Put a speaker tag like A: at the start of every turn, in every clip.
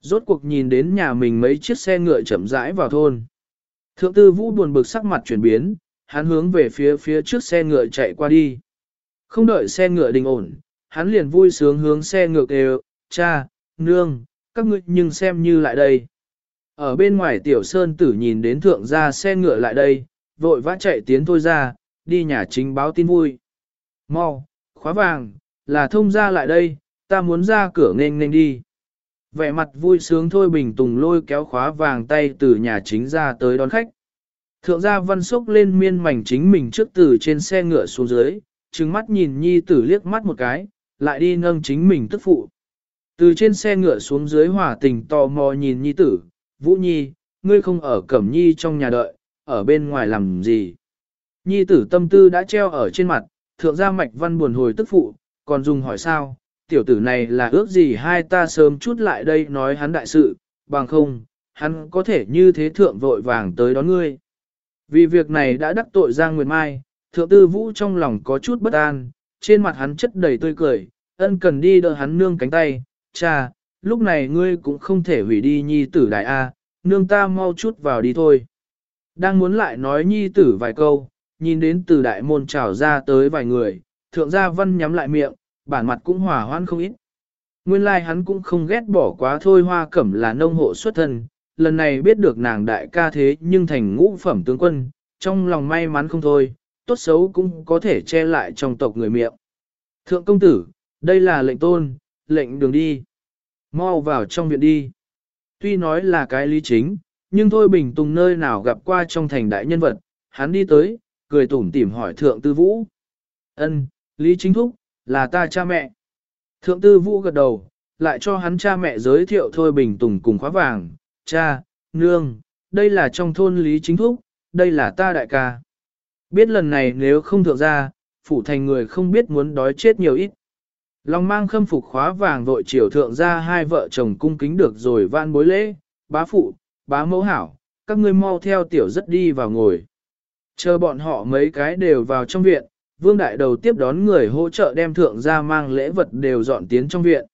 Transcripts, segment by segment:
A: Rốt cuộc nhìn đến nhà mình mấy chiếc xe ngựa chậm rãi vào thôn. Thượng tư vũ buồn bực sắc mặt chuyển biến, hắn hướng về phía phía trước xe ngựa chạy qua đi. Không đợi xe ngựa đình ổn, hắn liền vui sướng hướng xe ngựa kêu, cha, nương, các ngươi nhưng xem như lại đây. Ở bên ngoài tiểu sơn tử nhìn đến thượng gia xe ngựa lại đây, vội vã chạy tiến thôi ra, đi nhà chính báo tin vui. Mau, khóa vàng, là thông ra lại đây, ta muốn ra cửa nghênh nghênh đi. Vẻ mặt vui sướng thôi bình tùng lôi kéo khóa vàng tay từ nhà chính ra tới đón khách. Thượng gia văn sốc lên miên mảnh chính mình trước từ trên xe ngựa xuống dưới, trừng mắt nhìn nhi tử liếc mắt một cái, lại đi nâng chính mình tức phụ. Từ trên xe ngựa xuống dưới hỏa tình tò mò nhìn nhi tử, Vũ Nhi, ngươi không ở Cẩm Nhi trong nhà đợi, ở bên ngoài làm gì? Nhi tử tâm tư đã treo ở trên mặt, thượng gia mạch văn buồn hồi tức phụ, còn dùng hỏi sao, tiểu tử này là ước gì hai ta sớm chút lại đây nói hắn đại sự, bằng không, hắn có thể như thế thượng vội vàng tới đón ngươi. Vì việc này đã đắc tội Giang Nguyệt Mai, thượng tư vũ trong lòng có chút bất an, trên mặt hắn chất đầy tươi cười, ân cần đi đỡ hắn nương cánh tay, cha, lúc này ngươi cũng không thể hủy đi nhi tử đại A, nương ta mau chút vào đi thôi. Đang muốn lại nói nhi tử vài câu, nhìn đến từ đại môn trào ra tới vài người, thượng gia văn nhắm lại miệng, bản mặt cũng hòa hoan không ít. Nguyên lai like hắn cũng không ghét bỏ quá thôi hoa cẩm là nông hộ xuất thân, lần này biết được nàng đại ca thế nhưng thành ngũ phẩm tướng quân, trong lòng may mắn không thôi, tốt xấu cũng có thể che lại trong tộc người miệng. Thượng công tử, đây là lệnh tôn, lệnh đường đi. Mau vào trong viện đi. Tuy nói là cái lý chính, nhưng thôi bình tùng nơi nào gặp qua trong thành đại nhân vật, hắn đi tới, cười tủm tỉm hỏi thượng tư vũ. ân lý chính thúc, là ta cha mẹ. Thượng tư vũ gật đầu, lại cho hắn cha mẹ giới thiệu thôi bình tùng cùng khóa vàng, cha, nương, đây là trong thôn lý chính thúc, đây là ta đại ca. Biết lần này nếu không thượng ra, phủ thành người không biết muốn đói chết nhiều ít. Long mang khâm phục khóa vàng vội chiều thượng ra hai vợ chồng cung kính được rồi van bối lễ, bá phụ, bá mẫu hảo, các ngươi mau theo tiểu rất đi vào ngồi. Chờ bọn họ mấy cái đều vào trong viện, vương đại đầu tiếp đón người hỗ trợ đem thượng ra mang lễ vật đều dọn tiến trong viện.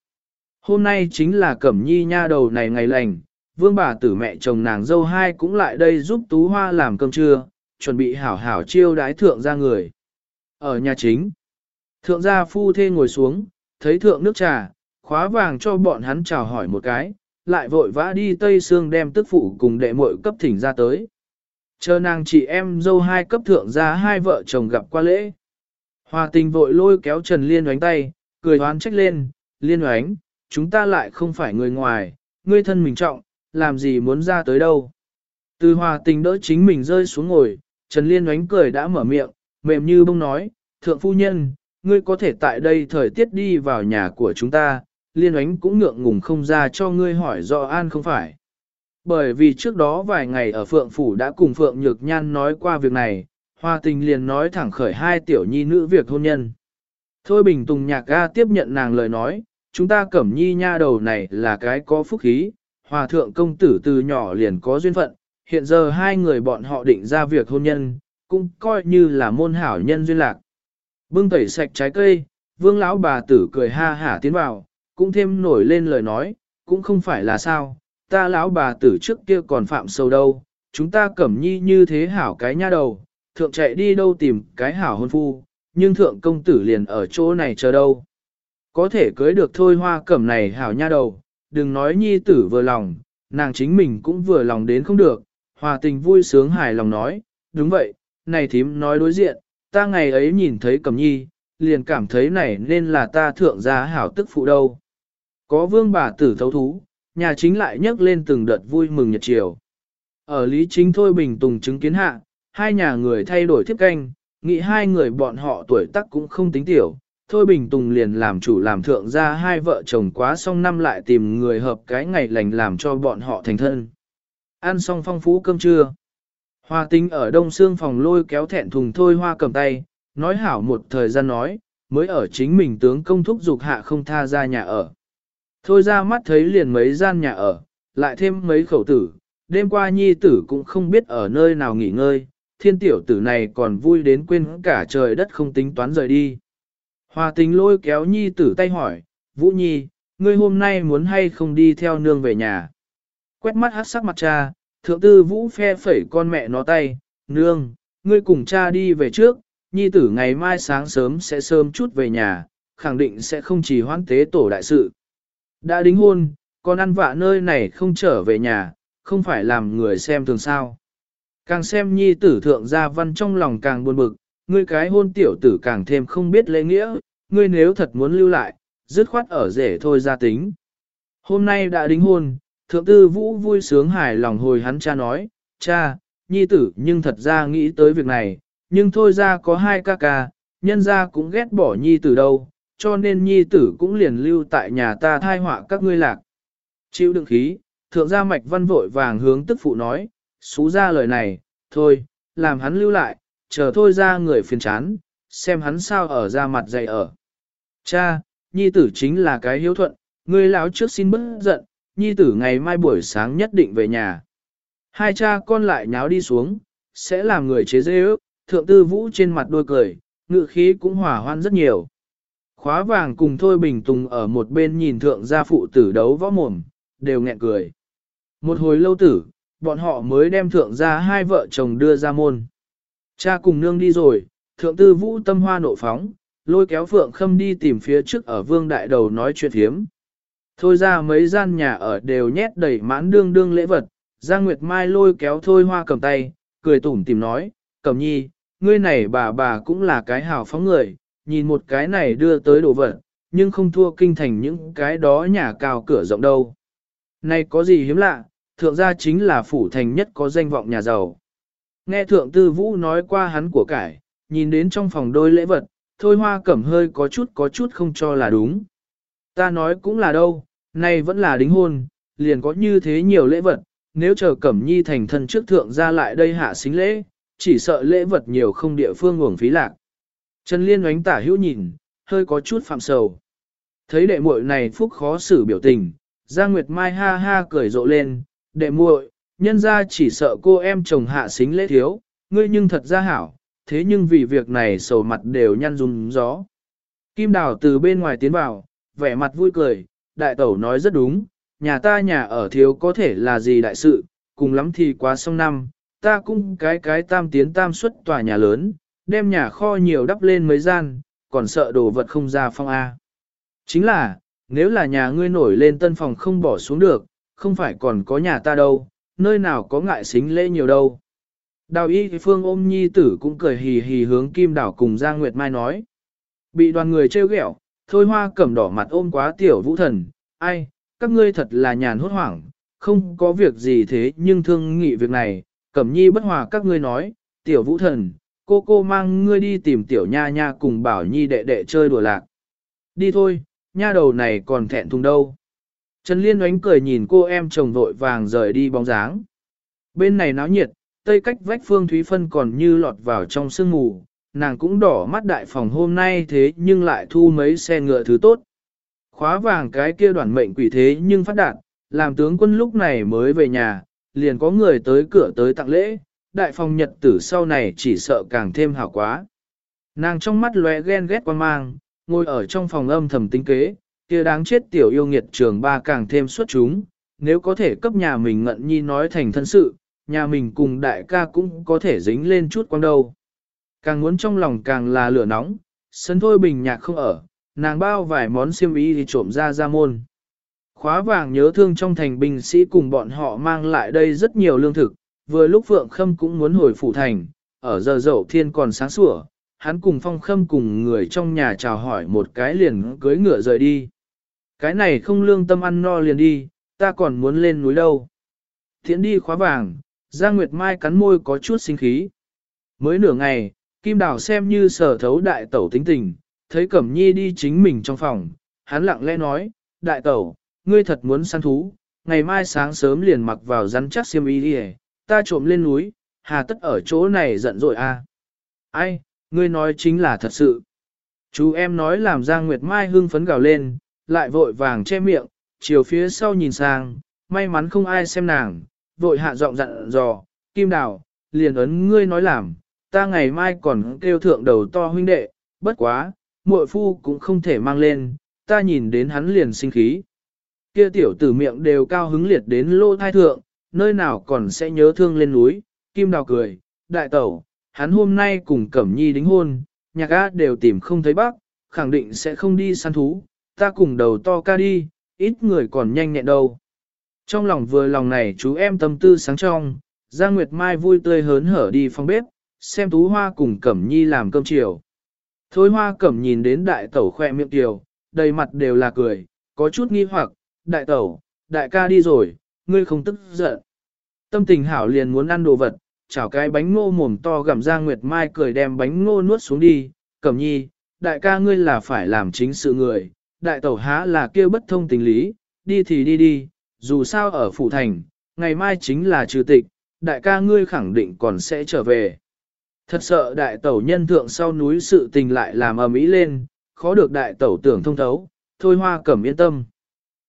A: Hôm nay chính là cẩm nhi nha đầu này ngày lành, vương bà tử mẹ chồng nàng dâu hai cũng lại đây giúp tú hoa làm cơm trưa, chuẩn bị hảo hảo chiêu đái thượng ra người. Ở nhà chính, thượng gia phu thê ngồi xuống, thấy thượng nước trà, khóa vàng cho bọn hắn chào hỏi một cái, lại vội vã đi Tây Sương đem tức phụ cùng đệ muội cấp thỉnh ra tới. Chờ nàng chị em dâu hai cấp thượng ra hai vợ chồng gặp qua lễ. Hòa tình vội lôi kéo Trần Liên oánh tay, cười hoán trách lên, Liên oánh, chúng ta lại không phải người ngoài, ngươi thân mình trọng, làm gì muốn ra tới đâu. Từ hòa tình đỡ chính mình rơi xuống ngồi, Trần Liên oánh cười đã mở miệng, mềm như bông nói, thượng phu nhân, ngươi có thể tại đây thời tiết đi vào nhà của chúng ta, liên oánh cũng ngượng ngùng không ra cho ngươi hỏi rõ an không phải. Bởi vì trước đó vài ngày ở Phượng Phủ đã cùng Phượng Nhược Nhan nói qua việc này, Hoa tình liền nói thẳng khởi hai tiểu nhi nữ việc hôn nhân. Thôi bình tùng nhạc ga tiếp nhận nàng lời nói, chúng ta cẩm nhi nha đầu này là cái có phúc khí, hòa thượng công tử từ nhỏ liền có duyên phận, hiện giờ hai người bọn họ định ra việc hôn nhân, cũng coi như là môn hảo nhân duyên lạc. Bưng tẩy sạch trái cây, vương lão bà tử cười ha hả tiến vào, cũng thêm nổi lên lời nói, cũng không phải là sao, ta lão bà tử trước kia còn phạm sâu đâu, chúng ta cẩm nhi như thế hảo cái nha đầu, thượng chạy đi đâu tìm cái hảo hôn phu, nhưng thượng công tử liền ở chỗ này chờ đâu. Có thể cưới được thôi hoa cẩm này hảo nha đầu, đừng nói nhi tử vừa lòng, nàng chính mình cũng vừa lòng đến không được, hòa tình vui sướng hài lòng nói, đúng vậy, này thím nói đối diện, ta ngày ấy nhìn thấy cẩm nhi, liền cảm thấy này nên là ta thượng gia hảo tức phụ đâu. Có vương bà tử thấu thú, nhà chính lại nhấc lên từng đợt vui mừng nhật chiều. Ở lý chính thôi bình tùng chứng kiến hạ, hai nhà người thay đổi thiếp canh, nghĩ hai người bọn họ tuổi tác cũng không tính tiểu. Thôi Bình Tùng liền làm chủ làm thượng ra hai vợ chồng quá xong năm lại tìm người hợp cái ngày lành làm cho bọn họ thành thân. Ăn xong phong phú cơm trưa. Hoa tinh ở đông xương phòng lôi kéo thẹn thùng thôi hoa cầm tay, nói hảo một thời gian nói, mới ở chính mình tướng công thúc dục hạ không tha ra nhà ở. Thôi ra mắt thấy liền mấy gian nhà ở, lại thêm mấy khẩu tử, đêm qua nhi tử cũng không biết ở nơi nào nghỉ ngơi, thiên tiểu tử này còn vui đến quên cả trời đất không tính toán rời đi. Hoa tình lôi kéo nhi tử tay hỏi, Vũ Nhi, ngươi hôm nay muốn hay không đi theo nương về nhà. Quét mắt hát sắc mặt cha, thượng tư vũ phe phẩy con mẹ nó tay, nương, ngươi cùng cha đi về trước, nhi tử ngày mai sáng sớm sẽ sớm chút về nhà, khẳng định sẽ không chỉ hoãn tế tổ đại sự. Đã đính hôn, còn ăn vạ nơi này không trở về nhà, không phải làm người xem thường sao. Càng xem nhi tử thượng gia văn trong lòng càng buồn bực, ngươi cái hôn tiểu tử càng thêm không biết lễ nghĩa, ngươi nếu thật muốn lưu lại, dứt khoát ở rể thôi ra tính. Hôm nay đã đính hôn, thượng tư vũ vui sướng hài lòng hồi hắn cha nói, cha, nhi tử nhưng thật ra nghĩ tới việc này, nhưng thôi ra có hai ca ca, nhân ra cũng ghét bỏ nhi tử đâu, cho nên nhi tử cũng liền lưu tại nhà ta thai họa các ngươi lạc. Chịu đựng khí, thượng gia mạch văn vội vàng hướng tức phụ nói, xú ra lời này, thôi, làm hắn lưu lại, chờ thôi ra người phiền chán, xem hắn sao ở ra mặt dày ở. Cha, nhi tử chính là cái hiếu thuận, ngươi lão trước xin bớt giận, nhi tử ngày mai buổi sáng nhất định về nhà. Hai cha con lại nháo đi xuống, sẽ làm người chế dê ước, thượng tư vũ trên mặt đôi cười, ngự khí cũng hỏa hoan rất nhiều. Khóa vàng cùng Thôi Bình Tùng ở một bên nhìn thượng gia phụ tử đấu võ mồm, đều nghẹn cười. Một hồi lâu tử, bọn họ mới đem thượng ra hai vợ chồng đưa ra môn. Cha cùng nương đi rồi, thượng tư vũ tâm hoa nộ phóng, lôi kéo phượng khâm đi tìm phía trước ở vương đại đầu nói chuyện thiếm. Thôi ra mấy gian nhà ở đều nhét đầy mãn đương đương lễ vật, Giang Nguyệt Mai lôi kéo thôi hoa cầm tay, cười tủm tìm nói, cầm nhi, ngươi này bà bà cũng là cái hào phóng người, nhìn một cái này đưa tới đồ vật, nhưng không thua kinh thành những cái đó nhà cao cửa rộng đâu. Này có gì hiếm lạ, thượng gia chính là phủ thành nhất có danh vọng nhà giàu. Nghe thượng tư vũ nói qua hắn của cải, nhìn đến trong phòng đôi lễ vật, thôi hoa cẩm hơi có chút có chút không cho là đúng. Ta nói cũng là đâu, nay vẫn là đính hôn, liền có như thế nhiều lễ vật, nếu chờ cẩm nhi thành thân trước thượng ra lại đây hạ xính lễ, chỉ sợ lễ vật nhiều không địa phương uổng phí lạc. Trần Liên oánh tả hữu nhìn, hơi có chút phạm sầu. Thấy đệ muội này phúc khó xử biểu tình, Giang Nguyệt Mai ha ha cười rộ lên, đệ muội, nhân ra chỉ sợ cô em chồng hạ xính lễ thiếu, ngươi nhưng thật ra hảo, thế nhưng vì việc này sầu mặt đều nhăn rung gió. Kim Đào từ bên ngoài tiến vào, vẻ mặt vui cười, đại tẩu nói rất đúng, nhà ta nhà ở thiếu có thể là gì đại sự, cùng lắm thì quá xong năm, ta cũng cái cái tam tiến tam xuất tòa nhà lớn, đem nhà kho nhiều đắp lên mấy gian, còn sợ đồ vật không ra phong A. Chính là, nếu là nhà ngươi nổi lên tân phòng không bỏ xuống được, không phải còn có nhà ta đâu, nơi nào có ngại xính lễ nhiều đâu. Đào y phương ôm nhi tử cũng cười hì hì hướng kim đảo cùng Giang Nguyệt Mai nói. Bị đoàn người trêu ghẹo, thôi hoa cẩm đỏ mặt ôm quá tiểu vũ thần, ai, các ngươi thật là nhàn hốt hoảng, không có việc gì thế nhưng thương nghị việc này, cẩm nhi bất hòa các ngươi nói, tiểu vũ thần, cô cô mang ngươi đi tìm tiểu nha nha cùng bảo nhi đệ đệ chơi đùa lạc. Đi thôi, nha đầu này còn thẹn thùng đâu. Trần Liên oánh cười nhìn cô em chồng vội vàng rời đi bóng dáng. Bên này náo nhiệt, tây cách vách Phương Thúy Phân còn như lọt vào trong sương mù, nàng cũng đỏ mắt đại phòng hôm nay thế nhưng lại thu mấy xe ngựa thứ tốt. Khóa vàng cái kia đoàn mệnh quỷ thế nhưng phát đạt, làm tướng quân lúc này mới về nhà, liền có người tới cửa tới tặng lễ, đại phòng nhật tử sau này chỉ sợ càng thêm hảo quá. Nàng trong mắt lóe ghen ghét quan mang, ngồi ở trong phòng âm thầm tính kế, kia đáng chết tiểu yêu nghiệt trường ba càng thêm xuất chúng, nếu có thể cấp nhà mình ngận nhi nói thành thân sự, nhà mình cùng đại ca cũng có thể dính lên chút quang đâu. Càng muốn trong lòng càng là lửa nóng, sân thôi bình nhạc không ở, nàng bao vài món xiêm y thì trộm ra ra môn. Khóa vàng nhớ thương trong thành binh sĩ cùng bọn họ mang lại đây rất nhiều lương thực, vừa lúc Phượng Khâm cũng muốn hồi phủ thành, ở giờ dậu thiên còn sáng sủa, hắn cùng Phong Khâm cùng người trong nhà chào hỏi một cái liền cưới ngựa rời đi. Cái này không lương tâm ăn no liền đi, ta còn muốn lên núi đâu. Thiện đi khóa vàng, Giang Nguyệt Mai cắn môi có chút sinh khí. Mới nửa ngày, Kim Đào xem như sở thấu đại tẩu tính tình, thấy Cẩm Nhi đi chính mình trong phòng, hắn lặng lẽ nói, đại tẩu, ngươi thật muốn săn thú, ngày mai sáng sớm liền mặc vào rắn chắc xiêm y đi ta trộm lên núi, hà tất ở chỗ này giận dội a. À? Ai, ngươi nói chính là thật sự. Chú em nói làm Giang Nguyệt Mai hưng phấn gào lên, lại vội vàng che miệng, chiều phía sau nhìn sang, may mắn không ai xem nàng, vội hạ giọng dặn dò, Kim Đào, liền ấn ngươi nói làm, ta ngày mai còn kêu thượng đầu to huynh đệ, bất quá, muội phu cũng không thể mang lên, ta nhìn đến hắn liền sinh khí. Kia tiểu tử miệng đều cao hứng liệt đến lô thai thượng, nơi nào còn sẽ nhớ thương lên núi, kim đào cười, đại tẩu, hắn hôm nay cùng Cẩm Nhi đính hôn, nhạc á đều tìm không thấy bác, khẳng định sẽ không đi săn thú, ta cùng đầu to ca đi, ít người còn nhanh nhẹn đâu. Trong lòng vừa lòng này chú em tâm tư sáng trong, Giang Nguyệt Mai vui tươi hớn hở đi phòng bếp, xem Tú Hoa cùng Cẩm Nhi làm cơm chiều. Thôi Hoa Cẩm nhìn đến đại tẩu khoe miệng tiểu, đầy mặt đều là cười, có chút nghi hoặc, đại tẩu, đại ca đi rồi, ngươi không tức giận. Tâm tình hảo liền muốn ăn đồ vật, chảo cái bánh ngô mồm to gặm Giang Nguyệt Mai cười đem bánh ngô nuốt xuống đi, Cẩm Nhi, đại ca ngươi là phải làm chính sự người, đại tẩu há là kêu bất thông tình lý, đi thì đi đi, dù sao ở phủ thành, ngày mai chính là trừ tịch, đại ca ngươi khẳng định còn sẽ trở về. Thật sợ đại tẩu nhân thượng sau núi sự tình lại làm ầm ĩ lên, khó được đại tẩu tưởng thông thấu, thôi hoa cẩm yên tâm.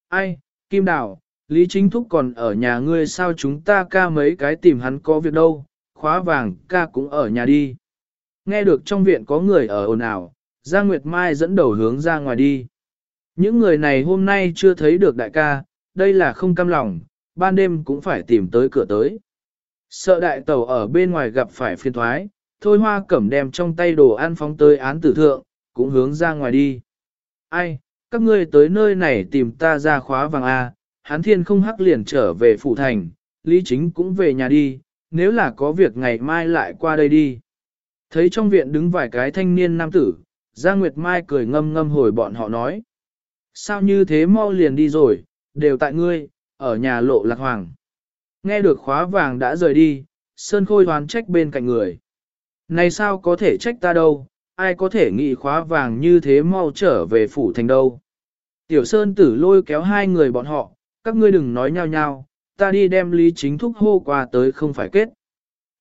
A: Ai, Kim Đào, Lý Chính Thúc còn ở nhà ngươi sao chúng ta ca mấy cái tìm hắn có việc đâu, khóa vàng ca cũng ở nhà đi. Nghe được trong viện có người ở ồn ào, Giang Nguyệt Mai dẫn đầu hướng ra ngoài đi. Những người này hôm nay chưa thấy được đại ca, đây là không cam lòng, ban đêm cũng phải tìm tới cửa tới. Sợ đại tàu ở bên ngoài gặp phải phiên thoái, thôi hoa cẩm đem trong tay đồ ăn phóng tới án tử thượng, cũng hướng ra ngoài đi. Ai, các ngươi tới nơi này tìm ta ra khóa vàng A, hán thiên không hắc liền trở về phủ thành, lý chính cũng về nhà đi, nếu là có việc ngày mai lại qua đây đi. Thấy trong viện đứng vài cái thanh niên nam tử, Giang Nguyệt Mai cười ngâm ngâm hồi bọn họ nói. Sao như thế mau liền đi rồi, đều tại ngươi, ở nhà lộ lạc hoàng. Nghe được khóa vàng đã rời đi, Sơn Khôi hoán trách bên cạnh người. Này sao có thể trách ta đâu, ai có thể nghĩ khóa vàng như thế mau trở về phủ thành đâu. Tiểu Sơn tử lôi kéo hai người bọn họ, các ngươi đừng nói nhau nhau, ta đi đem lý chính thúc hô qua tới không phải kết.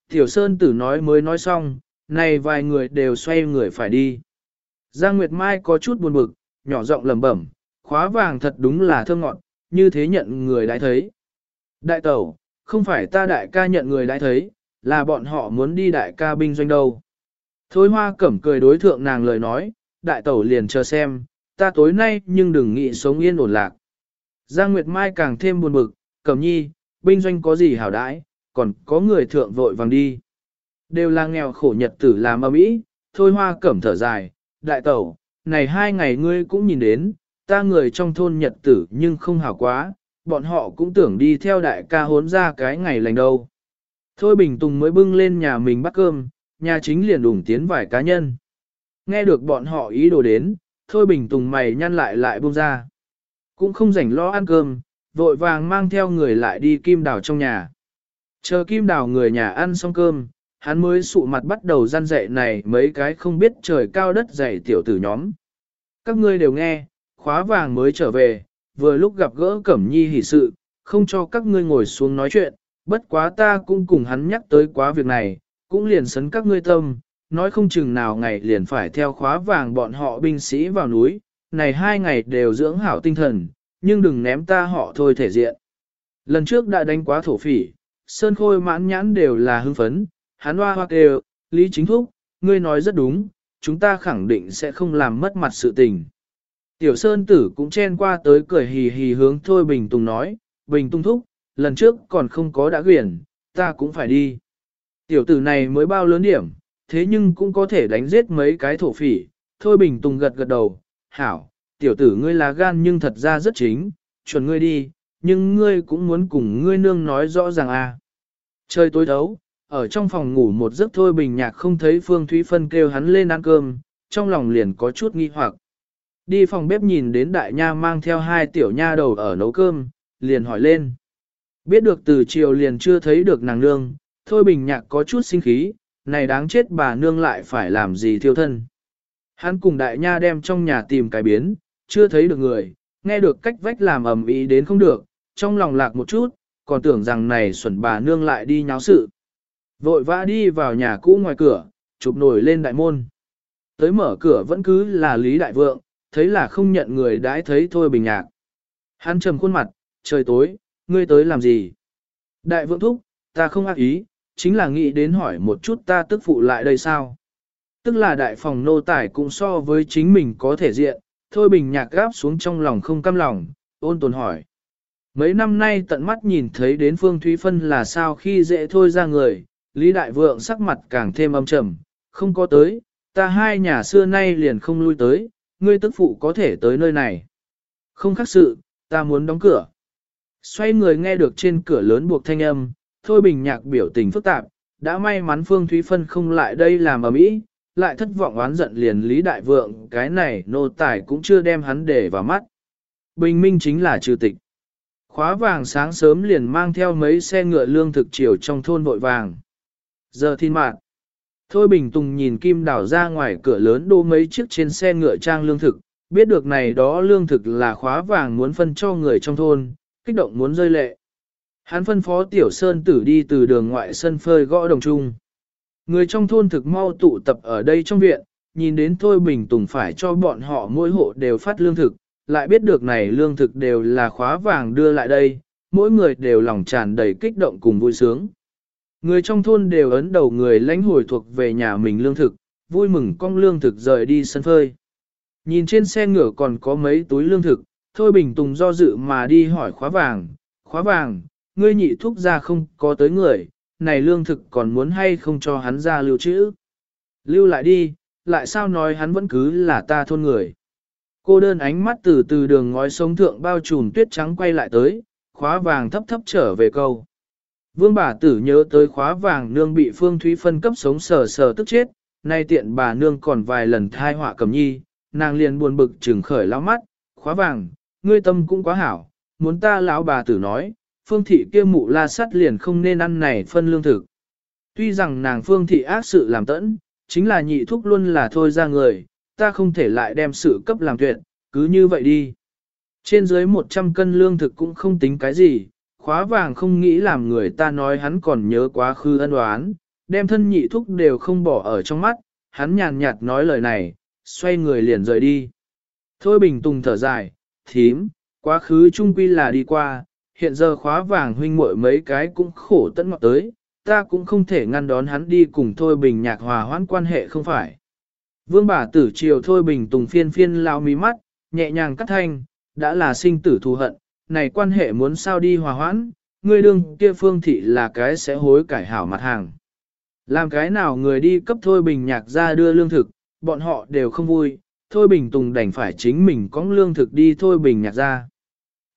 A: Tiểu Sơn tử nói mới nói xong, này vài người đều xoay người phải đi. Giang Nguyệt Mai có chút buồn bực, nhỏ giọng lẩm bẩm, khóa vàng thật đúng là thơm ngọt, như thế nhận người đã thấy. Đại tẩu, không phải ta đại ca nhận người đã thấy, là bọn họ muốn đi đại ca binh doanh đâu. Thôi hoa cẩm cười đối thượng nàng lời nói, đại tẩu liền chờ xem, ta tối nay nhưng đừng nghĩ sống yên ổn lạc. Giang Nguyệt Mai càng thêm buồn bực, cẩm nhi, binh doanh có gì hảo đãi, còn có người thượng vội vàng đi. Đều là nghèo khổ nhật tử làm âm ý, thôi hoa cẩm thở dài, đại tẩu, này hai ngày ngươi cũng nhìn đến, ta người trong thôn nhật tử nhưng không hảo quá, bọn họ cũng tưởng đi theo đại ca hốn ra cái ngày lành đâu. Thôi Bình Tùng mới bưng lên nhà mình bắt cơm, nhà chính liền đủng tiến vài cá nhân. Nghe được bọn họ ý đồ đến, Thôi Bình Tùng mày nhăn lại lại buông ra. Cũng không rảnh lo ăn cơm, vội vàng mang theo người lại đi kim đào trong nhà. Chờ kim đào người nhà ăn xong cơm, hắn mới sụ mặt bắt đầu gian dạy này mấy cái không biết trời cao đất dày tiểu tử nhóm. Các ngươi đều nghe, khóa vàng mới trở về, vừa lúc gặp gỡ Cẩm Nhi hỉ sự, không cho các ngươi ngồi xuống nói chuyện, bất quá ta cũng cùng hắn nhắc tới quá việc này, cũng liền sấn các ngươi tâm, nói không chừng nào ngày liền phải theo khóa vàng bọn họ binh sĩ vào núi, này hai ngày đều dưỡng hảo tinh thần, nhưng đừng ném ta họ thôi thể diện. Lần trước đã đánh quá thổ phỉ, Sơn Khôi mãn nhãn đều là hưng phấn, hắn hoa hoa kêu, Lý Chính Thúc, ngươi nói rất đúng, chúng ta khẳng định sẽ không làm mất mặt sự tình. Tiểu Sơn Tử cũng chen qua tới cười hì hì hướng Thôi Bình Tùng nói, Bình Tùng Thúc, lần trước còn không có đã quyển, ta cũng phải đi. Tiểu tử này mới bao lớn điểm, thế nhưng cũng có thể đánh giết mấy cái thổ phỉ. Thôi Bình Tùng gật gật đầu, hảo, tiểu tử ngươi là gan nhưng thật ra rất chính, chuẩn ngươi đi, nhưng ngươi cũng muốn cùng ngươi nương nói rõ ràng à. Chơi tối thấu, ở trong phòng ngủ một giấc thôi bình nhạc không thấy Phương Thúy Phân kêu hắn lên ăn cơm, trong lòng liền có chút nghi hoặc. Đi phòng bếp nhìn đến đại nha mang theo hai tiểu nha đầu ở nấu cơm, liền hỏi lên. Biết được từ chiều liền chưa thấy được nàng nương, thôi bình nhạc có chút sinh khí, này đáng chết bà nương lại phải làm gì thiêu thân. Hắn cùng đại nha đem trong nhà tìm cái biến, chưa thấy được người, nghe được cách vách làm ầm ĩ đến không được, trong lòng lạc một chút, còn tưởng rằng này xuẩn bà nương lại đi nháo sự. Vội vã đi vào nhà cũ ngoài cửa, chụp nổi lên đại môn. Tới mở cửa vẫn cứ là Lý Đại Vượng, thấy là không nhận người đãi thấy thôi bình nhạc. Hắn trầm khuôn mặt, trời tối, ngươi tới làm gì? Đại Vượng thúc, ta không ác ý, chính là nghĩ đến hỏi một chút ta tức phụ lại đây sao? Tức là đại phòng nô tài cũng so với chính mình có thể diện, Thôi bình nhạc gáp xuống trong lòng không căm lòng, ôn tồn hỏi. Mấy năm nay tận mắt nhìn thấy đến Phương Thúy Phân là sao khi dễ thôi ra người, Lý Đại Vượng sắc mặt càng thêm âm trầm, không có tới, ta hai nhà xưa nay liền không lui tới, ngươi tức phụ có thể tới nơi này. Không khác sự, ta muốn đóng cửa. Xoay người nghe được trên cửa lớn buộc thanh âm, thôi bình nhạc biểu tình phức tạp, đã may mắn Phương Thúy Phân không lại đây làm ở mỹ, lại thất vọng oán giận liền Lý Đại Vượng, cái này nô tài cũng chưa đem hắn để vào mắt. Bình minh chính là trừ tịch. Khóa vàng sáng sớm liền mang theo mấy xe ngựa lương thực chiều trong thôn vội vàng. Giờ thiên mạng. Thôi Bình Tùng nhìn Kim Đào ra ngoài cửa lớn đô mấy chiếc trên xe ngựa trang lương thực, biết được này đó lương thực là khóa vàng muốn phân cho người trong thôn, kích động muốn rơi lệ. Hắn phân phó Tiểu Sơn tử đi từ đường ngoại sân phơi gõ đồng trung. Người trong thôn thực mau tụ tập ở đây trong viện, nhìn đến Thôi Bình Tùng phải cho bọn họ mỗi hộ đều phát lương thực, lại biết được này lương thực đều là khóa vàng đưa lại đây, mỗi người đều lòng tràn đầy kích động cùng vui sướng. Người trong thôn đều ấn đầu người lãnh hồi thuộc về nhà mình lương thực, vui mừng con lương thực rời đi sân phơi. Nhìn trên xe ngựa còn có mấy túi lương thực, Thôi Bình Tùng do dự mà đi hỏi khóa vàng, khóa vàng, ngươi nhị thúc ra không có tới người, này lương thực còn muốn hay không cho hắn ra lưu trữ. Lưu lại đi, lại sao nói hắn vẫn cứ là ta thôn người. Cô đơn ánh mắt từ từ đường ngói sống thượng bao trùm tuyết trắng quay lại tới, khóa vàng thấp thấp trở về câu. Vương bà tử nhớ tới khóa vàng nương bị Phương Thúy phân cấp sống sờ sờ tức chết, nay tiện bà nương còn vài lần thai họa cầm nhi, nàng liền buồn bực trừng khởi lão mắt, khóa vàng, ngươi tâm cũng quá hảo, muốn ta lão bà tử nói, Phương thị kia mụ la sắt liền không nên ăn này phân lương thực. Tuy rằng nàng Phương thị ác sự làm tẫn, chính là nhị thúc luôn là thôi ra người, ta không thể lại đem sự cấp làm tuyệt, cứ như vậy đi. Trên dưới 100 cân lương thực cũng không tính cái gì, khóa vàng không nghĩ làm người ta nói hắn còn nhớ quá khứ ân oán, đem thân nhị thúc đều không bỏ ở trong mắt, hắn nhàn nhạt nói lời này, xoay người liền rời đi. Thôi bình tùng thở dài, thím, quá khứ trung quy là đi qua, hiện giờ khóa vàng huynh muội mấy cái cũng khổ tận ngọt tới, ta cũng không thể ngăn đón hắn đi cùng thôi bình nhạc hòa hoãn quan hệ không phải. Vương bà tử triều thôi bình tùng phiên phiên lao mí mắt, nhẹ nhàng cắt thanh, đã là sinh tử thù hận, này quan hệ muốn sao đi hòa hoãn, ngươi đương kia phương thị là cái sẽ hối cải hảo mặt hàng. Làm cái nào người đi cấp thôi bình nhạc ra đưa lương thực, bọn họ đều không vui, thôi bình tùng đành phải chính mình có lương thực đi thôi bình nhạc ra.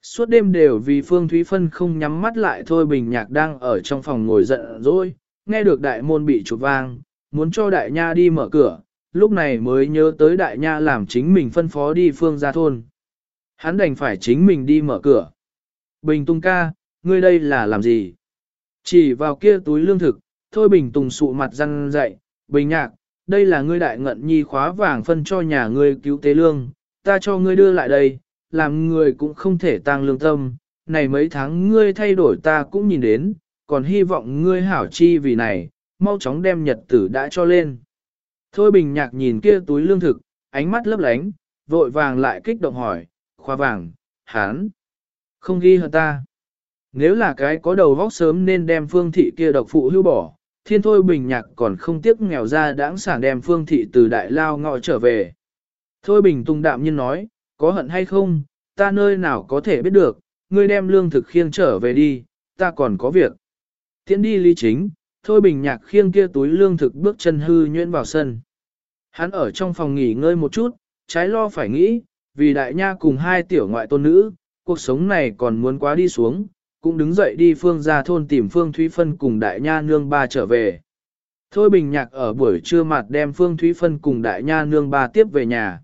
A: Suốt đêm đều vì Phương Thúy Phân không nhắm mắt lại thôi bình nhạc đang ở trong phòng ngồi giận rồi, nghe được đại môn bị chụp vang, muốn cho đại nha đi mở cửa, lúc này mới nhớ tới đại nha làm chính mình phân phó đi phương ra thôn. Hắn đành phải chính mình đi mở cửa. Bình Tùng ca, ngươi đây là làm gì? Chỉ vào kia túi lương thực, thôi Bình Tùng sụ mặt răng dậy, Bình nhạc, đây là ngươi đại ngận nhi khóa vàng phân cho nhà ngươi cứu tế lương, ta cho ngươi đưa lại đây, làm người cũng không thể tăng lương tâm, này mấy tháng ngươi thay đổi ta cũng nhìn đến, còn hy vọng ngươi hảo chi vì này, mau chóng đem nhật tử đã cho lên. Thôi bình nhạc nhìn kia túi lương thực, ánh mắt lấp lánh, vội vàng lại kích động hỏi, khoa vàng, hán, không ghi hơn ta. Nếu là cái có đầu vóc sớm nên đem phương thị kia độc phụ hưu bỏ, thiên thôi bình nhạc còn không tiếc nghèo ra đãng sản đem phương thị từ đại lao ngọ trở về. Thôi bình tung đạm nhiên nói, có hận hay không, ta nơi nào có thể biết được, ngươi đem lương thực khiêng trở về đi, ta còn có việc. Tiến đi lý chính, thôi bình nhạc khiêng kia túi lương thực bước chân hư nhuyễn vào sân. Hắn ở trong phòng nghỉ ngơi một chút, trái lo phải nghĩ, vì đại nha cùng hai tiểu ngoại tôn nữ, cuộc sống này còn muốn quá đi xuống, cũng đứng dậy đi phương ra thôn tìm Phương Thúy Phân cùng đại nha nương ba trở về. Thôi bình nhạc ở buổi trưa mặt đem Phương Thúy Phân cùng đại nha nương ba tiếp về nhà.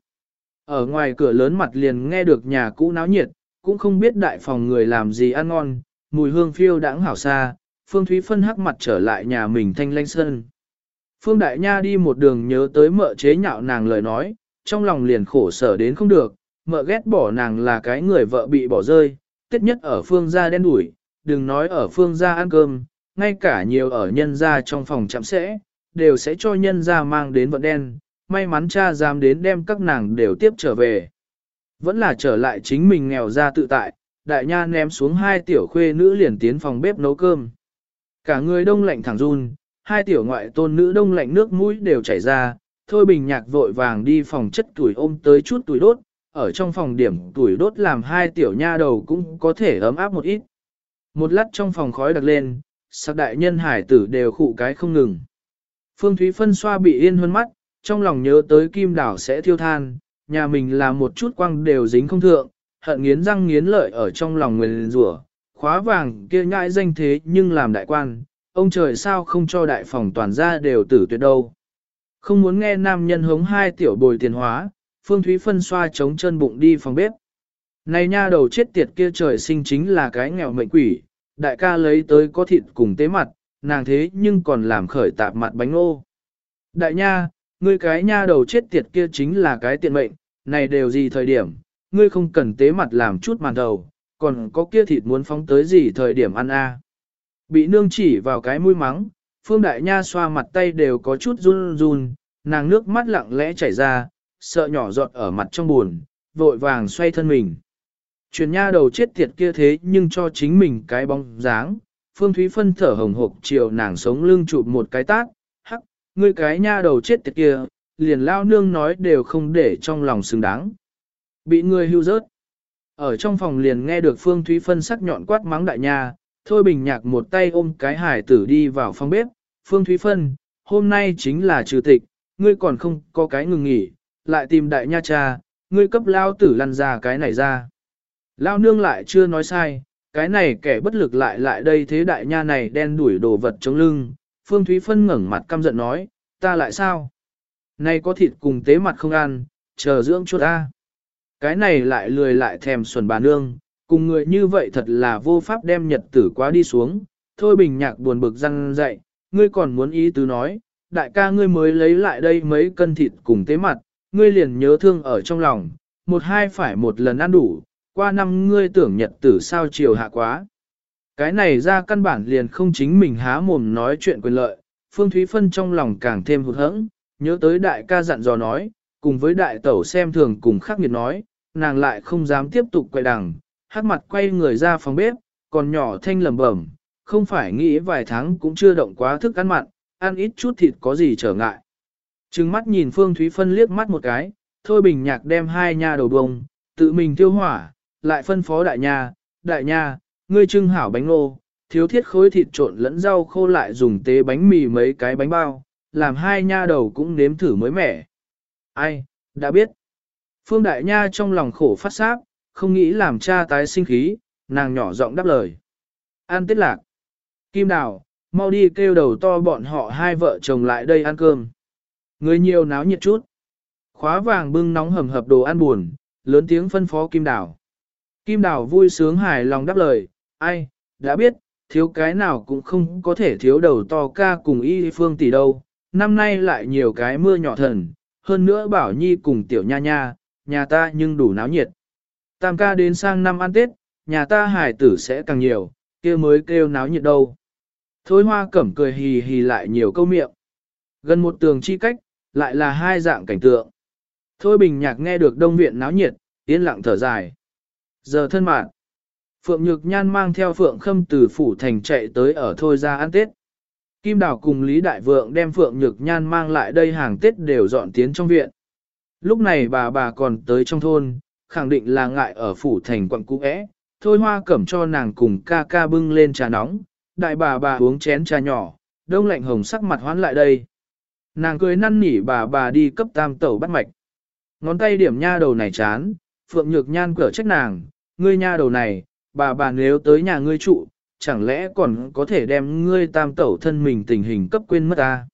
A: Ở ngoài cửa lớn mặt liền nghe được nhà cũ náo nhiệt, cũng không biết đại phòng người làm gì ăn ngon, mùi hương phiêu đãng hảo xa, Phương Thúy Phân hắc mặt trở lại nhà mình thanh lanh sơn. Phương Đại Nha đi một đường nhớ tới mợ chế nhạo nàng lời nói, trong lòng liền khổ sở đến không được, mợ ghét bỏ nàng là cái người vợ bị bỏ rơi, tết nhất ở phương gia đen đủi, đừng nói ở phương gia ăn cơm, ngay cả nhiều ở nhân gia trong phòng chạm sẽ, đều sẽ cho nhân gia mang đến vận đen, may mắn cha dám đến đem các nàng đều tiếp trở về. Vẫn là trở lại chính mình nghèo ra tự tại, đại nha ném xuống hai tiểu khuê nữ liền tiến phòng bếp nấu cơm. Cả người đông lạnh thẳng run, hai tiểu ngoại tôn nữ đông lạnh nước mũi đều chảy ra, thôi bình nhạc vội vàng đi phòng chất tuổi ôm tới chút tuổi đốt, ở trong phòng điểm tuổi đốt làm hai tiểu nha đầu cũng có thể ấm áp một ít. Một lát trong phòng khói đặc lên, sắc đại nhân hải tử đều khụ cái không ngừng. Phương Thúy Phân xoa bị yên hơn mắt, trong lòng nhớ tới kim đảo sẽ thiêu than, nhà mình là một chút quăng đều dính không thượng, hận nghiến răng nghiến lợi ở trong lòng nguyền rủa khóa vàng kia nhãi danh thế nhưng làm đại quan, ông trời sao không cho đại phòng toàn gia đều tử tuyệt đâu. Không muốn nghe nam nhân hống hai tiểu bồi tiền hóa, Phương Thúy phân xoa chống chân bụng đi phòng bếp. Này nha đầu chết tiệt kia trời sinh chính là cái nghèo mệnh quỷ, đại ca lấy tới có thịt cùng tế mặt, nàng thế nhưng còn làm khởi tạp mặt bánh ô. Đại nha, ngươi cái nha đầu chết tiệt kia chính là cái tiện mệnh, này đều gì thời điểm, ngươi không cần tế mặt làm chút màn đầu, còn có kia thịt muốn phóng tới gì thời điểm ăn a? Bị nương chỉ vào cái mũi mắng, Phương Đại Nha xoa mặt tay đều có chút run run, nàng nước mắt lặng lẽ chảy ra, sợ nhỏ giọt ở mặt trong buồn, vội vàng xoay thân mình. Chuyển nha đầu chết tiệt kia thế nhưng cho chính mình cái bóng dáng, Phương Thúy Phân thở hồng hộc chiều nàng sống lưng chụp một cái tát, hắc, ngươi cái nha đầu chết tiệt kia, liền lao nương nói đều không để trong lòng xứng đáng. Bị người hưu rớt. Ở trong phòng liền nghe được Phương Thúy Phân sắc nhọn quát mắng đại nha, Thôi Bình Nhạc một tay ôm cái hải tử đi vào phòng bếp, Phương Thúy Phân, hôm nay chính là trừ tịch, ngươi còn không có cái ngừng nghỉ, lại tìm đại nha cha, ngươi cấp lao tử lăn ra cái này ra. Lao nương lại chưa nói sai, cái này kẻ bất lực lại lại đây thế đại nha này đen đuổi đồ vật chống lưng, Phương Thúy Phân ngẩng mặt căm giận nói, ta lại sao? Nay có thịt cùng tế mặt không ăn, chờ dưỡng chút ta. Cái này lại lười lại thèm xuẩn bà nương, cùng người như vậy thật là vô pháp đem nhật tử quá đi xuống. Thôi bình nhạc buồn bực răng dậy, ngươi còn muốn ý tứ nói, đại ca ngươi mới lấy lại đây mấy cân thịt cùng tế mặt, ngươi liền nhớ thương ở trong lòng, một hai phải một lần ăn đủ, qua năm ngươi tưởng nhật tử sao chiều hạ quá. Cái này ra căn bản liền không chính mình há mồm nói chuyện quyền lợi, Phương Thúy Phân trong lòng càng thêm hụt hẫng, nhớ tới đại ca dặn dò nói, cùng với đại tẩu xem thường cùng khắc nghiệt nói, nàng lại không dám tiếp tục quay đằng, hát mặt quay người ra phòng bếp, còn nhỏ thanh lầm bẩm, không phải nghĩ vài tháng cũng chưa động quá thức ăn mặn, ăn ít chút thịt có gì trở ngại. Trừng mắt nhìn Phương Thúy Phân liếc mắt một cái, thôi bình nhạc đem hai nha đầu bông, tự mình tiêu hỏa, lại phân phó đại nha, đại nha, ngươi trưng hảo bánh nô, thiếu thiết khối thịt trộn lẫn rau khô lại dùng tế bánh mì mấy cái bánh bao, làm hai nha đầu cũng nếm thử mới mẻ. Ai, đã biết. Phương Đại Nha trong lòng khổ phát sáp, không nghĩ làm cha tái sinh khí, nàng nhỏ giọng đáp lời. An tiết lạc. Kim Đào, mau đi kêu đầu to bọn họ hai vợ chồng lại đây ăn cơm. Người nhiều náo nhiệt chút. Khóa vàng bưng nóng hầm hập đồ ăn buồn, lớn tiếng phân phó Kim Đào. Kim Đào vui sướng hài lòng đáp lời, ai, đã biết, thiếu cái nào cũng không có thể thiếu đầu to ca cùng y phương tỷ đâu, năm nay lại nhiều cái mưa nhỏ thần, hơn nữa bảo nhi cùng tiểu nha nha, nhà ta nhưng đủ náo nhiệt. Tam ca đến sang năm ăn Tết, nhà ta hải tử sẽ càng nhiều, kia mới kêu náo nhiệt đâu. Thôi hoa cẩm cười hì hì lại nhiều câu miệng. Gần một tường chi cách, lại là hai dạng cảnh tượng. Thôi bình nhạc nghe được đông viện náo nhiệt, yên lặng thở dài. Giờ thân mạng. Phượng Nhược Nhan mang theo Phượng Khâm từ phủ thành chạy tới ở thôi ra ăn Tết. Kim Đào cùng Lý Đại Vượng đem Phượng Nhược Nhan mang lại đây hàng Tết đều dọn tiến trong viện. Lúc này bà bà còn tới trong thôn, khẳng định là ngại ở phủ thành quận cũ é, thôi hoa cẩm cho nàng cùng ca ca bưng lên trà nóng, đại bà bà uống chén trà nhỏ, đông lạnh hồng sắc mặt hoán lại đây. Nàng cười năn nỉ bà bà đi cấp tam tẩu bắt mạch. Ngón tay điểm nha đầu này chán, Phượng Nhược Nhan cửa trách nàng, ngươi nha đầu này, bà bà nếu tới nhà ngươi trụ, chẳng lẽ còn có thể đem ngươi tam tẩu thân mình tình hình cấp quên mất ta.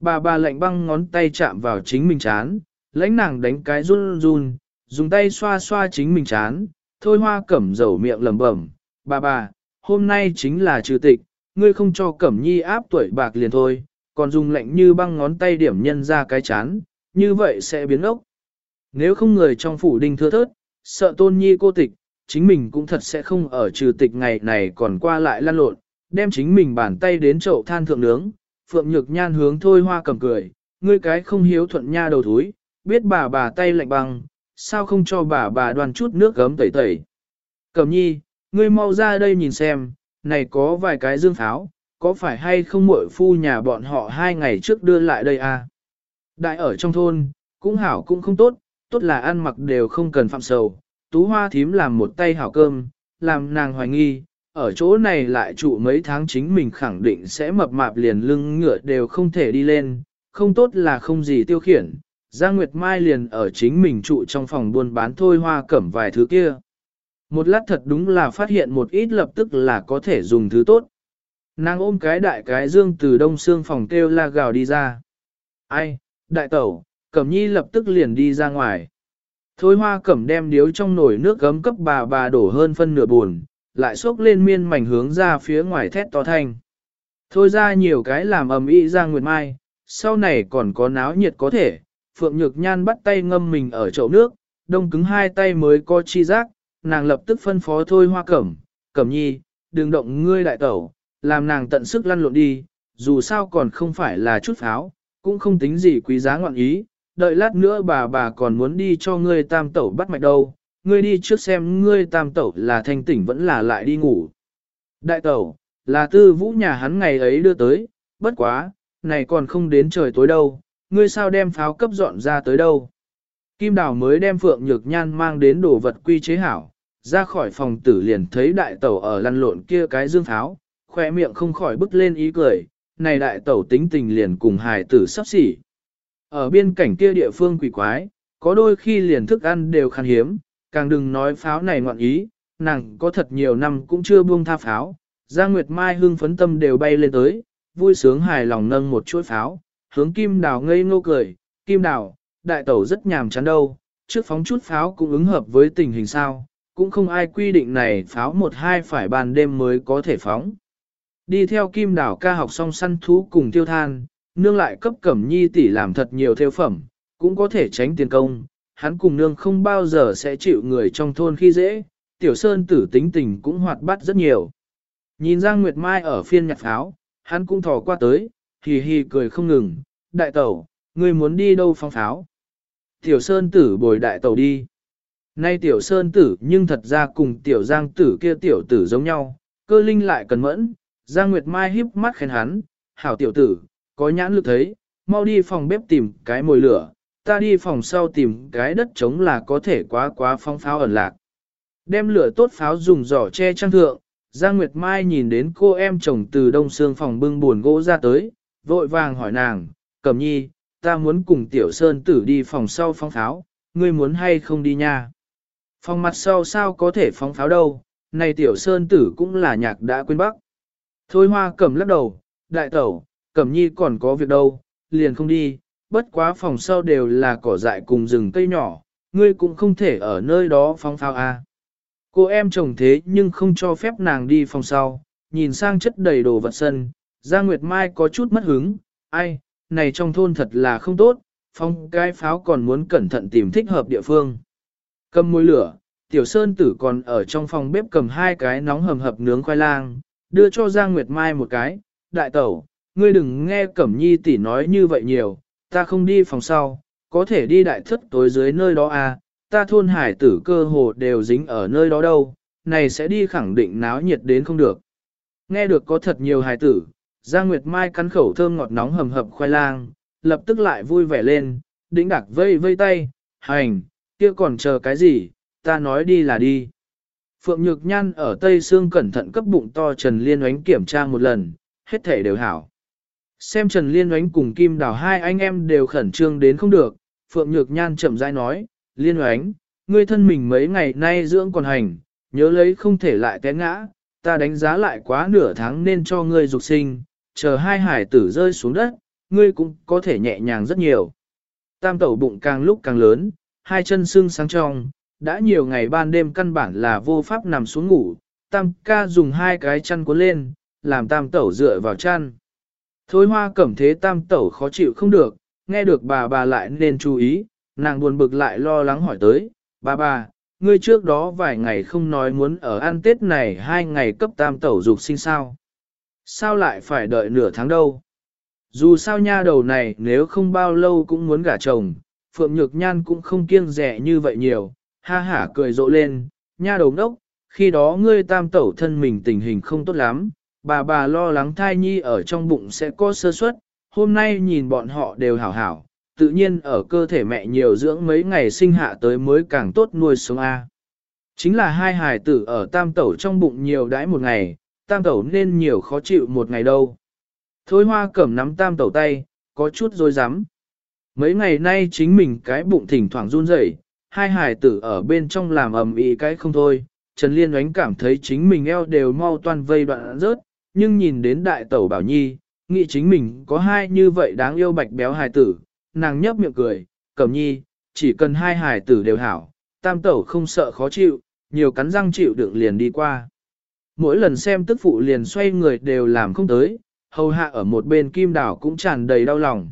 A: Bà bà lạnh băng ngón tay chạm vào chính mình chán, lãnh nàng đánh cái run run, dùng tay xoa xoa chính mình chán, thôi hoa cẩm dầu miệng lẩm bẩm, bà bà, hôm nay chính là trừ tịch, ngươi không cho cẩm nhi áp tuổi bạc liền thôi, còn dùng lạnh như băng ngón tay điểm nhân ra cái chán, như vậy sẽ biến ốc. Nếu không người trong phủ đinh thưa thớt, sợ tôn nhi cô tịch, chính mình cũng thật sẽ không ở trừ tịch ngày này còn qua lại lan lộn, đem chính mình bàn tay đến chậu than thượng nướng, phượng nhược nhan hướng thôi hoa cầm cười, ngươi cái không hiếu thuận nha đầu thúi, biết bà bà tay lạnh băng, sao không cho bà bà đoàn chút nước gấm tẩy tẩy. Cẩm nhi, ngươi mau ra đây nhìn xem, này có vài cái dương pháo, có phải hay không muội phu nhà bọn họ hai ngày trước đưa lại đây à? Đại ở trong thôn, cũng hảo cũng không tốt, tốt là ăn mặc đều không cần phạm sầu, tú hoa thím làm một tay hảo cơm, làm nàng hoài nghi, ở chỗ này lại trụ mấy tháng chính mình khẳng định sẽ mập mạp liền lưng ngựa đều không thể đi lên, không tốt là không gì tiêu khiển. Giang Nguyệt Mai liền ở chính mình trụ trong phòng buôn bán thôi hoa cẩm vài thứ kia. Một lát thật đúng là phát hiện một ít lập tức là có thể dùng thứ tốt. Nàng ôm cái đại cái dương từ đông xương phòng kêu la gào đi ra. Ai, đại tẩu, cẩm nhi lập tức liền đi ra ngoài. Thôi hoa cẩm đem điếu trong nồi nước gấm cấp bà bà đổ hơn phân nửa buồn, lại xốc lên miên mảnh hướng ra phía ngoài thét to thanh. Thôi ra nhiều cái làm ầm ĩ ra nguyệt mai, sau này còn có náo nhiệt có thể, Phượng Nhược Nhan bắt tay ngâm mình ở chậu nước, đông cứng hai tay mới có chi giác, nàng lập tức phân phó thôi hoa cẩm, cẩm nhi, đừng động ngươi đại tẩu, làm nàng tận sức lăn lộn đi, dù sao còn không phải là chút pháo, cũng không tính gì quý giá ngoạn ý, đợi lát nữa bà bà còn muốn đi cho ngươi tam tẩu bắt mạch đâu, ngươi đi trước xem ngươi tam tẩu là thanh tỉnh vẫn là lại đi ngủ. Đại tẩu, là tư vũ nhà hắn ngày ấy đưa tới, bất quá, này còn không đến trời tối đâu, ngươi sao đem pháo cấp dọn ra tới đâu. Kim Đào mới đem Phượng Nhược Nhan mang đến đồ vật quy chế hảo, ra khỏi phòng tử liền thấy đại tẩu ở lăn lộn kia cái dương pháo, khoe miệng không khỏi bứt lên ý cười, này đại tẩu tính tình liền cùng hài tử sắp xỉ. Ở biên cảnh kia địa phương quỷ quái, có đôi khi liền thức ăn đều khan hiếm, càng đừng nói pháo này ngoạn ý, nàng có thật nhiều năm cũng chưa buông tha pháo. Giang Nguyệt Mai hưng phấn tâm đều bay lên tới, vui sướng hài lòng nâng một chuỗi pháo, hướng Kim Đào ngây ngô cười, Kim Đào, đại tẩu rất nhàm chán đâu, trước phóng chút pháo cũng ứng hợp với tình hình sao, cũng không ai quy định này pháo một hai phải ban đêm mới có thể phóng. Đi theo Kim Đào ca học xong săn thú cùng tiêu than, nương lại cấp cẩm nhi tỷ làm thật nhiều theo phẩm, cũng có thể tránh tiền công, hắn cùng nương không bao giờ sẽ chịu người trong thôn khi dễ, tiểu sơn tử tính tình cũng hoạt bát rất nhiều. Nhìn Giang Nguyệt Mai ở phiên nhặt pháo, hắn cũng thò qua tới, hì hì cười không ngừng, đại tẩu, ngươi muốn đi đâu phong pháo. Tiểu sơn tử bồi đại tẩu đi. Nay tiểu sơn tử nhưng thật ra cùng tiểu giang tử kia tiểu tử giống nhau, cơ linh lại cần mẫn, Giang Nguyệt Mai híp mắt khen hắn, hảo tiểu tử, có nhãn lực thấy, mau đi phòng bếp tìm cái mồi lửa, ta đi phòng sau tìm cái đất trống là có thể quá quá phong pháo ẩn lạc. Đem lửa tốt pháo dùng giỏ che trang thượng, Giang Nguyệt Mai nhìn đến cô em chồng từ đông xương phòng bưng buồn gỗ ra tới, vội vàng hỏi nàng, cẩm nhi, ta muốn cùng tiểu sơn tử đi phòng sau phóng pháo, ngươi muốn hay không đi nha. Phòng mặt sau sao có thể phóng pháo đâu, này tiểu sơn tử cũng là nhạc đã quên bắc. Thôi hoa cẩm lắc đầu, đại tẩu, cẩm nhi còn có việc đâu, liền không đi, bất quá phòng sau đều là cỏ dại cùng rừng cây nhỏ, ngươi cũng không thể ở nơi đó phóng pháo à. Cô em chồng thế nhưng không cho phép nàng đi phòng sau, nhìn sang chất đầy đồ vật sân, Giang Nguyệt Mai có chút mất hứng, ai, này trong thôn thật là không tốt, phong cái pháo còn muốn cẩn thận tìm thích hợp địa phương. Cầm môi lửa, Tiểu Sơn Tử còn ở trong phòng bếp cầm hai cái nóng hầm hập nướng khoai lang, đưa cho Giang Nguyệt Mai một cái, đại tẩu, ngươi đừng nghe Cẩm Nhi tỷ nói như vậy nhiều, ta không đi phòng sau, có thể đi đại thất tối dưới nơi đó à, ta thôn hải tử cơ hồ đều dính ở nơi đó đâu, này sẽ đi khẳng định náo nhiệt đến không được. Nghe được có thật nhiều hải tử, Giang Nguyệt Mai cắn khẩu thơm ngọt nóng hầm hập khoai lang, lập tức lại vui vẻ lên, đĩnh đạc vây vây tay, hành, kia còn chờ cái gì, ta nói đi là đi. Phượng Nhược Nhan ở Tây Sương cẩn thận cấp bụng to Trần Liên oánh kiểm tra một lần, hết thể đều hảo. Xem Trần Liên oánh cùng Kim Đào hai anh em đều khẩn trương đến không được, Phượng Nhược Nhan chậm rãi nói, Liên oánh, ngươi thân mình mấy ngày nay dưỡng còn hành, nhớ lấy không thể lại té ngã, ta đánh giá lại quá nửa tháng nên cho ngươi dục sinh, chờ hai hải tử rơi xuống đất, ngươi cũng có thể nhẹ nhàng rất nhiều. Tam tẩu bụng càng lúc càng lớn, hai chân sưng sáng trong, đã nhiều ngày ban đêm căn bản là vô pháp nằm xuống ngủ, tam ca dùng hai cái chăn cuốn lên, làm tam tẩu dựa vào chăn. Thôi hoa cẩm thế tam tẩu khó chịu không được, nghe được bà bà lại nên chú ý, nàng buồn bực lại lo lắng hỏi tới, bà bà, ngươi trước đó vài ngày không nói muốn ở ăn tết này hai ngày cấp tam tẩu dục sinh sao. Sao lại phải đợi nửa tháng đâu? Dù sao nha đầu này nếu không bao lâu cũng muốn gả chồng, Phượng Nhược Nhan cũng không kiêng rẻ như vậy nhiều, ha hả cười rộ lên, nha đầu đốc, khi đó ngươi tam tẩu thân mình tình hình không tốt lắm, bà bà lo lắng thai nhi ở trong bụng sẽ có sơ suất, hôm nay nhìn bọn họ đều hảo hảo, tự nhiên ở cơ thể mẹ nhiều dưỡng mấy ngày sinh hạ tới mới càng tốt nuôi sống A. Chính là hai hài tử ở tam tẩu trong bụng nhiều đãi một ngày, tam tẩu nên nhiều khó chịu một ngày đâu. Thôi hoa cẩm nắm tam tẩu tay, có chút dối rắm Mấy ngày nay chính mình cái bụng thỉnh thoảng run rẩy, hai hài tử ở bên trong làm ầm ĩ cái không thôi. Trần Liên oánh cảm thấy chính mình eo đều mau toàn vây đoạn rớt, nhưng nhìn đến đại tẩu bảo nhi, nghĩ chính mình có hai như vậy đáng yêu bạch béo hài tử, nàng nhấp miệng cười, cẩm nhi, chỉ cần hai hài tử đều hảo, tam tẩu không sợ khó chịu, nhiều cắn răng chịu đựng liền đi qua. Mỗi lần xem tức phụ liền xoay người đều làm không tới, hầu hạ ở một bên kim đảo cũng tràn đầy đau lòng.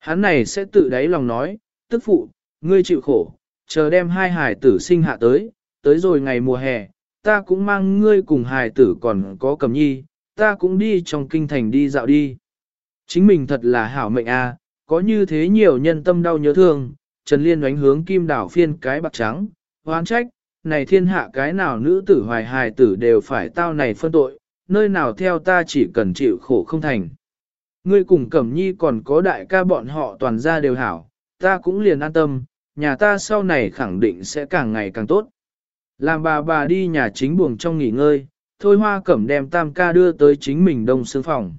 A: Hắn này sẽ tự đáy lòng nói, tức phụ, ngươi chịu khổ, chờ đem hai hải tử sinh hạ tới, tới rồi ngày mùa hè, ta cũng mang ngươi cùng hải tử còn có cầm nhi, ta cũng đi trong kinh thành đi dạo đi. Chính mình thật là hảo mệnh a, có như thế nhiều nhân tâm đau nhớ thương, Trần Liên đánh hướng kim đảo phiên cái bạc trắng, hoán trách, này thiên hạ cái nào nữ tử hoài hài tử đều phải tao này phân tội, nơi nào theo ta chỉ cần chịu khổ không thành. Ngươi cùng Cẩm Nhi còn có đại ca bọn họ toàn ra đều hảo, ta cũng liền an tâm, nhà ta sau này khẳng định sẽ càng ngày càng tốt. Làm bà bà đi nhà chính buồng trong nghỉ ngơi, thôi hoa cẩm đem tam ca đưa tới chính mình đông xương phòng.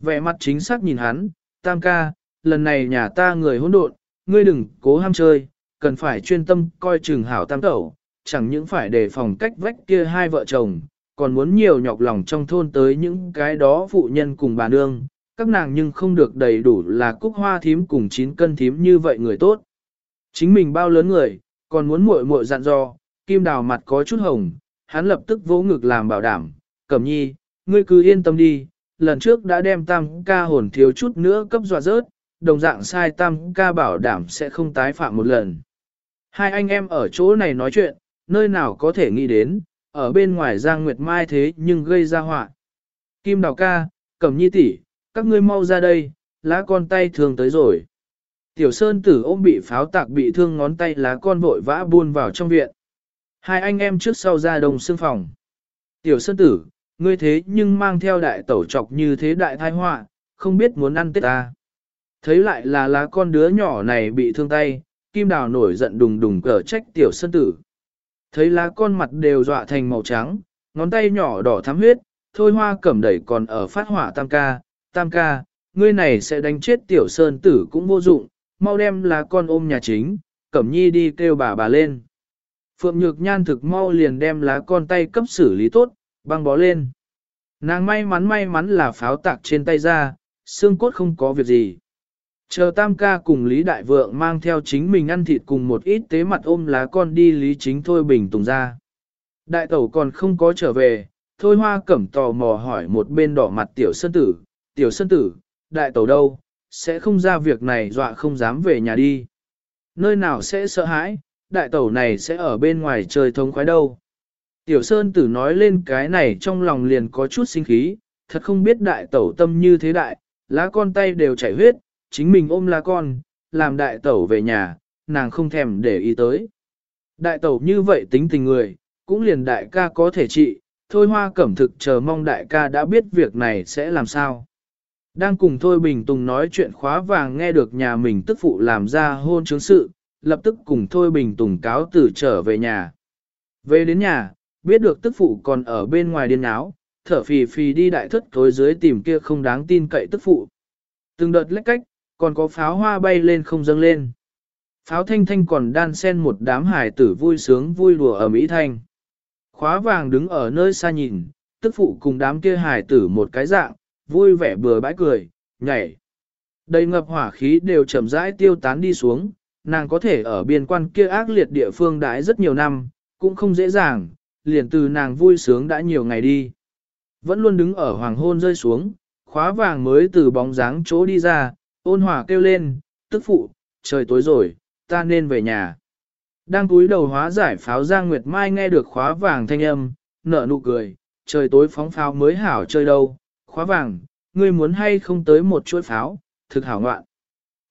A: Vẻ mặt chính xác nhìn hắn, tam ca, lần này nhà ta người hỗn độn, ngươi đừng cố ham chơi, cần phải chuyên tâm coi chừng hảo tam tẩu, chẳng những phải đề phòng cách vách kia hai vợ chồng, còn muốn nhiều nhọc lòng trong thôn tới những cái đó phụ nhân cùng bà nương, các nàng nhưng không được đầy đủ là cúc hoa thím cùng chín cân thím như vậy người tốt. Chính mình bao lớn người, còn muốn muội muội dặn dò, kim đào mặt có chút hồng, hắn lập tức vỗ ngực làm bảo đảm, cẩm nhi, ngươi cứ yên tâm đi, lần trước đã đem tam ca hồn thiếu chút nữa cấp dọa rớt, đồng dạng sai tam ca bảo đảm sẽ không tái phạm một lần. Hai anh em ở chỗ này nói chuyện, nơi nào có thể nghĩ đến, ở bên ngoài Giang Nguyệt Mai thế nhưng gây ra họa. Kim Đào ca, Cẩm Nhi tỷ, các ngươi mau ra đây, lá con tay thường tới rồi. Tiểu Sơn tử ôm bị pháo tạc bị thương ngón tay lá con vội vã buôn vào trong viện. Hai anh em trước sau ra đồng xương phòng. Tiểu Sơn tử, ngươi thế nhưng mang theo đại tẩu trọc như thế đại thai họa, không biết muốn ăn tết ta. Thấy lại là lá con đứa nhỏ này bị thương tay, Kim Đào nổi giận đùng đùng cở trách Tiểu Sơn tử. Thấy lá con mặt đều dọa thành màu trắng, ngón tay nhỏ đỏ thắm huyết, thôi hoa cẩm đẩy còn ở phát hỏa tam ca, tam ca, ngươi này sẽ đánh chết tiểu sơn tử cũng vô dụng, mau đem lá con ôm nhà chính, cẩm nhi đi kêu bà bà lên. Phượng Nhược Nhan thực mau liền đem lá con tay cấp xử lý tốt, băng bó lên. Nàng may mắn may mắn là pháo tạc trên tay ra, xương cốt không có việc gì. Chờ tam ca cùng Lý Đại Vượng mang theo chính mình ăn thịt cùng một ít tế mặt ôm lá con đi Lý Chính Thôi Bình Tùng ra. Đại tẩu còn không có trở về, Thôi Hoa Cẩm tò mò hỏi một bên đỏ mặt tiểu sơn tử, tiểu sơn tử, đại tẩu đâu, sẽ không ra việc này dọa không dám về nhà đi. Nơi nào sẽ sợ hãi, đại tẩu này sẽ ở bên ngoài trời thông khoái đâu. Tiểu sơn tử nói lên cái này trong lòng liền có chút sinh khí, thật không biết đại tẩu tâm như thế đại, lá con tay đều chảy huyết, chính mình ôm lá con, làm đại tẩu về nhà, nàng không thèm để ý tới. Đại tẩu như vậy tính tình người, cũng liền đại ca có thể trị, thôi hoa cẩm thực chờ mong đại ca đã biết việc này sẽ làm sao. Đang cùng Thôi Bình Tùng nói chuyện khóa vàng nghe được nhà mình tức phụ làm ra hôn chứng sự, lập tức cùng Thôi Bình Tùng cáo từ trở về nhà. Về đến nhà, biết được tức phụ còn ở bên ngoài điên áo, thở phì phì đi đại thất thối dưới tìm kia không đáng tin cậy tức phụ. Từng đợt lách cách, còn có pháo hoa bay lên không dâng lên. Pháo thanh thanh còn đan sen một đám hải tử vui sướng vui đùa ở Mỹ Thanh. Khóa vàng đứng ở nơi xa nhìn, tức phụ cùng đám kia hải tử một cái dạng, vui vẻ bừa bãi cười, nhảy. Đầy ngập hỏa khí đều chậm rãi tiêu tán đi xuống, nàng có thể ở biên quan kia ác liệt địa phương đãi rất nhiều năm, cũng không dễ dàng, liền từ nàng vui sướng đã nhiều ngày đi. Vẫn luôn đứng ở hoàng hôn rơi xuống, khóa vàng mới từ bóng dáng chỗ đi ra, ôn hòa kêu lên, tức phụ, trời tối rồi, ta nên về nhà. Đang cúi đầu hóa giải pháo Giang Nguyệt Mai nghe được khóa vàng thanh âm, nở nụ cười, trời tối phóng pháo mới hảo chơi đâu, khóa vàng, ngươi muốn hay không tới một chuỗi pháo, thực hảo ngoạn.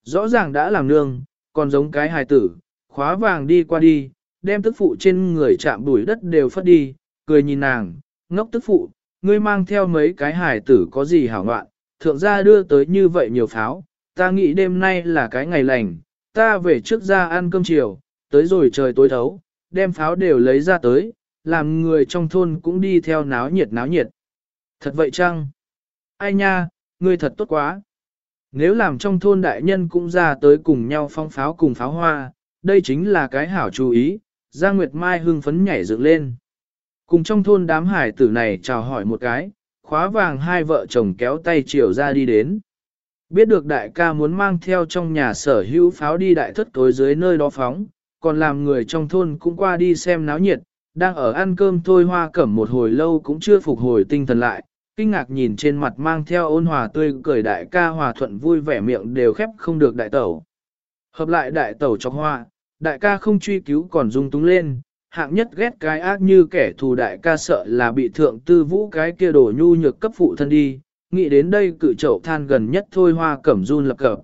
A: Rõ ràng đã làm nương, còn giống cái hài tử, khóa vàng đi qua đi, đem tức phụ trên người chạm bụi đất đều phất đi, cười nhìn nàng, ngốc tức phụ, ngươi mang theo mấy cái hài tử có gì hảo ngoạn, thượng gia đưa tới như vậy nhiều pháo, ta nghĩ đêm nay là cái ngày lành, ta về trước ra ăn cơm chiều, tới rồi trời tối thấu, đem pháo đều lấy ra tới, làm người trong thôn cũng đi theo náo nhiệt náo nhiệt. Thật vậy chăng? Ai nha, ngươi thật tốt quá. Nếu làm trong thôn đại nhân cũng ra tới cùng nhau phong pháo cùng pháo hoa, đây chính là cái hảo chú ý, Giang Nguyệt Mai hưng phấn nhảy dựng lên. Cùng trong thôn đám hải tử này chào hỏi một cái, khóa vàng hai vợ chồng kéo tay chiều ra đi đến. Biết được đại ca muốn mang theo trong nhà sở hữu pháo đi đại thất tối dưới nơi đó phóng, còn làm người trong thôn cũng qua đi xem náo nhiệt, đang ở ăn cơm thôi hoa cẩm một hồi lâu cũng chưa phục hồi tinh thần lại, kinh ngạc nhìn trên mặt mang theo ôn hòa tươi cười đại ca hòa thuận vui vẻ miệng đều khép không được đại tẩu. Hợp lại đại tẩu cho hoa, đại ca không truy cứu còn dung túng lên, hạng nhất ghét cái ác như kẻ thù đại ca sợ là bị thượng tư vũ cái kia đổ nhu nhược cấp phụ thân đi, nghĩ đến đây cự chậu than gần nhất thôi hoa cẩm run lập cập.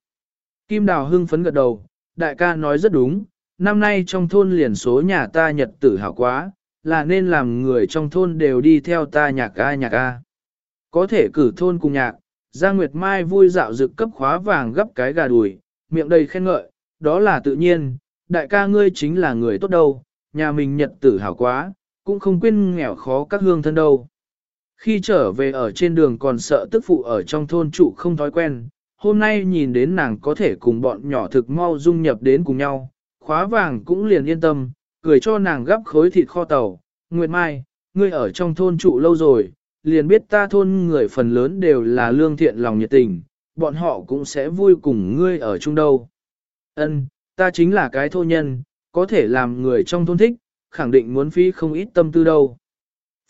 A: Kim Đào hưng phấn gật đầu, đại ca nói rất đúng, năm nay trong thôn liền số nhà ta nhật tử hảo quá, là nên làm người trong thôn đều đi theo ta nhạc ca nhạc ca. Có thể cử thôn cùng nhạc, Giang Nguyệt Mai vui dạo dực cấp khóa vàng gấp cái gà đùi, miệng đầy khen ngợi, đó là tự nhiên, đại ca ngươi chính là người tốt đâu, nhà mình nhật tử hảo quá, cũng không quên nghèo khó các hương thân đâu. Khi trở về ở trên đường còn sợ tức phụ ở trong thôn trụ không thói quen, hôm nay nhìn đến nàng có thể cùng bọn nhỏ thực mau dung nhập đến cùng nhau, khóa vàng cũng liền yên tâm, cười cho nàng gắp khối thịt kho tàu. Nguyệt Mai, ngươi ở trong thôn trụ lâu rồi, liền biết ta thôn người phần lớn đều là lương thiện lòng nhiệt tình, bọn họ cũng sẽ vui cùng ngươi ở chung đâu. Ân, ta chính là cái thô nhân, có thể làm người trong thôn thích, khẳng định muốn phí không ít tâm tư đâu.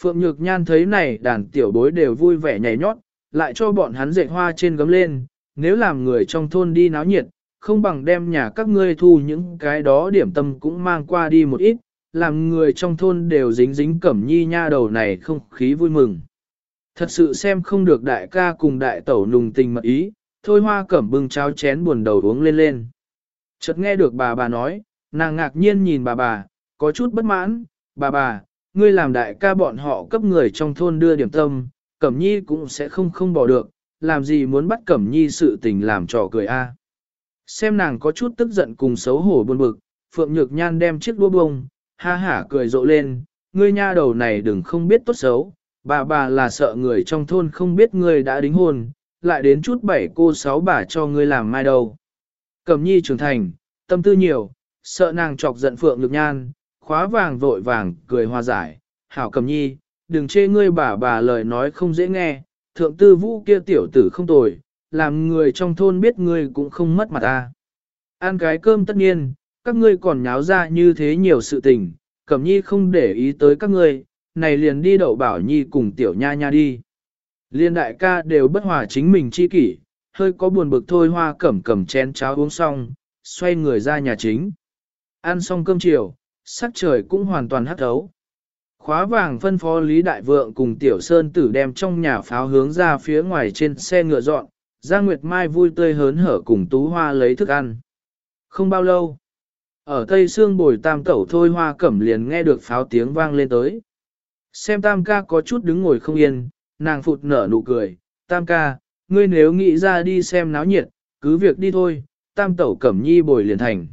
A: Phượng Nhược Nhan thấy này đàn tiểu bối đều vui vẻ nhảy nhót, lại cho bọn hắn dệt hoa trên gấm lên, nếu làm người trong thôn đi náo nhiệt, không bằng đem nhà các ngươi thu những cái đó điểm tâm cũng mang qua đi một ít, làm người trong thôn đều dính dính cẩm nhi nha đầu này không khí vui mừng. Thật sự xem không được đại ca cùng đại tẩu nùng tình mật ý, thôi hoa cẩm bưng cháo chén buồn đầu uống lên lên. Chợt nghe được bà bà nói, nàng ngạc nhiên nhìn bà bà, có chút bất mãn, bà bà, ngươi làm đại ca bọn họ cấp người trong thôn đưa điểm tâm, Cẩm Nhi cũng sẽ không không bỏ được, làm gì muốn bắt Cẩm Nhi sự tình làm trò cười a. Xem nàng có chút tức giận cùng xấu hổ buồn bực, Phượng Nhược Nhan đem chiếc đũa bông, ha hả cười rộ lên, ngươi nha đầu này đừng không biết tốt xấu, bà bà là sợ người trong thôn không biết ngươi đã đính hôn, lại đến chút bảy cô sáu bà cho ngươi làm mai đâu. Cẩm Nhi trưởng thành, tâm tư nhiều, sợ nàng chọc giận Phượng Nhược Nhan, khóa vàng vội vàng, cười hòa giải, hảo cầm nhi, đừng chê ngươi bà bà lời nói không dễ nghe, thượng tư vũ kia tiểu tử không tồi, làm người trong thôn biết ngươi cũng không mất mặt ta. Ăn cái cơm tất nhiên, các ngươi còn nháo ra như thế nhiều sự tình, cẩm nhi không để ý tới các ngươi, này liền đi đậu bảo nhi cùng tiểu nha nha đi. Liên đại ca đều bất hòa chính mình chi kỷ, hơi có buồn bực thôi hoa cẩm cầm chén cháo uống xong, xoay người ra nhà chính. Ăn xong cơm chiều, sắc trời cũng hoàn toàn hắt thấu. Khóa vàng phân phó Lý Đại Vượng cùng Tiểu Sơn Tử đem trong nhà pháo hướng ra phía ngoài trên xe ngựa dọn, Giang Nguyệt Mai vui tươi hớn hở cùng Tú Hoa lấy thức ăn. Không bao lâu, ở Tây Sương bồi tam cẩu thôi hoa cẩm liền nghe được pháo tiếng vang lên tới. Xem tam ca có chút đứng ngồi không yên, nàng phụt nở nụ cười, tam ca, ngươi nếu nghĩ ra đi xem náo nhiệt, cứ việc đi thôi, tam tẩu cẩm nhi bồi liền thành.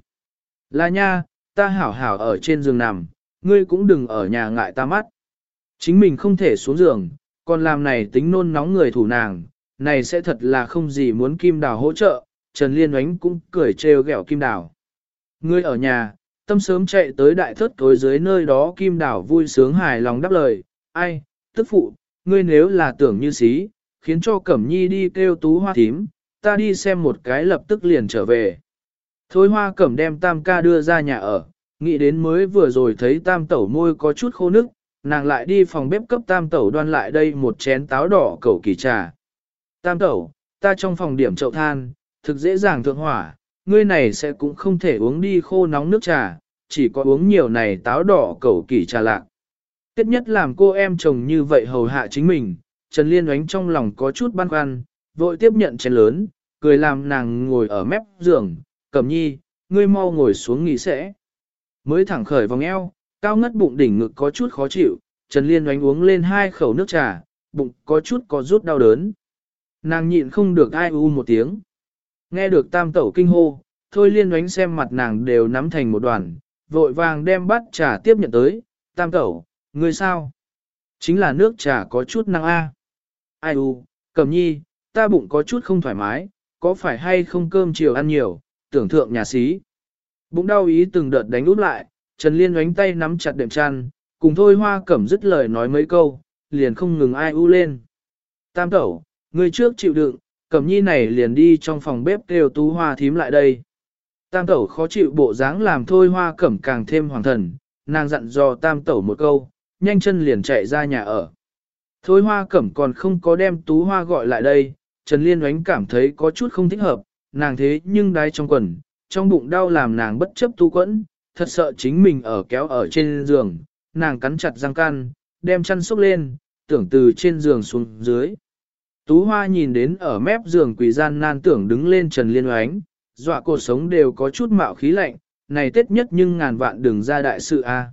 A: Là nha, ta hảo hảo ở trên giường nằm, ngươi cũng đừng ở nhà ngại ta mắt. Chính mình không thể xuống giường, còn làm này tính nôn nóng người thủ nàng, này sẽ thật là không gì muốn Kim Đào hỗ trợ, Trần Liên oánh cũng cười trêu ghẹo Kim Đào. Ngươi ở nhà, tâm sớm chạy tới đại thất tối dưới nơi đó Kim Đào vui sướng hài lòng đáp lời, ai, tức phụ, ngươi nếu là tưởng như xí, khiến cho Cẩm Nhi đi kêu tú hoa thím, ta đi xem một cái lập tức liền trở về. Thôi hoa cẩm đem tam ca đưa ra nhà ở, nghĩ đến mới vừa rồi thấy tam tẩu môi có chút khô nước, nàng lại đi phòng bếp cấp tam tẩu đoan lại đây một chén táo đỏ cầu kỳ trà. Tam tẩu, ta trong phòng điểm chậu than, thực dễ dàng thượng hỏa, ngươi này sẽ cũng không thể uống đi khô nóng nước trà, chỉ có uống nhiều này táo đỏ cầu kỳ trà lạc. Tiết nhất làm cô em chồng như vậy hầu hạ chính mình, Trần Liên oánh trong lòng có chút băn khoăn, vội tiếp nhận chén lớn, cười làm nàng ngồi ở mép giường, Cẩm nhi, ngươi mau ngồi xuống nghỉ sẽ. Mới thẳng khởi vòng eo, cao ngất bụng đỉnh ngực có chút khó chịu, Trần Liên oánh uống lên hai khẩu nước trà, bụng có chút có rút đau đớn. Nàng nhịn không được ai u một tiếng. Nghe được tam tẩu kinh hô, thôi liên oánh xem mặt nàng đều nắm thành một đoàn, vội vàng đem bát trà tiếp nhận tới, tam tẩu, ngươi sao? Chính là nước trà có chút năng a. Ai u, cẩm nhi, ta bụng có chút không thoải mái, có phải hay không cơm chiều ăn nhiều, tưởng thượng nhà xí. Bụng đau ý từng đợt đánh út lại, Trần Liên đánh tay nắm chặt đệm chăn, cùng thôi hoa cẩm dứt lời nói mấy câu, liền không ngừng ai u lên. Tam tẩu, người trước chịu đựng, cẩm nhi này liền đi trong phòng bếp kêu tú hoa thím lại đây. Tam tẩu khó chịu bộ dáng làm thôi hoa cẩm càng thêm hoàng thần, nàng dặn dò tam tẩu một câu, nhanh chân liền chạy ra nhà ở. Thôi hoa cẩm còn không có đem tú hoa gọi lại đây, Trần Liên đánh cảm thấy có chút không thích hợp, nàng thế nhưng đai trong quần, trong bụng đau làm nàng bất chấp tu quẫn, thật sợ chính mình ở kéo ở trên giường, nàng cắn chặt răng can, đem chăn xốc lên, tưởng từ trên giường xuống dưới. Tú Hoa nhìn đến ở mép giường quỷ gian nan tưởng đứng lên Trần Liên oánh, dọa cuộc sống đều có chút mạo khí lạnh, này tết nhất nhưng ngàn vạn đừng ra đại sự a.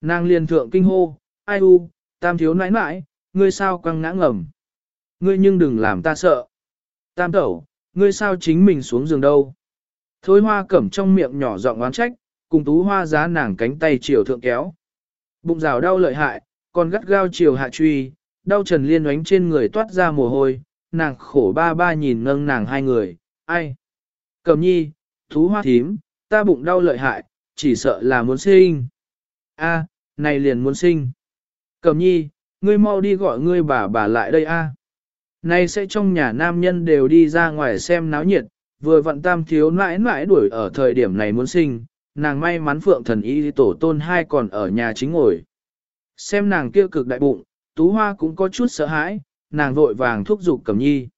A: Nàng liên thượng kinh hô, ai u, tam thiếu nãi nãi, ngươi sao quăng ngã ngầm. Ngươi nhưng đừng làm ta sợ. Tam tẩu, ngươi sao chính mình xuống giường đâu. Thôi hoa cẩm trong miệng nhỏ giọng oán trách, cùng tú hoa giá nàng cánh tay chiều thượng kéo. Bụng rào đau lợi hại, còn gắt gao chiều hạ truy, đau trần liên oánh trên người toát ra mồ hôi, nàng khổ ba ba nhìn nâng nàng hai người, ai. Cẩm nhi, tú hoa thím, ta bụng đau lợi hại, chỉ sợ là muốn sinh. A, này liền muốn sinh. Cẩm nhi, ngươi mau đi gọi ngươi bà bà lại đây a. Nay sẽ trong nhà nam nhân đều đi ra ngoài xem náo nhiệt, vừa vận tam thiếu mãi mãi đuổi ở thời điểm này muốn sinh, nàng may mắn phượng thần y tổ tôn hai còn ở nhà chính ngồi. Xem nàng kia cực đại bụng, tú hoa cũng có chút sợ hãi, nàng vội vàng thúc giục cẩm nhi.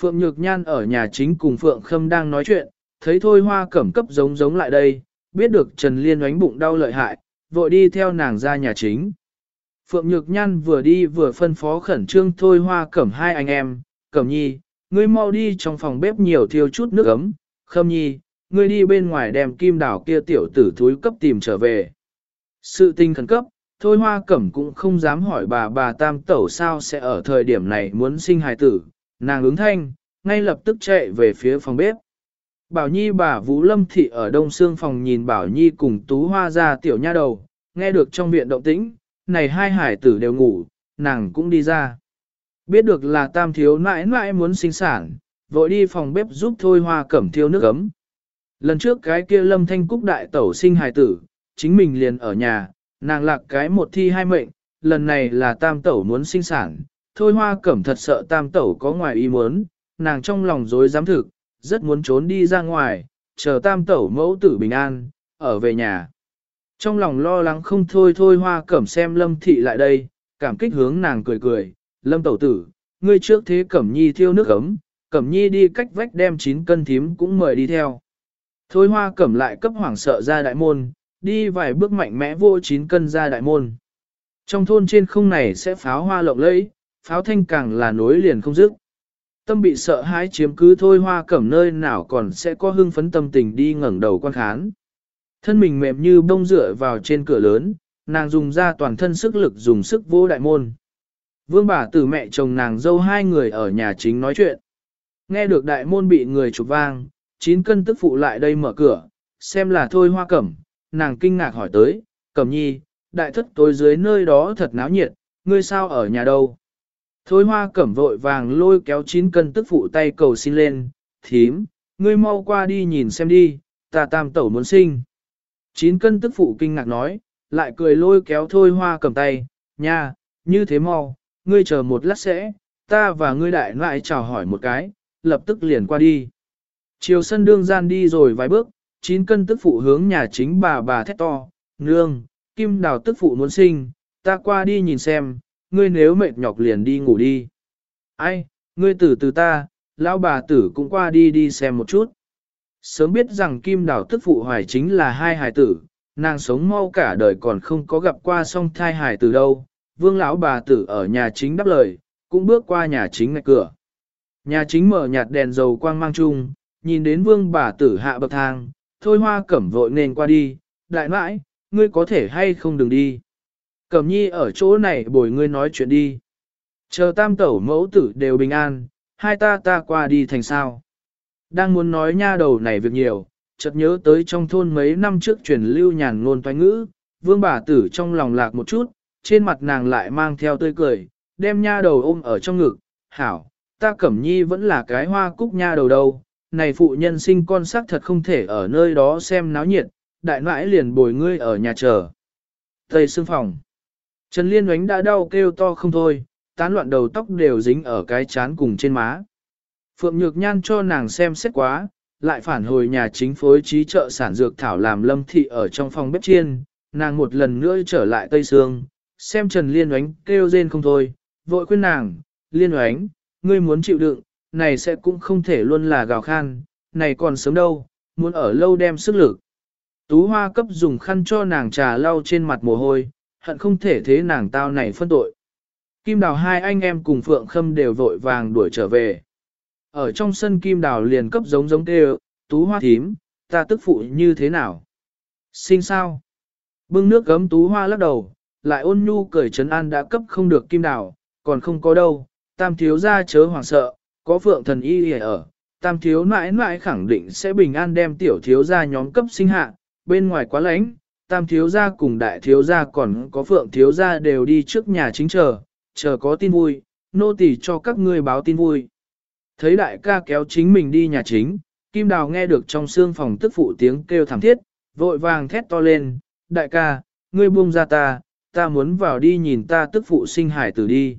A: Phượng Nhược Nhan ở nhà chính cùng Phượng Khâm đang nói chuyện, thấy thôi hoa cẩm cấp giống giống lại đây, biết được Trần Liên oánh bụng đau lợi hại, vội đi theo nàng ra nhà chính. Phượng Nhược Nhan vừa đi vừa phân phó khẩn trương thôi hoa cẩm hai anh em, cẩm nhi, ngươi mau đi trong phòng bếp nhiều thiêu chút nước ấm, khâm nhi, ngươi đi bên ngoài đem kim đảo kia tiểu tử thúi cấp tìm trở về. Sự tình khẩn cấp, thôi hoa cẩm cũng không dám hỏi bà bà tam tẩu sao sẽ ở thời điểm này muốn sinh hài tử, nàng ứng thanh, ngay lập tức chạy về phía phòng bếp. Bảo Nhi bà Vũ Lâm Thị ở đông xương phòng nhìn Bảo Nhi cùng Tú Hoa ra tiểu nha đầu, nghe được trong viện động tĩnh, này hai hải tử đều ngủ, nàng cũng đi ra. Biết được là tam thiếu nãi nãi muốn sinh sản, vội đi phòng bếp giúp Thôi Hoa cẩm thiêu nước ấm. Lần trước cái kia Lâm Thanh Cúc đại tẩu sinh hải tử, chính mình liền ở nhà, nàng lạc cái một thi hai mệnh, lần này là tam tẩu muốn sinh sản, Thôi Hoa cẩm thật sợ tam tẩu có ngoài ý muốn, nàng trong lòng dối dám thực, rất muốn trốn đi ra ngoài, chờ tam tẩu mẫu tử bình an, ở về nhà. Trong lòng lo lắng không thôi thôi hoa cẩm xem lâm thị lại đây, cảm kích hướng nàng cười cười, lâm tẩu tử, ngươi trước thế cẩm nhi thiêu nước ấm, cẩm nhi đi cách vách đem 9 cân thím cũng mời đi theo. Thôi hoa cẩm lại cấp hoảng sợ ra đại môn, đi vài bước mạnh mẽ vô 9 cân ra đại môn. Trong thôn trên không này sẽ pháo hoa lộng lẫy, pháo thanh càng là nối liền không dứt. Tâm bị sợ hãi chiếm cứ thôi hoa cẩm nơi nào còn sẽ có hưng phấn tâm tình đi ngẩng đầu quan khán. Thân mình mềm như bông dựa vào trên cửa lớn, nàng dùng ra toàn thân sức lực dùng sức vô đại môn. Vương bà tử mẹ chồng nàng dâu hai người ở nhà chính nói chuyện. Nghe được đại môn bị người chụp vang, chín cân tức phụ lại đây mở cửa, xem là thôi hoa cẩm, nàng kinh ngạc hỏi tới, cẩm nhi, đại thất tối dưới nơi đó thật náo nhiệt, ngươi sao ở nhà đâu? Thôi hoa cẩm vội vàng lôi kéo chín cân tức phụ tay cầu xin lên, thím, ngươi mau qua đi nhìn xem đi, ta tam tẩu muốn sinh. Chín cân tức phụ kinh ngạc nói, lại cười lôi kéo thôi hoa cầm tay, nha, như thế mau, ngươi chờ một lát sẽ, ta và ngươi đại lại chào hỏi một cái, lập tức liền qua đi. Chiều sân đương gian đi rồi vài bước, chín cân tức phụ hướng nhà chính bà bà thét to, nương, kim đào tức phụ muốn sinh, ta qua đi nhìn xem, ngươi nếu mệt nhọc liền đi ngủ đi. Ai, ngươi tử từ ta, lão bà tử cũng qua đi đi xem một chút. Sớm biết rằng kim đào tức phụ hoài chính là hai hài tử, nàng sống mau cả đời còn không có gặp qua song thai hài tử đâu. Vương lão bà tử ở nhà chính đáp lời, cũng bước qua nhà chính ngay cửa. Nhà chính mở nhạt đèn dầu quang mang chung, nhìn đến vương bà tử hạ bậc thang, thôi hoa cẩm vội nên qua đi, đại mãi, ngươi có thể hay không đừng đi. Cẩm nhi ở chỗ này bồi ngươi nói chuyện đi. Chờ tam tẩu mẫu tử đều bình an, hai ta ta qua đi thành sao. Đang muốn nói nha đầu này việc nhiều, chợt nhớ tới trong thôn mấy năm trước truyền lưu nhàn ngôn toái ngữ, vương bà tử trong lòng lạc một chút, trên mặt nàng lại mang theo tươi cười, đem nha đầu ôm ở trong ngực, hảo, ta cẩm nhi vẫn là cái hoa cúc nha đầu đâu, này phụ nhân sinh con sắc thật không thể ở nơi đó xem náo nhiệt, đại nãi liền bồi ngươi ở nhà chờ. Tây xương phòng. Trần Liên oánh đã đau kêu to không thôi, tán loạn đầu tóc đều dính ở cái chán cùng trên má. Phượng Nhược Nhan cho nàng xem xét quá, lại phản hồi nhà chính phối trí chợ sản dược thảo làm lâm thị ở trong phòng bếp chiên, nàng một lần nữa trở lại Tây Sương, xem Trần Liên oánh kêu rên không thôi, vội khuyên nàng, Liên oánh, ngươi muốn chịu đựng, này sẽ cũng không thể luôn là gào khan, này còn sớm đâu, muốn ở lâu đem sức lực. Tú hoa cấp dùng khăn cho nàng trà lau trên mặt mồ hôi, hận không thể thế nàng tao này phân tội. Kim đào hai anh em cùng Phượng Khâm đều vội vàng đuổi trở về. Ở trong sân Kim đào liền cấp giống giống kêu, tú hoa thím, ta tức phụ như thế nào? Sinh sao? Bưng nước gấm tú hoa lắc đầu, lại ôn nhu cởi trấn an đã cấp không được Kim đào, còn không có đâu, tam thiếu ra chớ hoảng sợ, có Phượng thần y ở, tam thiếu mãi mãi khẳng định sẽ bình an đem tiểu thiếu ra nhóm cấp sinh hạ, bên ngoài quá lạnh, tam thiếu gia cùng đại thiếu gia còn có phượng thiếu gia đều đi trước nhà chính chờ, chờ có tin vui, nô tỳ cho các ngươi báo tin vui. Thấy đại ca kéo chính mình đi nhà chính, Kim Đào nghe được trong xương phòng tức phụ tiếng kêu thảm thiết, vội vàng thét to lên, đại ca, ngươi buông ra ta, ta muốn vào đi nhìn ta tức phụ sinh hải tử đi.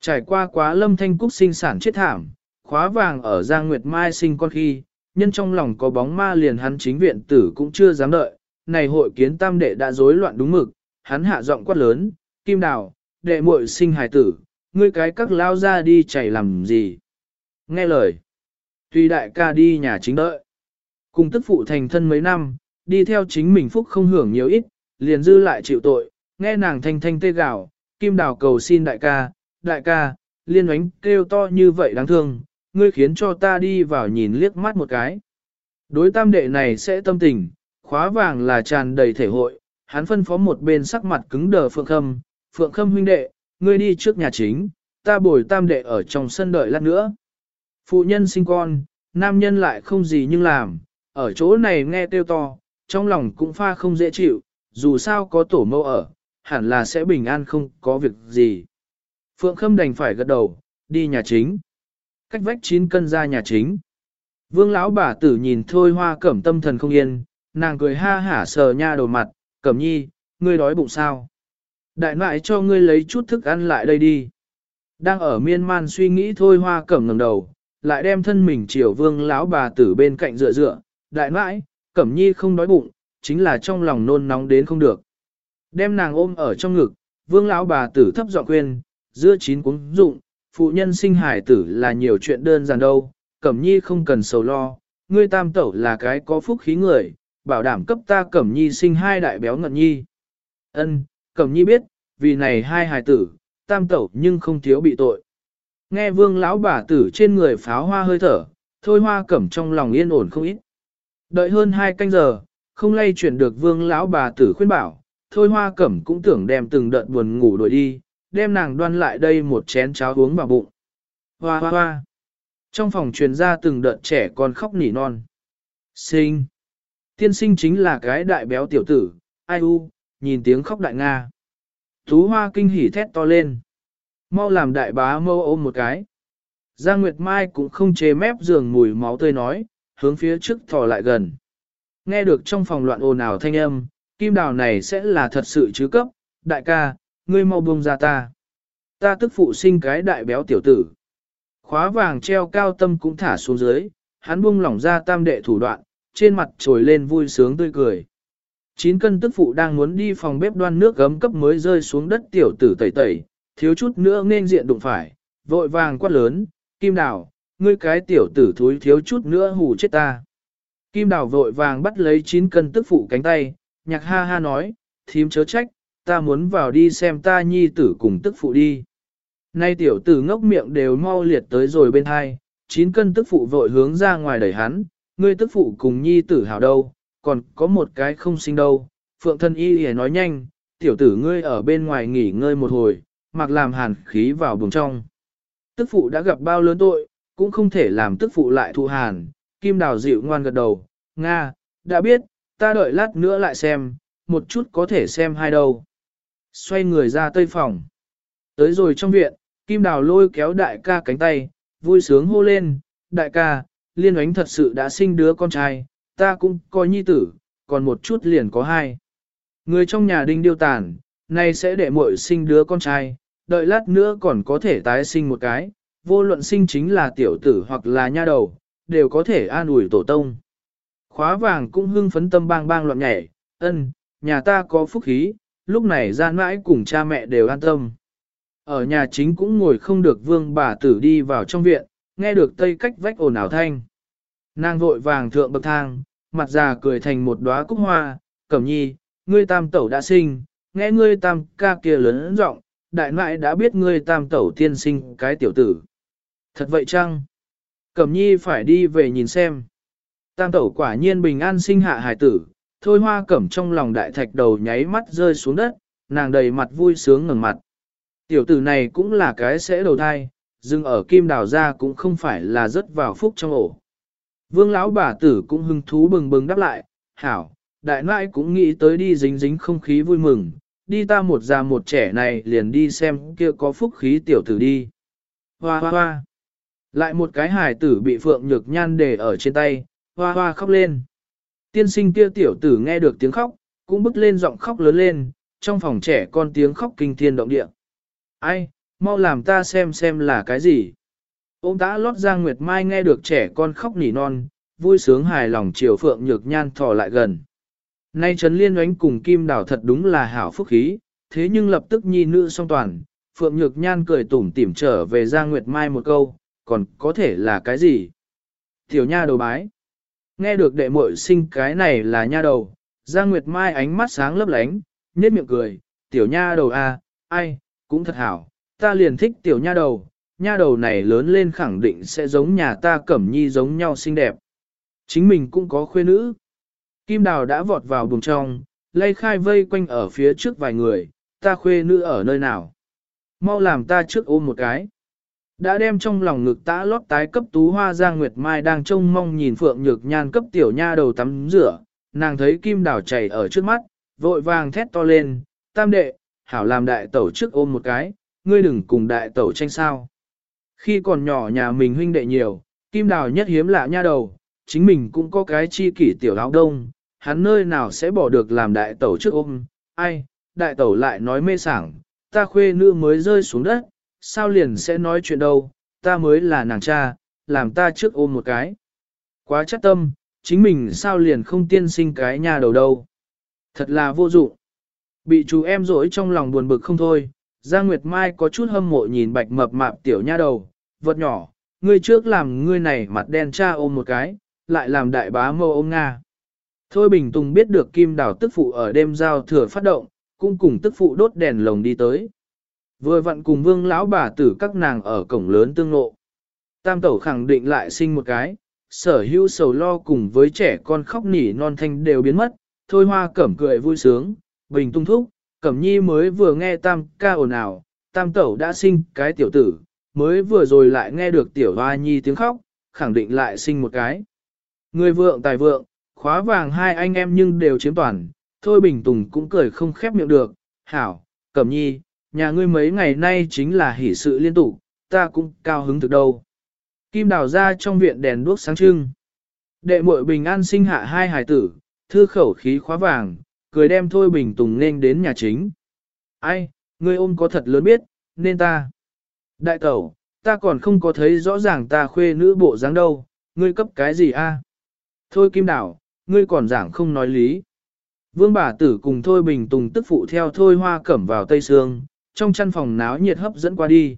A: Trải qua quá lâm thanh cúc sinh sản chết thảm, khóa vàng ở Giang Nguyệt Mai sinh con khi, nhân trong lòng có bóng ma liền hắn chính viện tử cũng chưa dám đợi, này hội kiến tam đệ đã rối loạn đúng mực, hắn hạ giọng quát lớn, kim đào, đệ muội sinh hài tử, ngươi cái các lao ra đi chảy làm gì. Nghe lời, tuy đại ca đi nhà chính đợi, cùng tức phụ thành thân mấy năm, đi theo chính mình phúc không hưởng nhiều ít, liền dư lại chịu tội, nghe nàng thanh thanh tê gạo, kim đào cầu xin đại ca, đại ca, liên oánh kêu to như vậy đáng thương, ngươi khiến cho ta đi vào nhìn liếc mắt một cái. Đối tam đệ này sẽ tâm tình, khóa vàng là tràn đầy thể hội, hắn phân phó một bên sắc mặt cứng đờ Phượng Khâm, Phượng Khâm huynh đệ, ngươi đi trước nhà chính, ta bồi tam đệ ở trong sân đợi lát nữa. Phụ nhân sinh con, nam nhân lại không gì nhưng làm, ở chỗ này nghe tiêu to, trong lòng cũng pha không dễ chịu, dù sao có tổ mẫu ở, hẳn là sẽ bình an không có việc gì. Phượng Khâm đành phải gật đầu, đi nhà chính. Cách vách chín cân ra nhà chính. Vương lão bà tử nhìn thôi hoa cẩm tâm thần không yên, nàng cười ha hả sờ nha đầu mặt, cẩm nhi, ngươi đói bụng sao? Đại nại cho ngươi lấy chút thức ăn lại đây đi. Đang ở miên man suy nghĩ thôi hoa cẩm ngẩng đầu, lại đem thân mình chiều vương lão bà tử bên cạnh dựa dựa, đại nãi, cẩm nhi không đói bụng, chính là trong lòng nôn nóng đến không được. Đem nàng ôm ở trong ngực, vương lão bà tử thấp giọng khuyên, giữa chín cuống dụng, phụ nhân sinh hải tử là nhiều chuyện đơn giản đâu, cẩm nhi không cần sầu lo, ngươi tam tẩu là cái có phúc khí người, bảo đảm cấp ta Cẩm Nhi sinh hai đại béo ngận nhi. Ân, Cẩm Nhi biết, vì này hai hài tử, tam tẩu nhưng không thiếu bị tội. Nghe vương lão bà tử trên người pháo hoa hơi thở, thôi hoa cẩm trong lòng yên ổn không ít. Đợi hơn hai canh giờ, không lay chuyển được vương lão bà tử khuyên bảo, thôi hoa cẩm cũng tưởng đem từng đợt buồn ngủ đuổi đi, đem nàng đoan lại đây một chén cháo uống vào bụng. Hoa hoa hoa. Trong phòng truyền ra từng đợt trẻ con khóc nỉ non. Sinh. Tiên sinh chính là cái đại béo tiểu tử, ai u, nhìn tiếng khóc đại Nga. Thú hoa kinh hỉ thét to lên. Mau làm đại bá mâu ôm một cái. Giang Nguyệt Mai cũng không chế mép giường mùi máu tươi nói, hướng phía trước thò lại gần. Nghe được trong phòng loạn ồn ào thanh âm, kim đào này sẽ là thật sự chứ cấp, đại ca, ngươi mau buông ra ta. Ta tức phụ sinh cái đại béo tiểu tử. Khóa vàng treo cao tâm cũng thả xuống dưới, hắn buông lỏng ra tam đệ thủ đoạn, trên mặt trồi lên vui sướng tươi cười. Chín cân tức phụ đang muốn đi phòng bếp đoan nước gấm cấp mới rơi xuống đất tiểu tử tẩy tẩy, thiếu chút nữa nên diện đụng phải, vội vàng quát lớn, kim đào, ngươi cái tiểu tử thúi thiếu chút nữa hù chết ta. Kim đào vội vàng bắt lấy chín cân tức phụ cánh tay, nhạc ha ha nói, thím chớ trách, ta muốn vào đi xem ta nhi tử cùng tức phụ đi. Nay tiểu tử ngốc miệng đều mau liệt tới rồi bên hai, chín cân tức phụ vội hướng ra ngoài đẩy hắn, ngươi tức phụ cùng nhi tử hảo đâu, còn có một cái không sinh đâu. Phượng thân y hề nói nhanh, tiểu tử ngươi ở bên ngoài nghỉ ngơi một hồi, mặc làm hàn khí vào buồng trong. Tức phụ đã gặp bao lớn tội, cũng không thể làm tức phụ lại thụ hàn, Kim Đào dịu ngoan gật đầu, Nga, đã biết, ta đợi lát nữa lại xem, một chút có thể xem hai đâu. Xoay người ra tây phòng. Tới rồi trong viện, Kim Đào lôi kéo đại ca cánh tay, vui sướng hô lên, đại ca, liên oánh thật sự đã sinh đứa con trai, ta cũng coi nhi tử, còn một chút liền có hai. Người trong nhà đinh điêu tàn, nay sẽ để muội sinh đứa con trai, đợi lát nữa còn có thể tái sinh một cái, vô luận sinh chính là tiểu tử hoặc là nha đầu, đều có thể an ủi tổ tông. Khóa vàng cũng hưng phấn tâm bang bang loạn nhảy, ân, nhà ta có phúc khí, lúc này gian mãi cùng cha mẹ đều an tâm. Ở nhà chính cũng ngồi không được vương bà tử đi vào trong viện, nghe được tây cách vách ồn ào thanh. Nàng vội vàng thượng bậc thang, mặt già cười thành một đóa cúc hoa, cẩm nhi, ngươi tam tẩu đã sinh, nghe ngươi tam ca kia lớn giọng, đại nại đã biết ngươi tam tẩu tiên sinh cái tiểu tử. Thật vậy chăng? Cẩm nhi phải đi về nhìn xem. Tam tẩu quả nhiên bình an sinh hạ hải tử, thôi hoa cẩm trong lòng đại thạch đầu nháy mắt rơi xuống đất, nàng đầy mặt vui sướng ngẩng mặt. Tiểu tử này cũng là cái sẽ đầu thai, dừng ở kim đào ra cũng không phải là rất vào phúc trong ổ. Vương lão bà tử cũng hưng thú bừng bừng đáp lại, hảo, đại nãi cũng nghĩ tới đi dính dính không khí vui mừng, đi ta một già một trẻ này liền đi xem kia có phúc khí tiểu tử đi. Hoa hoa hoa. Lại một cái hài tử bị phượng nhược nhan để ở trên tay, hoa hoa khóc lên. Tiên sinh kia tiểu tử nghe được tiếng khóc, cũng bứt lên giọng khóc lớn lên, trong phòng trẻ con tiếng khóc kinh thiên động địa. Ai, mau làm ta xem xem là cái gì. Ông đã lót Giang Nguyệt Mai nghe được trẻ con khóc nỉ non, vui sướng hài lòng chiều phượng nhược nhan thò lại gần. Nay Trấn Liên oánh cùng Kim Đào thật đúng là hảo phúc khí, thế nhưng lập tức nhi nữ song toàn, phượng nhược nhan cười tủm tỉm trở về Giang Nguyệt Mai một câu, còn có thể là cái gì? Tiểu nha đầu bái. Nghe được đệ muội sinh cái này là nha đầu, Giang Nguyệt Mai ánh mắt sáng lấp lánh, nhếch miệng cười, tiểu nha đầu a, à, ai, cũng thật hảo, ta liền thích tiểu nha đầu, nha đầu này lớn lên khẳng định sẽ giống nhà ta cẩm nhi giống nhau xinh đẹp. Chính mình cũng có khuê nữ. Kim đào đã vọt vào buồng trong, lây khai vây quanh ở phía trước vài người, ta khuê nữ ở nơi nào. Mau làm ta trước ôm một cái. Đã đem trong lòng ngực tã lót tái cấp tú hoa Giang Nguyệt Mai đang trông mong nhìn Phượng Nhược Nhan cấp tiểu nha đầu tắm rửa, nàng thấy kim đào chảy ở trước mắt, vội vàng thét to lên, tam đệ, hảo làm đại tẩu trước ôm một cái, ngươi đừng cùng đại tẩu tranh sao. Khi còn nhỏ nhà mình huynh đệ nhiều, kim đào nhất hiếm lạ nha đầu, chính mình cũng có cái chi kỷ tiểu áo đông, hắn nơi nào sẽ bỏ được làm đại tẩu trước ôm, ai, đại tẩu lại nói mê sảng, ta khuê nữ mới rơi xuống đất, sao liền sẽ nói chuyện đâu, ta mới là nàng cha, làm ta trước ôm một cái. Quá chắc tâm, chính mình sao liền không tiên sinh cái nhà đầu đâu. Thật là vô dụng. Bị chú em rỗi trong lòng buồn bực không thôi, Giang Nguyệt Mai có chút hâm mộ nhìn bạch mập mạp tiểu nha đầu, vật nhỏ, ngươi trước làm ngươi này mặt đen cha ôm một cái, lại làm đại bá mâu ông Nga. Thôi Bình Tùng biết được Kim Đào tức phụ ở đêm giao thừa phát động, cũng cùng tức phụ đốt đèn lồng đi tới. Vừa vặn cùng vương lão bà tử các nàng ở cổng lớn tương lộ Tam tẩu khẳng định lại sinh một cái, sở hữu sầu lo cùng với trẻ con khóc nỉ non thanh đều biến mất, thôi hoa cẩm cười vui sướng, bình tung thúc, cẩm nhi mới vừa nghe tam ca ồn ào, tam tẩu đã sinh cái tiểu tử, mới vừa rồi lại nghe được tiểu hoa nhi tiếng khóc, khẳng định lại sinh một cái. Người vượng tài vượng, khóa vàng hai anh em nhưng đều chiếm toàn, thôi bình tùng cũng cười không khép miệng được, hảo, cẩm nhi, nhà ngươi mấy ngày nay chính là hỷ sự liên tục, ta cũng cao hứng thực đâu. Kim đào ra trong viện đèn đuốc sáng trưng. Đệ muội bình an sinh hạ hai hài tử, thư khẩu khí khóa vàng, cười đem thôi bình tùng nên đến nhà chính. Ai, ngươi ôm có thật lớn biết, nên ta. Đại tẩu, ta còn không có thấy rõ ràng ta khuê nữ bộ dáng đâu, ngươi cấp cái gì a? Thôi kim đào, ngươi còn giảng không nói lý. Vương bà tử cùng Thôi Bình Tùng tức phụ theo Thôi Hoa Cẩm vào Tây Sương, trong chăn phòng náo nhiệt hấp dẫn qua đi.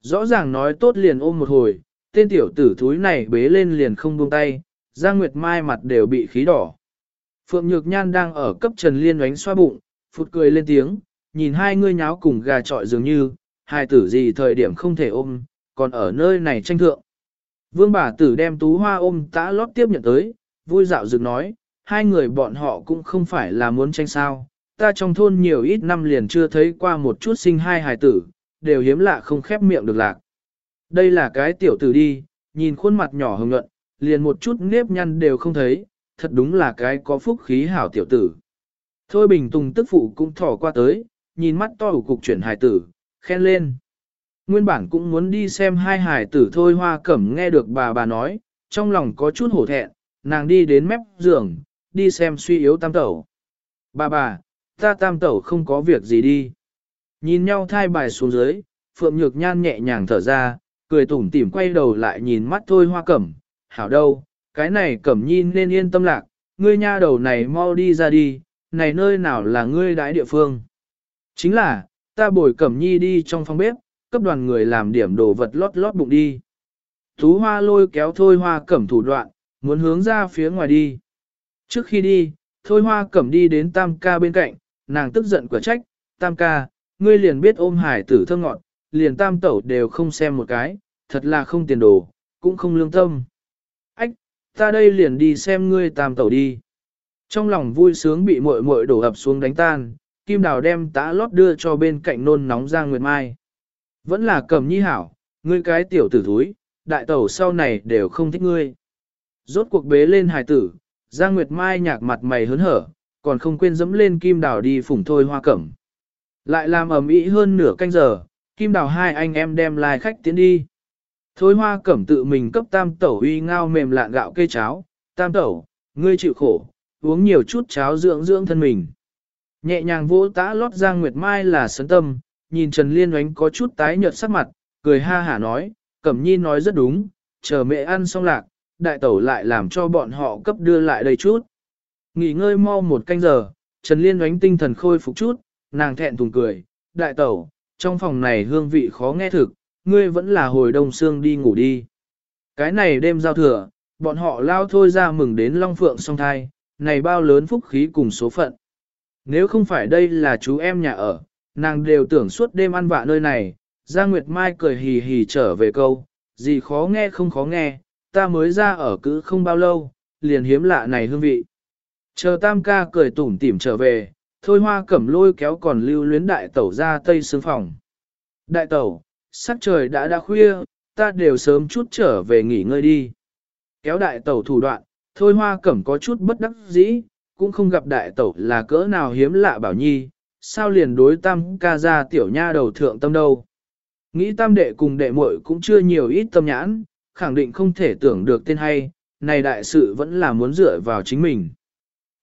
A: Rõ ràng nói tốt liền ôm một hồi, tên tiểu tử thúi này bế lên liền không buông tay, Giang Nguyệt Mai mặt đều bị khí đỏ. Phượng Nhược Nhan đang ở cấp Trần Liên đánh xoa bụng, phụt cười lên tiếng, nhìn hai ngươi nháo cùng gà trọi dường như, hai tử gì thời điểm không thể ôm, còn ở nơi này tranh thượng. Vương bà tử đem tú hoa ôm tã lót tiếp nhận tới, vui dạo dựng nói, hai người bọn họ cũng không phải là muốn tranh sao, ta trong thôn nhiều ít năm liền chưa thấy qua một chút sinh hai hài tử, đều hiếm lạ không khép miệng được lạc. Đây là cái tiểu tử đi, nhìn khuôn mặt nhỏ hồng nhuận, liền một chút nếp nhăn đều không thấy, thật đúng là cái có phúc khí hảo tiểu tử. Thôi bình tùng tức phụ cũng thỏ qua tới, nhìn mắt to ủ cục chuyển hài tử, khen lên. Nguyên bản cũng muốn đi xem hai hải tử thôi hoa cẩm nghe được bà bà nói, trong lòng có chút hổ thẹn, nàng đi đến mép giường, đi xem suy yếu tam tẩu. Bà bà, ta tam tẩu không có việc gì đi. Nhìn nhau thai bài xuống dưới, Phượng Nhược Nhan nhẹ nhàng thở ra, cười tủm tỉm quay đầu lại nhìn mắt thôi hoa cẩm, hảo đâu, cái này cẩm nhi nên yên tâm lạc, ngươi nha đầu này mau đi ra đi, này nơi nào là ngươi đãi địa phương. Chính là, ta bồi cẩm nhi đi trong phòng bếp, cấp đoàn người làm điểm đồ vật lót lót bụng đi. Thú hoa lôi kéo thôi hoa cẩm thủ đoạn, muốn hướng ra phía ngoài đi. Trước khi đi, thôi hoa cẩm đi đến tam ca bên cạnh, nàng tức giận quả trách, tam ca, ngươi liền biết ôm hải tử thơ ngọn, liền tam tẩu đều không xem một cái, thật là không tiền đồ, cũng không lương tâm. Ách, ta đây liền đi xem ngươi tam tẩu đi. Trong lòng vui sướng bị muội muội đổ ập xuống đánh tan, Kim Đào đem tã lót đưa cho bên cạnh nôn nóng Giang Nguyệt Mai. Vẫn là cầm nhi hảo, ngươi cái tiểu tử thúi, đại tẩu sau này đều không thích ngươi. Rốt cuộc bế lên hài tử, Giang Nguyệt Mai nhạc mặt mày hớn hở, còn không quên dẫm lên Kim Đào đi phủng thôi hoa cẩm. Lại làm ầm ý hơn nửa canh giờ, Kim Đào hai anh em đem lai khách tiến đi. Thôi hoa cẩm tự mình cấp tam tẩu uy ngao mềm lạ gạo cây cháo, tam tẩu, ngươi chịu khổ, uống nhiều chút cháo dưỡng dưỡng thân mình. Nhẹ nhàng vỗ tã lót Giang Nguyệt Mai là sấn tâm, nhìn Trần Liên oánh có chút tái nhợt sắc mặt, cười ha hả nói, Cẩm Nhi nói rất đúng, chờ mẹ ăn xong lạc, đại tẩu lại làm cho bọn họ cấp đưa lại đây chút. Nghỉ ngơi mau một canh giờ, Trần Liên oánh tinh thần khôi phục chút, nàng thẹn thùng cười, đại tẩu, trong phòng này hương vị khó nghe thực, ngươi vẫn là hồi đông xương đi ngủ đi. Cái này đêm giao thừa, bọn họ lao thôi ra mừng đến Long Phượng song thai, này bao lớn phúc khí cùng số phận. Nếu không phải đây là chú em nhà ở, nàng đều tưởng suốt đêm ăn vạ nơi này, Giang Nguyệt Mai cười hì hì trở về câu, gì khó nghe không khó nghe, ta mới ra ở cứ không bao lâu, liền hiếm lạ này hương vị. Chờ tam ca cười tủm tỉm trở về, thôi hoa cẩm lôi kéo còn lưu luyến đại tẩu ra tây xương phòng. Đại tẩu, sắc trời đã đã khuya, ta đều sớm chút trở về nghỉ ngơi đi. Kéo đại tẩu thủ đoạn, thôi hoa cẩm có chút bất đắc dĩ, cũng không gặp đại tẩu là cỡ nào hiếm lạ bảo nhi, sao liền đối tam ca ra tiểu nha đầu thượng tâm đâu. Nghĩ tam đệ cùng đệ muội cũng chưa nhiều ít tâm nhãn, khẳng định không thể tưởng được tên hay, này đại sự vẫn là muốn dựa vào chính mình.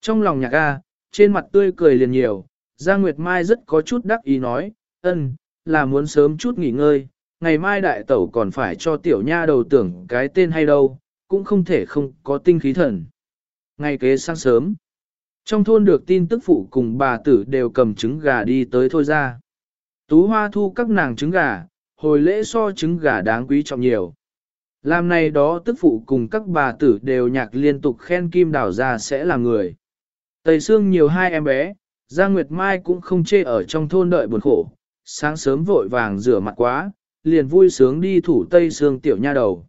A: Trong lòng nhạc A, trên mặt tươi cười liền nhiều, Giang Nguyệt Mai rất có chút đắc ý nói, ân, là muốn sớm chút nghỉ ngơi, ngày mai đại tẩu còn phải cho tiểu nha đầu tưởng cái tên hay đâu, cũng không thể không có tinh khí thần. Ngày kế sáng sớm, trong thôn được tin tức phụ cùng bà tử đều cầm trứng gà đi tới thôi ra. Tú hoa thu các nàng trứng gà, hồi lễ so trứng gà đáng quý trọng nhiều. Làm này đó tức phụ cùng các bà tử đều nhạc liên tục khen kim đảo ra sẽ là người. Tây xương nhiều hai em bé, Giang Nguyệt Mai cũng không chê ở trong thôn đợi buồn khổ, sáng sớm vội vàng rửa mặt quá, liền vui sướng đi thủ Tây xương tiểu nha đầu.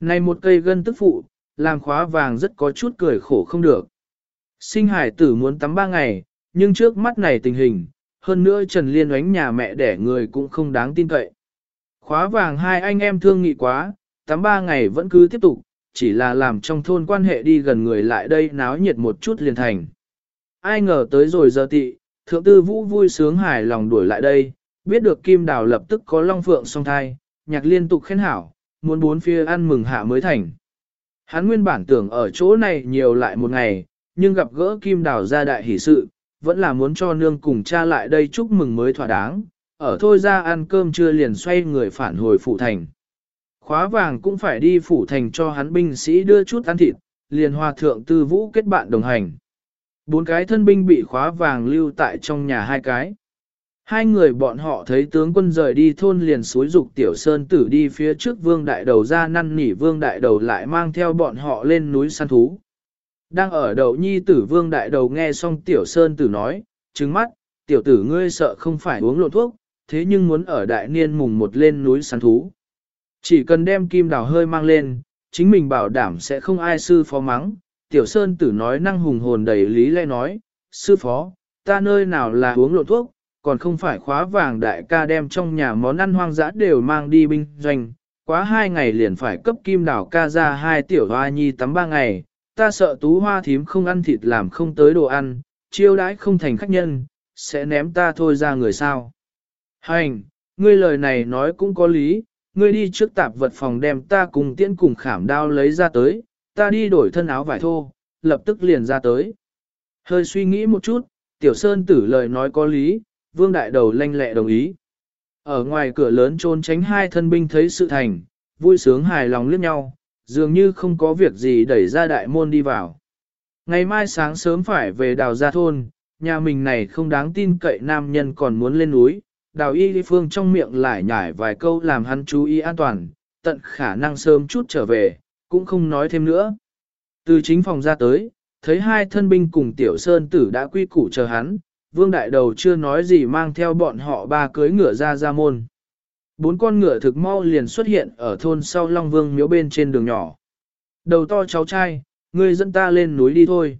A: Này một cây gân tức phụ, làm khóa vàng rất có chút cười khổ không được. Sinh hải tử muốn tắm ba ngày, nhưng trước mắt này tình hình, hơn nữa Trần Liên oánh nhà mẹ đẻ người cũng không đáng tin cậy. Khóa vàng hai anh em thương nghị quá, tắm ba ngày vẫn cứ tiếp tục, chỉ là làm trong thôn quan hệ đi gần người lại đây náo nhiệt một chút liền thành. Ai ngờ tới rồi giờ tị, thượng tư vũ vui sướng hài lòng đuổi lại đây, biết được Kim Đào lập tức có long phượng song thai, nhạc liên tục khen hảo, muốn bốn phía ăn mừng hạ mới thành. Hắn nguyên bản tưởng ở chỗ này nhiều lại một ngày, nhưng gặp gỡ Kim Đào ra đại hỷ sự, vẫn là muốn cho nương cùng cha lại đây chúc mừng mới thỏa đáng, ở thôi ra ăn cơm trưa liền xoay người phản hồi phủ thành. Khóa vàng cũng phải đi phủ thành cho hắn binh sĩ đưa chút ăn thịt, liền hòa thượng tư vũ kết bạn đồng hành. Bốn cái thân binh bị khóa vàng lưu tại trong nhà hai cái. Hai người bọn họ thấy tướng quân rời đi thôn liền suối dục tiểu sơn tử đi phía trước vương đại đầu ra năn nỉ vương đại đầu lại mang theo bọn họ lên núi săn thú. Đang ở đầu nhi tử vương đại đầu nghe xong tiểu sơn tử nói, trứng mắt, tiểu tử ngươi sợ không phải uống lộn thuốc, thế nhưng muốn ở đại niên mùng một lên núi săn thú. Chỉ cần đem kim đào hơi mang lên, chính mình bảo đảm sẽ không ai sư phó mắng. Tiểu sơn tử nói năng hùng hồn đầy lý lẽ nói, sư phó, ta nơi nào là uống lộn thuốc, còn không phải khóa vàng đại ca đem trong nhà món ăn hoang dã đều mang đi binh doanh, Quá hai ngày liền phải cấp kim đảo ca ra hai tiểu hoa nhi tắm ba ngày, ta sợ tú hoa thím không ăn thịt làm không tới đồ ăn, chiêu đãi không thành khách nhân, sẽ ném ta thôi ra người sao. Hành, ngươi lời này nói cũng có lý, ngươi đi trước tạp vật phòng đem ta cùng tiễn cùng khảm đao lấy ra tới, ta đi đổi thân áo vải thô, lập tức liền ra tới. Hơi suy nghĩ một chút, tiểu sơn tử lời nói có lý, vương đại đầu lanh lẹ đồng ý. Ở ngoài cửa lớn trôn tránh hai thân binh thấy sự thành, vui sướng hài lòng liếc nhau, dường như không có việc gì đẩy ra đại môn đi vào. Ngày mai sáng sớm phải về đào gia thôn, nhà mình này không đáng tin cậy nam nhân còn muốn lên núi, đào y phương trong miệng lại nhải vài câu làm hắn chú ý an toàn, tận khả năng sớm chút trở về, cũng không nói thêm nữa. Từ chính phòng ra tới, thấy hai thân binh cùng tiểu sơn tử đã quy củ chờ hắn, vương đại đầu chưa nói gì mang theo bọn họ ba cưới ngựa ra ra môn. Bốn con ngựa thực mau liền xuất hiện ở thôn sau Long Vương miếu bên trên đường nhỏ. Đầu to cháu trai, ngươi dẫn ta lên núi đi thôi.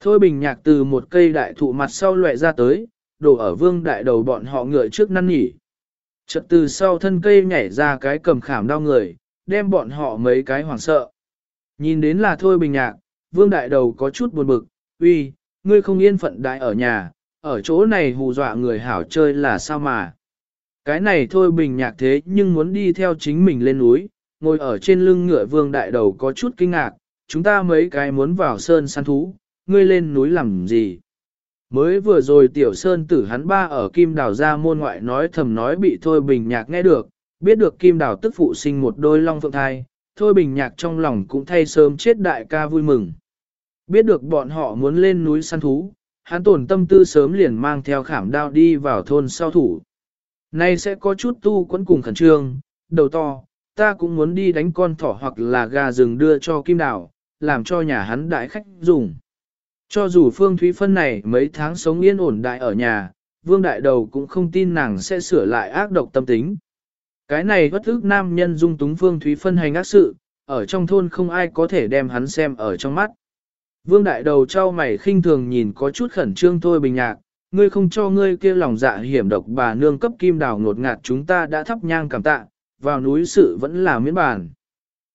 A: Thôi bình nhạc từ một cây đại thụ mặt sau lệ ra tới, đổ ở vương đại đầu bọn họ ngựa trước năn nhỉ. Chợt từ sau thân cây nhảy ra cái cầm khảm đau người, đem bọn họ mấy cái hoảng sợ. Nhìn đến là thôi bình nhạc, vương đại đầu có chút buồn bực, uy, ngươi không yên phận đại ở nhà, ở chỗ này hù dọa người hảo chơi là sao mà. Cái này thôi bình nhạc thế nhưng muốn đi theo chính mình lên núi, ngồi ở trên lưng ngựa vương đại đầu có chút kinh ngạc, chúng ta mấy cái muốn vào sơn săn thú, ngươi lên núi làm gì? Mới vừa rồi tiểu sơn tử hắn ba ở kim đào ra môn ngoại nói thầm nói bị thôi bình nhạc nghe được, biết được kim đào tức phụ sinh một đôi long phượng thai, thôi bình nhạc trong lòng cũng thay sớm chết đại ca vui mừng. Biết được bọn họ muốn lên núi săn thú, hắn tổn tâm tư sớm liền mang theo khảm đao đi vào thôn sau thủ. Nay sẽ có chút tu quấn cùng khẩn trương, đầu to, ta cũng muốn đi đánh con thỏ hoặc là gà rừng đưa cho kim đảo, làm cho nhà hắn đại khách dùng. Cho dù Phương Thúy Phân này mấy tháng sống yên ổn đại ở nhà, Vương Đại Đầu cũng không tin nàng sẽ sửa lại ác độc tâm tính. Cái này bất ức nam nhân dung túng Phương Thúy Phân hành ác sự, ở trong thôn không ai có thể đem hắn xem ở trong mắt. Vương Đại Đầu trao mày khinh thường nhìn có chút khẩn trương thôi bình nhạc, ngươi không cho ngươi kia lòng dạ hiểm độc bà nương cấp kim đào ngột ngạt chúng ta đã thắp nhang cảm tạ, vào núi sự vẫn là miễn bàn.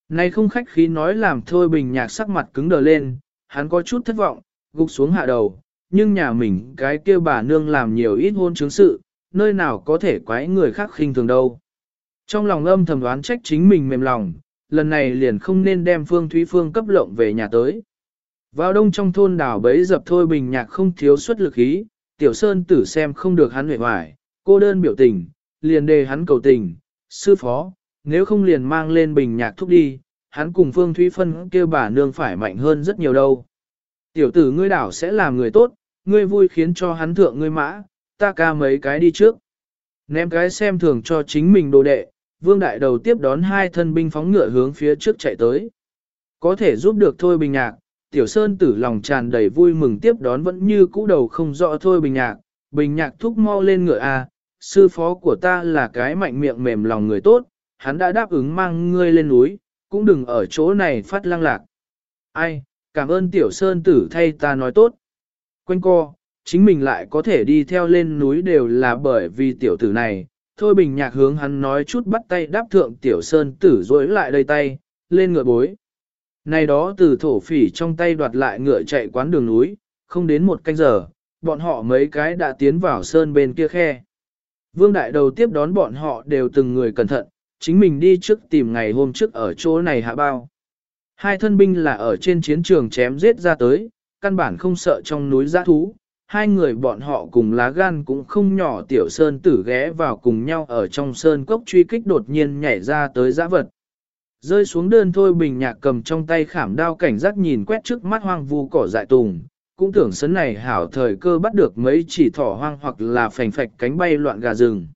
A: Này không khách khí nói làm thôi bình nhạc sắc mặt cứng đờ lên, hắn có chút thất vọng, gục xuống hạ đầu, nhưng nhà mình cái kia bà nương làm nhiều ít hôn chứng sự, nơi nào có thể quái người khác khinh thường đâu. Trong lòng âm thầm đoán trách chính mình mềm lòng, lần này liền không nên đem Phương Thúy Phương cấp lộng về nhà tới. Vào đông trong thôn đảo bấy dập thôi bình nhạc không thiếu suất lực ý, tiểu sơn tử xem không được hắn huệ hoài, cô đơn biểu tình, liền đề hắn cầu tình, sư phó, nếu không liền mang lên bình nhạc thúc đi, hắn cùng Phương Thúy Phân kêu bà nương phải mạnh hơn rất nhiều đâu. Tiểu tử ngươi đảo sẽ làm người tốt, ngươi vui khiến cho hắn thượng ngươi mã, ta ca mấy cái đi trước. Ném cái xem thường cho chính mình đồ đệ, vương đại đầu tiếp đón hai thân binh phóng ngựa hướng phía trước chạy tới. Có thể giúp được thôi bình nhạc, tiểu sơn tử lòng tràn đầy vui mừng tiếp đón vẫn như cũ đầu không rõ thôi bình nhạc, bình nhạc thúc mau lên ngựa a, à, sư phó của ta là cái mạnh miệng mềm lòng người tốt, hắn đã đáp ứng mang ngươi lên núi, cũng đừng ở chỗ này phát lăng lạc. Ai, cảm ơn tiểu sơn tử thay ta nói tốt. Quanh co, chính mình lại có thể đi theo lên núi đều là bởi vì tiểu tử này. Thôi bình nhạc hướng hắn nói chút bắt tay đáp thượng tiểu sơn tử rối lại đầy tay, lên ngựa bối. Này đó từ thổ phỉ trong tay đoạt lại ngựa chạy quán đường núi, không đến một canh giờ, bọn họ mấy cái đã tiến vào sơn bên kia khe. Vương đại đầu tiếp đón bọn họ đều từng người cẩn thận, chính mình đi trước tìm ngày hôm trước ở chỗ này hạ bao. Hai thân binh là ở trên chiến trường chém giết ra tới, căn bản không sợ trong núi giã thú. Hai người bọn họ cùng lá gan cũng không nhỏ tiểu sơn tử ghé vào cùng nhau ở trong sơn cốc truy kích đột nhiên nhảy ra tới giã vật. Rơi xuống đơn thôi bình nhạc cầm trong tay khảm đao cảnh giác nhìn quét trước mắt hoang vu cỏ dại tùng, cũng tưởng sấn này hảo thời cơ bắt được mấy chỉ thỏ hoang hoặc là phành phạch cánh bay loạn gà rừng.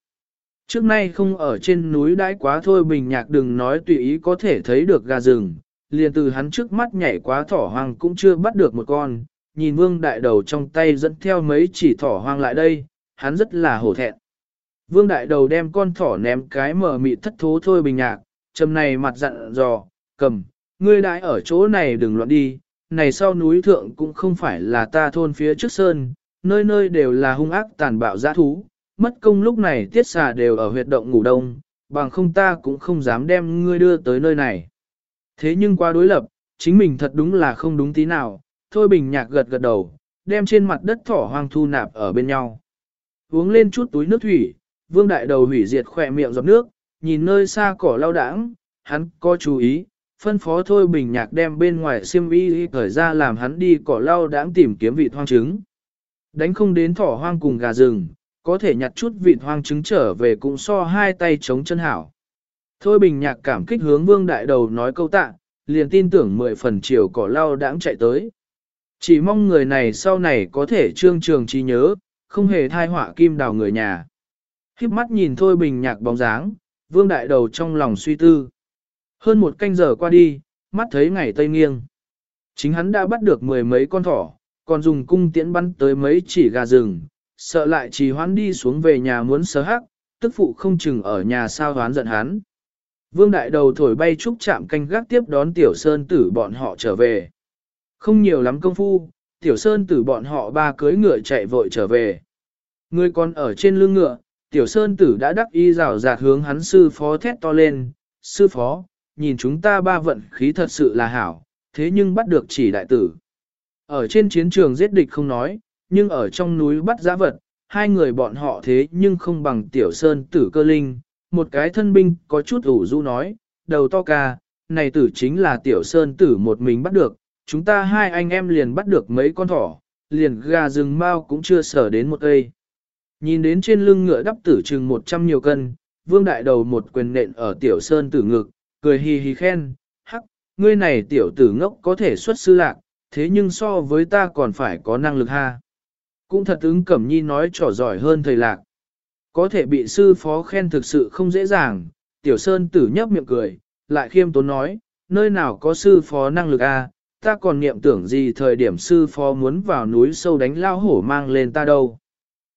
A: Trước nay không ở trên núi đãi quá thôi bình nhạc đừng nói tùy ý có thể thấy được gà rừng, liền từ hắn trước mắt nhảy quá thỏ hoang cũng chưa bắt được một con, nhìn vương đại đầu trong tay dẫn theo mấy chỉ thỏ hoang lại đây, hắn rất là hổ thẹn. Vương đại đầu đem con thỏ ném cái mở mị thất thố thôi bình nhạc, trầm này mặt dặn dò, cầm, ngươi đãi ở chỗ này đừng loạn đi, này sau núi thượng cũng không phải là ta thôn phía trước sơn, nơi nơi đều là hung ác tàn bạo giã thú, mất công lúc này tiết xà đều ở huyệt động ngủ đông, bằng không ta cũng không dám đem ngươi đưa tới nơi này. Thế nhưng qua đối lập, chính mình thật đúng là không đúng tí nào, thôi bình nhạc gật gật đầu, đem trên mặt đất thỏ hoang thu nạp ở bên nhau. Uống lên chút túi nước thủy, vương đại đầu hủy diệt khỏe miệng giọt nước, nhìn nơi xa cỏ lao đãng, hắn có chú ý, phân phó thôi bình nhạc đem bên ngoài xiêm y khởi ra làm hắn đi cỏ lao đãng tìm kiếm vị hoang trứng. Đánh không đến thỏ hoang cùng gà rừng, có thể nhặt chút vị hoang trứng trở về cũng so hai tay chống chân hảo. Thôi bình nhạc cảm kích hướng vương đại đầu nói câu tạ, liền tin tưởng mười phần chiều cỏ lao đãng chạy tới. Chỉ mong người này sau này có thể trương trường trí nhớ, không hề thai họa kim đào người nhà. Khiếp mắt nhìn thôi bình nhạc bóng dáng, vương đại đầu trong lòng suy tư. Hơn một canh giờ qua đi, mắt thấy ngày tây nghiêng. Chính hắn đã bắt được mười mấy con thỏ, còn dùng cung tiễn bắn tới mấy chỉ gà rừng, sợ lại trì hoãn đi xuống về nhà muốn sớ hắc, tức phụ không chừng ở nhà sao hoán giận hắn. Vương đại đầu thổi bay trúc chạm canh gác tiếp đón tiểu sơn tử bọn họ trở về. Không nhiều lắm công phu, tiểu sơn tử bọn họ ba cưới ngựa chạy vội trở về. Người còn ở trên lưng ngựa, tiểu sơn tử đã đắc y rào rạt hướng hắn sư phó thét to lên. Sư phó, nhìn chúng ta ba vận khí thật sự là hảo, thế nhưng bắt được chỉ đại tử. Ở trên chiến trường giết địch không nói, nhưng ở trong núi bắt giã vật, hai người bọn họ thế nhưng không bằng tiểu sơn tử cơ linh. Một cái thân binh có chút ủ rũ nói, đầu to ca, này tử chính là tiểu sơn tử một mình bắt được, chúng ta hai anh em liền bắt được mấy con thỏ, liền gà rừng mau cũng chưa sở đến một cây. Nhìn đến trên lưng ngựa đắp tử chừng một trăm nhiều cân, vương đại đầu một quyền nện ở tiểu sơn tử ngực, cười hì hì khen, hắc, ngươi này tiểu tử ngốc có thể xuất sư lạc, thế nhưng so với ta còn phải có năng lực ha. Cũng thật ứng cẩm nhi nói trò giỏi hơn thầy lạc. Có thể bị sư phó khen thực sự không dễ dàng, tiểu sơn tử nhấp miệng cười, lại khiêm tốn nói, nơi nào có sư phó năng lực a, ta còn niệm tưởng gì thời điểm sư phó muốn vào núi sâu đánh lao hổ mang lên ta đâu.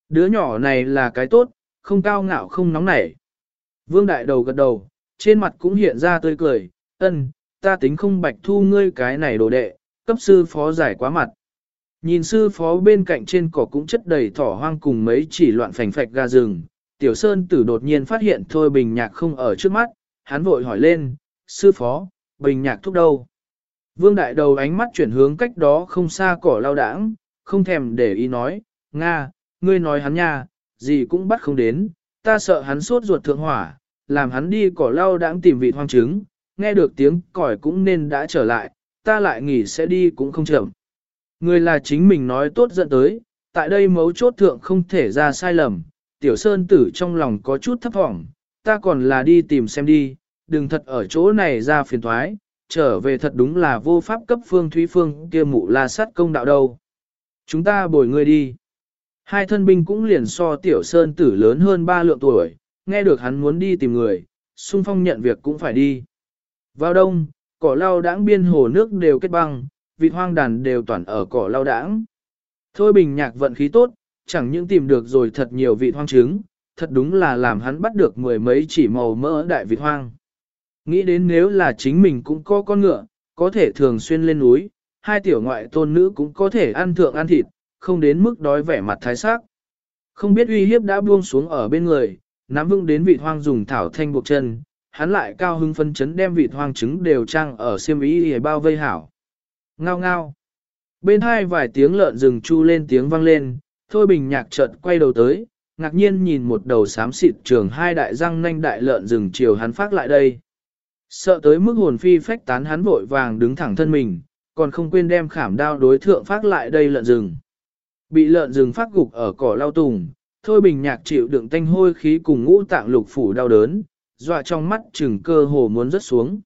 A: Đứa nhỏ này là cái tốt, không cao ngạo không nóng nảy. Vương đại đầu gật đầu, trên mặt cũng hiện ra tươi cười, ân, ta tính không bạch thu ngươi cái này đồ đệ, cấp sư phó giải quá mặt. Nhìn sư phó bên cạnh trên cỏ cũng chất đầy thỏ hoang cùng mấy chỉ loạn phành phạch ga rừng, tiểu sơn tử đột nhiên phát hiện thôi bình nhạc không ở trước mắt, hắn vội hỏi lên, sư phó, bình nhạc thúc đâu? Vương đại đầu ánh mắt chuyển hướng cách đó không xa cỏ lao đãng, không thèm để ý nói, Nga, ngươi nói hắn nha, gì cũng bắt không đến, ta sợ hắn sốt ruột thượng hỏa, làm hắn đi cỏ lau đãng tìm vị hoang trứng, nghe được tiếng còi cũng nên đã trở lại, ta lại nghỉ sẽ đi cũng không chậm. Người là chính mình nói tốt dẫn tới, tại đây mấu chốt thượng không thể ra sai lầm, tiểu sơn tử trong lòng có chút thấp thỏm, ta còn là đi tìm xem đi, đừng thật ở chỗ này ra phiền thoái, trở về thật đúng là vô pháp cấp phương thúy phương kia mụ la sát công đạo đâu. Chúng ta bồi ngươi đi. Hai thân binh cũng liền so tiểu sơn tử lớn hơn ba lượng tuổi, nghe được hắn muốn đi tìm người, xung phong nhận việc cũng phải đi. Vào đông, cỏ lau đãng biên hồ nước đều kết băng, vịt hoang đàn đều toàn ở cỏ lau đãng. Thôi bình nhạc vận khí tốt, chẳng những tìm được rồi thật nhiều vịt hoang trứng, thật đúng là làm hắn bắt được mười mấy chỉ màu mỡ đại vịt hoang. Nghĩ đến nếu là chính mình cũng có con ngựa, có thể thường xuyên lên núi, hai tiểu ngoại tôn nữ cũng có thể ăn thượng ăn thịt, không đến mức đói vẻ mặt thái sắc. Không biết uy hiếp đã buông xuống ở bên người, nắm vững đến vịt hoang dùng thảo thanh buộc chân, hắn lại cao hưng phân chấn đem vịt hoang trứng đều trang ở xiêm ý để bao vây hảo. Ngao ngao. Bên hai vài tiếng lợn rừng chu lên tiếng vang lên, Thôi Bình Nhạc chợt quay đầu tới, ngạc nhiên nhìn một đầu xám xịt trường hai đại răng nanh đại lợn rừng chiều hắn phát lại đây. Sợ tới mức hồn phi phách tán hắn vội vàng đứng thẳng thân mình, còn không quên đem khảm đao đối thượng phát lại đây lợn rừng. Bị lợn rừng phát gục ở cỏ lao tùng, Thôi Bình Nhạc chịu đựng tanh hôi khí cùng ngũ tạng lục phủ đau đớn, dọa trong mắt chừng cơ hồ muốn rớt xuống.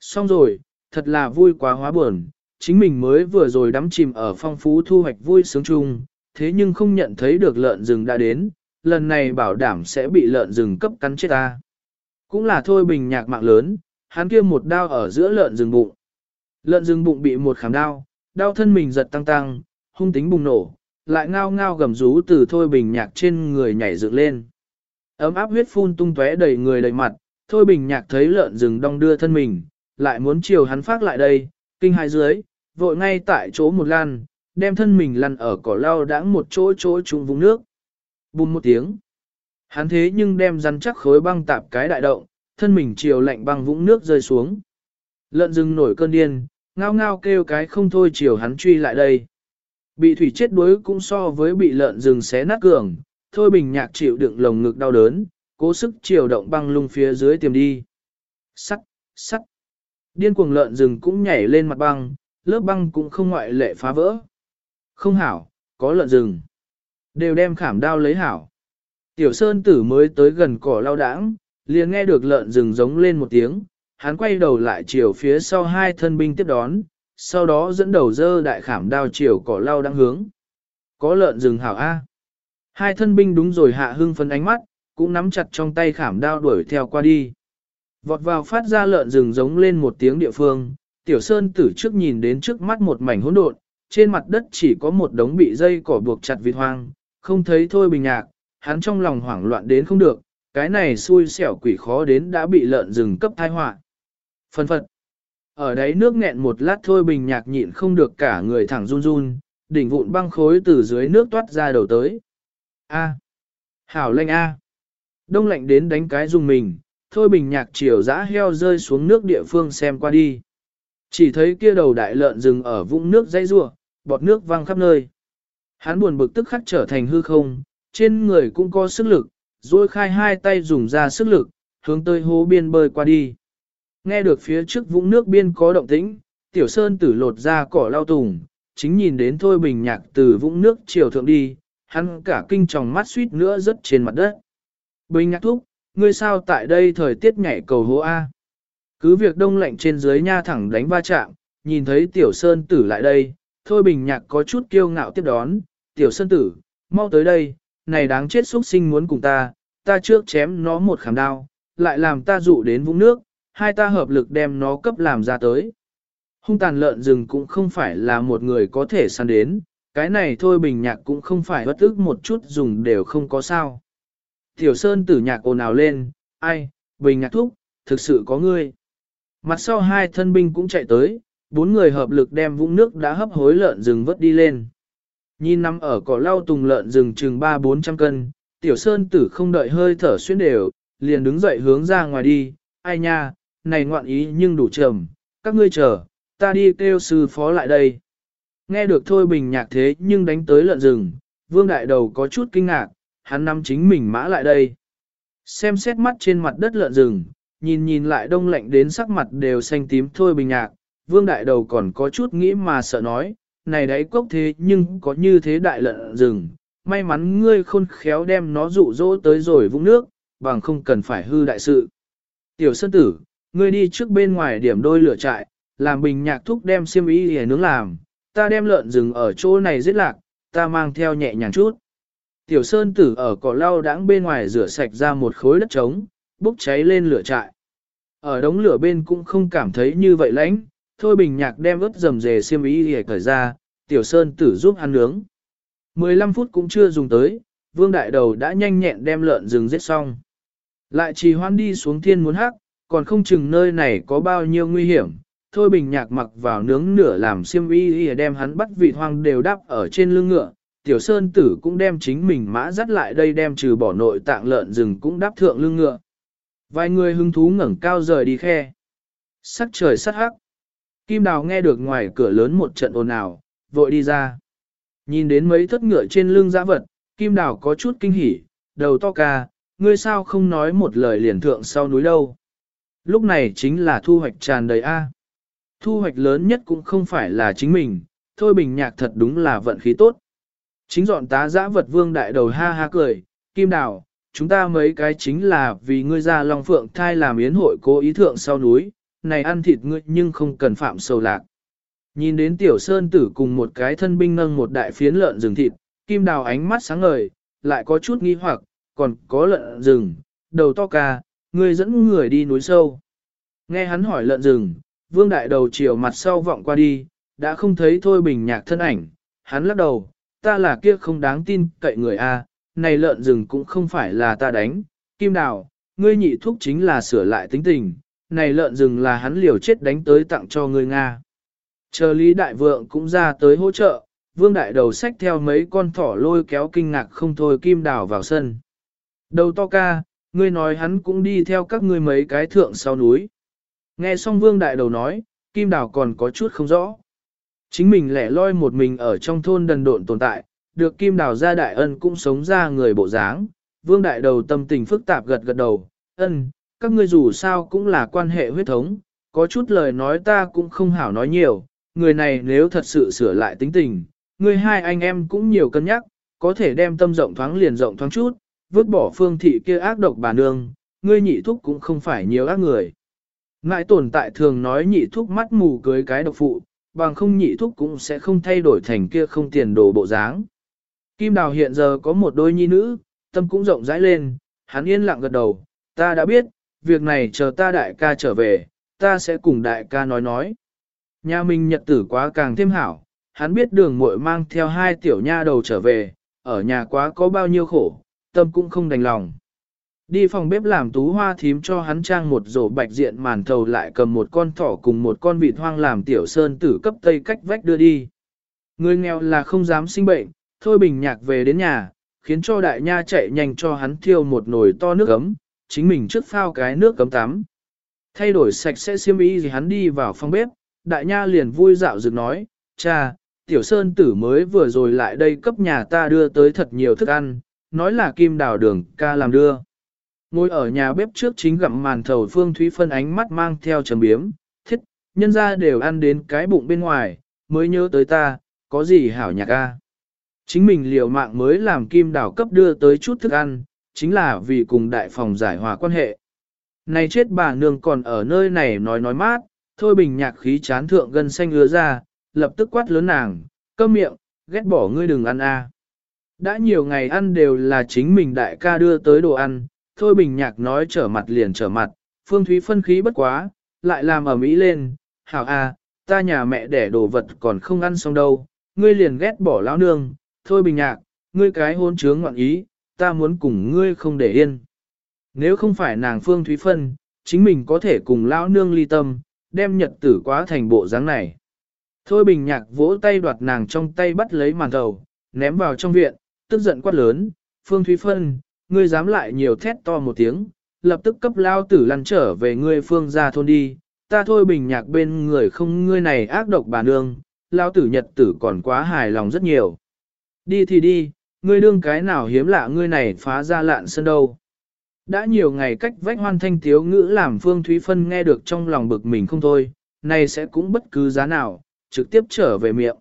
A: Xong rồi, thật là vui quá hóa buồn, chính mình mới vừa rồi đắm chìm ở phong phú thu hoạch vui sướng chung, thế nhưng không nhận thấy được lợn rừng đã đến, lần này bảo đảm sẽ bị lợn rừng cấp cắn chết ta. Cũng là thôi bình nhạc mạng lớn, hắn kia một đao ở giữa lợn rừng bụng. Lợn rừng bụng bị một khảm đao, đau thân mình giật tăng tăng, hung tính bùng nổ, lại ngao ngao gầm rú từ thôi bình nhạc trên người nhảy dựng lên. Ấm áp huyết phun tung tóe đầy người đầy mặt, thôi bình nhạc thấy lợn rừng đong đưa thân mình, lại muốn chiều hắn phát lại đây, kinh hai dưới, vội ngay tại chỗ một lan, đem thân mình lăn ở cỏ lao đãng một chỗ chỗ trùng vùng nước. Bùm một tiếng. Hắn thế nhưng đem rắn chắc khối băng tạp cái đại động, thân mình chiều lạnh băng vũng nước rơi xuống. Lợn rừng nổi cơn điên, ngao ngao kêu cái không thôi chiều hắn truy lại đây. Bị thủy chết đuối cũng so với bị lợn rừng xé nát cường, thôi bình nhạc chịu đựng lồng ngực đau đớn, cố sức chiều động băng lung phía dưới tiềm đi. Sắt, sắt. Điên cuồng lợn rừng cũng nhảy lên mặt băng, lớp băng cũng không ngoại lệ phá vỡ. Không hảo, có lợn rừng. Đều đem khảm đao lấy hảo. Tiểu Sơn tử mới tới gần cỏ lao đãng, liền nghe được lợn rừng giống lên một tiếng, hắn quay đầu lại chiều phía sau hai thân binh tiếp đón, sau đó dẫn đầu dơ đại khảm đao chiều cỏ lao đang hướng. Có lợn rừng hảo A. Hai thân binh đúng rồi hạ hưng phấn ánh mắt, cũng nắm chặt trong tay khảm đao đuổi theo qua đi. Vọt vào phát ra lợn rừng giống lên một tiếng địa phương, tiểu sơn tử trước nhìn đến trước mắt một mảnh hỗn độn, trên mặt đất chỉ có một đống bị dây cỏ buộc chặt vịt hoang, không thấy thôi bình nhạc, hắn trong lòng hoảng loạn đến không được, cái này xui xẻo quỷ khó đến đã bị lợn rừng cấp thai họa. phần phật. Ở đấy nước nghẹn một lát thôi bình nhạc nhịn không được cả người thẳng run run, đỉnh vụn băng khối từ dưới nước toát ra đầu tới. A. Hảo lanh A. Đông lạnh đến đánh cái dùng mình, thôi bình nhạc chiều dã heo rơi xuống nước địa phương xem qua đi. Chỉ thấy kia đầu đại lợn rừng ở vũng nước dây rua, bọt nước văng khắp nơi. Hắn buồn bực tức khắc trở thành hư không, trên người cũng có sức lực, rồi khai hai tay dùng ra sức lực, hướng tới hố biên bơi qua đi. Nghe được phía trước vũng nước biên có động tĩnh, tiểu sơn tử lột ra cỏ lao tùng, chính nhìn đến thôi bình nhạc từ vũng nước chiều thượng đi, hắn cả kinh tròng mắt suýt nữa rớt trên mặt đất. Bình nhạc thúc, ngươi sao tại đây thời tiết nhảy cầu hố A. Cứ việc đông lạnh trên dưới nha thẳng đánh va chạm, nhìn thấy tiểu sơn tử lại đây, thôi bình nhạc có chút kiêu ngạo tiếp đón, tiểu sơn tử, mau tới đây, này đáng chết xuất sinh muốn cùng ta, ta trước chém nó một khảm đao, lại làm ta dụ đến vũng nước, hai ta hợp lực đem nó cấp làm ra tới. Hung tàn lợn rừng cũng không phải là một người có thể săn đến, cái này thôi bình nhạc cũng không phải bất ức một chút dùng đều không có sao. Tiểu Sơn tử nhạc ồn ào lên, ai, bình nhạc thúc, thực sự có ngươi. Mặt sau hai thân binh cũng chạy tới, bốn người hợp lực đem vũng nước đã hấp hối lợn rừng vớt đi lên. Nhìn nằm ở cỏ lau tùng lợn rừng chừng ba bốn trăm cân, tiểu sơn tử không đợi hơi thở xuyên đều, liền đứng dậy hướng ra ngoài đi, ai nha, này ngoạn ý nhưng đủ trầm, các ngươi chờ, ta đi kêu sư phó lại đây. Nghe được thôi bình nhạc thế nhưng đánh tới lợn rừng, vương đại đầu có chút kinh ngạc, hắn nắm chính mình mã lại đây. Xem xét mắt trên mặt đất lợn rừng, nhìn nhìn lại đông lạnh đến sắc mặt đều xanh tím thôi bình nhạc, vương đại đầu còn có chút nghĩ mà sợ nói, này đấy cốc thế nhưng có như thế đại lợn rừng, may mắn ngươi khôn khéo đem nó dụ dỗ tới rồi vũng nước, bằng không cần phải hư đại sự. Tiểu sơn tử, ngươi đi trước bên ngoài điểm đôi lửa trại, làm bình nhạc thúc đem xiêm y hề nướng làm, ta đem lợn rừng ở chỗ này giết lạc, ta mang theo nhẹ nhàng chút. Tiểu sơn tử ở cỏ lau đãng bên ngoài rửa sạch ra một khối đất trống, bốc cháy lên lửa trại. Ở đống lửa bên cũng không cảm thấy như vậy lãnh, thôi bình nhạc đem ướp dầm dề xiêm y hề cởi ra, tiểu sơn tử giúp ăn nướng. 15 phút cũng chưa dùng tới, vương đại đầu đã nhanh nhẹn đem lợn rừng giết xong. Lại trì hoan đi xuống thiên muốn hắc, còn không chừng nơi này có bao nhiêu nguy hiểm. Thôi bình nhạc mặc vào nướng nửa làm xiêm y y đem hắn bắt vị hoang đều đắp ở trên lưng ngựa. Tiểu Sơn Tử cũng đem chính mình mã dắt lại đây đem trừ bỏ nội tạng lợn rừng cũng đáp thượng lưng ngựa. Vài người hứng thú ngẩng cao rời đi khe. Sắc trời sắt hắc. Kim Đào nghe được ngoài cửa lớn một trận ồn ào, vội đi ra. Nhìn đến mấy thất ngựa trên lưng giã vật, Kim Đào có chút kinh hỉ, đầu to ca, ngươi sao không nói một lời liền thượng sau núi đâu. Lúc này chính là thu hoạch tràn đầy A. Thu hoạch lớn nhất cũng không phải là chính mình, thôi bình nhạc thật đúng là vận khí tốt. Chính dọn tá giã vật vương đại đầu ha ha cười, Kim Đào, chúng ta mấy cái chính là vì ngươi ra Long Phượng thai làm yến hội cố ý thượng sau núi, này ăn thịt ngươi nhưng không cần phạm sầu lạc. Nhìn đến tiểu sơn tử cùng một cái thân binh nâng một đại phiến lợn rừng thịt, kim đào ánh mắt sáng ngời, lại có chút nghi hoặc, còn có lợn rừng, đầu to ca, ngươi dẫn người đi núi sâu. Nghe hắn hỏi lợn rừng, vương đại đầu chiều mặt sau vọng qua đi, đã không thấy thôi bình nhạc thân ảnh, hắn lắc đầu, ta là kia không đáng tin cậy người a, này lợn rừng cũng không phải là ta đánh, kim đào, ngươi nhị thúc chính là sửa lại tính tình, này lợn rừng là hắn liều chết đánh tới tặng cho ngươi Nga. Chờ Lý Đại Vượng cũng ra tới hỗ trợ, Vương Đại Đầu xách theo mấy con thỏ lôi kéo kinh ngạc không thôi kim đào vào sân. Đầu to ca, ngươi nói hắn cũng đi theo các ngươi mấy cái thượng sau núi. Nghe xong vương đại đầu nói, Kim Đào còn có chút không rõ. Chính mình lẻ loi một mình ở trong thôn đần độn tồn tại, được Kim Đào ra đại ân cũng sống ra người bộ dáng. Vương đại đầu tâm tình phức tạp gật gật đầu, ân, các ngươi dù sao cũng là quan hệ huyết thống, có chút lời nói ta cũng không hảo nói nhiều, người này nếu thật sự sửa lại tính tình, người hai anh em cũng nhiều cân nhắc, có thể đem tâm rộng thoáng liền rộng thoáng chút, vứt bỏ phương thị kia ác độc bà nương, ngươi nhị thúc cũng không phải nhiều ác người. Ngại tồn tại thường nói nhị thúc mắt mù cưới cái độc phụ, bằng không nhị thúc cũng sẽ không thay đổi thành kia không tiền đồ bộ dáng. Kim Đào hiện giờ có một đôi nhi nữ, tâm cũng rộng rãi lên, hắn yên lặng gật đầu, ta đã biết, việc này chờ ta đại ca trở về, ta sẽ cùng đại ca nói nói. Nhà mình nhật tử quá càng thêm hảo, hắn biết đường muội mang theo hai tiểu nha đầu trở về, ở nhà quá có bao nhiêu khổ, tâm cũng không đành lòng. Đi phòng bếp làm tú hoa thím cho hắn trang một rổ bạch diện màn thầu lại cầm một con thỏ cùng một con vịt hoang làm tiểu sơn tử cấp tây cách vách đưa đi. Người nghèo là không dám sinh bệnh, thôi bình nhạc về đến nhà, khiến cho đại nha chạy nhanh cho hắn thiêu một nồi to nước ấm, chính mình trước phao cái nước cấm tắm. Thay đổi sạch sẽ xiêm y gì hắn đi vào phòng bếp, đại nha liền vui dạo dựng nói, cha, tiểu sơn tử mới vừa rồi lại đây cấp nhà ta đưa tới thật nhiều thức ăn, nói là kim đào đường ca làm đưa. Ngồi ở nhà bếp trước chính gặm màn thầu phương thúy phân ánh mắt mang theo trầm biếm, thiết, nhân ra đều ăn đến cái bụng bên ngoài, mới nhớ tới ta, có gì hảo nhạc ca? Chính mình liều mạng mới làm kim đào cấp đưa tới chút thức ăn, chính là vì cùng đại phòng giải hòa quan hệ. Này chết bà nương còn ở nơi này nói nói mát, thôi bình nhạc khí chán thượng gân xanh ứa ra, lập tức quát lớn nàng, cơm miệng, ghét bỏ ngươi đừng ăn a. Đã nhiều ngày ăn đều là chính mình đại ca đưa tới đồ ăn, thôi bình nhạc nói trở mặt liền trở mặt, phương thúy phân khí bất quá, lại làm ở mỹ lên, hảo a, ta nhà mẹ đẻ đồ vật còn không ăn xong đâu, ngươi liền ghét bỏ lão nương, thôi bình nhạc, ngươi cái hôn trướng ngoạn ý, ta muốn cùng ngươi không để yên. Nếu không phải nàng Phương Thúy Phân, chính mình có thể cùng lão nương ly tâm, đem nhật tử quá thành bộ dáng này. Thôi bình nhạc vỗ tay đoạt nàng trong tay bắt lấy màn đầu, ném vào trong viện, tức giận quát lớn, Phương Thúy Phân, ngươi dám lại nhiều thét to một tiếng, lập tức cấp lao tử lăn trở về ngươi Phương ra thôn đi, ta thôi bình nhạc bên người không ngươi này ác độc bà nương, lao tử nhật tử còn quá hài lòng rất nhiều. Đi thì đi, ngươi đương cái nào hiếm lạ ngươi này phá ra lạn sân đâu. Đã nhiều ngày cách vách hoan thanh tiếu ngữ làm Phương Thúy Phân nghe được trong lòng bực mình không thôi, này sẽ cũng bất cứ giá nào, trực tiếp trở về miệng.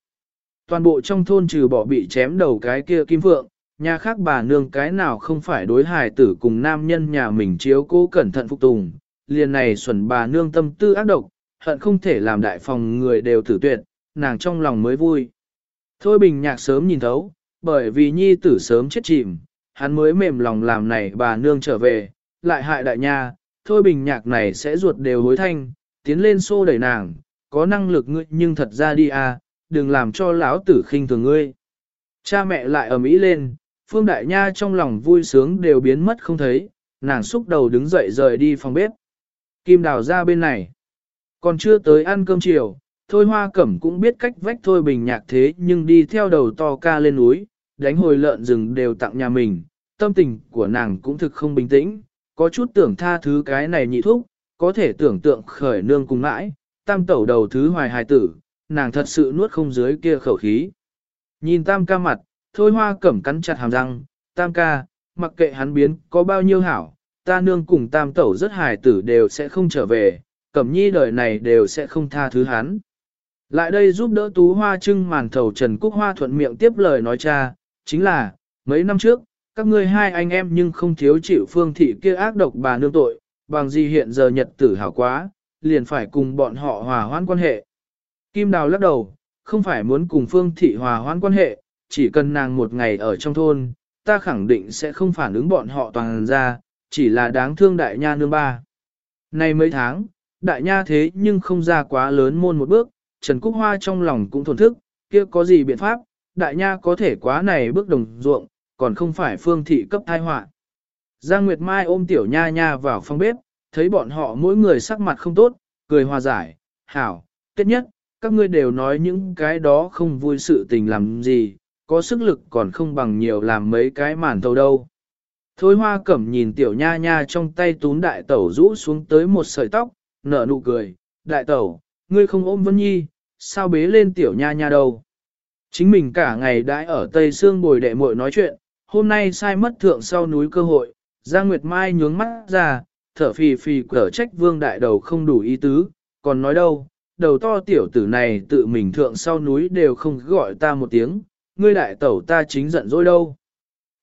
A: Toàn bộ trong thôn trừ bỏ bị chém đầu cái kia kim vượng, nhà khác bà nương cái nào không phải đối hài tử cùng nam nhân nhà mình chiếu cố cẩn thận phục tùng, liền này xuẩn bà nương tâm tư ác độc, hận không thể làm đại phòng người đều tử tuyệt, nàng trong lòng mới vui. Thôi bình nhạc sớm nhìn thấu, bởi vì nhi tử sớm chết chìm, hắn mới mềm lòng làm này bà nương trở về, lại hại đại nha, thôi bình nhạc này sẽ ruột đều hối thanh, tiến lên xô đẩy nàng, có năng lực ngươi nhưng thật ra đi à, đừng làm cho lão tử khinh thường ngươi. Cha mẹ lại ầm ĩ lên, phương đại nha trong lòng vui sướng đều biến mất không thấy, nàng xúc đầu đứng dậy rời đi phòng bếp. Kim đào ra bên này, còn chưa tới ăn cơm chiều, thôi hoa cẩm cũng biết cách vách thôi bình nhạc thế nhưng đi theo đầu to ca lên núi, đánh hồi lợn rừng đều tặng nhà mình, tâm tình của nàng cũng thực không bình tĩnh, có chút tưởng tha thứ cái này nhị thúc, có thể tưởng tượng khởi nương cùng mãi, tam tẩu đầu thứ hoài hài tử, nàng thật sự nuốt không dưới kia khẩu khí. Nhìn tam ca mặt, thôi hoa cẩm cắn chặt hàm răng, tam ca, mặc kệ hắn biến có bao nhiêu hảo, ta nương cùng tam tẩu rất hài tử đều sẽ không trở về, cẩm nhi đời này đều sẽ không tha thứ hắn. Lại đây giúp đỡ tú hoa trưng màn thầu Trần Cúc Hoa thuận miệng tiếp lời nói cha, chính là, mấy năm trước, các ngươi hai anh em nhưng không thiếu chịu phương thị kia ác độc bà nương tội, bằng gì hiện giờ nhật tử hảo quá, liền phải cùng bọn họ hòa hoãn quan hệ. Kim Đào lắc đầu, không phải muốn cùng phương thị hòa hoãn quan hệ, chỉ cần nàng một ngày ở trong thôn, ta khẳng định sẽ không phản ứng bọn họ toàn ra, chỉ là đáng thương đại nha nương ba. Nay mấy tháng, đại nha thế nhưng không ra quá lớn môn một bước, Trần Cúc Hoa trong lòng cũng thổn thức, kia có gì biện pháp, đại nha có thể quá này bước đồng ruộng, còn không phải phương thị cấp thai họa. Giang Nguyệt Mai ôm tiểu nha nha vào phòng bếp, thấy bọn họ mỗi người sắc mặt không tốt, cười hòa giải, hảo, tiết nhất, các ngươi đều nói những cái đó không vui sự tình làm gì, có sức lực còn không bằng nhiều làm mấy cái màn thầu đâu. Thôi hoa cẩm nhìn tiểu nha nha trong tay tún đại tẩu rũ xuống tới một sợi tóc, nở nụ cười, đại tẩu, ngươi không ôm Vân Nhi, sao bế lên tiểu nha nha đâu. Chính mình cả ngày đãi ở Tây Sương bồi đệ muội nói chuyện, hôm nay sai mất thượng sau núi cơ hội, Giang Nguyệt Mai nhướng mắt ra, thở phì phì cở trách vương đại đầu không đủ ý tứ, còn nói đâu, đầu to tiểu tử này tự mình thượng sau núi đều không gọi ta một tiếng, ngươi đại tẩu ta chính giận dỗi đâu.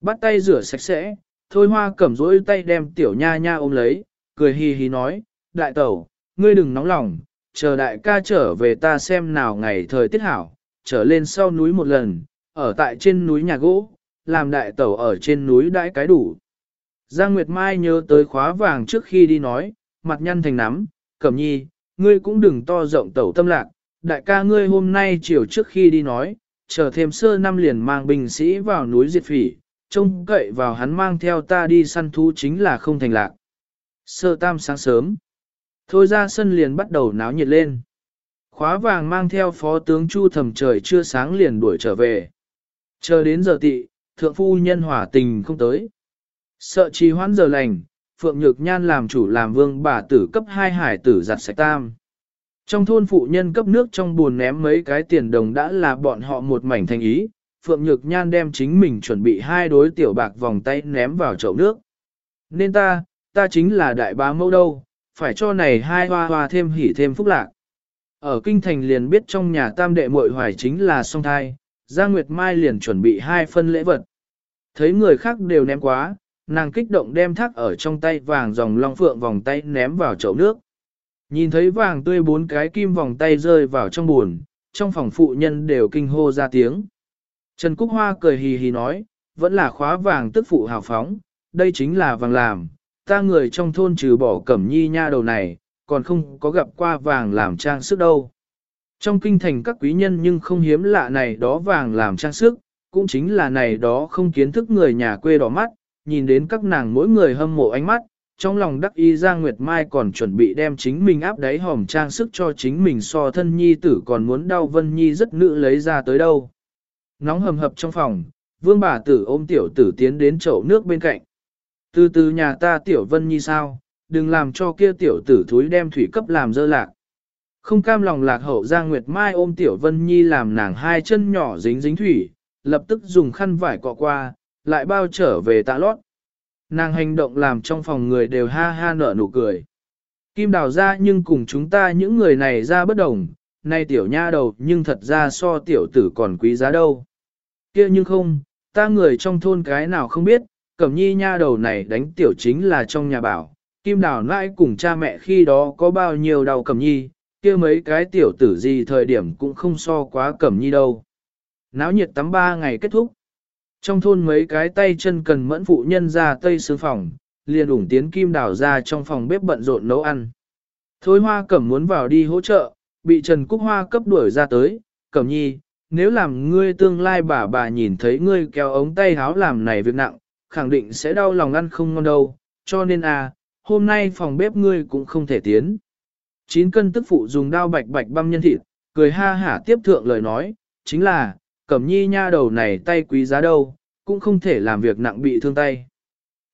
A: Bắt tay rửa sạch sẽ, thôi hoa cầm dỗi tay đem tiểu nha nha ôm lấy, cười hì hì nói, đại tẩu, ngươi đừng nóng lòng, chờ đại ca trở về ta xem nào ngày thời tiết hảo, trở lên sau núi một lần, ở tại trên núi nhà gỗ, làm đại tẩu ở trên núi đãi cái đủ. Giang Nguyệt Mai nhớ tới khóa vàng trước khi đi nói, mặt nhăn thành nắm, cẩm nhi, ngươi cũng đừng to rộng tẩu tâm lạc, đại ca ngươi hôm nay chiều trước khi đi nói, chờ thêm sơ năm liền mang binh sĩ vào núi diệt phỉ, trông cậy vào hắn mang theo ta đi săn thú chính là không thành lạc. Sơ tam sáng sớm, thôi ra sân liền bắt đầu náo nhiệt lên. Khóa vàng mang theo phó tướng Chu thầm trời chưa sáng liền đuổi trở về. Chờ đến giờ tị, thượng phu nhân hỏa tình không tới. Sợ trì hoãn giờ lành, Phượng Nhược Nhan làm chủ làm vương bà tử cấp hai hải tử giặt sạch tam. Trong thôn phụ nhân cấp nước trong buồn ném mấy cái tiền đồng đã là bọn họ một mảnh thành ý, Phượng Nhược Nhan đem chính mình chuẩn bị hai đối tiểu bạc vòng tay ném vào chậu nước. Nên ta, ta chính là đại bá mẫu đâu, phải cho này hai hoa hoa thêm hỉ thêm phúc lạc. Ở kinh thành liền biết trong nhà tam đệ muội hoài chính là song thai, Giang Nguyệt Mai liền chuẩn bị hai phân lễ vật. Thấy người khác đều ném quá, nàng kích động đem thác ở trong tay vàng dòng long phượng vòng tay ném vào chậu nước. Nhìn thấy vàng tươi bốn cái kim vòng tay rơi vào trong buồn, trong phòng phụ nhân đều kinh hô ra tiếng. Trần Cúc Hoa cười hì hì nói, vẫn là khóa vàng tức phụ hào phóng, đây chính là vàng làm, ta người trong thôn trừ bỏ cẩm nhi nha đầu này, còn không có gặp qua vàng làm trang sức đâu. Trong kinh thành các quý nhân nhưng không hiếm lạ này đó vàng làm trang sức, cũng chính là này đó không kiến thức người nhà quê đỏ mắt, nhìn đến các nàng mỗi người hâm mộ ánh mắt, trong lòng đắc y Giang Nguyệt Mai còn chuẩn bị đem chính mình áp đáy hòm trang sức cho chính mình so thân nhi tử còn muốn đau Vân Nhi rất nữ lấy ra tới đâu. Nóng hầm hập trong phòng, vương bà tử ôm tiểu tử tiến đến chậu nước bên cạnh. Từ từ nhà ta tiểu Vân Nhi sao, đừng làm cho kia tiểu tử thúi đem thủy cấp làm dơ lạc. Không cam lòng lạc hậu Giang Nguyệt Mai ôm tiểu Vân Nhi làm nàng hai chân nhỏ dính dính thủy, lập tức dùng khăn vải cọ qua, lại bao trở về tạ lót. Nàng hành động làm trong phòng người đều ha ha nở nụ cười. Kim đào ra nhưng cùng chúng ta những người này ra bất đồng, nay tiểu nha đầu nhưng thật ra so tiểu tử còn quý giá đâu. kia nhưng không, ta người trong thôn cái nào không biết, cẩm nhi nha đầu này đánh tiểu chính là trong nhà bảo, kim đào nãi cùng cha mẹ khi đó có bao nhiêu đau cẩm nhi, kia mấy cái tiểu tử gì thời điểm cũng không so quá cẩm nhi đâu. Náo nhiệt tắm ba ngày kết thúc. Trong thôn mấy cái tay chân cần mẫn phụ nhân ra tây sứ phòng, liền ủng tiến kim đào ra trong phòng bếp bận rộn nấu ăn. Thôi hoa cẩm muốn vào đi hỗ trợ, bị Trần Cúc Hoa cấp đuổi ra tới, cẩm nhi, nếu làm ngươi tương lai bà bà nhìn thấy ngươi kéo ống tay háo làm này việc nặng, khẳng định sẽ đau lòng ăn không ngon đâu, cho nên à, hôm nay phòng bếp ngươi cũng không thể tiến. Chín cân tức phụ dùng đao bạch bạch băm nhân thịt, cười ha hả tiếp thượng lời nói, chính là, cẩm nhi nha đầu này tay quý giá đâu, cũng không thể làm việc nặng bị thương tay.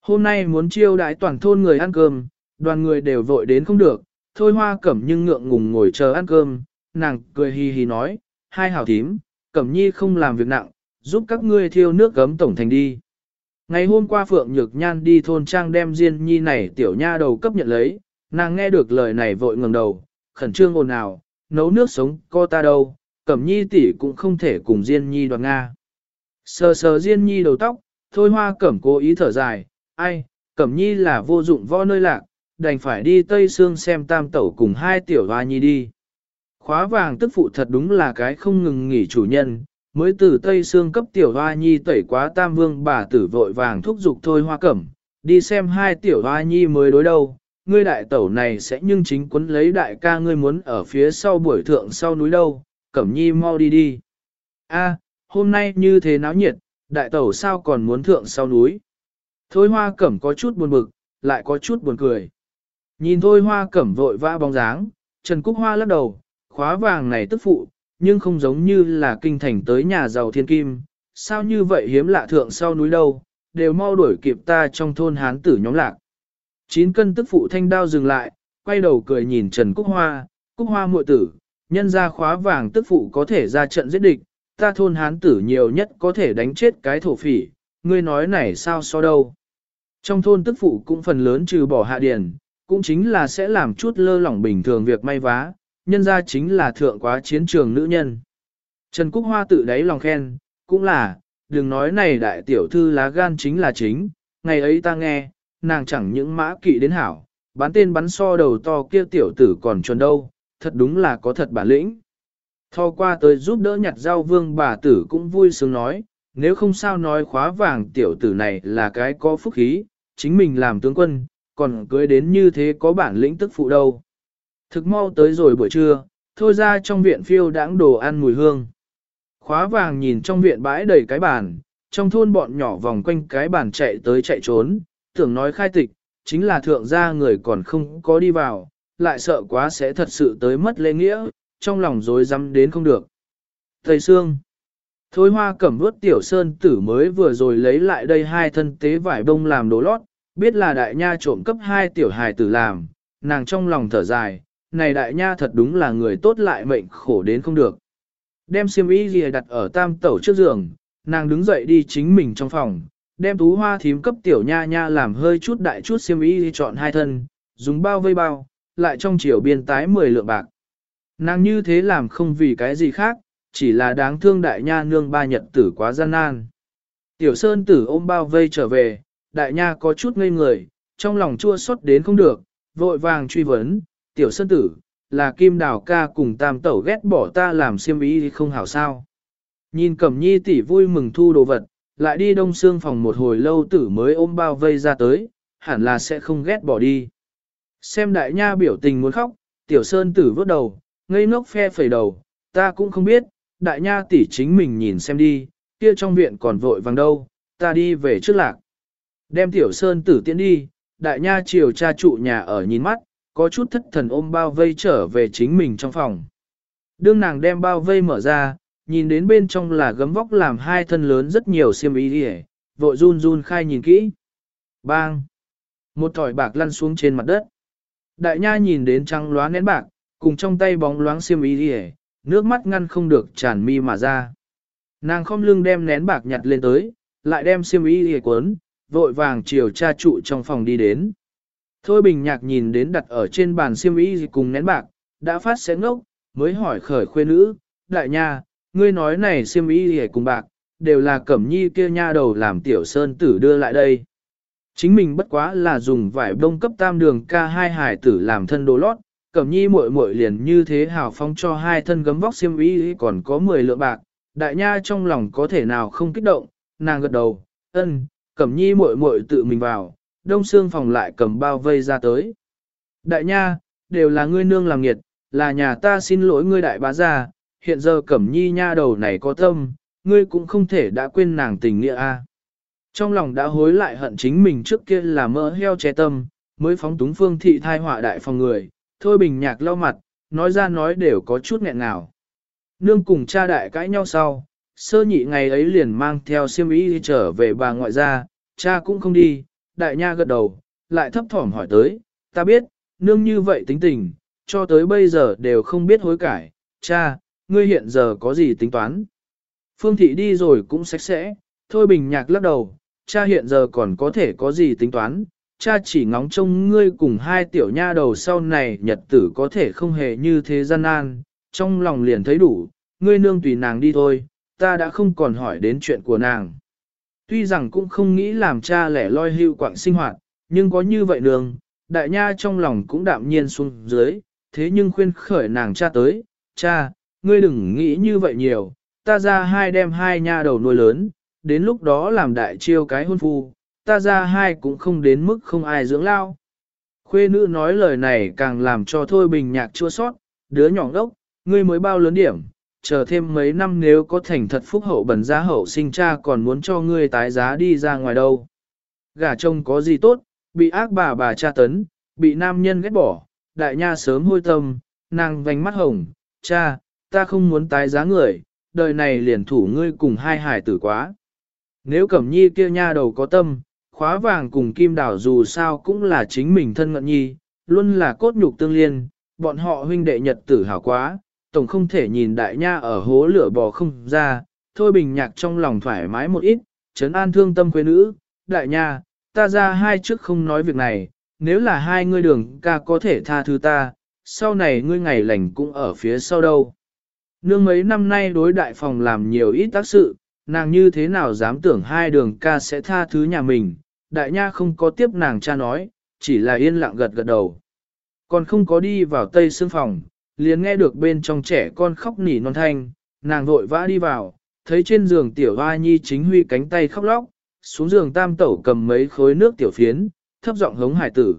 A: Hôm nay muốn chiêu đãi toàn thôn người ăn cơm, đoàn người đều vội đến không được, thôi hoa cẩm nhưng ngượng ngùng ngồi chờ ăn cơm, nàng cười hì hì nói, hai hảo thím, cẩm nhi không làm việc nặng, giúp các ngươi thiêu nước gấm tổng thành đi. Ngày hôm qua Phượng Nhược Nhan đi thôn trang đem Diên Nhi này tiểu nha đầu cấp nhận lấy, nàng nghe được lời này vội ngẩng đầu, khẩn trương ồn ào, nấu nước sống co ta đâu, Cẩm Nhi tỷ cũng không thể cùng Diên Nhi đoạt Nga. Sờ sờ Diên Nhi đầu tóc, thôi hoa Cẩm cố ý thở dài, ai, Cẩm Nhi là vô dụng võ nơi lạc, đành phải đi Tây Sương xem tam tẩu cùng hai tiểu hoa nhi đi. Khóa vàng tức phụ thật đúng là cái không ngừng nghỉ chủ nhân, mới từ Tây Sương cấp tiểu hoa nhi tẩy quá tam vương bà tử vội vàng thúc giục thôi hoa cẩm, đi xem hai tiểu hoa nhi mới đối đâu, ngươi đại tẩu này sẽ nhưng chính quấn lấy đại ca ngươi muốn ở phía sau buổi thượng sau núi đâu, cẩm nhi mau đi đi. A, hôm nay như thế náo nhiệt, đại tẩu sao còn muốn thượng sau núi. Thôi hoa cẩm có chút buồn bực, lại có chút buồn cười. Nhìn thôi hoa cẩm vội vã bóng dáng, Trần Cúc Hoa lắc đầu, khóa vàng này tức phụ, nhưng không giống như là kinh thành tới nhà giàu thiên kim, sao như vậy hiếm lạ thượng sau núi đâu, đều mau đuổi kịp ta trong thôn hán tử nhóm lạc. Chín cân tức phụ thanh đao dừng lại, quay đầu cười nhìn Trần Cúc Hoa, Cúc Hoa muội tử, nhân ra khóa vàng tức phụ có thể ra trận giết địch, ta thôn hán tử nhiều nhất có thể đánh chết cái thổ phỉ, ngươi nói này sao so đâu. Trong thôn tức phụ cũng phần lớn trừ bỏ hạ điền, cũng chính là sẽ làm chút lơ lỏng bình thường việc may vá, nhân ra chính là thượng quá chiến trường nữ nhân. Trần Cúc Hoa tự đáy lòng khen, cũng là, đừng nói này đại tiểu thư lá gan chính là chính, ngày ấy ta nghe, nàng chẳng những mã kỵ đến hảo, bán tên bắn so đầu to kia tiểu tử còn chuẩn đâu, thật đúng là có thật bản lĩnh. Thò qua tới giúp đỡ nhặt rau vương bà tử cũng vui sướng nói, nếu không sao nói khóa vàng tiểu tử này là cái có phúc khí, chính mình làm tướng quân, còn cưới đến như thế có bản lĩnh tức phụ đâu. Thực mau tới rồi buổi trưa, thôi ra trong viện phiêu đãng đồ ăn mùi hương. Khóa vàng nhìn trong viện bãi đầy cái bàn, trong thôn bọn nhỏ vòng quanh cái bàn chạy tới chạy trốn, tưởng nói khai tịch, chính là thượng gia người còn không có đi vào, lại sợ quá sẽ thật sự tới mất lễ nghĩa, trong lòng dối rắm đến không được. Thầy Sương Thôi hoa cẩm vuốt tiểu sơn tử mới vừa rồi lấy lại đây hai thân tế vải bông làm đồ lót, biết là đại nha trộm cấp hai tiểu hài tử làm, nàng trong lòng thở dài, này đại nha thật đúng là người tốt lại mệnh khổ đến không được. Đem xiêm y gì đặt ở tam tẩu trước giường, nàng đứng dậy đi chính mình trong phòng, đem tú hoa thím cấp tiểu nha nha làm hơi chút đại chút xiêm y chọn hai thân, dùng bao vây bao, lại trong chiều biên tái 10 lượng bạc. Nàng như thế làm không vì cái gì khác, chỉ là đáng thương đại nha nương ba nhật tử quá gian nan. Tiểu sơn tử ôm bao vây trở về, đại nha có chút ngây người, trong lòng chua xót đến không được, vội vàng truy vấn, tiểu sơn tử, là kim đào ca cùng tam tẩu ghét bỏ ta làm siêm ý thì không hảo sao. Nhìn cẩm nhi tỷ vui mừng thu đồ vật, lại đi đông xương phòng một hồi lâu tử mới ôm bao vây ra tới, hẳn là sẽ không ghét bỏ đi. Xem đại nha biểu tình muốn khóc, tiểu sơn tử vớt đầu, ngây ngốc phe phẩy đầu, ta cũng không biết, đại nha tỷ chính mình nhìn xem đi, kia trong viện còn vội vàng đâu, ta đi về trước lạc. Đem tiểu sơn tử tiễn đi, đại nha chiều cha trụ nhà ở nhìn mắt, có chút thất thần ôm bao vây trở về chính mình trong phòng. Đương nàng đem bao vây mở ra, nhìn đến bên trong là gấm vóc làm hai thân lớn rất nhiều xiêm y đi vội run run khai nhìn kỹ. Bang! Một thỏi bạc lăn xuống trên mặt đất. Đại nha nhìn đến trăng lóa nén bạc, cùng trong tay bóng loáng xiêm y đi nước mắt ngăn không được tràn mi mà ra. Nàng không lưng đem nén bạc nhặt lên tới, lại đem xiêm y đi cuốn, vội vàng chiều cha trụ trong phòng đi đến. Thôi bình nhạc nhìn đến đặt ở trên bàn xiêm y cùng nén bạc, đã phát sẽ ngốc, mới hỏi khởi khuê nữ, đại nha, ngươi nói này xiêm y cùng bạc, đều là cẩm nhi kia nha đầu làm tiểu sơn tử đưa lại đây. Chính mình bất quá là dùng vải đông cấp tam đường ca hai hải tử làm thân đồ lót, cẩm nhi muội muội liền như thế hào phong cho hai thân gấm vóc xiêm y còn có 10 lượng bạc, đại nha trong lòng có thể nào không kích động, nàng gật đầu, ân, cẩm nhi muội muội tự mình vào, đông xương phòng lại cầm bao vây ra tới. Đại nha, đều là ngươi nương làm nghiệt, là nhà ta xin lỗi ngươi đại bá gia, hiện giờ cẩm nhi nha đầu này có tâm, ngươi cũng không thể đã quên nàng tình nghĩa a. Trong lòng đã hối lại hận chính mình trước kia là mỡ heo che tâm, mới phóng túng phương thị thai họa đại phòng người, thôi bình nhạc lau mặt, nói ra nói đều có chút nghẹn nào Nương cùng cha đại cãi nhau sau, sơ nhị ngày ấy liền mang theo siêm ý trở về bà ngoại gia, cha cũng không đi, đại nha gật đầu, lại thấp thỏm hỏi tới, ta biết, nương như vậy tính tình, cho tới bây giờ đều không biết hối cải, cha, ngươi hiện giờ có gì tính toán. Phương thị đi rồi cũng sạch sẽ, thôi bình nhạc lắc đầu, cha hiện giờ còn có thể có gì tính toán, cha chỉ ngóng trông ngươi cùng hai tiểu nha đầu sau này nhật tử có thể không hề như thế gian nan, trong lòng liền thấy đủ, ngươi nương tùy nàng đi thôi, ta đã không còn hỏi đến chuyện của nàng. Tuy rằng cũng không nghĩ làm cha lẻ loi hưu quạng sinh hoạt, nhưng có như vậy nương, đại nha trong lòng cũng đạm nhiên xuống dưới, thế nhưng khuyên khởi nàng cha tới, cha, ngươi đừng nghĩ như vậy nhiều, ta ra hai đem hai nha đầu nuôi lớn, đến lúc đó làm đại chiêu cái hôn phu, ta ra hai cũng không đến mức không ai dưỡng lao. Khuê nữ nói lời này càng làm cho Thôi Bình Nhạc chua sót, đứa nhỏ đốc, ngươi mới bao lớn điểm, chờ thêm mấy năm nếu có thành thật phúc hậu bẩn giá hậu sinh cha còn muốn cho ngươi tái giá đi ra ngoài đâu. Gả chồng có gì tốt, bị ác bà bà cha tấn, bị nam nhân ghét bỏ, đại nha sớm hôi tâm, nàng vành mắt hồng, cha, ta không muốn tái giá người, đời này liền thủ ngươi cùng hai hải tử quá. Nếu Cẩm Nhi kia nha đầu có tâm, khóa vàng cùng kim đảo dù sao cũng là chính mình thân ngận nhi, luôn là cốt nhục tương liên, bọn họ huynh đệ nhật tử hảo quá, tổng không thể nhìn đại nha ở hố lửa bò không ra, thôi bình nhạc trong lòng thoải mái một ít, trấn an thương tâm quê nữ, đại nha, ta ra hai trước không nói việc này, nếu là hai ngươi đường ca có thể tha thứ ta, sau này ngươi ngày lành cũng ở phía sau đâu. Nương mấy năm nay đối đại phòng làm nhiều ít tác sự, nàng như thế nào dám tưởng hai đường ca sẽ tha thứ nhà mình, đại nha không có tiếp nàng cha nói, chỉ là yên lặng gật gật đầu. Còn không có đi vào tây xương phòng, liền nghe được bên trong trẻ con khóc nỉ non thanh, nàng vội vã đi vào, thấy trên giường tiểu hoa nhi chính huy cánh tay khóc lóc, xuống giường tam tẩu cầm mấy khối nước tiểu phiến, thấp giọng hống hải tử.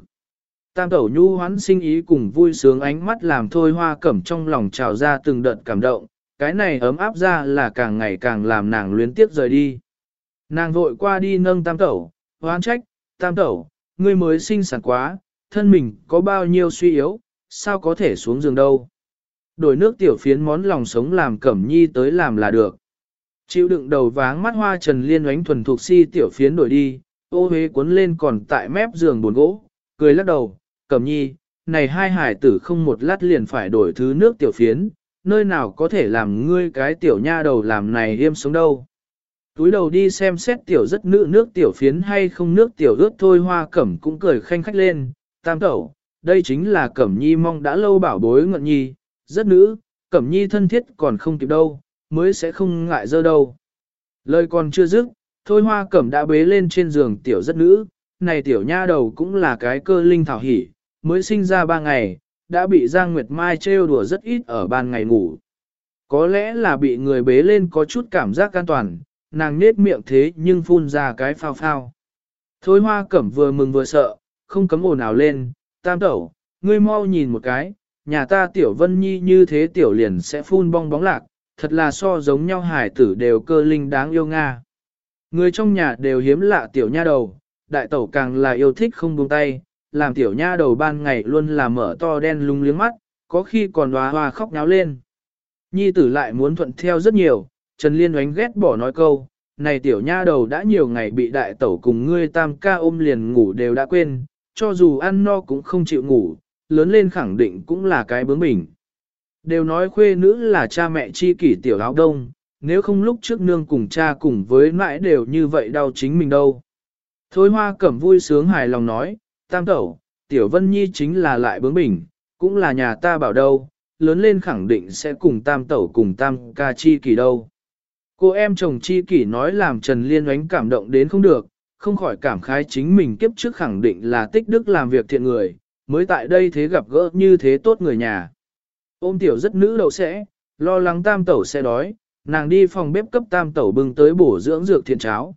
A: Tam tẩu nhu hoán sinh ý cùng vui sướng ánh mắt làm thôi hoa cẩm trong lòng trào ra từng đợt cảm động, cái này ấm áp ra là càng ngày càng làm nàng luyến tiếp rời đi. Nàng vội qua đi nâng tam tẩu, hoán trách, tam tẩu, ngươi mới sinh sản quá, thân mình có bao nhiêu suy yếu, sao có thể xuống giường đâu. Đổi nước tiểu phiến món lòng sống làm cẩm nhi tới làm là được. Chịu đựng đầu váng mắt hoa trần liên oánh thuần thuộc si tiểu phiến đổi đi, ô huế cuốn lên còn tại mép giường buồn gỗ, cười lắc đầu, cẩm nhi, này hai hải tử không một lát liền phải đổi thứ nước tiểu phiến, nơi nào có thể làm ngươi cái tiểu nha đầu làm này yêm sống đâu. Túi đầu đi xem xét tiểu rất nữ nước tiểu phiến hay không nước tiểu ướt thôi hoa cẩm cũng cười khanh khách lên, tam tẩu, đây chính là cẩm nhi mong đã lâu bảo bối ngận nhi, rất nữ, cẩm nhi thân thiết còn không kịp đâu, mới sẽ không ngại dơ đâu. Lời còn chưa dứt, thôi hoa cẩm đã bế lên trên giường tiểu rất nữ, này tiểu nha đầu cũng là cái cơ linh thảo hỉ, mới sinh ra ba ngày, đã bị Giang Nguyệt Mai trêu đùa rất ít ở ban ngày ngủ. Có lẽ là bị người bế lên có chút cảm giác an toàn, nàng nết miệng thế nhưng phun ra cái phao phao. Thôi hoa cẩm vừa mừng vừa sợ, không cấm ồn nào lên, tam tẩu, ngươi mau nhìn một cái, nhà ta tiểu vân nhi như thế tiểu liền sẽ phun bong bóng lạc, thật là so giống nhau hải tử đều cơ linh đáng yêu Nga. Người trong nhà đều hiếm lạ tiểu nha đầu, đại tẩu càng là yêu thích không buông tay, làm tiểu nha đầu ban ngày luôn là mở to đen lung liếng mắt, có khi còn hoa hoa khóc náo lên. Nhi tử lại muốn thuận theo rất nhiều, Trần Liên oánh ghét bỏ nói câu, này tiểu nha đầu đã nhiều ngày bị đại tẩu cùng ngươi tam ca ôm liền ngủ đều đã quên, cho dù ăn no cũng không chịu ngủ, lớn lên khẳng định cũng là cái bướng bỉnh. Đều nói khuê nữ là cha mẹ chi kỷ tiểu áo đông, nếu không lúc trước nương cùng cha cùng với mãi đều như vậy đau chính mình đâu. Thôi hoa cẩm vui sướng hài lòng nói, tam tẩu, tiểu vân nhi chính là lại bướng bỉnh, cũng là nhà ta bảo đâu, lớn lên khẳng định sẽ cùng tam tẩu cùng tam ca chi kỷ đâu. Cô em chồng chi kỷ nói làm Trần Liên oánh cảm động đến không được, không khỏi cảm khái chính mình kiếp trước khẳng định là tích đức làm việc thiện người, mới tại đây thế gặp gỡ như thế tốt người nhà. Ôm tiểu rất nữ đậu sẽ, lo lắng tam tẩu sẽ đói, nàng đi phòng bếp cấp tam tẩu bưng tới bổ dưỡng dược thiện cháo.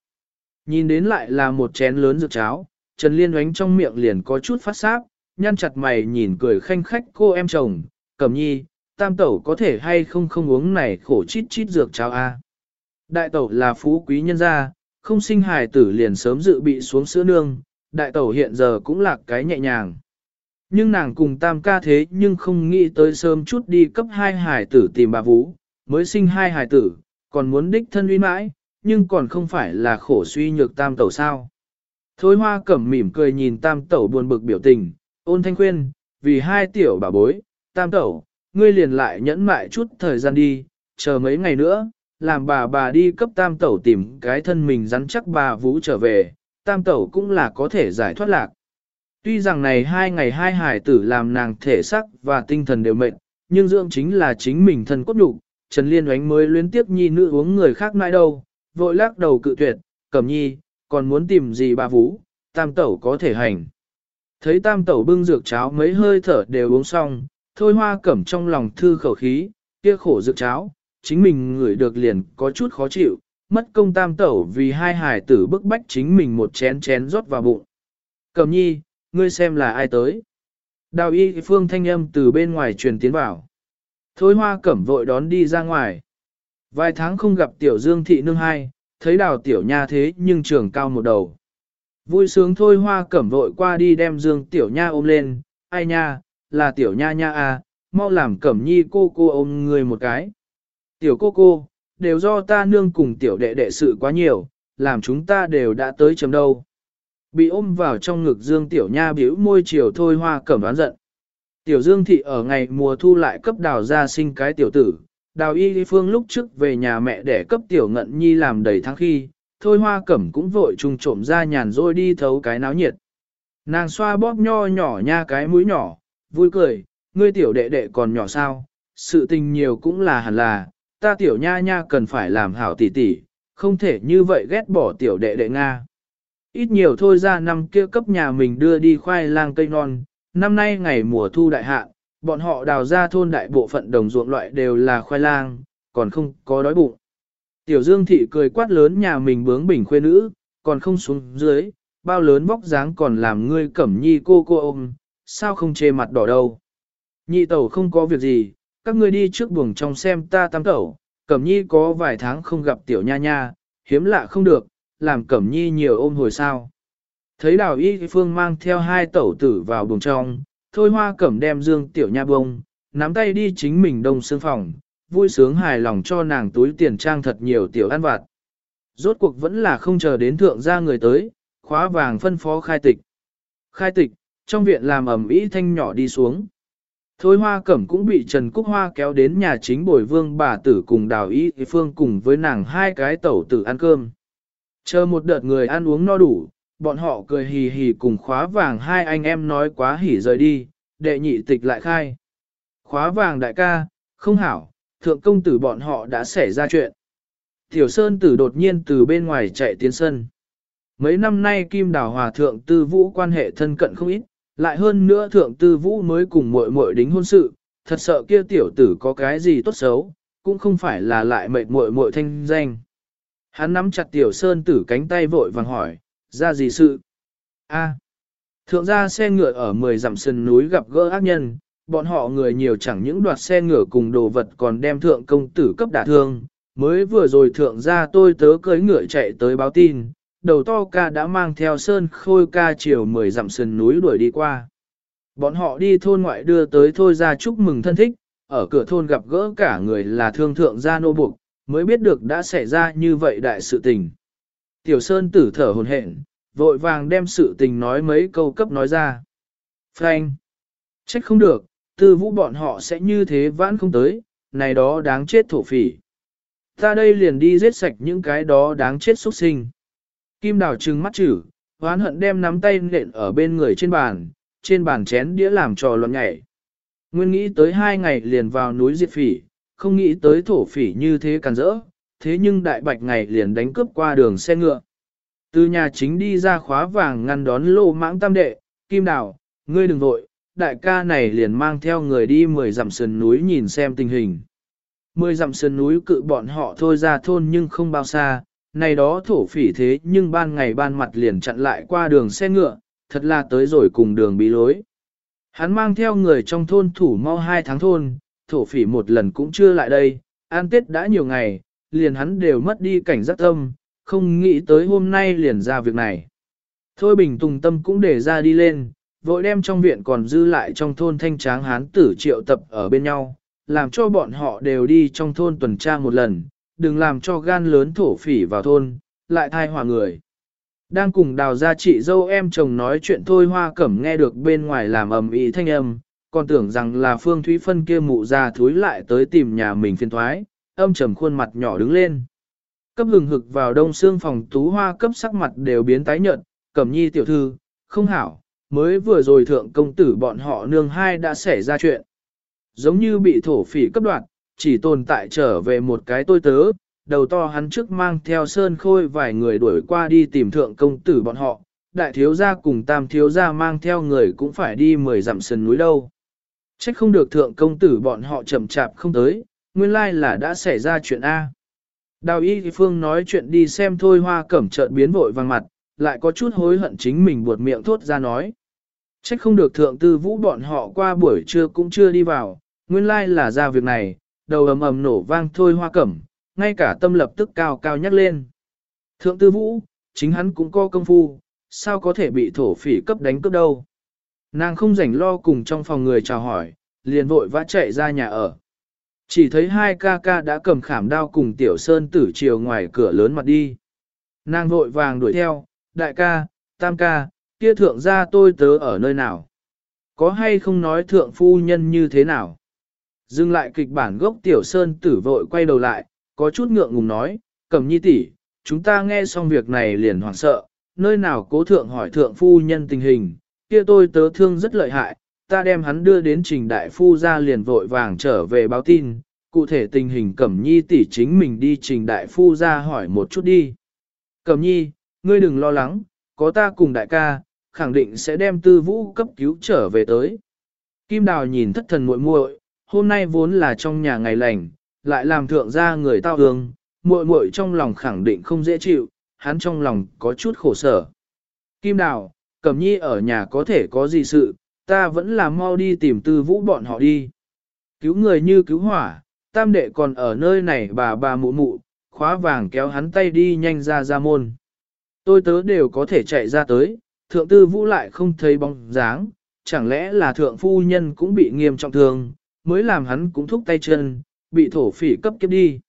A: Nhìn đến lại là một chén lớn dược cháo, Trần Liên oánh trong miệng liền có chút phát sáp, nhăn chặt mày nhìn cười khanh khách cô em chồng, cẩm nhi, tam tẩu có thể hay không không uống này khổ chít chít dược cháo a. Đại tẩu là phú quý nhân gia, không sinh hài tử liền sớm dự bị xuống sữa nương, đại tẩu hiện giờ cũng là cái nhẹ nhàng. Nhưng nàng cùng tam ca thế nhưng không nghĩ tới sớm chút đi cấp hai hài tử tìm bà Vũ, mới sinh hai hài tử, còn muốn đích thân uy mãi, nhưng còn không phải là khổ suy nhược tam tẩu sao. Thôi hoa cẩm mỉm cười nhìn tam tẩu buồn bực biểu tình, ôn thanh khuyên, vì hai tiểu bà bối, tam tẩu, ngươi liền lại nhẫn mại chút thời gian đi, chờ mấy ngày nữa, làm bà bà đi cấp tam tẩu tìm cái thân mình rắn chắc bà vũ trở về, tam tẩu cũng là có thể giải thoát lạc. Tuy rằng này hai ngày hai hải tử làm nàng thể sắc và tinh thần đều mệt, nhưng dưỡng chính là chính mình thân cốt nhục. Trần Liên oánh mới luyến tiếp nhi nữ uống người khác mãi đâu, vội lắc đầu cự tuyệt, cẩm nhi, còn muốn tìm gì bà vũ, tam tẩu có thể hành. Thấy tam tẩu bưng dược cháo mấy hơi thở đều uống xong, thôi hoa cẩm trong lòng thư khẩu khí, kia khổ dược cháo, chính mình ngửi được liền có chút khó chịu, mất công tam tẩu vì hai hải tử bức bách chính mình một chén chén rót vào bụng. Cẩm nhi, ngươi xem là ai tới. Đào y phương thanh âm từ bên ngoài truyền tiến vào. Thôi hoa cẩm vội đón đi ra ngoài. Vài tháng không gặp tiểu dương thị nương hai, thấy đào tiểu nha thế nhưng trưởng cao một đầu. Vui sướng thôi hoa cẩm vội qua đi đem dương tiểu nha ôm lên, ai nha, là tiểu nha nha à, mau làm cẩm nhi cô cô ôm người một cái. Tiểu cô cô, đều do ta nương cùng tiểu đệ đệ sự quá nhiều, làm chúng ta đều đã tới chấm đâu. Bị ôm vào trong ngực Dương Tiểu Nha biểu môi chiều thôi hoa cẩm đoán giận. Tiểu Dương Thị ở ngày mùa thu lại cấp đào ra sinh cái tiểu tử, đào y phương lúc trước về nhà mẹ để cấp tiểu ngận nhi làm đầy tháng khi, thôi hoa cẩm cũng vội trùng trộm ra nhàn rồi đi thấu cái náo nhiệt. Nàng xoa bóp nho nhỏ nha cái mũi nhỏ, vui cười, ngươi tiểu đệ đệ còn nhỏ sao, sự tình nhiều cũng là hẳn là, ta tiểu nha nha cần phải làm hảo tỉ tỉ, không thể như vậy ghét bỏ tiểu đệ đệ Nga. Ít nhiều thôi ra năm kia cấp nhà mình đưa đi khoai lang cây non, năm nay ngày mùa thu đại hạ, bọn họ đào ra thôn đại bộ phận đồng ruộng loại đều là khoai lang, còn không có đói bụng. Tiểu Dương Thị cười quát lớn nhà mình bướng bình khuê nữ, còn không xuống dưới, bao lớn vóc dáng còn làm ngươi cẩm nhi cô cô ôm, sao không chê mặt đỏ đâu. Nhị tẩu không có việc gì, các ngươi đi trước buồng trong xem ta tam tẩu, cẩm nhi có vài tháng không gặp tiểu nha nha, hiếm lạ không được, làm cẩm nhi nhiều ôm hồi sao. Thấy đào y phương mang theo hai tẩu tử vào buồng trong, thôi hoa cẩm đem dương tiểu nha bông, nắm tay đi chính mình đông xương phòng, vui sướng hài lòng cho nàng túi tiền trang thật nhiều tiểu ăn vặt. Rốt cuộc vẫn là không chờ đến thượng gia người tới, khóa vàng phân phó khai tịch. Khai tịch, trong viện làm ẩm ý thanh nhỏ đi xuống. Thôi hoa cẩm cũng bị Trần Cúc Hoa kéo đến nhà chính bồi vương bà tử cùng đào ý phương cùng với nàng hai cái tẩu tử ăn cơm. Chờ một đợt người ăn uống no đủ, bọn họ cười hì hì cùng khóa vàng hai anh em nói quá hỉ rời đi, đệ nhị tịch lại khai. Khóa vàng đại ca, không hảo, thượng công tử bọn họ đã xảy ra chuyện. Tiểu Sơn tử đột nhiên từ bên ngoài chạy tiến sân. Mấy năm nay Kim Đào Hòa Thượng Tư Vũ quan hệ thân cận không ít, lại hơn nữa Thượng Tư Vũ mới cùng muội muội đính hôn sự, thật sợ kia tiểu tử có cái gì tốt xấu, cũng không phải là lại mệt muội muội thanh danh. Hắn nắm chặt Tiểu Sơn tử cánh tay vội vàng hỏi, ra gì sự? A. thượng gia xe ngựa ở 10 dặm sân núi gặp gỡ ác nhân, bọn họ người nhiều chẳng những đoạt xe ngựa cùng đồ vật còn đem thượng công tử cấp đả thương. Mới vừa rồi thượng gia tôi tớ cưới ngựa chạy tới báo tin, đầu to ca đã mang theo sơn khôi ca chiều 10 dặm sườn núi đuổi đi qua. Bọn họ đi thôn ngoại đưa tới thôi ra chúc mừng thân thích, ở cửa thôn gặp gỡ cả người là thương thượng gia nô buộc, mới biết được đã xảy ra như vậy đại sự tình. Tiểu Sơn tử thở hồn hển, vội vàng đem sự tình nói mấy câu cấp nói ra. Frank! Trách không được, tư vũ bọn họ sẽ như thế vãn không tới, này đó đáng chết thổ phỉ. Ta đây liền đi giết sạch những cái đó đáng chết xuất sinh. Kim đào trừng mắt chử, hoán hận đem nắm tay nện ở bên người trên bàn, trên bàn chén đĩa làm trò loạn nhảy. Nguyên nghĩ tới hai ngày liền vào núi diệt phỉ, không nghĩ tới thổ phỉ như thế càn rỡ, thế nhưng đại bạch ngày liền đánh cướp qua đường xe ngựa. Từ nhà chính đi ra khóa vàng ngăn đón lô mãng tam đệ, kim đào, ngươi đừng vội, đại ca này liền mang theo người đi mười dặm sườn núi nhìn xem tình hình. Mười dặm sườn núi cự bọn họ thôi ra thôn nhưng không bao xa, này đó thổ phỉ thế nhưng ban ngày ban mặt liền chặn lại qua đường xe ngựa, thật là tới rồi cùng đường bí lối. Hắn mang theo người trong thôn thủ mau hai tháng thôn, thổ phỉ một lần cũng chưa lại đây, an tết đã nhiều ngày, liền hắn đều mất đi cảnh giác tâm, không nghĩ tới hôm nay liền ra việc này. Thôi bình tùng tâm cũng để ra đi lên, vội đem trong viện còn dư lại trong thôn thanh tráng hán tử triệu tập ở bên nhau, làm cho bọn họ đều đi trong thôn tuần tra một lần, đừng làm cho gan lớn thổ phỉ vào thôn, lại thai hòa người. Đang cùng đào gia chị dâu em chồng nói chuyện thôi hoa cẩm nghe được bên ngoài làm ầm ý thanh âm, còn tưởng rằng là Phương Thúy Phân kia mụ già thúi lại tới tìm nhà mình phiên thoái, âm trầm khuôn mặt nhỏ đứng lên. Cấp hừng hực vào đông xương phòng tú hoa cấp sắc mặt đều biến tái nhợt, cẩm nhi tiểu thư, không hảo, mới vừa rồi thượng công tử bọn họ nương hai đã xảy ra chuyện. Giống như bị thổ phỉ cấp đoạt, chỉ tồn tại trở về một cái tôi tớ, đầu to hắn trước mang theo sơn khôi vài người đuổi qua đi tìm thượng công tử bọn họ, đại thiếu gia cùng tam thiếu gia mang theo người cũng phải đi mười dặm sườn núi đâu. Trách không được thượng công tử bọn họ chậm chạp không tới, nguyên lai là đã xảy ra chuyện A. Đào y phương nói chuyện đi xem thôi hoa cẩm trợn biến vội vàng mặt, lại có chút hối hận chính mình buột miệng thốt ra nói. Trách không được thượng tư vũ bọn họ qua buổi trưa cũng chưa đi vào, nguyên lai là ra việc này, đầu ầm ầm nổ vang thôi hoa cẩm, ngay cả tâm lập tức cao cao nhắc lên. Thượng tư vũ, chính hắn cũng có công phu, sao có thể bị thổ phỉ cấp đánh cấp đâu. Nàng không rảnh lo cùng trong phòng người chào hỏi, liền vội vã chạy ra nhà ở. Chỉ thấy hai ca ca đã cầm khảm đao cùng tiểu sơn tử chiều ngoài cửa lớn mặt đi. Nàng vội vàng đuổi theo, đại ca, tam ca, kia thượng gia tôi tớ ở nơi nào? Có hay không nói thượng phu nhân như thế nào? Dừng lại kịch bản gốc tiểu sơn tử vội quay đầu lại, có chút ngượng ngùng nói, cầm nhi tỷ, chúng ta nghe xong việc này liền hoảng sợ, nơi nào cố thượng hỏi thượng phu nhân tình hình, kia tôi tớ thương rất lợi hại, ta đem hắn đưa đến trình đại phu ra liền vội vàng trở về báo tin, cụ thể tình hình cẩm nhi tỷ chính mình đi trình đại phu ra hỏi một chút đi. Cẩm nhi, ngươi đừng lo lắng, có ta cùng đại ca, khẳng định sẽ đem tư vũ cấp cứu trở về tới. Kim Đào nhìn thất thần muội muội, hôm nay vốn là trong nhà ngày lành, lại làm thượng gia người tao hương, muội muội trong lòng khẳng định không dễ chịu, hắn trong lòng có chút khổ sở. Kim Đào, Cẩm Nhi ở nhà có thể có gì sự, ta vẫn là mau đi tìm tư vũ bọn họ đi. Cứu người như cứu hỏa, tam đệ còn ở nơi này bà bà mụ mụ, khóa vàng kéo hắn tay đi nhanh ra ra môn. Tôi tớ đều có thể chạy ra tới, thượng tư vũ lại không thấy bóng dáng, chẳng lẽ là thượng phu nhân cũng bị nghiêm trọng thương, mới làm hắn cũng thúc tay chân, bị thổ phỉ cấp kiếp đi.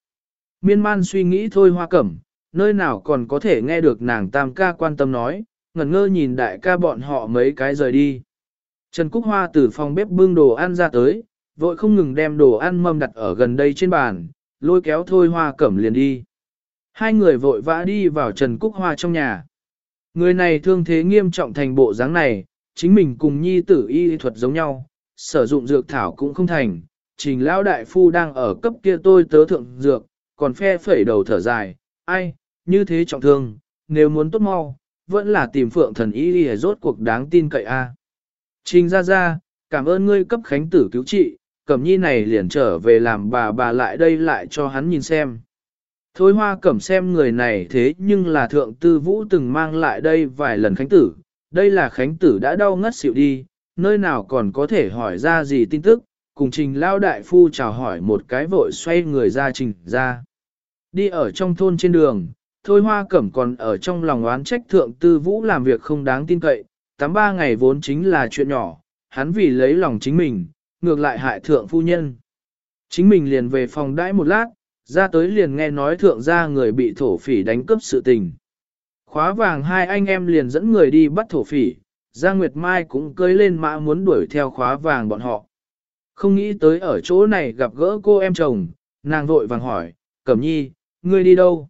A: Miên man suy nghĩ thôi hoa cẩm, nơi nào còn có thể nghe được nàng tam ca quan tâm nói, ngẩn ngơ nhìn đại ca bọn họ mấy cái rời đi. Trần Cúc Hoa từ phòng bếp bưng đồ ăn ra tới, vội không ngừng đem đồ ăn mâm đặt ở gần đây trên bàn, lôi kéo thôi hoa cẩm liền đi. Hai người vội vã đi vào Trần Cúc Hoa trong nhà. Người này thương thế nghiêm trọng thành bộ dáng này, chính mình cùng nhi tử y thuật giống nhau, sử dụng dược thảo cũng không thành. Trình lão đại phu đang ở cấp kia tôi tớ thượng dược, còn phe phẩy đầu thở dài, ai, như thế trọng thương, nếu muốn tốt mau, vẫn là tìm phượng thần y y rốt cuộc đáng tin cậy a. Trình ra ra, cảm ơn ngươi cấp khánh tử cứu trị, cẩm nhi này liền trở về làm bà bà lại đây lại cho hắn nhìn xem. Thôi hoa cẩm xem người này thế nhưng là thượng tư vũ từng mang lại đây vài lần khánh tử, đây là khánh tử đã đau ngất xỉu đi, nơi nào còn có thể hỏi ra gì tin tức, cùng trình lao đại phu chào hỏi một cái vội xoay người ra trình ra. Đi ở trong thôn trên đường, thôi hoa cẩm còn ở trong lòng oán trách thượng tư vũ làm việc không đáng tin cậy, tám ba ngày vốn chính là chuyện nhỏ, hắn vì lấy lòng chính mình, ngược lại hại thượng phu nhân. Chính mình liền về phòng đãi một lát, ra tới liền nghe nói thượng gia người bị thổ phỉ đánh cướp sự tình. Khóa vàng hai anh em liền dẫn người đi bắt thổ phỉ, Giang Nguyệt Mai cũng cưới lên mã muốn đuổi theo khóa vàng bọn họ. Không nghĩ tới ở chỗ này gặp gỡ cô em chồng, nàng vội vàng hỏi, Cẩm Nhi, ngươi đi đâu?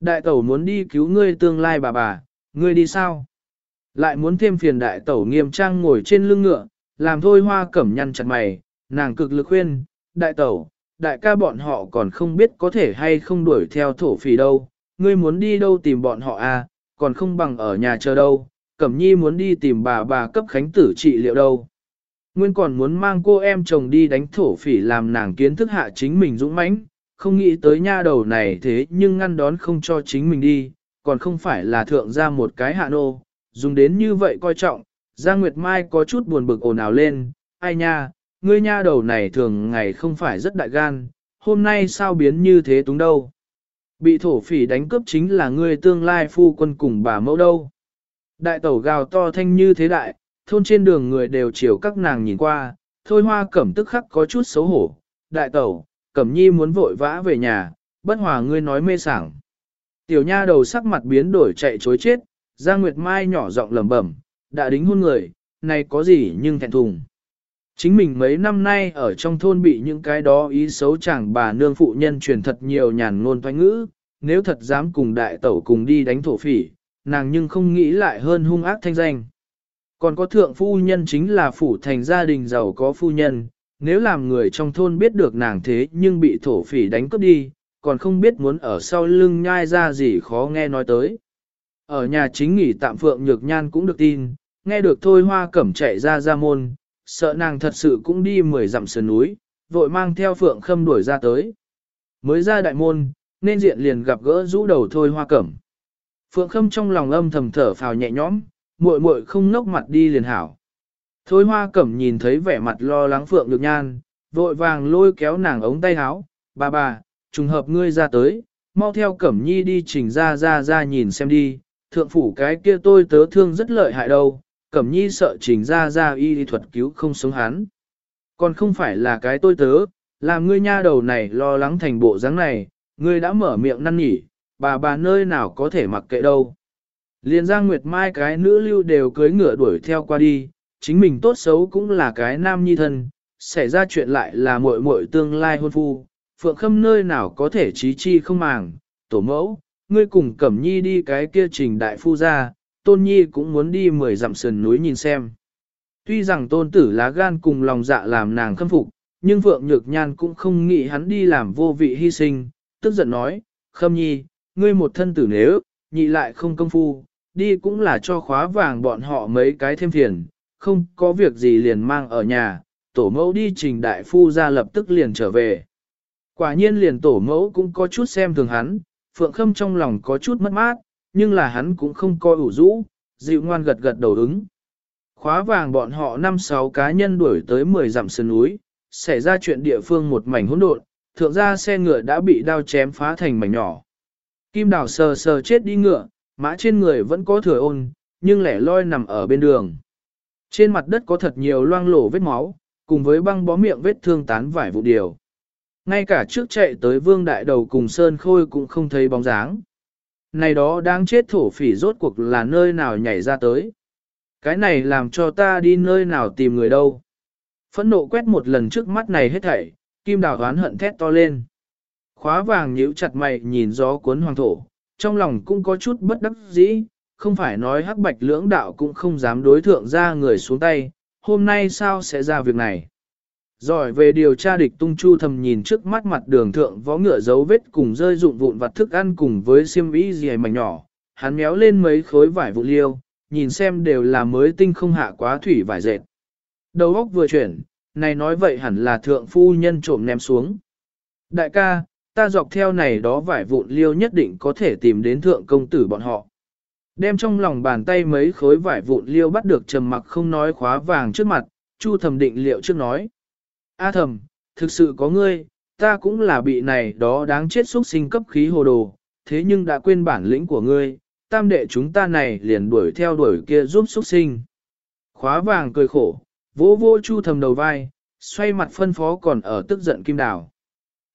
A: Đại tẩu muốn đi cứu ngươi tương lai bà bà, ngươi đi sao? Lại muốn thêm phiền đại tẩu nghiêm trang ngồi trên lưng ngựa, làm thôi hoa cẩm nhăn chặt mày, nàng cực lực khuyên, đại tẩu, đại ca bọn họ còn không biết có thể hay không đuổi theo thổ phỉ đâu, ngươi muốn đi đâu tìm bọn họ à, còn không bằng ở nhà chờ đâu, cẩm nhi muốn đi tìm bà bà cấp khánh tử trị liệu đâu. Nguyên còn muốn mang cô em chồng đi đánh thổ phỉ làm nàng kiến thức hạ chính mình dũng mãnh, không nghĩ tới nha đầu này thế nhưng ngăn đón không cho chính mình đi, còn không phải là thượng ra một cái hạ nô, dùng đến như vậy coi trọng, Giang Nguyệt Mai có chút buồn bực ồn ào lên, ai nha, ngươi nha đầu này thường ngày không phải rất đại gan, hôm nay sao biến như thế túng đâu. Bị thổ phỉ đánh cướp chính là ngươi tương lai phu quân cùng bà mẫu đâu. Đại tẩu gào to thanh như thế đại, thôn trên đường người đều chiều các nàng nhìn qua, thôi hoa cẩm tức khắc có chút xấu hổ. Đại tẩu, cẩm nhi muốn vội vã về nhà, bất hòa ngươi nói mê sảng. Tiểu nha đầu sắc mặt biến đổi chạy chối chết, Giang Nguyệt Mai nhỏ giọng lẩm bẩm, đã đính hôn người, này có gì nhưng thẹn thùng. Chính mình mấy năm nay ở trong thôn bị những cái đó ý xấu chẳng bà nương phụ nhân truyền thật nhiều nhàn ngôn thoái ngữ, nếu thật dám cùng đại tẩu cùng đi đánh thổ phỉ, nàng nhưng không nghĩ lại hơn hung ác thanh danh. Còn có thượng phu nhân chính là phủ thành gia đình giàu có phu nhân, nếu làm người trong thôn biết được nàng thế nhưng bị thổ phỉ đánh cướp đi, còn không biết muốn ở sau lưng nhai ra gì khó nghe nói tới. Ở nhà chính nghỉ tạm phượng nhược nhan cũng được tin, nghe được thôi hoa cẩm chạy ra ra môn, sợ nàng thật sự cũng đi mười dặm sườn núi, vội mang theo phượng khâm đuổi ra tới. Mới ra đại môn, nên diện liền gặp gỡ rũ đầu thôi hoa cẩm. Phượng khâm trong lòng âm thầm thở phào nhẹ nhõm, muội muội không ngốc mặt đi liền hảo. Thôi hoa cẩm nhìn thấy vẻ mặt lo lắng phượng nhược nhan, vội vàng lôi kéo nàng ống tay áo, bà bà, trùng hợp ngươi ra tới, mau theo cẩm nhi đi chỉnh ra ra ra nhìn xem đi, thượng phủ cái kia tôi tớ thương rất lợi hại đâu, Cẩm Nhi sợ trình ra ra y đi thuật cứu không sống hắn. Còn không phải là cái tôi tớ, làm ngươi nha đầu này lo lắng thành bộ dáng này, ngươi đã mở miệng năn nỉ, bà bà nơi nào có thể mặc kệ đâu. Liên Giang Nguyệt Mai cái nữ lưu đều cưới ngựa đuổi theo qua đi, chính mình tốt xấu cũng là cái nam nhi thân, xảy ra chuyện lại là muội muội tương lai hôn phu, Phượng Khâm nơi nào có thể trí chi không màng, tổ mẫu, ngươi cùng Cẩm Nhi đi cái kia trình đại phu ra, Tôn Nhi cũng muốn đi mười dặm sườn núi nhìn xem. Tuy rằng tôn tử lá gan cùng lòng dạ làm nàng khâm phục, nhưng Phượng Nhược Nhan cũng không nghĩ hắn đi làm vô vị hy sinh, tức giận nói, Khâm Nhi, ngươi một thân tử nếu, nhị lại không công phu, đi cũng là cho khóa vàng bọn họ mấy cái thêm phiền, không có việc gì liền mang ở nhà, tổ mẫu đi trình đại phu ra lập tức liền trở về. Quả nhiên liền tổ mẫu cũng có chút xem thường hắn, Phượng Khâm trong lòng có chút mất mát, nhưng là hắn cũng không coi ủ rũ, dịu ngoan gật gật đầu ứng. Khóa vàng bọn họ năm sáu cá nhân đuổi tới 10 dặm sơn núi, xảy ra chuyện địa phương một mảnh hỗn độn, thượng ra xe ngựa đã bị đao chém phá thành mảnh nhỏ. Kim đào sờ sờ chết đi ngựa, mã trên người vẫn có thừa ôn, nhưng lẻ loi nằm ở bên đường. Trên mặt đất có thật nhiều loang lổ vết máu, cùng với băng bó miệng vết thương tán vải vụ điều. Ngay cả trước chạy tới vương đại đầu cùng Sơn Khôi cũng không thấy bóng dáng. Này đó đang chết thổ phỉ rốt cuộc là nơi nào nhảy ra tới. Cái này làm cho ta đi nơi nào tìm người đâu. Phẫn nộ quét một lần trước mắt này hết thảy, kim đào hoán hận thét to lên. Khóa vàng nhíu chặt mày nhìn gió cuốn hoàng thổ, trong lòng cũng có chút bất đắc dĩ, không phải nói hắc bạch lưỡng đạo cũng không dám đối thượng ra người xuống tay, hôm nay sao sẽ ra việc này. Rồi về điều tra địch tung chu thầm nhìn trước mắt mặt đường thượng vó ngựa dấu vết cùng rơi dụng vụn vặt thức ăn cùng với xiêm y gì mảnh nhỏ, hắn méo lên mấy khối vải vụ liêu, nhìn xem đều là mới tinh không hạ quá thủy vải dệt. Đầu óc vừa chuyển, này nói vậy hẳn là thượng phu nhân trộm ném xuống. Đại ca, ta dọc theo này đó vải vụn liêu nhất định có thể tìm đến thượng công tử bọn họ. Đem trong lòng bàn tay mấy khối vải vụn liêu bắt được trầm mặc không nói khóa vàng trước mặt, Chu thẩm định liệu trước nói. A thầm, thực sự có ngươi, ta cũng là bị này đó đáng chết xuất sinh cấp khí hồ đồ, thế nhưng đã quên bản lĩnh của ngươi, tam đệ chúng ta này liền đuổi theo đuổi kia giúp xuất sinh. Khóa vàng cười khổ, vỗ vỗ chu thầm đầu vai, xoay mặt phân phó còn ở tức giận kim đào.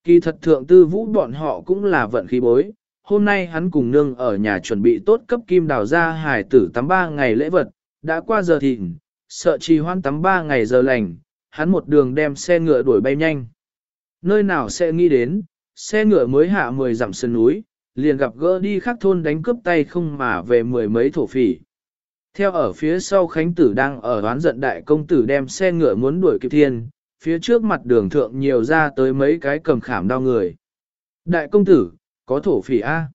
A: Kỳ thật thượng tư vũ bọn họ cũng là vận khí bối, hôm nay hắn cùng nương ở nhà chuẩn bị tốt cấp kim đào ra hải tử tắm ba ngày lễ vật, đã qua giờ thịnh, sợ trì hoan tắm ba ngày giờ lành, hắn một đường đem xe ngựa đuổi bay nhanh. Nơi nào sẽ nghĩ đến, xe ngựa mới hạ mười dặm sân núi, liền gặp gỡ đi khắc thôn đánh cướp tay không mà về mười mấy thổ phỉ. Theo ở phía sau Khánh Tử đang ở đoán giận đại công tử đem xe ngựa muốn đuổi kịp thiên, phía trước mặt đường thượng nhiều ra tới mấy cái cầm khảm đau người. Đại công tử, có thổ phỉ A.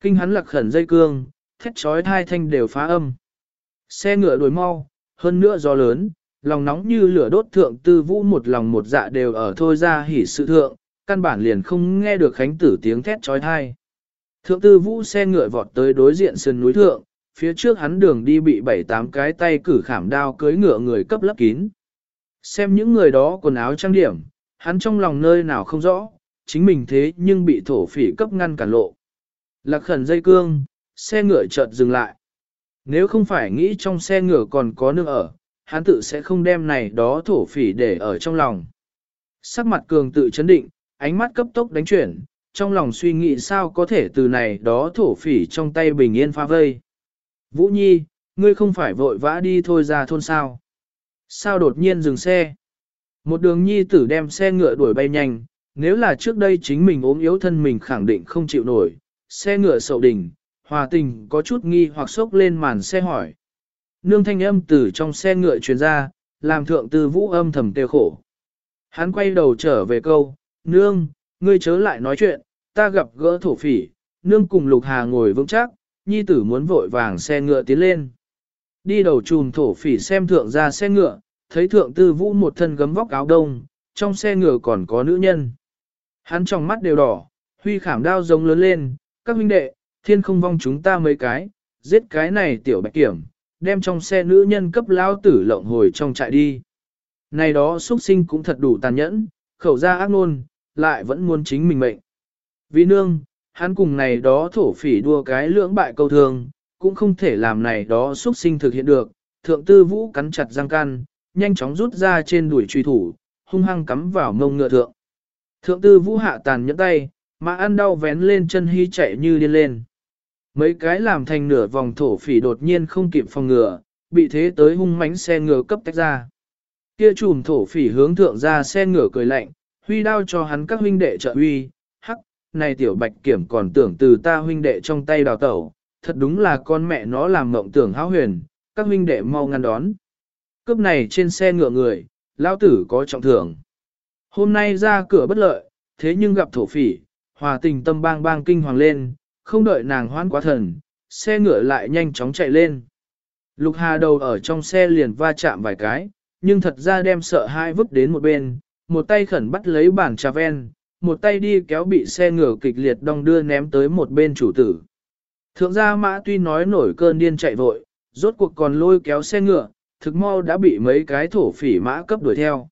A: Kinh hắn lạc khẩn dây cương, thét trói hai thanh đều phá âm. Xe ngựa đuổi mau, hơn nữa gió lớn, lòng nóng như lửa đốt thượng tư vũ một lòng một dạ đều ở thôi ra hỉ sự thượng, căn bản liền không nghe được khánh tử tiếng thét trói thai. Thượng tư vũ xe ngựa vọt tới đối diện sườn núi thượng, phía trước hắn đường đi bị bảy tám cái tay cử khảm đao cưới ngựa người cấp lấp kín. Xem những người đó quần áo trang điểm, hắn trong lòng nơi nào không rõ, chính mình thế nhưng bị thổ phỉ cấp ngăn cản lộ. Lạc khẩn dây cương, xe ngựa chợt dừng lại. Nếu không phải nghĩ trong xe ngựa còn có nước ở, hắn tự sẽ không đem này đó thổ phỉ để ở trong lòng. Sắc mặt cường tự chấn định, ánh mắt cấp tốc đánh chuyển, trong lòng suy nghĩ sao có thể từ này đó thổ phỉ trong tay bình yên pha vây. Vũ Nhi, ngươi không phải vội vã đi thôi ra thôn sao. Sao đột nhiên dừng xe? Một đường Nhi tử đem xe ngựa đuổi bay nhanh, nếu là trước đây chính mình ốm yếu thân mình khẳng định không chịu nổi, xe ngựa sậu đỉnh, hòa tình có chút nghi hoặc sốc lên màn xe hỏi. Nương thanh âm từ trong xe ngựa truyền ra, làm thượng tư vũ âm thầm tiêu khổ. Hắn quay đầu trở về câu, nương, ngươi chớ lại nói chuyện, ta gặp gỡ thổ phỉ, nương cùng lục hà ngồi vững chắc, nhi tử muốn vội vàng xe ngựa tiến lên. Đi đầu chùm thổ phỉ xem thượng ra xe ngựa, thấy thượng tư vũ một thân gấm vóc áo đông, trong xe ngựa còn có nữ nhân. Hắn trong mắt đều đỏ, huy khảm đao giống lớn lên, các huynh đệ, thiên không vong chúng ta mấy cái, giết cái này tiểu bạch kiểm, đem trong xe nữ nhân cấp lao tử lộng hồi trong trại đi. Này đó xuất sinh cũng thật đủ tàn nhẫn, khẩu ra ác nôn, lại vẫn muốn chính mình mệnh. Vì nương, hắn cùng này đó thổ phỉ đua cái lưỡng bại câu thường, cũng không thể làm này đó xuất sinh thực hiện được. Thượng tư vũ cắn chặt răng can, nhanh chóng rút ra trên đuổi truy thủ, hung hăng cắm vào mông ngựa thượng. Thượng tư vũ hạ tàn nhẫn tay, mà ăn đau vén lên chân hy chạy như điên lên. Mấy cái làm thành nửa vòng thổ phỉ đột nhiên không kịp phòng ngừa, bị thế tới hung mãnh xe ngựa cấp tách ra. Kia chùm thổ phỉ hướng thượng ra xe ngựa cười lạnh, huy đao cho hắn các huynh đệ trợ huy, hắc, này tiểu bạch kiểm còn tưởng từ ta huynh đệ trong tay đào tẩu, thật đúng là con mẹ nó làm mộng tưởng háo huyền, các huynh đệ mau ngăn đón. Cướp này trên xe ngựa người, lao tử có trọng thưởng. Hôm nay ra cửa bất lợi, thế nhưng gặp thổ phỉ, hòa tình tâm bang bang kinh hoàng lên, không đợi nàng hoan quá thần, xe ngựa lại nhanh chóng chạy lên. Lục Hà đầu ở trong xe liền va chạm vài cái, nhưng thật ra đem sợ hai vứt đến một bên, một tay khẩn bắt lấy bảng trà ven, một tay đi kéo bị xe ngựa kịch liệt đong đưa ném tới một bên chủ tử. Thượng gia mã tuy nói nổi cơn điên chạy vội, rốt cuộc còn lôi kéo xe ngựa, thực mau đã bị mấy cái thổ phỉ mã cấp đuổi theo.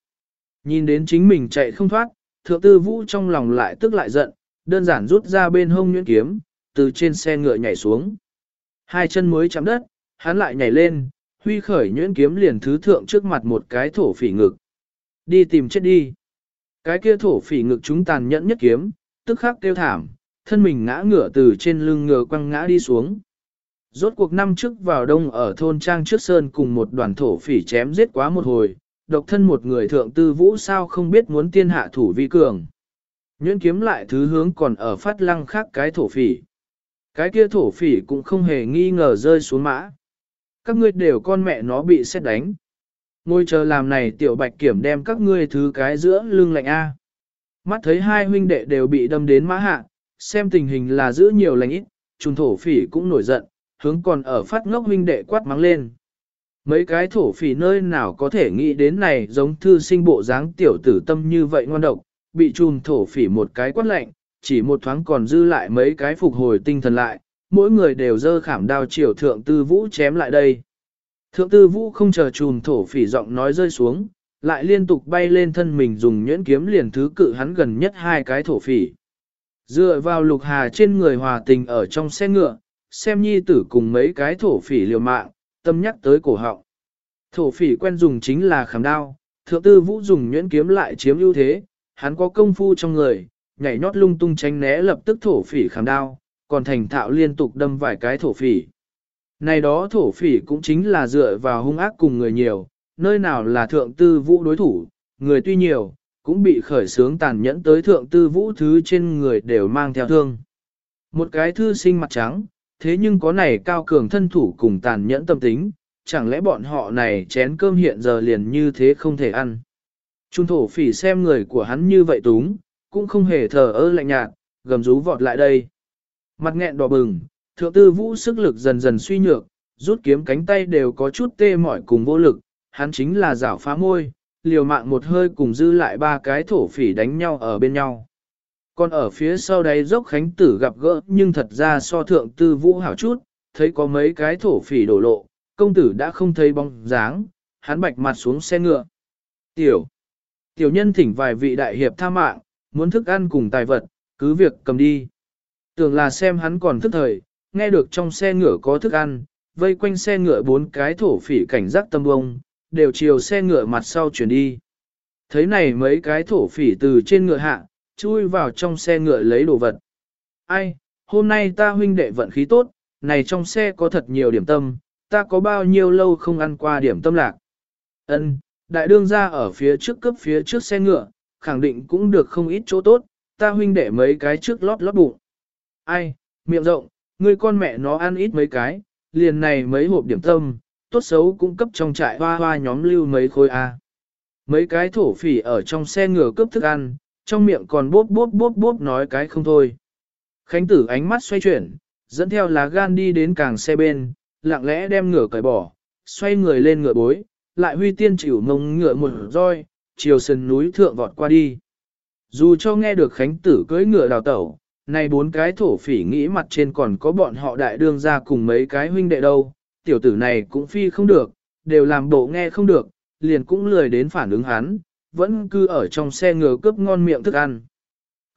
A: Nhìn đến chính mình chạy không thoát, thượng tư vũ trong lòng lại tức lại giận, đơn giản rút ra bên hông nhuyễn kiếm, từ trên xe ngựa nhảy xuống. Hai chân mới chạm đất, hắn lại nhảy lên, huy khởi nhuyễn kiếm liền thứ thượng trước mặt một cái thổ phỉ ngực. Đi tìm chết đi. Cái kia thổ phỉ ngực chúng tàn nhẫn nhất kiếm, tức khắc kêu thảm, thân mình ngã ngửa từ trên lưng ngựa quăng ngã đi xuống. Rốt cuộc năm trước vào đông ở thôn trang trước sơn cùng một đoàn thổ phỉ chém giết quá một hồi, độc thân một người thượng tư vũ sao không biết muốn tiên hạ thủ vi cường. Nhuyễn kiếm lại thứ hướng còn ở phát lăng khác cái thổ phỉ. Cái kia thổ phỉ cũng không hề nghi ngờ rơi xuống mã. Các ngươi đều con mẹ nó bị xét đánh. Ngôi chờ làm này tiểu bạch kiểm đem các ngươi thứ cái giữa lưng lạnh A. Mắt thấy hai huynh đệ đều bị đâm đến mã hạ, xem tình hình là giữ nhiều lành ít, trùng thổ phỉ cũng nổi giận, hướng còn ở phát ngốc huynh đệ quát mắng lên. Mấy cái thổ phỉ nơi nào có thể nghĩ đến này giống thư sinh bộ dáng tiểu tử tâm như vậy ngoan độc, bị trùm thổ phỉ một cái quát lạnh, chỉ một thoáng còn dư lại mấy cái phục hồi tinh thần lại, mỗi người đều dơ khảm đao chiều thượng tư vũ chém lại đây. Thượng tư vũ không chờ chùm thổ phỉ giọng nói rơi xuống, lại liên tục bay lên thân mình dùng nhuyễn kiếm liền thứ cự hắn gần nhất hai cái thổ phỉ. Dựa vào lục hà trên người hòa tình ở trong xe ngựa, xem nhi tử cùng mấy cái thổ phỉ liều mạng, tâm nhắc tới cổ họng. Thổ phỉ quen dùng chính là khảm đao, thượng tư vũ dùng nhuyễn kiếm lại chiếm ưu thế, hắn có công phu trong người, nhảy nhót lung tung tránh né lập tức thổ phỉ khảm đao, còn thành thạo liên tục đâm vài cái thổ phỉ. Này đó thổ phỉ cũng chính là dựa vào hung ác cùng người nhiều, nơi nào là thượng tư vũ đối thủ, người tuy nhiều, cũng bị khởi sướng tàn nhẫn tới thượng tư vũ thứ trên người đều mang theo thương. Một cái thư sinh mặt trắng, thế nhưng có này cao cường thân thủ cùng tàn nhẫn tâm tính, chẳng lẽ bọn họ này chén cơm hiện giờ liền như thế không thể ăn. Trung thổ phỉ xem người của hắn như vậy túng, cũng không hề thờ ơ lạnh nhạt, gầm rú vọt lại đây. Mặt nghẹn đỏ bừng, thượng tư vũ sức lực dần dần suy nhược, rút kiếm cánh tay đều có chút tê mỏi cùng vô lực, hắn chính là rảo phá môi, liều mạng một hơi cùng dư lại ba cái thổ phỉ đánh nhau ở bên nhau. Còn ở phía sau đây dốc khánh tử gặp gỡ nhưng thật ra so thượng tư vũ hảo chút, thấy có mấy cái thổ phỉ đổ lộ, công tử đã không thấy bóng dáng, hắn bạch mặt xuống xe ngựa. Tiểu, tiểu nhân thỉnh vài vị đại hiệp tha mạng, muốn thức ăn cùng tài vật, cứ việc cầm đi. Tưởng là xem hắn còn thức thời, nghe được trong xe ngựa có thức ăn, vây quanh xe ngựa bốn cái thổ phỉ cảnh giác tâm bông, đều chiều xe ngựa mặt sau chuyển đi. Thấy này mấy cái thổ phỉ từ trên ngựa hạ, chui vào trong xe ngựa lấy đồ vật. Ai, hôm nay ta huynh đệ vận khí tốt, này trong xe có thật nhiều điểm tâm, ta có bao nhiêu lâu không ăn qua điểm tâm lạc. Ân, đại đương ra ở phía trước cấp phía trước xe ngựa, khẳng định cũng được không ít chỗ tốt, ta huynh đệ mấy cái trước lót lót bụng. Ai, miệng rộng, người con mẹ nó ăn ít mấy cái, liền này mấy hộp điểm tâm, tốt xấu cũng cấp trong trại hoa hoa nhóm lưu mấy khối A. Mấy cái thổ phỉ ở trong xe ngựa cướp thức ăn, trong miệng còn bốp bốp bốp bốp nói cái không thôi. Khánh tử ánh mắt xoay chuyển, dẫn theo lá gan đi đến càng xe bên, lặng lẽ đem ngựa cởi bỏ, xoay người lên ngựa bối, lại huy tiên chịu mông ngựa một roi, chiều sân núi thượng vọt qua đi. Dù cho nghe được Khánh tử cưỡi ngựa đào tẩu, này bốn cái thổ phỉ nghĩ mặt trên còn có bọn họ đại đương ra cùng mấy cái huynh đệ đâu, tiểu tử này cũng phi không được, đều làm bộ nghe không được, liền cũng lười đến phản ứng hắn, vẫn cứ ở trong xe ngựa cướp ngon miệng thức ăn.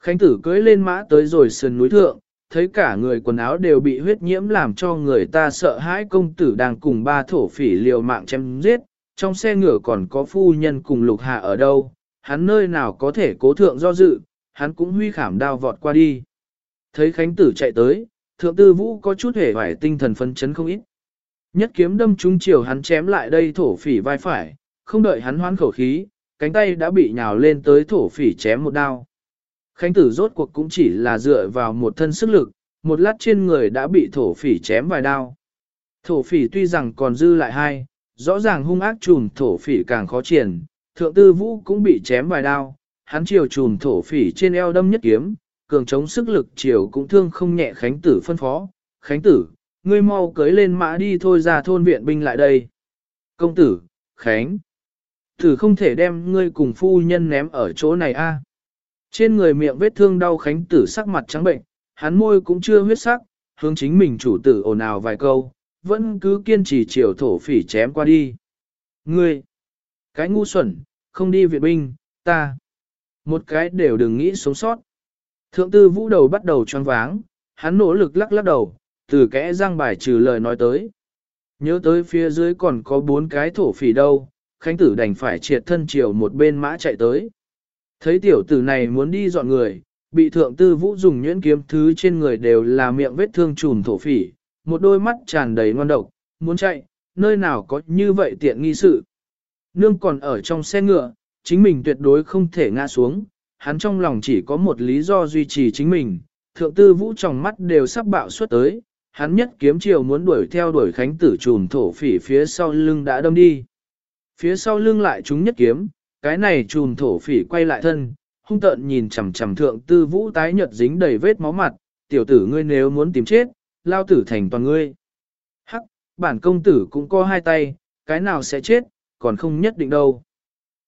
A: Khánh tử cưỡi lên mã tới rồi sườn núi thượng, thấy cả người quần áo đều bị huyết nhiễm làm cho người ta sợ hãi công tử đang cùng ba thổ phỉ liều mạng chém giết, trong xe ngựa còn có phu nhân cùng lục hạ ở đâu, hắn nơi nào có thể cố thượng do dự, hắn cũng huy khảm đao vọt qua đi. Thấy Khánh Tử chạy tới, thượng tư vũ có chút hề vải tinh thần phấn chấn không ít. Nhất kiếm đâm trúng chiều hắn chém lại đây thổ phỉ vai phải, không đợi hắn hoán khẩu khí, cánh tay đã bị nhào lên tới thổ phỉ chém một đao. Khánh tử rốt cuộc cũng chỉ là dựa vào một thân sức lực, một lát trên người đã bị thổ phỉ chém vài đao. Thổ phỉ tuy rằng còn dư lại hai, rõ ràng hung ác trùm thổ phỉ càng khó triển, thượng tư vũ cũng bị chém vài đao, hắn chiều trùm thổ phỉ trên eo đâm nhất kiếm, cường chống sức lực chiều cũng thương không nhẹ Khánh tử phân phó. Khánh tử, ngươi mau cưới lên mã đi thôi ra thôn viện binh lại đây. Công tử, Khánh, tử không thể đem ngươi cùng phu nhân ném ở chỗ này a. Trên người miệng vết thương đau Khánh tử sắc mặt trắng bệnh, hắn môi cũng chưa huyết sắc, hướng chính mình chủ tử ồn ào vài câu, vẫn cứ kiên trì chiều thổ phỉ chém qua đi. Ngươi, cái ngu xuẩn, không đi viện binh, ta, một cái đều đừng nghĩ sống sót. Thượng tư vũ đầu bắt đầu choáng váng, hắn nỗ lực lắc lắc đầu, từ kẽ răng bài trừ lời nói tới. Nhớ tới phía dưới còn có bốn cái thổ phỉ đâu, khánh tử đành phải triệt thân chiều một bên mã chạy tới. Thấy tiểu tử này muốn đi dọn người, bị thượng tư vũ dùng nhuyễn kiếm thứ trên người đều là miệng vết thương trùm thổ phỉ, một đôi mắt tràn đầy ngon độc, muốn chạy, nơi nào có như vậy tiện nghi sự. Nương còn ở trong xe ngựa, chính mình tuyệt đối không thể ngã xuống, hắn trong lòng chỉ có một lý do duy trì chính mình, thượng tư vũ trong mắt đều sắp bạo suốt tới, hắn nhất kiếm chiều muốn đuổi theo đuổi khánh tử trùm thổ phỉ phía sau lưng đã đâm đi. Phía sau lưng lại chúng nhất kiếm, cái này trùm thổ phỉ quay lại thân, hung tợn nhìn chằm chằm thượng tư vũ tái nhợt dính đầy vết máu mặt, tiểu tử ngươi nếu muốn tìm chết, lao tử thành toàn ngươi. Hắc, bản công tử cũng có hai tay, cái nào sẽ chết, còn không nhất định đâu.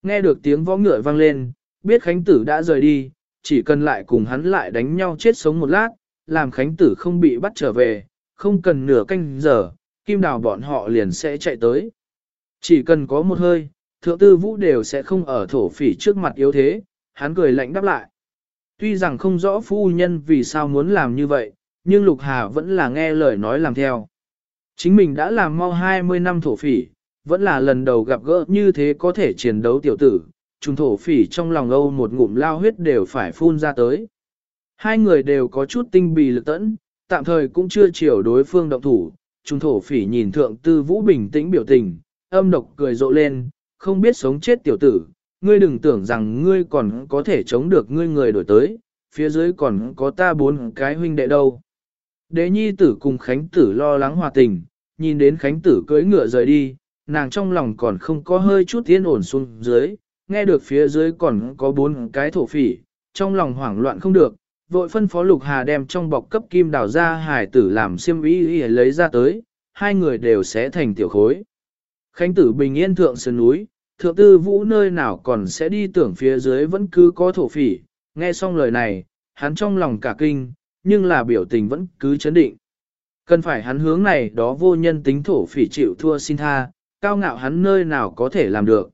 A: Nghe được tiếng võ ngựa vang lên, biết Khánh Tử đã rời đi, chỉ cần lại cùng hắn lại đánh nhau chết sống một lát, làm Khánh Tử không bị bắt trở về, không cần nửa canh giờ, kim đào bọn họ liền sẽ chạy tới. Chỉ cần có một hơi, thượng tư vũ đều sẽ không ở thổ phỉ trước mặt yếu thế, hắn cười lạnh đáp lại. Tuy rằng không rõ phu nhân vì sao muốn làm như vậy, nhưng Lục Hà vẫn là nghe lời nói làm theo. Chính mình đã làm mau 20 năm thổ phỉ, vẫn là lần đầu gặp gỡ như thế có thể chiến đấu tiểu tử, trùng thổ phỉ trong lòng âu một ngụm lao huyết đều phải phun ra tới. Hai người đều có chút tinh bì lực tẫn, tạm thời cũng chưa chiều đối phương động thủ, trùng thổ phỉ nhìn thượng tư vũ bình tĩnh biểu tình, âm độc cười rộ lên, không biết sống chết tiểu tử, ngươi đừng tưởng rằng ngươi còn có thể chống được ngươi người đổi tới, phía dưới còn có ta bốn cái huynh đệ đâu. Đế nhi tử cùng Khánh tử lo lắng hòa tình, nhìn đến Khánh tử cưỡi ngựa rời đi, nàng trong lòng còn không có hơi chút yên ổn xuống dưới, nghe được phía dưới còn có bốn cái thổ phỉ, trong lòng hoảng loạn không được, vội phân phó Lục Hà đem trong bọc cấp kim đào ra hải tử làm xiêm y ý lấy ra tới, hai người đều sẽ thành tiểu khối. Khánh tử bình yên thượng sơn núi, thượng tư vũ nơi nào còn sẽ đi tưởng phía dưới vẫn cứ có thổ phỉ, nghe xong lời này, hắn trong lòng cả kinh, nhưng là biểu tình vẫn cứ chấn định. Cần phải hắn hướng này đó vô nhân tính thổ phỉ chịu thua xin tha, cao ngạo hắn nơi nào có thể làm được.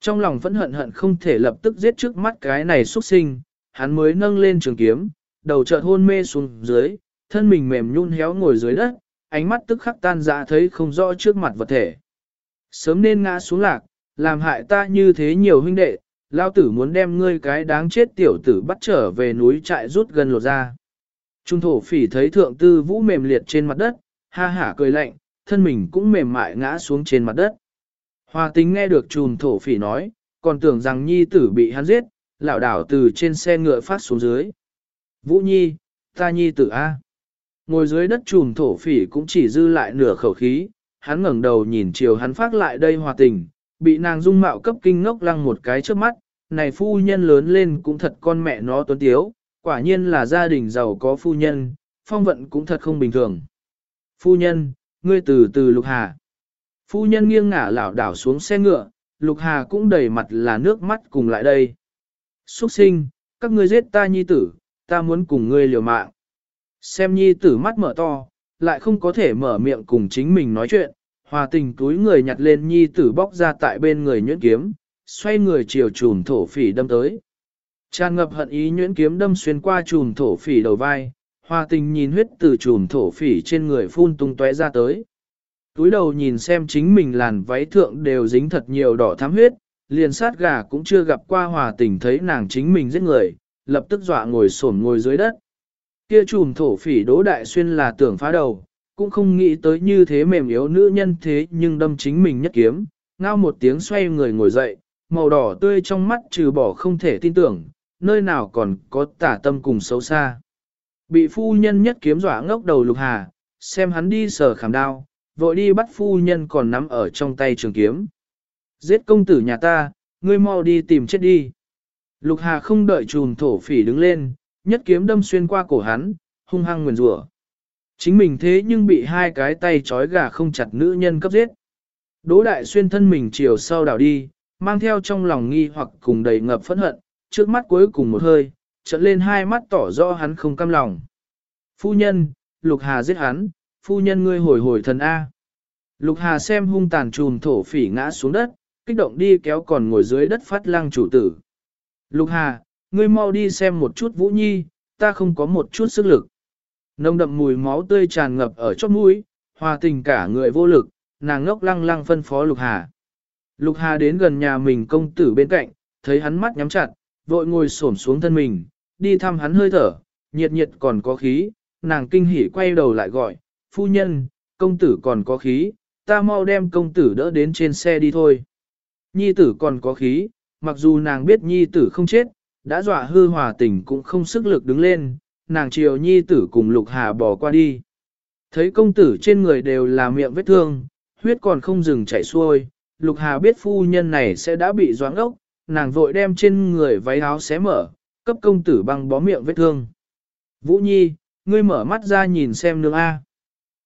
A: Trong lòng vẫn hận hận không thể lập tức giết trước mắt cái này xuất sinh, hắn mới nâng lên trường kiếm, đầu chợt hôn mê xuống dưới, thân mình mềm nhún héo ngồi dưới đất, ánh mắt tức khắc tan ra thấy không rõ trước mặt vật thể. Sớm nên ngã xuống lạc, làm hại ta như thế nhiều huynh đệ, lao tử muốn đem ngươi cái đáng chết tiểu tử bắt trở về núi trại rút gần lột ra. Trung thổ phỉ thấy thượng tư vũ mềm liệt trên mặt đất, ha hả cười lạnh, thân mình cũng mềm mại ngã xuống trên mặt đất. Hòa tính nghe được trùn thổ phỉ nói, còn tưởng rằng nhi tử bị hắn giết, lão đảo từ trên xe ngựa phát xuống dưới. Vũ nhi, ta nhi tử A. Ngồi dưới đất trùm thổ phỉ cũng chỉ dư lại nửa khẩu khí, hắn ngẩng đầu nhìn chiều hắn phát lại đây hòa tình, bị nàng dung mạo cấp kinh ngốc lăng một cái trước mắt, này phu nhân lớn lên cũng thật con mẹ nó tuấn tiếu, quả nhiên là gia đình giàu có phu nhân, phong vận cũng thật không bình thường. Phu nhân, ngươi từ từ lục hà. Phu nhân nghiêng ngả lảo đảo xuống xe ngựa, lục hà cũng đầy mặt là nước mắt cùng lại đây. Xuất sinh, các ngươi giết ta nhi tử, ta muốn cùng ngươi liều mạng. Xem nhi tử mắt mở to, lại không có thể mở miệng cùng chính mình nói chuyện, hòa tình túi người nhặt lên nhi tử bóc ra tại bên người nhuyễn kiếm, xoay người chiều trùm thổ phỉ đâm tới. Tràn ngập hận ý nhuyễn kiếm đâm xuyên qua chùm thổ phỉ đầu vai, hòa tình nhìn huyết từ chùm thổ phỉ trên người phun tung tóe ra tới. Túi đầu nhìn xem chính mình làn váy thượng đều dính thật nhiều đỏ thắm huyết, liền sát gà cũng chưa gặp qua hòa tình thấy nàng chính mình giết người, lập tức dọa ngồi xổm ngồi dưới đất. Kia chùm thổ phỉ đỗ đại xuyên là tưởng phá đầu, cũng không nghĩ tới như thế mềm yếu nữ nhân thế nhưng đâm chính mình nhất kiếm, ngao một tiếng xoay người ngồi dậy, màu đỏ tươi trong mắt trừ bỏ không thể tin tưởng, nơi nào còn có tả tâm cùng xấu xa. Bị phu nhân nhất kiếm dọa ngốc đầu lục hà, xem hắn đi sờ khảm đao, vội đi bắt phu nhân còn nắm ở trong tay trường kiếm. Giết công tử nhà ta, ngươi mau đi tìm chết đi. Lục hà không đợi trùm thổ phỉ đứng lên, nhất kiếm đâm xuyên qua cổ hắn, hung hăng nguyền rủa. Chính mình thế nhưng bị hai cái tay trói gà không chặt nữ nhân cấp giết. Đỗ đại xuyên thân mình chiều sau đảo đi, mang theo trong lòng nghi hoặc cùng đầy ngập phẫn hận, trước mắt cuối cùng một hơi, trận lên hai mắt tỏ rõ hắn không cam lòng. Phu nhân, Lục Hà giết hắn, phu nhân ngươi hồi hồi thần A. Lục Hà xem hung tàn trùm thổ phỉ ngã xuống đất, kích động đi kéo còn ngồi dưới đất phát lăng chủ tử. Lục Hà, ngươi mau đi xem một chút Vũ Nhi, ta không có một chút sức lực. Nông đậm mùi máu tươi tràn ngập ở chóp mũi, hòa tình cả người vô lực, nàng ngốc lăng lăng phân phó Lục Hà. Lục Hà đến gần nhà mình công tử bên cạnh, thấy hắn mắt nhắm chặt, vội ngồi xổm xuống thân mình, đi thăm hắn hơi thở, nhiệt nhiệt còn có khí, nàng kinh hỉ quay đầu lại gọi, phu nhân, công tử còn có khí, ta mau đem công tử đỡ đến trên xe đi thôi. Nhi tử còn có khí, mặc dù nàng biết nhi tử không chết, đã dọa hư hòa tình cũng không sức lực đứng lên, nàng chiều nhi tử cùng lục hà bỏ qua đi. Thấy công tử trên người đều là miệng vết thương, huyết còn không dừng chảy xuôi, lục hà biết phu nhân này sẽ đã bị doãn ốc, nàng vội đem trên người váy áo xé mở, cấp công tử băng bó miệng vết thương. Vũ Nhi, ngươi mở mắt ra nhìn xem nương A.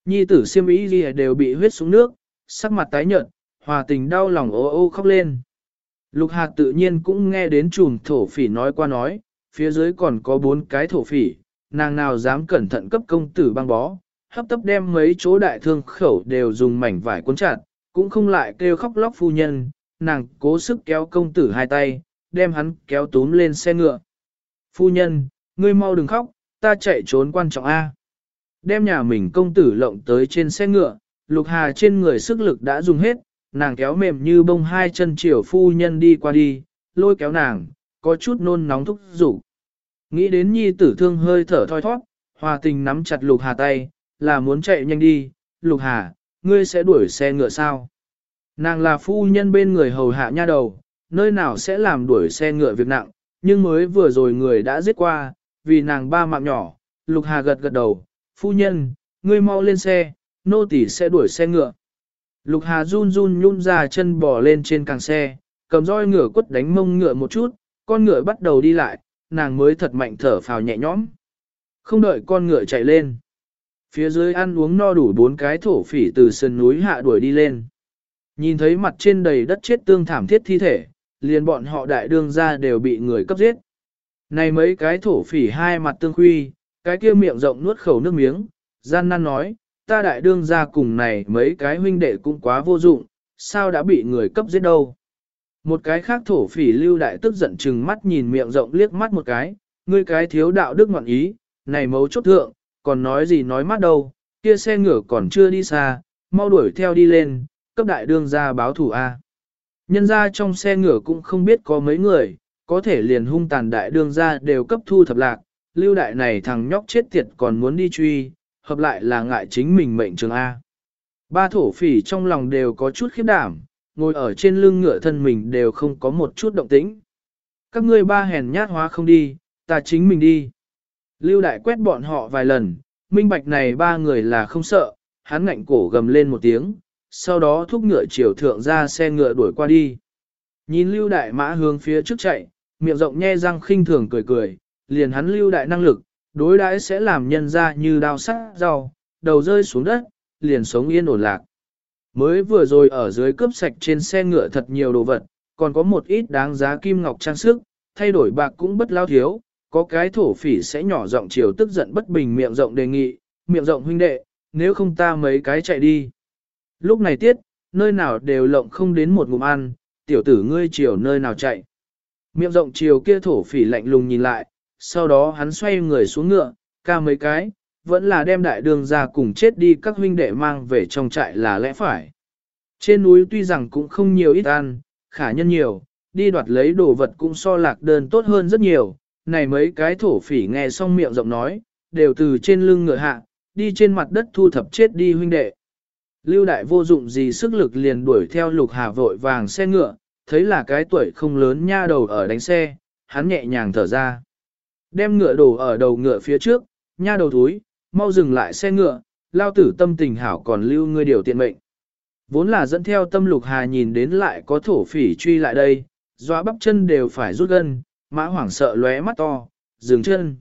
A: Nhi tử siêm ý gì đều bị huyết xuống nước, sắc mặt tái nhợt, hòa tình đau lòng ô ô khóc lên. Lục hạt tự nhiên cũng nghe đến chùm thổ phỉ nói qua nói, phía dưới còn có bốn cái thổ phỉ, nàng nào dám cẩn thận cấp công tử băng bó, hấp tấp đem mấy chỗ đại thương khẩu đều dùng mảnh vải cuốn chặt, cũng không lại kêu khóc lóc phu nhân, nàng cố sức kéo công tử hai tay, đem hắn kéo túm lên xe ngựa. Phu nhân, ngươi mau đừng khóc, ta chạy trốn quan trọng A. Đem nhà mình công tử lộng tới trên xe ngựa, lục hà trên người sức lực đã dùng hết, nàng kéo mềm như bông hai chân chiều phu nhân đi qua đi, lôi kéo nàng, có chút nôn nóng thúc rủ. Nghĩ đến nhi tử thương hơi thở thoi thoát, hòa tình nắm chặt lục hà tay, là muốn chạy nhanh đi, lục hà, ngươi sẽ đuổi xe ngựa sao? Nàng là phu nhân bên người hầu hạ nha đầu, nơi nào sẽ làm đuổi xe ngựa việc nặng, nhưng mới vừa rồi người đã giết qua, vì nàng ba mạng nhỏ, lục hà gật gật đầu, phu nhân, ngươi mau lên xe, nô tỳ sẽ đuổi xe ngựa. Lục hà run run nhún ra chân bò lên trên càng xe, cầm roi ngựa quất đánh mông ngựa một chút, con ngựa bắt đầu đi lại, nàng mới thật mạnh thở phào nhẹ nhõm. Không đợi con ngựa chạy lên. Phía dưới ăn uống no đủ bốn cái thổ phỉ từ sườn núi hạ đuổi đi lên. Nhìn thấy mặt trên đầy đất chết tương thảm thiết thi thể, liền bọn họ đại đương ra đều bị người cấp giết. Này mấy cái thổ phỉ hai mặt tương khuy, cái kia miệng rộng nuốt khẩu nước miếng, gian nan nói, ta đại đương ra cùng này mấy cái huynh đệ cũng quá vô dụng, sao đã bị người cấp giết đâu. Một cái khác thổ phỉ lưu đại tức giận chừng mắt nhìn miệng rộng liếc mắt một cái, ngươi cái thiếu đạo đức ngoạn ý, này mấu chốt thượng, còn nói gì nói mắt đâu, kia xe ngựa còn chưa đi xa, mau đuổi theo đi lên, cấp đại đương ra báo thủ A. Nhân ra trong xe ngựa cũng không biết có mấy người, có thể liền hung tàn đại đương ra đều cấp thu thập lạc, lưu đại này thằng nhóc chết tiệt còn muốn đi truy, hợp lại là ngại chính mình mệnh trường A. Ba thổ phỉ trong lòng đều có chút khiếp đảm, ngồi ở trên lưng ngựa thân mình đều không có một chút động tĩnh. Các ngươi ba hèn nhát hóa không đi, ta chính mình đi. Lưu đại quét bọn họ vài lần, minh bạch này ba người là không sợ, hắn ngạnh cổ gầm lên một tiếng, sau đó thúc ngựa chiều thượng ra xe ngựa đuổi qua đi. Nhìn lưu đại mã hướng phía trước chạy, miệng rộng nhe răng khinh thường cười cười, liền hắn lưu đại năng lực, đối đãi sẽ làm nhân ra như đao sắc rau, đầu rơi xuống đất, liền sống yên ổn lạc. Mới vừa rồi ở dưới cướp sạch trên xe ngựa thật nhiều đồ vật, còn có một ít đáng giá kim ngọc trang sức, thay đổi bạc cũng bất lao thiếu, có cái thổ phỉ sẽ nhỏ giọng chiều tức giận bất bình miệng rộng đề nghị, miệng rộng huynh đệ, nếu không ta mấy cái chạy đi. Lúc này tiết, nơi nào đều lộng không đến một ngụm ăn, tiểu tử ngươi chiều nơi nào chạy. Miệng rộng chiều kia thổ phỉ lạnh lùng nhìn lại, sau đó hắn xoay người xuống ngựa, ca mấy cái, vẫn là đem đại đường ra cùng chết đi các huynh đệ mang về trong trại là lẽ phải. Trên núi tuy rằng cũng không nhiều ít ăn, khả nhân nhiều, đi đoạt lấy đồ vật cũng so lạc đơn tốt hơn rất nhiều, này mấy cái thổ phỉ nghe xong miệng rộng nói, đều từ trên lưng ngựa hạ, đi trên mặt đất thu thập chết đi huynh đệ. Lưu đại vô dụng gì sức lực liền đuổi theo lục hà vội vàng xe ngựa, thấy là cái tuổi không lớn nha đầu ở đánh xe, hắn nhẹ nhàng thở ra. Đem ngựa đổ ở đầu ngựa phía trước, nha đầu thúi, mau dừng lại xe ngựa, lao tử tâm tình hảo còn lưu ngươi điều tiện mệnh. Vốn là dẫn theo tâm lục hà nhìn đến lại có thổ phỉ truy lại đây, doa bắp chân đều phải rút gân, mã hoảng sợ lóe mắt to, dừng chân.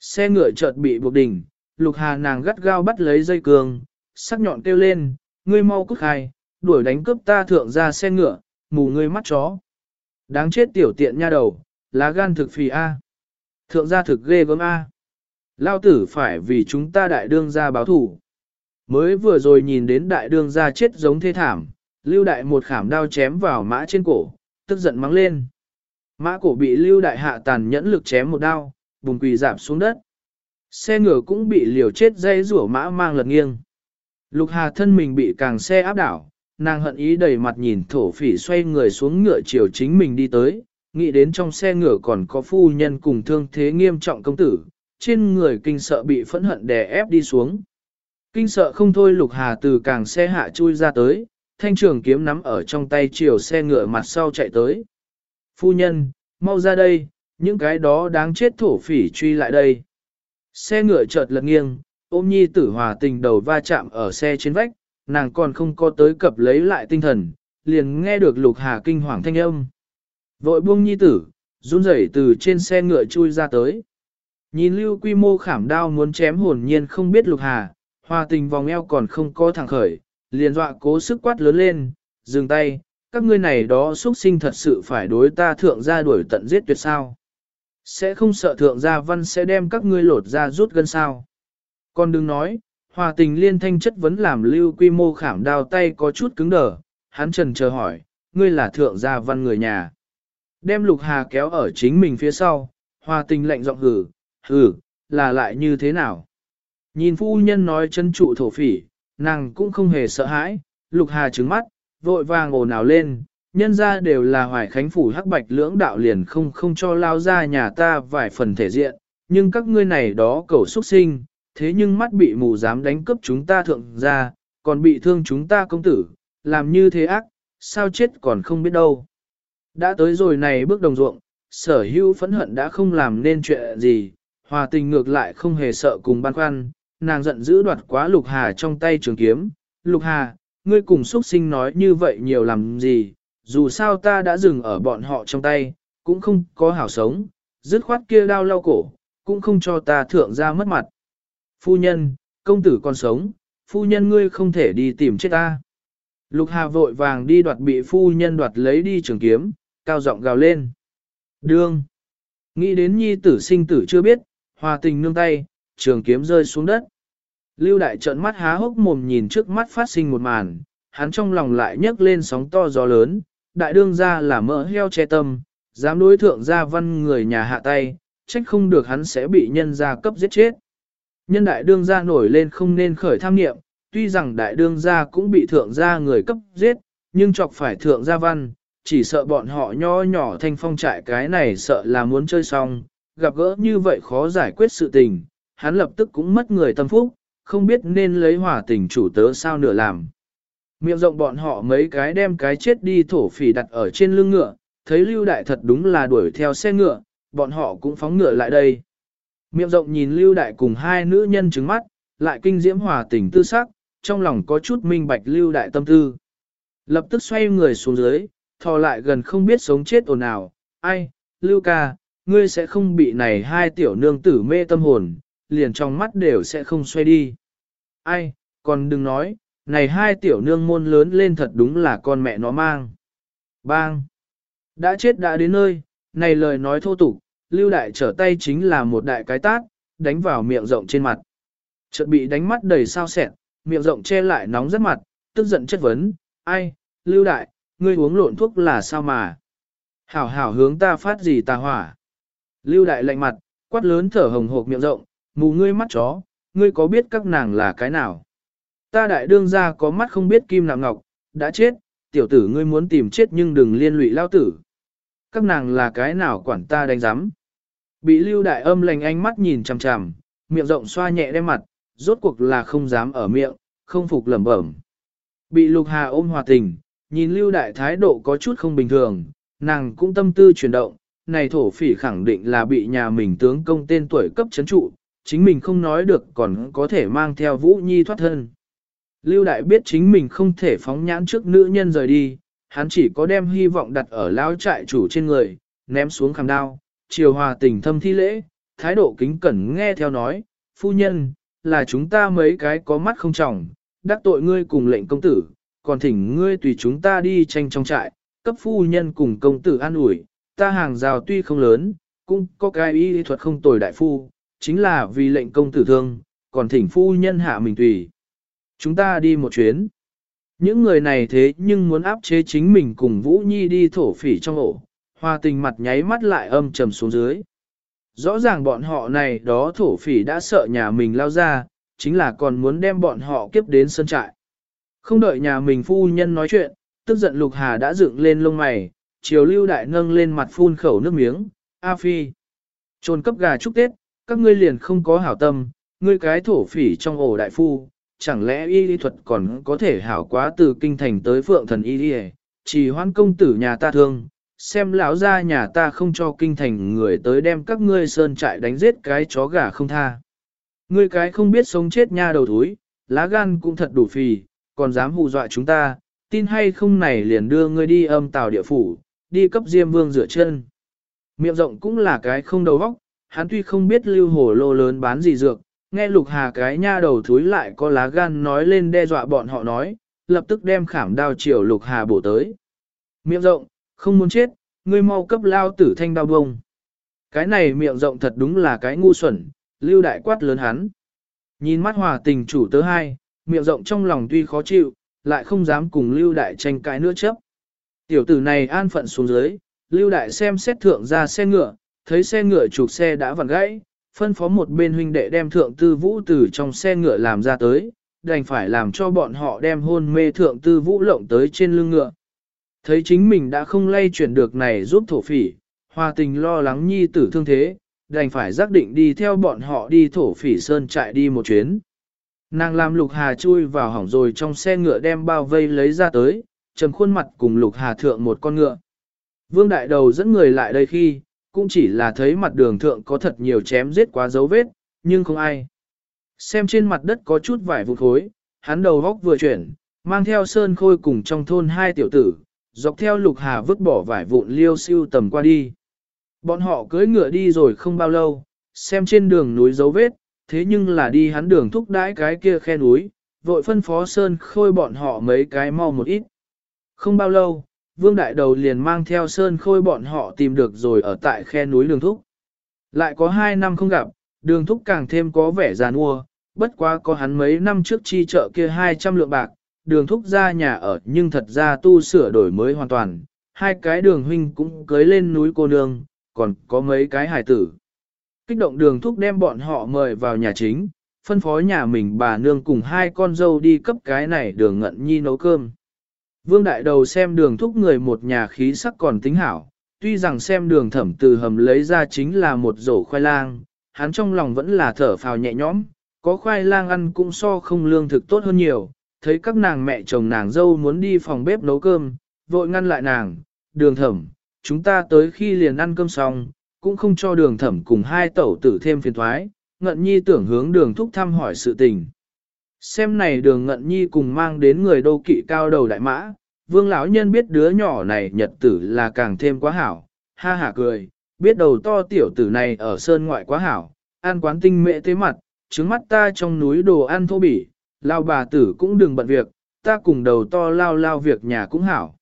A: Xe ngựa chợt bị buộc đỉnh, lục hà nàng gắt gao bắt lấy dây cường, sắc nhọn kêu lên, ngươi mau cút khai, đuổi đánh cướp ta thượng ra xe ngựa, mù ngươi mắt chó. Đáng chết tiểu tiện nha đầu, lá gan thực phì A. Thượng gia thực ghê gớm A. Lao tử phải vì chúng ta đại đương gia báo thủ. Mới vừa rồi nhìn đến đại đương gia chết giống thê thảm, lưu đại một khảm đao chém vào mã trên cổ, tức giận mắng lên. Mã cổ bị lưu đại hạ tàn nhẫn lực chém một đao, bùng quỳ giảm xuống đất. Xe ngựa cũng bị liều chết dây rủa mã mang lật nghiêng. Lục hà thân mình bị càng xe áp đảo, nàng hận ý đầy mặt nhìn thổ phỉ xoay người xuống ngựa chiều chính mình đi tới, nghĩ đến trong xe ngựa còn có phu nhân cùng thương thế nghiêm trọng công tử, trên người kinh sợ bị phẫn hận đè ép đi xuống. Kinh sợ không thôi lục hà từ càng xe hạ chui ra tới, thanh trường kiếm nắm ở trong tay chiều xe ngựa mặt sau chạy tới. Phu nhân, mau ra đây, những cái đó đáng chết thổ phỉ truy lại đây. Xe ngựa chợt lật nghiêng, ôm nhi tử hòa tình đầu va chạm ở xe trên vách, nàng còn không có tới cập lấy lại tinh thần, liền nghe được lục hà kinh hoàng thanh âm. Vội buông nhi tử, run rẩy từ trên xe ngựa chui ra tới. Nhìn lưu quy mô khảm đao muốn chém hồn nhiên không biết lục hà, hòa tình vòng eo còn không có thẳng khởi, liền dọa cố sức quát lớn lên, dừng tay, các ngươi này đó xuất sinh thật sự phải đối ta thượng gia đuổi tận giết tuyệt sao. Sẽ không sợ thượng gia văn sẽ đem các ngươi lột ra rút gân sao. Còn đừng nói, hòa tình liên thanh chất vấn làm lưu quy mô khảm đao tay có chút cứng đờ, hắn trần chờ hỏi, ngươi là thượng gia văn người nhà. Đem lục hà kéo ở chính mình phía sau, hòa tình lạnh giọng hử, hử, là lại như thế nào? Nhìn phu nhân nói chân trụ thổ phỉ, nàng cũng không hề sợ hãi, lục hà trứng mắt, vội vàng ồn ào lên, nhân ra đều là hoài khánh phủ hắc bạch lưỡng đạo liền không không cho lao ra nhà ta vài phần thể diện, nhưng các ngươi này đó cầu xuất sinh, thế nhưng mắt bị mù dám đánh cướp chúng ta thượng ra, còn bị thương chúng ta công tử, làm như thế ác, sao chết còn không biết đâu. Đã tới rồi này bước đồng ruộng, sở hữu phẫn hận đã không làm nên chuyện gì, hòa tình ngược lại không hề sợ cùng băn khoăn, nàng giận dữ đoạt quá lục hà trong tay trường kiếm, lục hà, ngươi cùng xuất sinh nói như vậy nhiều làm gì, dù sao ta đã dừng ở bọn họ trong tay, cũng không có hảo sống, dứt khoát kia đau lau cổ, cũng không cho ta thượng ra mất mặt. Phu nhân, công tử còn sống, phu nhân ngươi không thể đi tìm chết ta. Lục Hà vội vàng đi đoạt bị phu nhân đoạt lấy đi trường kiếm, cao giọng gào lên. Đương! Nghĩ đến nhi tử sinh tử chưa biết, hòa tình nương tay, trường kiếm rơi xuống đất. Lưu đại trợn mắt há hốc mồm nhìn trước mắt phát sinh một màn, hắn trong lòng lại nhấc lên sóng to gió lớn, đại đương ra là mỡ heo che tâm, dám đối thượng gia văn người nhà hạ tay, trách không được hắn sẽ bị nhân gia cấp giết chết. Nhân đại đương gia nổi lên không nên khởi tham nghiệm, tuy rằng đại đương gia cũng bị thượng gia người cấp giết, nhưng chọc phải thượng gia văn, chỉ sợ bọn họ nho nhỏ thanh phong trại cái này sợ là muốn chơi xong, gặp gỡ như vậy khó giải quyết sự tình, hắn lập tức cũng mất người tâm phúc, không biết nên lấy hỏa tình chủ tớ sao nửa làm. Miệng rộng bọn họ mấy cái đem cái chết đi thổ phỉ đặt ở trên lưng ngựa, thấy lưu đại thật đúng là đuổi theo xe ngựa, bọn họ cũng phóng ngựa lại đây. Miệng rộng nhìn lưu đại cùng hai nữ nhân trứng mắt, lại kinh diễm hòa tình tư sắc, trong lòng có chút minh bạch lưu đại tâm tư. Lập tức xoay người xuống dưới, thò lại gần không biết sống chết ồn nào, ai, lưu ca, ngươi sẽ không bị này hai tiểu nương tử mê tâm hồn, liền trong mắt đều sẽ không xoay đi. Ai, còn đừng nói, này hai tiểu nương môn lớn lên thật đúng là con mẹ nó mang. Bang! Đã chết đã đến nơi, này lời nói thô tục, lưu đại trở tay chính là một đại cái tát, đánh vào miệng rộng trên mặt. Chợt bị đánh mắt đầy sao sẹn, miệng rộng che lại nóng rất mặt, tức giận chất vấn, ai, lưu đại, ngươi uống lộn thuốc là sao mà? Hảo hảo hướng ta phát gì tà hỏa? Lưu đại lạnh mặt, quát lớn thở hồng hộc miệng rộng, mù ngươi mắt chó, ngươi có biết các nàng là cái nào? Ta đại đương gia có mắt không biết kim nạm ngọc, đã chết, tiểu tử ngươi muốn tìm chết nhưng đừng liên lụy lao tử. Các nàng là cái nào quản ta đánh giám. Bị lưu đại âm lành ánh mắt nhìn chằm chằm, miệng rộng xoa nhẹ đem mặt, rốt cuộc là không dám ở miệng, không phục lẩm bẩm. Bị lục hà ôm hòa tình, nhìn lưu đại thái độ có chút không bình thường, nàng cũng tâm tư chuyển động, này thổ phỉ khẳng định là bị nhà mình tướng công tên tuổi cấp chấn trụ, chính mình không nói được còn có thể mang theo Vũ Nhi thoát thân. Lưu Đại biết chính mình không thể phóng nhãn trước nữ nhân rời đi, hắn chỉ có đem hy vọng đặt ở lao trại chủ trên người, ném xuống khảm đao, chiều hòa tình thâm thi lễ, thái độ kính cẩn nghe theo nói, phu nhân, là chúng ta mấy cái có mắt không trọng, đắc tội ngươi cùng lệnh công tử, còn thỉnh ngươi tùy chúng ta đi tranh trong trại, cấp phu nhân cùng công tử an ủi, ta hàng rào tuy không lớn, cũng có cái y thuật không tồi đại phu, chính là vì lệnh công tử thương, còn thỉnh phu nhân hạ mình tùy. Chúng ta đi một chuyến. Những người này thế nhưng muốn áp chế chính mình cùng Vũ Nhi đi thổ phỉ trong ổ, hoa tình mặt nháy mắt lại âm trầm xuống dưới. Rõ ràng bọn họ này đó thổ phỉ đã sợ nhà mình lao ra, chính là còn muốn đem bọn họ kiếp đến sân trại. Không đợi nhà mình phu nhân nói chuyện, tức giận Lục Hà đã dựng lên lông mày, chiều lưu đại nâng lên mặt phun khẩu nước miếng, A Phi. Trồn cấp gà chúc Tết, các ngươi liền không có hảo tâm, ngươi cái thổ phỉ trong ổ đại phu, chẳng lẽ y lý thuật còn có thể hảo quá từ kinh thành tới phượng thần y lý chỉ hoan công tử nhà ta thương, xem lão ra nhà ta không cho kinh thành người tới đem các ngươi sơn trại đánh giết cái chó gà không tha. Ngươi cái không biết sống chết nha đầu thúi, lá gan cũng thật đủ phì, còn dám hù dọa chúng ta, tin hay không này liền đưa ngươi đi âm tàu địa phủ, đi cấp diêm vương rửa chân. Miệng rộng cũng là cái không đầu vóc hắn tuy không biết lưu hồ lô lớn bán gì dược, nghe lục hà cái nha đầu thúi lại có lá gan nói lên đe dọa bọn họ nói, lập tức đem khảm đao chiều lục hà bổ tới. Miệng rộng, không muốn chết, ngươi mau cấp lao tử thanh đao bông. Cái này miệng rộng thật đúng là cái ngu xuẩn, lưu đại quát lớn hắn. Nhìn mắt hòa tình chủ tớ hai, miệng rộng trong lòng tuy khó chịu, lại không dám cùng lưu đại tranh cãi nữa chấp. Tiểu tử này an phận xuống dưới, lưu đại xem xét thượng ra xe ngựa, thấy xe ngựa trục xe đã vặn gãy, phân phó một bên huynh đệ đem thượng tư vũ từ trong xe ngựa làm ra tới, đành phải làm cho bọn họ đem hôn mê thượng tư vũ lộng tới trên lưng ngựa. Thấy chính mình đã không lay chuyển được này giúp thổ phỉ, hòa tình lo lắng nhi tử thương thế, đành phải xác định đi theo bọn họ đi thổ phỉ sơn trại đi một chuyến. Nàng làm lục hà chui vào hỏng rồi trong xe ngựa đem bao vây lấy ra tới, trầm khuôn mặt cùng lục hà thượng một con ngựa. Vương đại đầu dẫn người lại đây khi, cũng chỉ là thấy mặt đường thượng có thật nhiều chém giết quá dấu vết, nhưng không ai. Xem trên mặt đất có chút vải vụt khối, hắn đầu góc vừa chuyển, mang theo sơn khôi cùng trong thôn hai tiểu tử, dọc theo lục hà vứt bỏ vải vụn liêu siêu tầm qua đi. Bọn họ cưỡi ngựa đi rồi không bao lâu, xem trên đường núi dấu vết, thế nhưng là đi hắn đường thúc đãi cái kia khe núi, vội phân phó sơn khôi bọn họ mấy cái mau một ít. Không bao lâu, vương đại đầu liền mang theo sơn khôi bọn họ tìm được rồi ở tại khe núi đường thúc. Lại có hai năm không gặp, đường thúc càng thêm có vẻ già nua, bất quá có hắn mấy năm trước chi chợ kia 200 lượng bạc, đường thúc ra nhà ở nhưng thật ra tu sửa đổi mới hoàn toàn, hai cái đường huynh cũng cưới lên núi cô nương, còn có mấy cái hài tử. Kích động đường thúc đem bọn họ mời vào nhà chính, phân phó nhà mình bà nương cùng hai con dâu đi cấp cái này đường ngận nhi nấu cơm. Vương đại đầu xem đường thúc người một nhà khí sắc còn tính hảo, tuy rằng xem đường thẩm từ hầm lấy ra chính là một rổ khoai lang, hắn trong lòng vẫn là thở phào nhẹ nhõm, có khoai lang ăn cũng so không lương thực tốt hơn nhiều, thấy các nàng mẹ chồng nàng dâu muốn đi phòng bếp nấu cơm, vội ngăn lại nàng, đường thẩm, chúng ta tới khi liền ăn cơm xong, cũng không cho đường thẩm cùng hai tẩu tử thêm phiền thoái, ngận nhi tưởng hướng đường thúc thăm hỏi sự tình. Xem này đường ngận nhi cùng mang đến người đô kỵ cao đầu đại mã, vương lão nhân biết đứa nhỏ này nhật tử là càng thêm quá hảo, ha hả cười, biết đầu to tiểu tử này ở sơn ngoại quá hảo, ăn quán tinh mệ thế mặt, trứng mắt ta trong núi đồ ăn thô bỉ, lao bà tử cũng đừng bận việc, ta cùng đầu to lao lao việc nhà cũng hảo.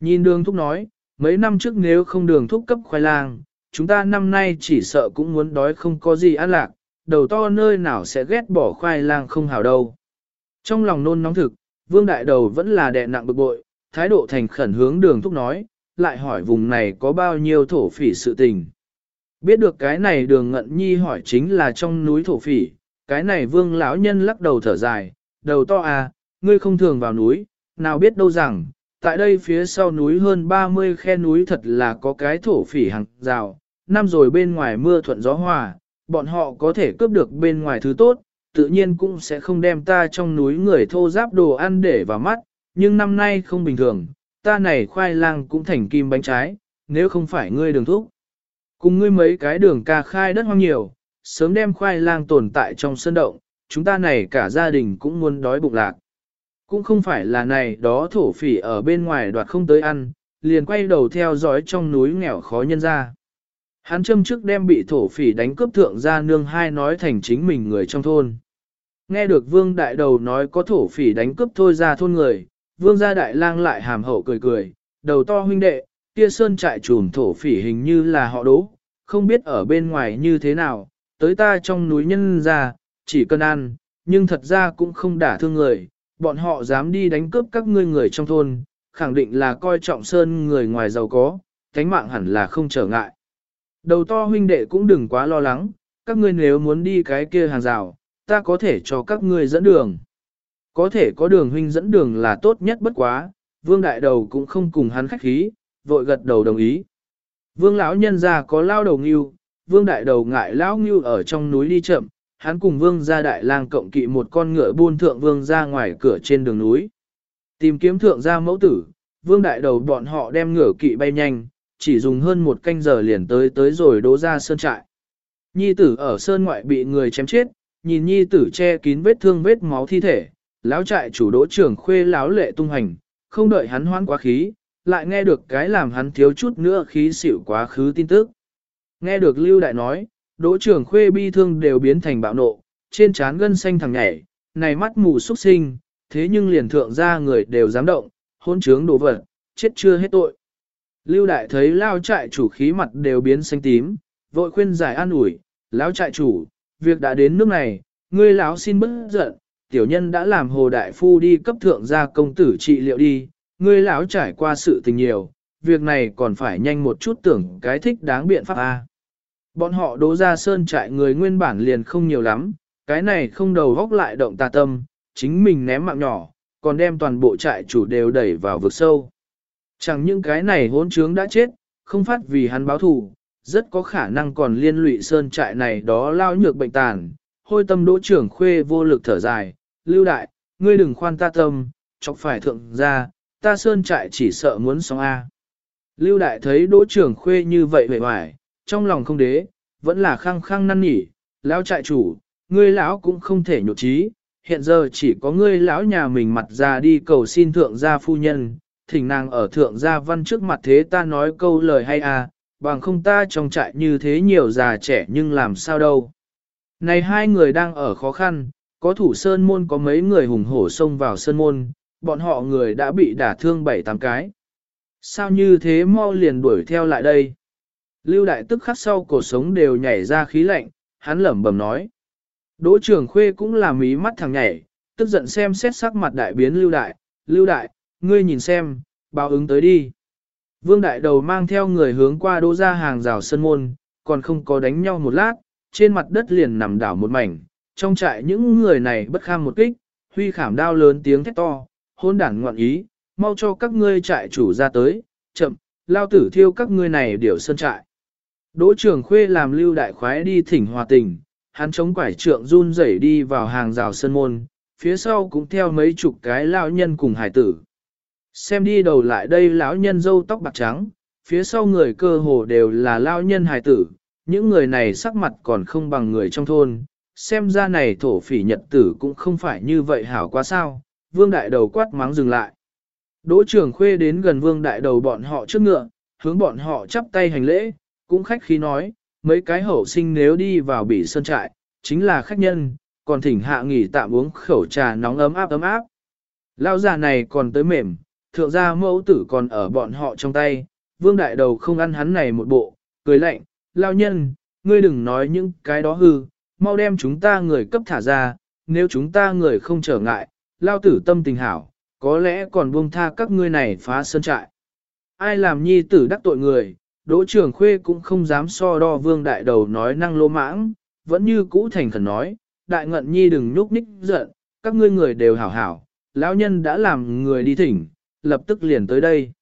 A: Nhìn đường thúc nói, mấy năm trước nếu không đường thúc cấp khoai lang, chúng ta năm nay chỉ sợ cũng muốn đói không có gì ăn lạc, đầu to nơi nào sẽ ghét bỏ khoai lang không hảo đâu. Trong lòng nôn nóng thực, vương đại đầu vẫn là đè nặng bực bội, thái độ thành khẩn hướng đường thúc nói, lại hỏi vùng này có bao nhiêu thổ phỉ sự tình. Biết được cái này đường ngận nhi hỏi chính là trong núi thổ phỉ, cái này vương lão nhân lắc đầu thở dài, đầu to à, ngươi không thường vào núi, nào biết đâu rằng, tại đây phía sau núi hơn 30 khe núi thật là có cái thổ phỉ hàng rào, năm rồi bên ngoài mưa thuận gió hòa, bọn họ có thể cướp được bên ngoài thứ tốt, tự nhiên cũng sẽ không đem ta trong núi người thô giáp đồ ăn để vào mắt, nhưng năm nay không bình thường, ta này khoai lang cũng thành kim bánh trái, nếu không phải ngươi đường thúc. Cùng ngươi mấy cái đường ca khai đất hoang nhiều, sớm đem khoai lang tồn tại trong sân động, chúng ta này cả gia đình cũng muốn đói bụng lạc. Cũng không phải là này đó thổ phỉ ở bên ngoài đoạt không tới ăn, liền quay đầu theo dõi trong núi nghèo khó nhân ra. Hắn châm trước đem bị thổ phỉ đánh cướp thượng gia nương hai nói thành chính mình người trong thôn. Nghe được vương đại đầu nói có thổ phỉ đánh cướp thôi ra thôn người, vương gia đại lang lại hàm hậu cười cười, đầu to huynh đệ, kia sơn trại trùm thổ phỉ hình như là họ đố, không biết ở bên ngoài như thế nào, tới ta trong núi nhân ra, chỉ cần ăn, nhưng thật ra cũng không đả thương người, bọn họ dám đi đánh cướp các ngươi người trong thôn, khẳng định là coi trọng sơn người ngoài giàu có, cánh mạng hẳn là không trở ngại. Đầu to huynh đệ cũng đừng quá lo lắng, các ngươi nếu muốn đi cái kia hàng rào, ta có thể cho các ngươi dẫn đường. Có thể có đường huynh dẫn đường là tốt nhất bất quá, vương đại đầu cũng không cùng hắn khách khí, vội gật đầu đồng ý. Vương lão nhân già có lao đầu nghiêu, vương đại đầu ngại lão ngưu ở trong núi đi chậm, hắn cùng vương gia đại lang cộng kỵ một con ngựa buôn thượng vương ra ngoài cửa trên đường núi. Tìm kiếm thượng gia mẫu tử, vương đại đầu bọn họ đem ngựa kỵ bay nhanh, chỉ dùng hơn một canh giờ liền tới tới rồi đỗ ra sơn trại. Nhi tử ở sơn ngoại bị người chém chết, nhìn nhi tử che kín vết thương vết máu thi thể, lão trại chủ đỗ trưởng khuê lão lệ tung hành, không đợi hắn hoan quá khí, lại nghe được cái làm hắn thiếu chút nữa khí xỉu quá khứ tin tức. Nghe được Lưu Đại nói, đỗ trưởng khuê bi thương đều biến thành bạo nộ, trên trán gân xanh thằng nhảy, này mắt mù xuất sinh, thế nhưng liền thượng ra người đều dám động, hôn trướng đổ vật, chết chưa hết tội. Lưu Đại thấy lao trại chủ khí mặt đều biến xanh tím, vội khuyên giải an ủi, lão trại chủ, việc đã đến nước này, ngươi lão xin bớt giận, tiểu nhân đã làm hồ đại phu đi cấp thượng gia công tử trị liệu đi, ngươi lão trải qua sự tình nhiều, việc này còn phải nhanh một chút tưởng cái thích đáng biện pháp a. Bọn họ đố ra sơn trại người nguyên bản liền không nhiều lắm, cái này không đầu góc lại động tà tâm, chính mình ném mạng nhỏ, còn đem toàn bộ trại chủ đều đẩy vào vực sâu. Chẳng những cái này hỗn trướng đã chết, không phát vì hắn báo thù, rất có khả năng còn liên lụy sơn trại này đó lao nhược bệnh tàn. Hôi tâm đỗ trưởng khuê vô lực thở dài, lưu đại, ngươi đừng khoan ta tâm, chọc phải thượng ra, ta sơn trại chỉ sợ muốn sống A. Lưu đại thấy đỗ trưởng khuê như vậy vẻ hoài, trong lòng không đế, vẫn là khăng khăng năn nỉ, lão trại chủ, ngươi lão cũng không thể nhụt trí, hiện giờ chỉ có ngươi lão nhà mình mặt ra đi cầu xin thượng gia phu nhân, thỉnh nàng ở thượng gia văn trước mặt thế ta nói câu lời hay à, bằng không ta trong trại như thế nhiều già trẻ nhưng làm sao đâu. Này hai người đang ở khó khăn, có thủ sơn môn có mấy người hùng hổ xông vào sơn môn, bọn họ người đã bị đả thương bảy tám cái. Sao như thế mau liền đuổi theo lại đây? Lưu đại tức khắc sau cổ sống đều nhảy ra khí lạnh, hắn lẩm bẩm nói. Đỗ trưởng khuê cũng là mí mắt thằng nhảy, tức giận xem xét sắc mặt đại biến lưu đại, lưu đại, ngươi nhìn xem, báo ứng tới đi. Vương đại đầu mang theo người hướng qua đỗ ra hàng rào sân môn, còn không có đánh nhau một lát, trên mặt đất liền nằm đảo một mảnh, trong trại những người này bất kham một kích, huy khảm đao lớn tiếng thét to, hôn đản ngoạn ý, mau cho các ngươi trại chủ ra tới, chậm, lao tử thiêu các ngươi này điều sân trại. Đỗ trưởng khuê làm lưu đại khoái đi thỉnh hòa tình, hắn chống quải trượng run rẩy đi vào hàng rào sân môn, phía sau cũng theo mấy chục cái lão nhân cùng hải tử. Xem đi đầu lại đây lão nhân dâu tóc bạc trắng, phía sau người cơ hồ đều là lão nhân hải tử, những người này sắc mặt còn không bằng người trong thôn, xem ra này thổ phỉ nhật tử cũng không phải như vậy hảo quá sao, vương đại đầu quát mắng dừng lại. Đỗ trưởng khuê đến gần vương đại đầu bọn họ trước ngựa, hướng bọn họ chắp tay hành lễ, cũng khách khí nói, mấy cái hậu sinh nếu đi vào bị sơn trại, chính là khách nhân, còn thỉnh hạ nghỉ tạm uống khẩu trà nóng ấm áp ấm áp. Lao già này còn tới mềm, thượng gia mẫu tử còn ở bọn họ trong tay, vương đại đầu không ăn hắn này một bộ, cười lạnh, lao nhân, ngươi đừng nói những cái đó hư, mau đem chúng ta người cấp thả ra, nếu chúng ta người không trở ngại, lao tử tâm tình hảo, có lẽ còn buông tha các ngươi này phá sơn trại. Ai làm nhi tử đắc tội người, đỗ Trường khuê cũng không dám so đo vương đại đầu nói năng lô mãng, vẫn như cũ thành khẩn nói, đại ngận nhi đừng nhúc ních giận, các ngươi người đều hảo hảo, lão nhân đã làm người đi thỉnh, lập tức liền tới đây.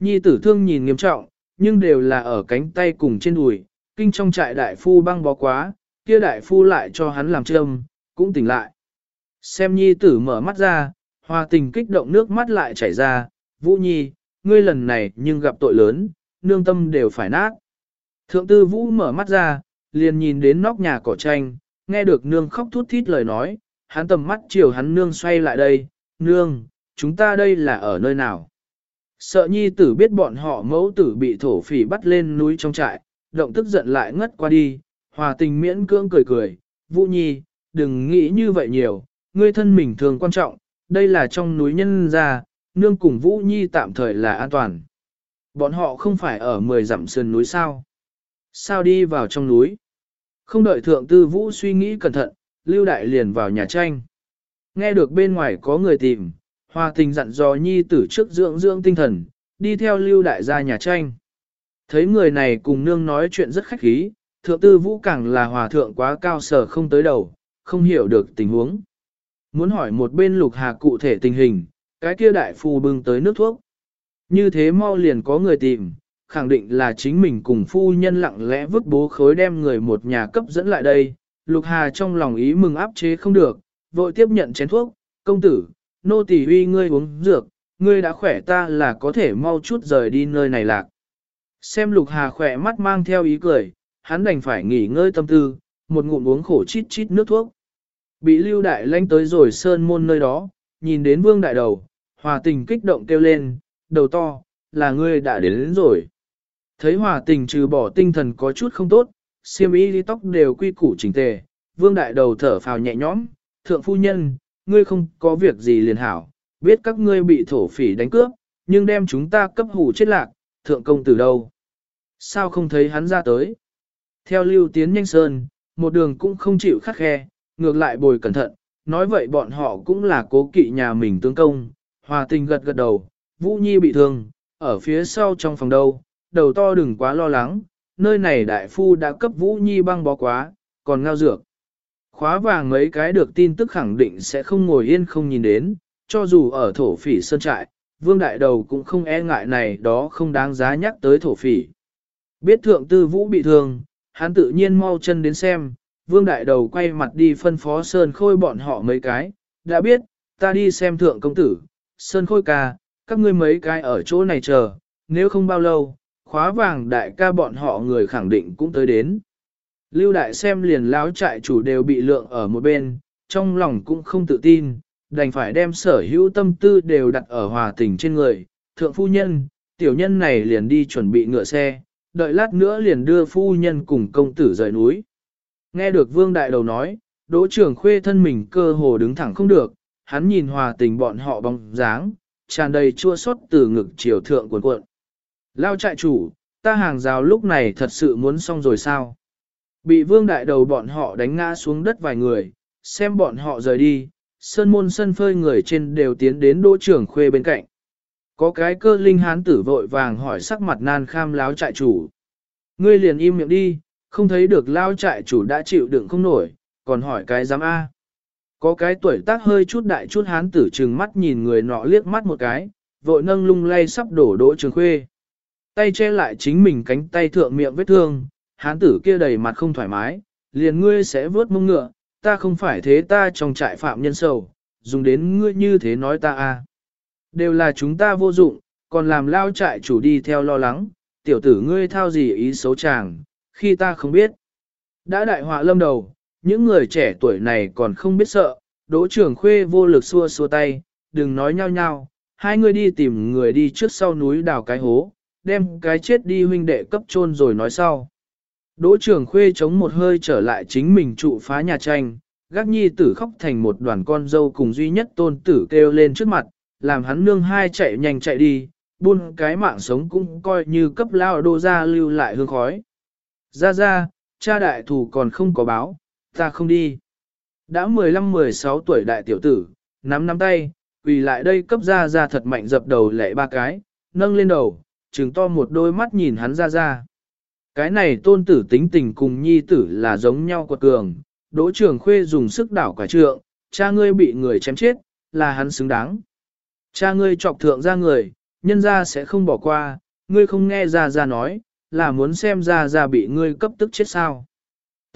A: Nhi tử thương nhìn nghiêm trọng, nhưng đều là ở cánh tay cùng trên đùi, kinh trong trại đại phu băng bó quá, kia đại phu lại cho hắn làm châm, cũng tỉnh lại. Xem nhi tử mở mắt ra, hòa tình kích động nước mắt lại chảy ra, Vũ Nhi, ngươi lần này nhưng gặp tội lớn, nương tâm đều phải nát. Thượng tư Vũ mở mắt ra, liền nhìn đến nóc nhà cỏ tranh, nghe được nương khóc thút thít lời nói, hắn tầm mắt chiều hắn nương xoay lại đây, nương, chúng ta đây là ở nơi nào? Sợ nhi tử biết bọn họ mẫu tử bị thổ phỉ bắt lên núi trong trại, động tức giận lại ngất qua đi, hòa tình miễn cưỡng cười cười, Vũ Nhi, đừng nghĩ như vậy nhiều, ngươi thân mình thường quan trọng, đây là trong núi nhân gia, nương cùng Vũ Nhi tạm thời là an toàn. Bọn họ không phải ở mười dặm sườn núi sao? Sao đi vào trong núi? Không đợi thượng tư Vũ suy nghĩ cẩn thận, Lưu Đại liền vào nhà tranh. Nghe được bên ngoài có người tìm, Hoa tình dặn dò Nhi tử trước dưỡng dưỡng tinh thần, đi theo Lưu Đại ra nhà tranh. Thấy người này cùng nương nói chuyện rất khách khí, thượng tư Vũ càng là hòa thượng quá cao sở không tới đầu, không hiểu được tình huống. Muốn hỏi một bên lục hà cụ thể tình hình, cái kia đại phu bưng tới nước thuốc. Như thế mau liền có người tìm, khẳng định là chính mình cùng phu nhân lặng lẽ vứt bố khối đem người một nhà cấp dẫn lại đây. Lục hà trong lòng ý mừng áp chế không được, vội tiếp nhận chén thuốc, công tử, nô tỳ uy ngươi uống dược, ngươi đã khỏe ta là có thể mau chút rời đi nơi này lạc. Xem lục hà khỏe mắt mang theo ý cười, hắn đành phải nghỉ ngơi tâm tư, một ngụm uống khổ chít chít nước thuốc. Bị lưu đại lanh tới rồi sơn môn nơi đó, nhìn đến vương đại đầu, hòa tình kích động kêu lên, đầu to, là ngươi đã đến, đến rồi. Thấy hòa tình trừ bỏ tinh thần có chút không tốt, siêm y đi tóc đều quy củ chỉnh tề, vương đại đầu thở phào nhẹ nhõm, thượng phu nhân, ngươi không có việc gì liền hảo, biết các ngươi bị thổ phỉ đánh cướp, nhưng đem chúng ta cấp hủ chết lạc, thượng công từ đâu? Sao không thấy hắn ra tới? Theo lưu tiến nhanh sơn, một đường cũng không chịu khắc khe, ngược lại bồi cẩn thận, nói vậy bọn họ cũng là cố kỵ nhà mình tương công, hòa tình gật gật đầu, Vũ Nhi bị thương, ở phía sau trong phòng đâu, đầu to đừng quá lo lắng, nơi này đại phu đã cấp Vũ Nhi băng bó quá, còn ngao dược. Khóa vàng mấy cái được tin tức khẳng định sẽ không ngồi yên không nhìn đến, cho dù ở thổ phỉ sơn trại, vương đại đầu cũng không e ngại này đó không đáng giá nhắc tới thổ phỉ. Biết thượng tư vũ bị thương, hắn tự nhiên mau chân đến xem, vương đại đầu quay mặt đi phân phó sơn khôi bọn họ mấy cái, đã biết, ta đi xem thượng công tử, sơn khôi ca, các ngươi mấy cái ở chỗ này chờ, nếu không bao lâu, khóa vàng đại ca bọn họ người khẳng định cũng tới đến. Lưu đại xem liền láo trại chủ đều bị lượng ở một bên, trong lòng cũng không tự tin, đành phải đem sở hữu tâm tư đều đặt ở hòa tình trên người. Thượng phu nhân, tiểu nhân này liền đi chuẩn bị ngựa xe, đợi lát nữa liền đưa phu nhân cùng công tử rời núi. Nghe được vương đại đầu nói, đỗ trưởng khuê thân mình cơ hồ đứng thẳng không được, hắn nhìn hòa tình bọn họ bóng dáng, tràn đầy chua xót từ ngực chiều thượng cuộn cuộn. Lao trại chủ, ta hàng rào lúc này thật sự muốn xong rồi sao? Bị vương đại đầu bọn họ đánh ngã xuống đất vài người, xem bọn họ rời đi, sơn môn sân phơi người trên đều tiến đến đỗ trưởng khuê bên cạnh. Có cái cơ linh hán tử vội vàng hỏi sắc mặt nan kham láo trại chủ. Ngươi liền im miệng đi, không thấy được lao trại chủ đã chịu đựng không nổi, còn hỏi cái giám A. Có cái tuổi tác hơi chút đại chút hán tử trừng mắt nhìn người nọ liếc mắt một cái, vội nâng lung lay sắp đổ đỗ trường khuê. Tay che lại chính mình cánh tay thượng miệng vết thương, hán tử kia đầy mặt không thoải mái, liền ngươi sẽ vớt mông ngựa, ta không phải thế ta trong trại phạm nhân sầu, dùng đến ngươi như thế nói ta a Đều là chúng ta vô dụng, còn làm lao trại chủ đi theo lo lắng, tiểu tử ngươi thao gì ý xấu chàng, khi ta không biết. Đã đại họa lâm đầu, những người trẻ tuổi này còn không biết sợ, đỗ trưởng khuê vô lực xua xua tay, đừng nói nhau nhau, hai người đi tìm người đi trước sau núi đào cái hố, đem cái chết đi huynh đệ cấp chôn rồi nói sau. Đỗ trưởng khuê chống một hơi trở lại chính mình trụ phá nhà tranh, gác nhi tử khóc thành một đoàn con dâu cùng duy nhất tôn tử kêu lên trước mặt, làm hắn nương hai chạy nhanh chạy đi, buôn cái mạng sống cũng coi như cấp lao đô ra lưu lại hương khói. Ra ra, cha đại thù còn không có báo, ta không đi. Đã 15-16 tuổi đại tiểu tử, nắm nắm tay, quỳ lại đây cấp ra ra thật mạnh dập đầu lệ ba cái, nâng lên đầu, trừng to một đôi mắt nhìn hắn ra ra. Cái này tôn tử tính tình cùng nhi tử là giống nhau quật cường, đỗ trường khuê dùng sức đảo quả trượng, cha ngươi bị người chém chết, là hắn xứng đáng. Cha ngươi chọc thượng ra người, nhân ra sẽ không bỏ qua, ngươi không nghe ra ra nói, là muốn xem ra ra bị ngươi cấp tức chết sao.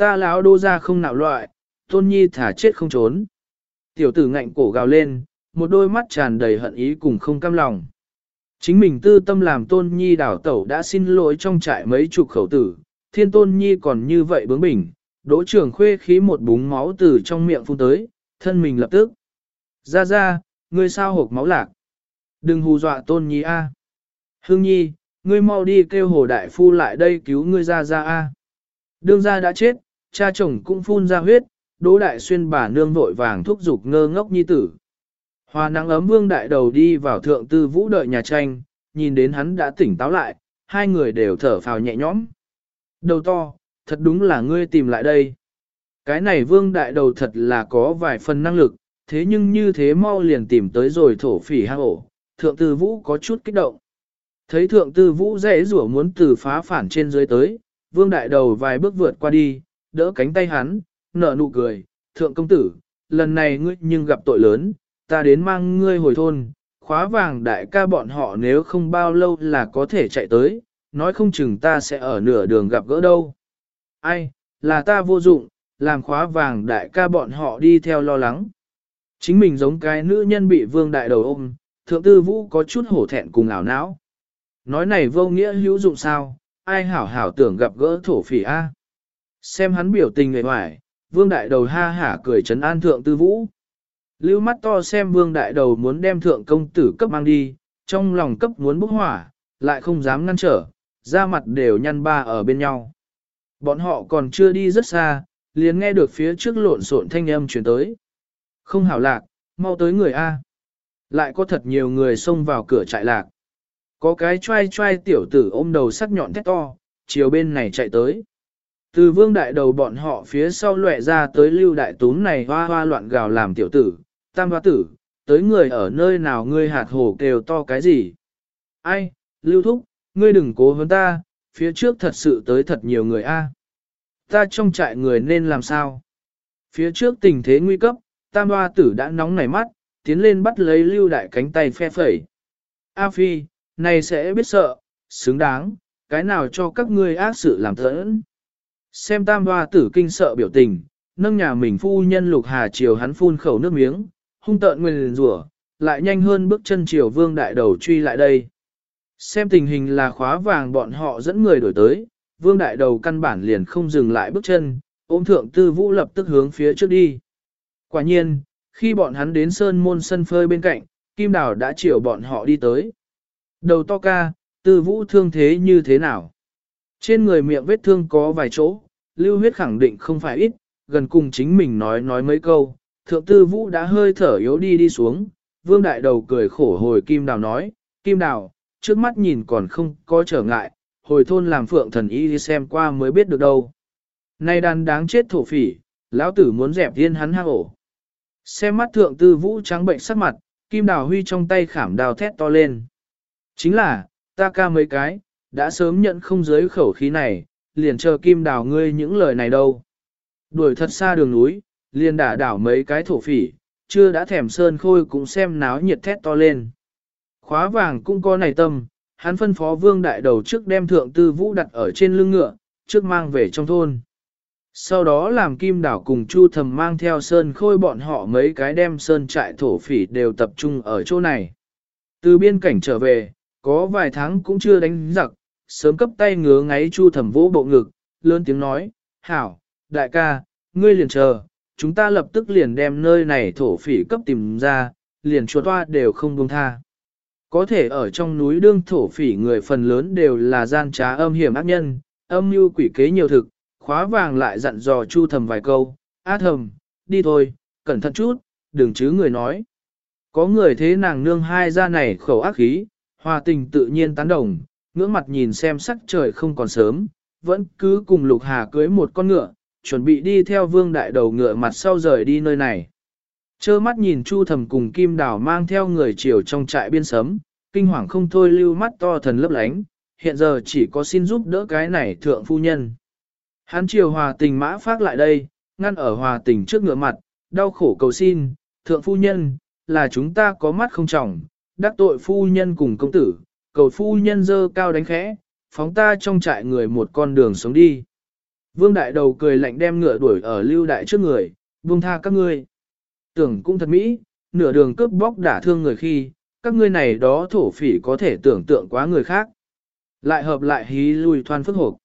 A: Ta lão đô ra không nạo loại, tôn nhi thả chết không trốn. Tiểu tử ngạnh cổ gào lên, một đôi mắt tràn đầy hận ý cùng không cam lòng. Chính mình tư tâm làm tôn nhi đảo tẩu đã xin lỗi trong trại mấy chục khẩu tử, thiên tôn nhi còn như vậy bướng bỉnh, đỗ trưởng khuê khí một búng máu từ trong miệng phun tới, thân mình lập tức. Ra ra, ngươi sao hộp máu lạc? Đừng hù dọa tôn nhi a. Hương nhi, ngươi mau đi kêu hồ đại phu lại đây cứu ngươi ra ra a. Đương gia đã chết, cha chồng cũng phun ra huyết, đỗ đại xuyên bà nương vội vàng thúc giục ngơ ngốc nhi tử. Hoa nắng ấm vương đại đầu đi vào thượng tư vũ đợi nhà tranh, nhìn đến hắn đã tỉnh táo lại, hai người đều thở phào nhẹ nhõm. Đầu to, thật đúng là ngươi tìm lại đây. Cái này vương đại đầu thật là có vài phần năng lực, thế nhưng như thế mau liền tìm tới rồi thổ phỉ hang ổ, thượng tư vũ có chút kích động. Thấy thượng tư vũ dễ rủa muốn từ phá phản trên dưới tới, vương đại đầu vài bước vượt qua đi, đỡ cánh tay hắn, nở nụ cười, thượng công tử, lần này ngươi nhưng gặp tội lớn, ta đến mang ngươi hồi thôn, khóa vàng đại ca bọn họ nếu không bao lâu là có thể chạy tới, nói không chừng ta sẽ ở nửa đường gặp gỡ đâu. Ai, là ta vô dụng, làm khóa vàng đại ca bọn họ đi theo lo lắng. Chính mình giống cái nữ nhân bị vương đại đầu ôm, thượng tư vũ có chút hổ thẹn cùng ảo não. Nói này vô nghĩa hữu dụng sao, ai hảo hảo tưởng gặp gỡ thổ phỉ A. Xem hắn biểu tình người hoài, vương đại đầu ha hả cười trấn an thượng tư vũ. Lưu mắt to xem vương đại đầu muốn đem thượng công tử cấp mang đi, trong lòng cấp muốn bốc hỏa, lại không dám ngăn trở, da mặt đều nhăn ba ở bên nhau. Bọn họ còn chưa đi rất xa, liền nghe được phía trước lộn xộn thanh âm chuyển tới. Không hảo lạc, mau tới người A. Lại có thật nhiều người xông vào cửa trại lạc. Có cái trai trai tiểu tử ôm đầu sắc nhọn thét to, chiều bên này chạy tới. Từ vương đại đầu bọn họ phía sau lệ ra tới lưu đại tún này hoa hoa loạn gào làm tiểu tử, tam hoa tử, tới người ở nơi nào ngươi hạt hồ kêu to cái gì? Ai, lưu thúc, ngươi đừng cố hơn ta, phía trước thật sự tới thật nhiều người a. Ta trong trại người nên làm sao? Phía trước tình thế nguy cấp, tam hoa tử đã nóng nảy mắt, tiến lên bắt lấy lưu đại cánh tay phe phẩy. A phi, này sẽ biết sợ, xứng đáng, cái nào cho các ngươi ác sự làm thẫn. Xem tam hoa tử kinh sợ biểu tình, nâng nhà mình phu nhân lục hà chiều hắn phun khẩu nước miếng, hung tợn nguyên rủa, lại nhanh hơn bước chân chiều vương đại đầu truy lại đây. Xem tình hình là khóa vàng bọn họ dẫn người đổi tới, vương đại đầu căn bản liền không dừng lại bước chân, ôm thượng tư vũ lập tức hướng phía trước đi. Quả nhiên, khi bọn hắn đến sơn môn sân phơi bên cạnh, kim đào đã chiều bọn họ đi tới. Đầu to ca, tư vũ thương thế như thế nào? Trên người miệng vết thương có vài chỗ, lưu huyết khẳng định không phải ít, gần cùng chính mình nói nói mấy câu. Thượng tư vũ đã hơi thở yếu đi đi xuống, vương đại đầu cười khổ hồi kim đào nói, kim đào, trước mắt nhìn còn không có trở ngại, hồi thôn làm phượng thần y đi xem qua mới biết được đâu. Nay đàn đáng chết thổ phỉ, lão tử muốn dẹp thiên hắn hang ổ. Xem mắt thượng tư vũ trắng bệnh sắc mặt, kim đào huy trong tay khảm đào thét to lên. Chính là, ta ca mấy cái, đã sớm nhận không giới khẩu khí này, liền chờ kim đào ngươi những lời này đâu. Đuổi thật xa đường núi, liền đả đảo mấy cái thổ phỉ, chưa đã thèm sơn khôi cũng xem náo nhiệt thét to lên. Khóa vàng cũng có này tâm, hắn phân phó vương đại đầu trước đem thượng tư vũ đặt ở trên lưng ngựa, trước mang về trong thôn. Sau đó làm kim đảo cùng chu thầm mang theo sơn khôi bọn họ mấy cái đem sơn trại thổ phỉ đều tập trung ở chỗ này. Từ biên cảnh trở về, có vài tháng cũng chưa đánh giặc, sớm cấp tay ngứa ngáy chu thẩm vỗ bộ ngực, lớn tiếng nói, hảo, đại ca, ngươi liền chờ, chúng ta lập tức liền đem nơi này thổ phỉ cấp tìm ra, liền chuột toa đều không buông tha. Có thể ở trong núi đương thổ phỉ người phần lớn đều là gian trá âm hiểm ác nhân, âm mưu quỷ kế nhiều thực, khóa vàng lại dặn dò chu thầm vài câu, á thầm, đi thôi, cẩn thận chút, đừng chứ người nói. Có người thế nàng nương hai ra này khẩu ác khí, hòa tình tự nhiên tán đồng, ngưỡng mặt nhìn xem sắc trời không còn sớm, vẫn cứ cùng Lục Hà cưới một con ngựa, chuẩn bị đi theo vương đại đầu ngựa mặt sau rời đi nơi này. Chơ mắt nhìn Chu Thầm cùng Kim Đào mang theo người chiều trong trại biên sấm, kinh hoàng không thôi lưu mắt to thần lấp lánh, hiện giờ chỉ có xin giúp đỡ cái này thượng phu nhân. Hán chiều hòa tình mã phát lại đây, ngăn ở hòa tình trước ngựa mặt, đau khổ cầu xin, thượng phu nhân, là chúng ta có mắt không trọng, đắc tội phu nhân cùng công tử, cầu phu nhân dơ cao đánh khẽ, phóng ta trong trại người một con đường sống đi. Vương đại đầu cười lạnh đem ngựa đuổi ở lưu đại trước người, buông tha các ngươi. Tưởng cũng thật mỹ, nửa đường cướp bóc đả thương người khi, các ngươi này đó thổ phỉ có thể tưởng tượng quá người khác. Lại hợp lại hí lui thoan phức hộp.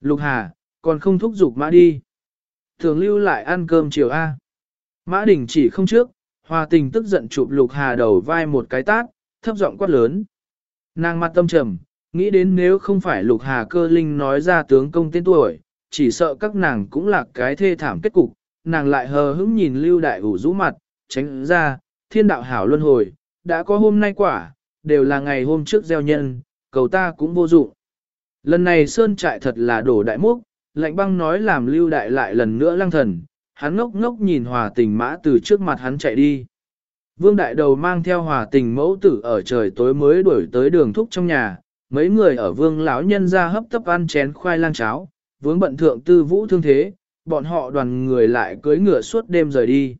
A: Lục Hà, còn không thúc giục mã đi. Thường lưu lại ăn cơm chiều A. Mã đình chỉ không trước, hòa tình tức giận chụp Lục Hà đầu vai một cái tát, thấp giọng quát lớn. Nàng mặt tâm trầm, nghĩ đến nếu không phải Lục Hà cơ linh nói ra tướng công tên tuổi, chỉ sợ các nàng cũng là cái thê thảm kết cục, nàng lại hờ hững nhìn lưu đại ủ rũ mặt, tránh ra, thiên đạo hảo luân hồi, đã có hôm nay quả, đều là ngày hôm trước gieo nhân, cầu ta cũng vô dụng. Lần này sơn trại thật là đổ đại múc, lạnh băng nói làm lưu đại lại lần nữa lăng thần, hắn ngốc ngốc nhìn hòa tình mã từ trước mặt hắn chạy đi. Vương đại đầu mang theo hòa tình mẫu tử ở trời tối mới đuổi tới đường thúc trong nhà, mấy người ở vương lão nhân ra hấp tấp ăn chén khoai lang cháo, vướng bận thượng tư vũ thương thế, bọn họ đoàn người lại cưới ngựa suốt đêm rời đi.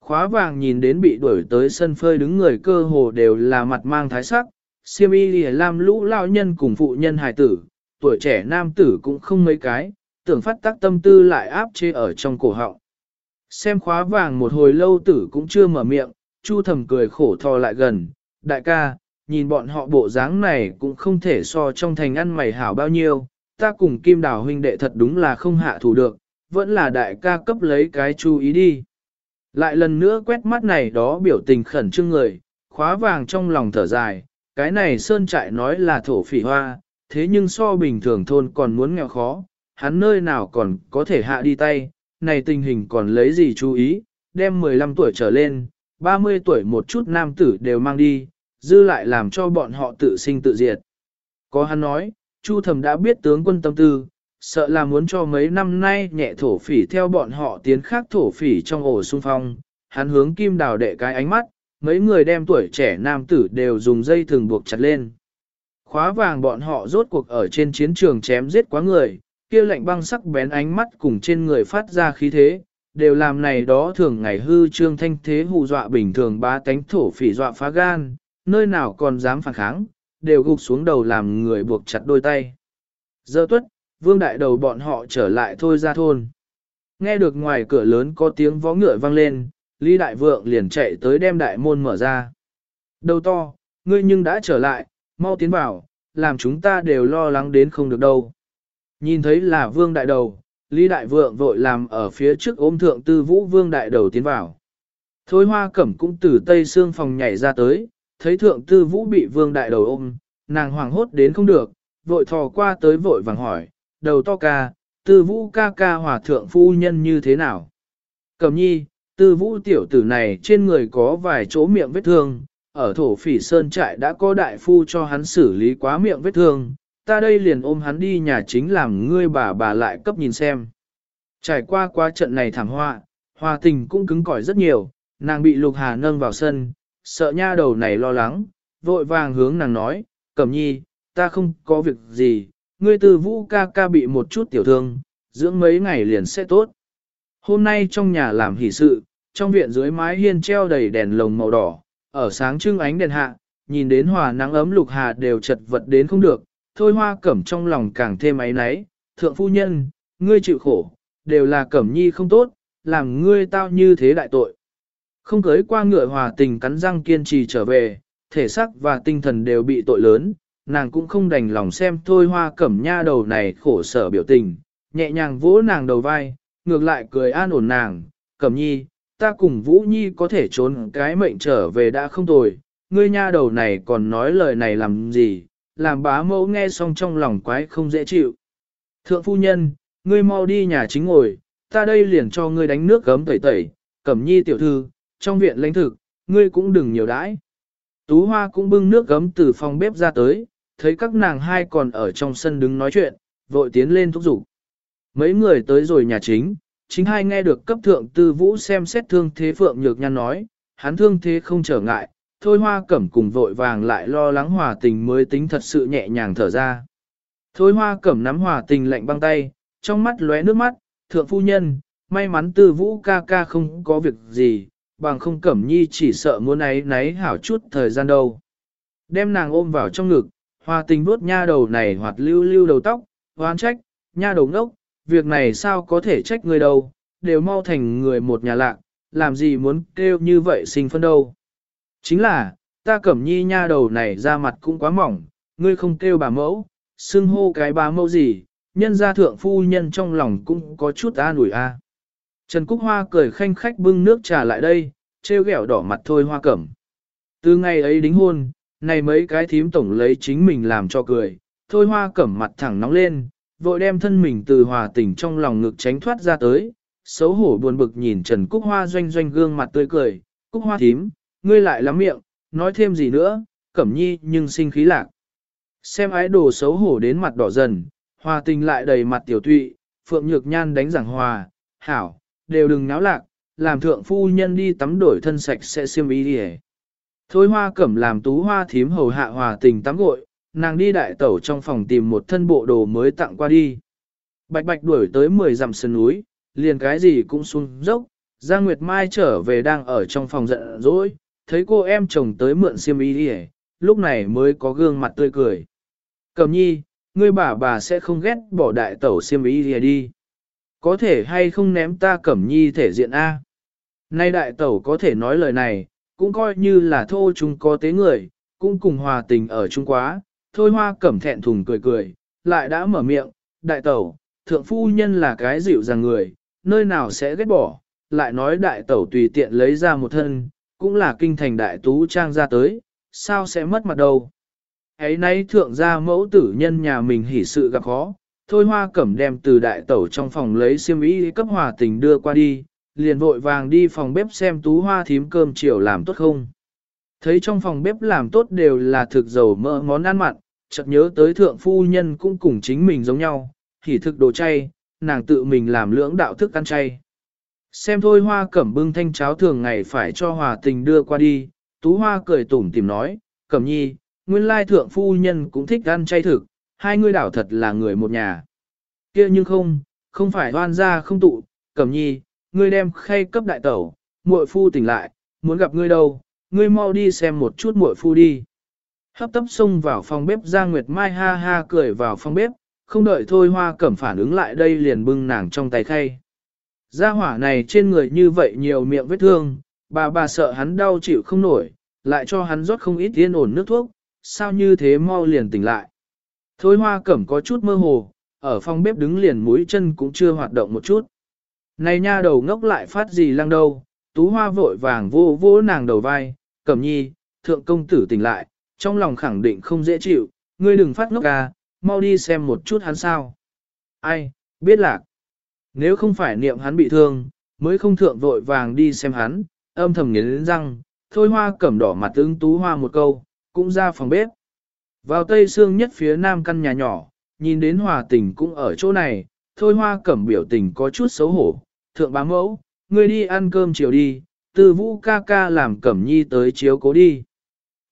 A: Khóa vàng nhìn đến bị đuổi tới sân phơi đứng người cơ hồ đều là mặt mang thái sắc, siêm y lìa lam lũ lão nhân cùng phụ nhân hài tử, tuổi trẻ nam tử cũng không mấy cái, tưởng phát tác tâm tư lại áp chế ở trong cổ họng. Xem khóa vàng một hồi lâu tử cũng chưa mở miệng, chu thầm cười khổ thò lại gần, đại ca, nhìn bọn họ bộ dáng này cũng không thể so trong thành ăn mày hảo bao nhiêu, ta cùng kim đào huynh đệ thật đúng là không hạ thủ được, vẫn là đại ca cấp lấy cái chú ý đi. Lại lần nữa quét mắt này đó biểu tình khẩn trương người, khóa vàng trong lòng thở dài, cái này sơn trại nói là thổ phỉ hoa, thế nhưng so bình thường thôn còn muốn nghèo khó, hắn nơi nào còn có thể hạ đi tay, này tình hình còn lấy gì chú ý, đem 15 tuổi trở lên, 30 tuổi một chút nam tử đều mang đi, dư lại làm cho bọn họ tự sinh tự diệt. Có hắn nói, Chu thẩm đã biết tướng quân tâm tư, sợ là muốn cho mấy năm nay nhẹ thổ phỉ theo bọn họ tiến khác thổ phỉ trong ổ xung phong, hắn hướng kim đào đệ cái ánh mắt, mấy người đem tuổi trẻ nam tử đều dùng dây thừng buộc chặt lên. Khóa vàng bọn họ rốt cuộc ở trên chiến trường chém giết quá người, kia lạnh băng sắc bén ánh mắt cùng trên người phát ra khí thế, đều làm này đó thường ngày hư trương thanh thế hù dọa bình thường ba cánh thổ phỉ dọa phá gan, nơi nào còn dám phản kháng, đều gục xuống đầu làm người buộc chặt đôi tay. Giờ tuất, vương đại đầu bọn họ trở lại thôi ra thôn. Nghe được ngoài cửa lớn có tiếng vó ngựa vang lên, Lý Đại Vượng liền chạy tới đem đại môn mở ra. Đầu to, ngươi nhưng đã trở lại, mau tiến vào, làm chúng ta đều lo lắng đến không được đâu. Nhìn thấy là vương đại đầu, Lý Đại Vượng vội làm ở phía trước ôm thượng tư vũ vương đại đầu tiến vào. Thôi hoa cẩm cũng từ tây xương phòng nhảy ra tới, thấy thượng tư vũ bị vương đại đầu ôm, nàng hoàng hốt đến không được, vội thò qua tới vội vàng hỏi, đầu to ca, tư vũ ca ca hòa thượng phu nhân như thế nào? Cẩm nhi, tư vũ tiểu tử này trên người có vài chỗ miệng vết thương, ở thổ phỉ sơn trại đã có đại phu cho hắn xử lý quá miệng vết thương, ta đây liền ôm hắn đi nhà chính làm ngươi bà bà lại cấp nhìn xem. Trải qua qua trận này thảm họa, hòa tình cũng cứng cỏi rất nhiều, nàng bị lục hà nâng vào sân, sợ nha đầu này lo lắng, vội vàng hướng nàng nói, cẩm nhi, ta không có việc gì, ngươi từ vũ ca ca bị một chút tiểu thương, dưỡng mấy ngày liền sẽ tốt. Hôm nay trong nhà làm hỷ sự, trong viện dưới mái hiên treo đầy đèn lồng màu đỏ, ở sáng trưng ánh đèn hạ, nhìn đến hòa nắng ấm lục hà đều chật vật đến không được, thôi hoa cẩm trong lòng càng thêm ấy náy, thượng phu nhân, ngươi chịu khổ, đều là cẩm nhi không tốt, làm ngươi tao như thế đại tội. Không cưới qua ngựa hòa tình cắn răng kiên trì trở về, thể xác và tinh thần đều bị tội lớn, nàng cũng không đành lòng xem thôi hoa cẩm nha đầu này khổ sở biểu tình, nhẹ nhàng vỗ nàng đầu vai, ngược lại cười an ổn nàng, cẩm nhi, ta cùng Vũ Nhi có thể trốn cái mệnh trở về đã không tồi, ngươi nha đầu này còn nói lời này làm gì, làm bá mẫu nghe xong trong lòng quái không dễ chịu. Thượng phu nhân, ngươi mau đi nhà chính ngồi, ta đây liền cho ngươi đánh nước gấm tẩy tẩy, cẩm nhi tiểu thư, trong viện lãnh thực, ngươi cũng đừng nhiều đãi. Tú Hoa cũng bưng nước gấm từ phòng bếp ra tới, thấy các nàng hai còn ở trong sân đứng nói chuyện, vội tiến lên thúc giục. Mấy người tới rồi nhà chính, chính hai nghe được cấp thượng tư vũ xem xét thương thế phượng nhược nhan nói, hắn thương thế không trở ngại, thôi hoa cẩm cùng vội vàng lại lo lắng hòa tình mới tính thật sự nhẹ nhàng thở ra. Thôi hoa cẩm nắm hòa tình lạnh băng tay, trong mắt lóe nước mắt, thượng phu nhân, may mắn tư vũ ca ca không có việc gì, bằng không cẩm nhi chỉ sợ muốn ấy náy hảo chút thời gian đâu. Đem nàng ôm vào trong ngực, hòa tình vuốt nha đầu này hoạt lưu lưu đầu tóc, hoan trách, nha đầu ngốc, việc này sao có thể trách người đâu, đều mau thành người một nhà lạ, làm gì muốn kêu như vậy sinh phân đâu. Chính là, ta cẩm nhi nha đầu này ra mặt cũng quá mỏng, ngươi không kêu bà mẫu, xưng hô cái bà mẫu gì, nhân gia thượng phu nhân trong lòng cũng có chút an ủi a. Trần Cúc Hoa cười khanh khách bưng nước trà lại đây, treo ghẹo đỏ mặt thôi hoa cẩm. Từ ngày ấy đính hôn, này mấy cái thím tổng lấy chính mình làm cho cười, thôi hoa cẩm mặt thẳng nóng lên, vội đem thân mình từ hòa tình trong lòng ngực tránh thoát ra tới, xấu hổ buồn bực nhìn Trần Cúc Hoa doanh doanh gương mặt tươi cười, Cúc Hoa thím, ngươi lại lắm miệng, nói thêm gì nữa, cẩm nhi nhưng sinh khí lạc. Xem ái đồ xấu hổ đến mặt đỏ dần, hòa tình lại đầy mặt tiểu tụy, phượng nhược nhan đánh giảng hòa, hảo, đều đừng náo lạc, làm thượng phu nhân đi tắm đổi thân sạch sẽ xiêm ý đi Thôi hoa cẩm làm tú hoa thím hầu hạ hòa tình tắm gội, nàng đi đại tẩu trong phòng tìm một thân bộ đồ mới tặng qua đi. Bạch bạch đuổi tới 10 dặm sườn núi, liền cái gì cũng xuống dốc, Giang Nguyệt Mai trở về đang ở trong phòng giận dỗi, thấy cô em chồng tới mượn xiêm y đi lúc này mới có gương mặt tươi cười. Cẩm nhi, ngươi bà bà sẽ không ghét bỏ đại tẩu xiêm y đi đi. Có thể hay không ném ta cẩm nhi thể diện A. Nay đại tẩu có thể nói lời này, cũng coi như là thô chúng có tế người, cũng cùng hòa tình ở chung quá, thôi hoa cẩm thẹn thùng cười cười, lại đã mở miệng, đại tẩu, thượng phu nhân là cái dịu dàng người, nơi nào sẽ ghét bỏ, lại nói đại tẩu tùy tiện lấy ra một thân, cũng là kinh thành đại tú trang ra tới, sao sẽ mất mặt đâu. Ấy nay thượng gia mẫu tử nhân nhà mình hỉ sự gặp khó, thôi hoa cẩm đem từ đại tẩu trong phòng lấy xiêm y cấp hòa tình đưa qua đi, liền vội vàng đi phòng bếp xem tú hoa thím cơm chiều làm tốt không. Thấy trong phòng bếp làm tốt đều là thực dầu mỡ món ăn mặn, chợt nhớ tới thượng phu nhân cũng cùng chính mình giống nhau, hỉ thực đồ chay, nàng tự mình làm lưỡng đạo thức ăn chay. Xem thôi hoa cẩm bưng thanh cháo thường ngày phải cho hòa tình đưa qua đi, tú hoa cười tủm tìm nói, cẩm nhi, nguyên lai thượng phu nhân cũng thích ăn chay thực, hai ngươi đảo thật là người một nhà. kia nhưng không, không phải hoan ra không tụ, cẩm nhi, ngươi đem khay cấp đại tẩu, muội phu tỉnh lại, muốn gặp ngươi đâu, ngươi mau đi xem một chút muội phu đi. Hấp tấp xông vào phòng bếp Giang Nguyệt Mai ha ha cười vào phòng bếp, không đợi thôi hoa cẩm phản ứng lại đây liền bưng nàng trong tay khay. Gia hỏa này trên người như vậy nhiều miệng vết thương, bà bà sợ hắn đau chịu không nổi, lại cho hắn rót không ít yên ổn nước thuốc, sao như thế mau liền tỉnh lại. Thôi hoa cẩm có chút mơ hồ, ở phòng bếp đứng liền mũi chân cũng chưa hoạt động một chút. Này nha đầu ngốc lại phát gì lăng đâu, tú hoa vội vàng vô vô nàng đầu vai, cẩm nhi, thượng công tử tỉnh lại, trong lòng khẳng định không dễ chịu, ngươi đừng phát ngốc ca, mau đi xem một chút hắn sao. Ai, biết lạc. Nếu không phải niệm hắn bị thương, mới không thượng vội vàng đi xem hắn, âm thầm nghiến răng, thôi hoa cẩm đỏ mặt ứng tú hoa một câu, cũng ra phòng bếp. Vào tây xương nhất phía nam căn nhà nhỏ, nhìn đến hòa tình cũng ở chỗ này, thôi hoa cẩm biểu tình có chút xấu hổ, thượng bá mẫu, ngươi đi ăn cơm chiều đi, từ vũ ca ca làm cẩm nhi tới chiếu cố đi.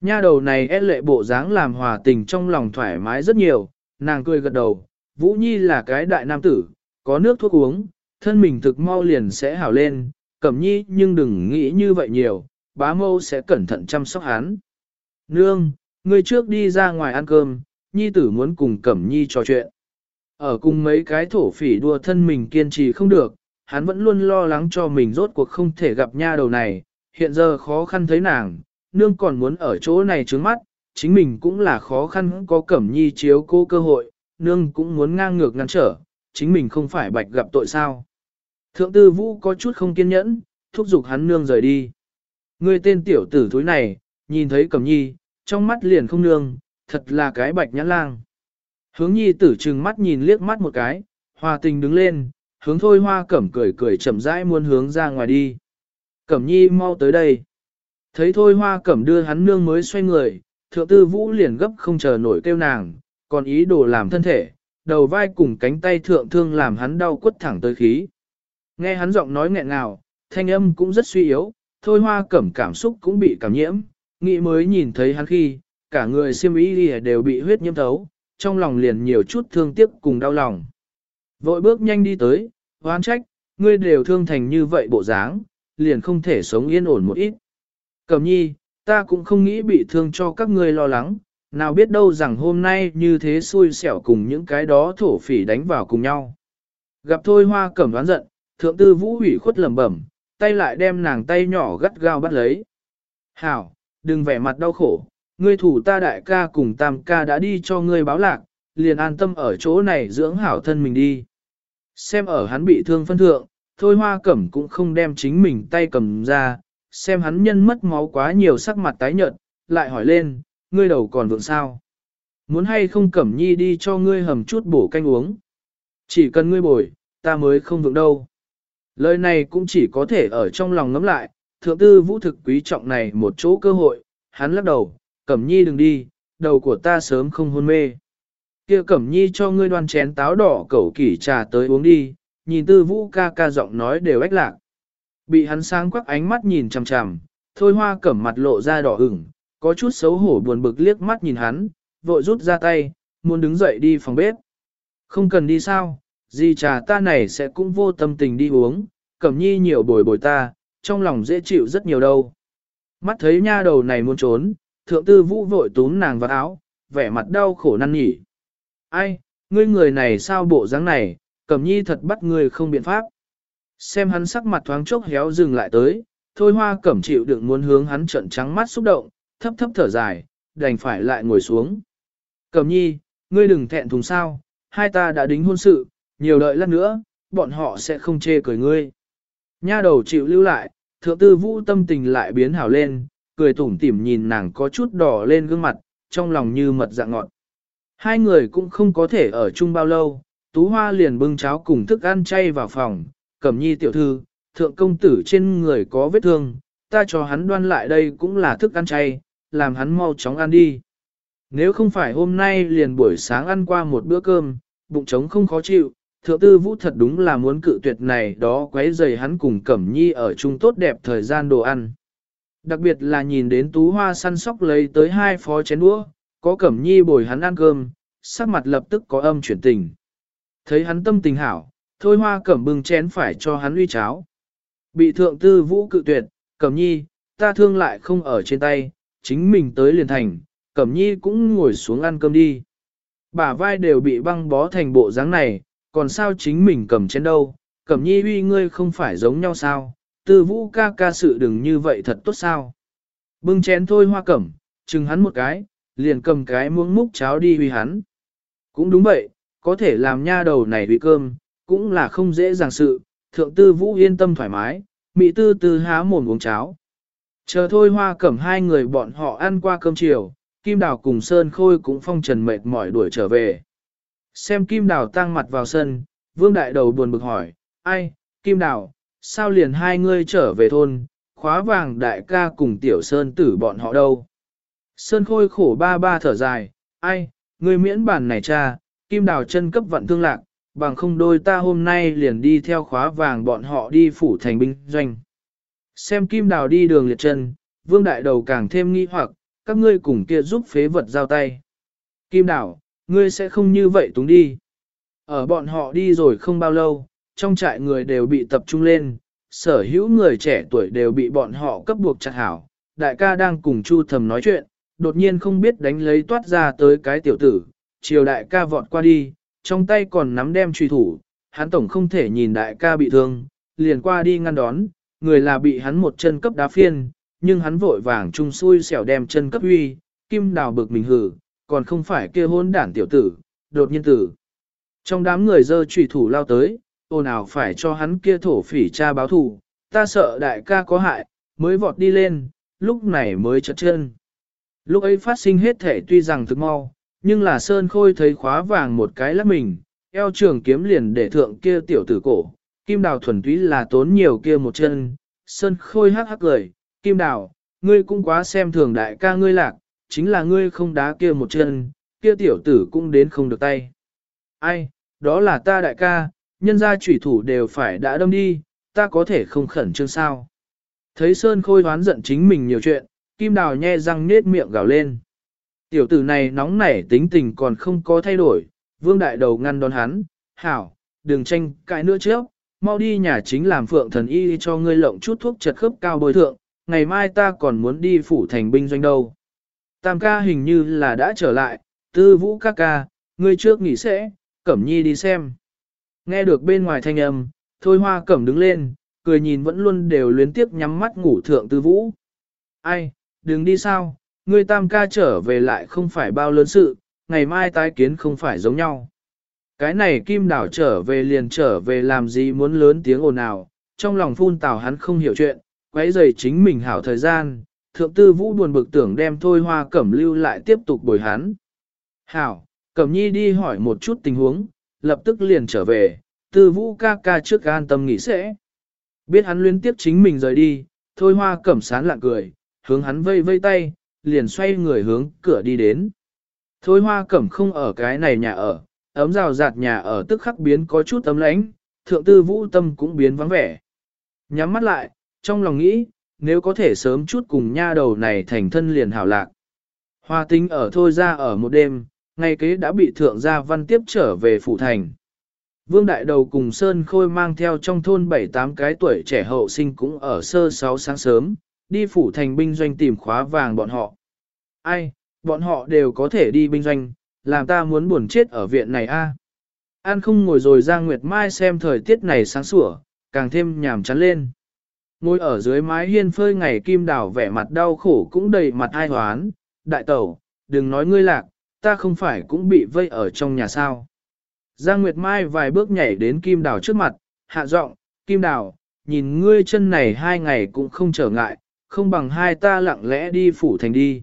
A: Nha đầu này ép lệ bộ dáng làm hòa tình trong lòng thoải mái rất nhiều, nàng cười gật đầu, vũ nhi là cái đại nam tử, có nước thuốc uống, thân mình thực mau liền sẽ hảo lên, cẩm nhi nhưng đừng nghĩ như vậy nhiều, bá mâu sẽ cẩn thận chăm sóc hắn. Nương, ngươi trước đi ra ngoài ăn cơm, nhi tử muốn cùng cẩm nhi trò chuyện. Ở cùng mấy cái thổ phỉ đua thân mình kiên trì không được, hắn vẫn luôn lo lắng cho mình rốt cuộc không thể gặp nha đầu này, hiện giờ khó khăn thấy nàng, nương còn muốn ở chỗ này trướng mắt, chính mình cũng là khó khăn có cẩm nhi chiếu cô cơ hội, nương cũng muốn ngang ngược ngăn trở, chính mình không phải bạch gặp tội sao. Thượng tư vũ có chút không kiên nhẫn, thúc giục hắn nương rời đi. Người tên tiểu tử thúi này, nhìn thấy cẩm nhi, trong mắt liền không nương, thật là cái bạch nhãn lang. Hướng nhi tử trừng mắt nhìn liếc mắt một cái, hòa tình đứng lên, hướng thôi hoa cẩm cười cười chậm rãi muốn hướng ra ngoài đi. Cẩm nhi mau tới đây. Thấy thôi hoa cẩm đưa hắn nương mới xoay người, thượng tư vũ liền gấp không chờ nổi kêu nàng, còn ý đồ làm thân thể, đầu vai cùng cánh tay thượng thương làm hắn đau quất thẳng tới khí. Nghe hắn giọng nói nghẹn ngào, thanh âm cũng rất suy yếu, thôi hoa cẩm cảm xúc cũng bị cảm nhiễm, nghĩ mới nhìn thấy hắn khi, cả người siêm ý đều bị huyết nhiễm thấu, trong lòng liền nhiều chút thương tiếc cùng đau lòng. Vội bước nhanh đi tới, hoan trách, ngươi đều thương thành như vậy bộ dáng, liền không thể sống yên ổn một ít. Cẩm nhi, ta cũng không nghĩ bị thương cho các ngươi lo lắng, nào biết đâu rằng hôm nay như thế xui xẻo cùng những cái đó thổ phỉ đánh vào cùng nhau. Gặp thôi hoa cẩm đoán giận, thượng tư vũ hủy khuất lầm bẩm, tay lại đem nàng tay nhỏ gắt gao bắt lấy. Hảo, đừng vẻ mặt đau khổ, ngươi thủ ta đại ca cùng tam ca đã đi cho ngươi báo lạc, liền an tâm ở chỗ này dưỡng hảo thân mình đi. Xem ở hắn bị thương phân thượng, thôi hoa cẩm cũng không đem chính mình tay cầm ra, xem hắn nhân mất máu quá nhiều sắc mặt tái nhợt, lại hỏi lên, ngươi đầu còn vượng sao? Muốn hay không cẩm nhi đi cho ngươi hầm chút bổ canh uống? Chỉ cần ngươi bồi, ta mới không vượng đâu. Lời này cũng chỉ có thể ở trong lòng ngấm lại, thượng tư vũ thực quý trọng này một chỗ cơ hội, hắn lắc đầu, cẩm nhi đừng đi, đầu của ta sớm không hôn mê. kia cẩm nhi cho ngươi đoan chén táo đỏ cẩu kỷ trà tới uống đi, nhìn tư vũ ca ca giọng nói đều ách lạc. Bị hắn sáng quắc ánh mắt nhìn chằm chằm, thôi hoa cẩm mặt lộ ra đỏ ửng, có chút xấu hổ buồn bực liếc mắt nhìn hắn, vội rút ra tay, muốn đứng dậy đi phòng bếp. Không cần đi sao, gì trà ta này sẽ cũng vô tâm tình đi uống, cẩm nhi nhiều bồi bồi ta, trong lòng dễ chịu rất nhiều đâu. Mắt thấy nha đầu này muốn trốn, thượng tư vũ vội túm nàng vào áo, vẻ mặt đau khổ năn nhỉ. Ai, ngươi người này sao bộ dáng này, cẩm nhi thật bắt ngươi không biện pháp. Xem hắn sắc mặt thoáng chốc héo dừng lại tới, thôi hoa cẩm chịu đựng muốn hướng hắn trận trắng mắt xúc động, thấp thấp thở dài, đành phải lại ngồi xuống. Cẩm nhi, ngươi đừng thẹn thùng sao, hai ta đã đính hôn sự, nhiều đợi lát nữa, bọn họ sẽ không chê cười ngươi. Nha đầu chịu lưu lại, thượng tư vũ tâm tình lại biến hảo lên, cười tủm tỉm nhìn nàng có chút đỏ lên gương mặt, trong lòng như mật dạng ngọt. Hai người cũng không có thể ở chung bao lâu, tú hoa liền bưng cháo cùng thức ăn chay vào phòng, cẩm nhi tiểu thư, thượng công tử trên người có vết thương, ta cho hắn đoan lại đây cũng là thức ăn chay, làm hắn mau chóng ăn đi. Nếu không phải hôm nay liền buổi sáng ăn qua một bữa cơm, bụng trống không khó chịu, thượng tư vũ thật đúng là muốn cự tuyệt này đó quấy rầy hắn cùng cẩm nhi ở chung tốt đẹp thời gian đồ ăn. Đặc biệt là nhìn đến tú hoa săn sóc lấy tới hai phó chén đũa, có cẩm nhi bồi hắn ăn cơm, sắc mặt lập tức có âm chuyển tình. Thấy hắn tâm tình hảo, thôi hoa cẩm bưng chén phải cho hắn uy cháo. Bị thượng tư vũ cự tuyệt, cẩm nhi, ta thương lại không ở trên tay, chính mình tới liền thành, cẩm nhi cũng ngồi xuống ăn cơm đi. Bả vai đều bị băng bó thành bộ dáng này, còn sao chính mình cầm chén đâu, cẩm nhi uy ngươi không phải giống nhau sao, tư vũ ca ca sự đừng như vậy thật tốt sao. Bưng chén thôi hoa cẩm, chừng hắn một cái, liền cầm cái muỗng múc cháo đi uy hắn. Cũng đúng vậy, có thể làm nha đầu này uy cơm, cũng là không dễ dàng sự, thượng tư vũ yên tâm thoải mái, mị tư tư há mồm uống cháo. Chờ thôi hoa cẩm hai người bọn họ ăn qua cơm chiều, Kim Đào cùng Sơn Khôi cũng phong trần mệt mỏi đuổi trở về. Xem Kim Đào tăng mặt vào sân, Vương Đại Đầu buồn bực hỏi, ai, Kim Đào, sao liền hai ngươi trở về thôn, khóa vàng đại ca cùng Tiểu Sơn tử bọn họ đâu. Sơn Khôi khổ ba ba thở dài, ai, ngươi miễn bản này cha, Kim Đào chân cấp vận thương lạc, bằng không đôi ta hôm nay liền đi theo khóa vàng bọn họ đi phủ thành binh doanh. Xem Kim Đào đi đường liệt chân, Vương Đại Đầu càng thêm nghi hoặc, các ngươi cùng kia giúp phế vật giao tay. Kim Đào, ngươi sẽ không như vậy túng đi. Ở bọn họ đi rồi không bao lâu, trong trại người đều bị tập trung lên, sở hữu người trẻ tuổi đều bị bọn họ cấp buộc chặt hảo. Đại ca đang cùng Chu Thầm nói chuyện, đột nhiên không biết đánh lấy toát ra tới cái tiểu tử, chiều đại ca vọt qua đi, trong tay còn nắm đem truy thủ, hắn tổng không thể nhìn đại ca bị thương, liền qua đi ngăn đón, người là bị hắn một chân cấp đá phiên, nhưng hắn vội vàng chung xui xẻo đem chân cấp huy, kim đào bực mình hử, còn không phải kia hôn đản tiểu tử, đột nhiên tử. Trong đám người dơ trùy thủ lao tới, ồn nào phải cho hắn kia thổ phỉ cha báo thù, ta sợ đại ca có hại, mới vọt đi lên, lúc này mới chật chân. Lúc ấy phát sinh hết thể tuy rằng thực mau, nhưng là Sơn Khôi thấy khóa vàng một cái lắc mình, eo trường kiếm liền để thượng kia tiểu tử cổ, kim đào thuần túy là tốn nhiều kia một chân, Sơn Khôi hắc hắc cười, kim đào, ngươi cũng quá xem thường đại ca ngươi lạc, chính là ngươi không đá kia một chân, kia tiểu tử cũng đến không được tay. Ai, đó là ta đại ca, nhân gia chủy thủ đều phải đã đâm đi, ta có thể không khẩn trương sao. Thấy Sơn Khôi hoán giận chính mình nhiều chuyện, Kim Đào nhe răng nết miệng gào lên. Tiểu tử này nóng nảy tính tình còn không có thay đổi, vương đại đầu ngăn đón hắn, hảo, đừng tranh cãi nữa trước, mau đi nhà chính làm phượng thần y cho ngươi lộng chút thuốc chật khớp cao bồi thượng, ngày mai ta còn muốn đi phủ thành binh doanh đâu. Tam ca hình như là đã trở lại, tư vũ ca ca, ngươi trước nghỉ sẽ, cẩm nhi đi xem. Nghe được bên ngoài thanh âm, thôi hoa cẩm đứng lên, cười nhìn vẫn luôn đều luyến tiếp nhắm mắt ngủ thượng tư vũ. Ai, đừng đi sao, ngươi tam ca trở về lại không phải bao lớn sự, ngày mai tái kiến không phải giống nhau. Cái này kim đảo trở về liền trở về làm gì muốn lớn tiếng ồn ào, trong lòng phun tào hắn không hiểu chuyện, quấy rầy chính mình hảo thời gian, thượng tư vũ buồn bực tưởng đem thôi hoa cẩm lưu lại tiếp tục bồi hắn. Hảo, cẩm nhi đi hỏi một chút tình huống, lập tức liền trở về, tư vũ ca ca trước an tâm nghỉ sẽ. Biết hắn liên tiếp chính mình rời đi, thôi hoa cẩm sán lạng cười, hướng hắn vây vây tay, liền xoay người hướng cửa đi đến. Thôi hoa cẩm không ở cái này nhà ở, ấm rào rạt nhà ở tức khắc biến có chút ấm lãnh, thượng tư vũ tâm cũng biến vắng vẻ. Nhắm mắt lại, trong lòng nghĩ, nếu có thể sớm chút cùng nha đầu này thành thân liền hảo lạc. Hoa tính ở thôi ra ở một đêm, ngay kế đã bị thượng gia văn tiếp trở về phủ thành. Vương Đại Đầu cùng Sơn Khôi mang theo trong thôn 7-8 cái tuổi trẻ hậu sinh cũng ở sơ 6 sáng sớm, đi phủ thành binh doanh tìm khóa vàng bọn họ. Ai, bọn họ đều có thể đi binh doanh, làm ta muốn buồn chết ở viện này a. À? An không ngồi rồi Giang Nguyệt Mai xem thời tiết này sáng sủa, càng thêm nhàm chán lên. Ngồi ở dưới mái hiên phơi ngày kim đào vẻ mặt đau khổ cũng đầy mặt ai hoán, đại tẩu, đừng nói ngươi lạc, ta không phải cũng bị vây ở trong nhà sao. Giang Nguyệt Mai vài bước nhảy đến kim đào trước mặt, hạ giọng, kim đào, nhìn ngươi chân này hai ngày cũng không trở ngại, không bằng hai ta lặng lẽ đi phủ thành đi.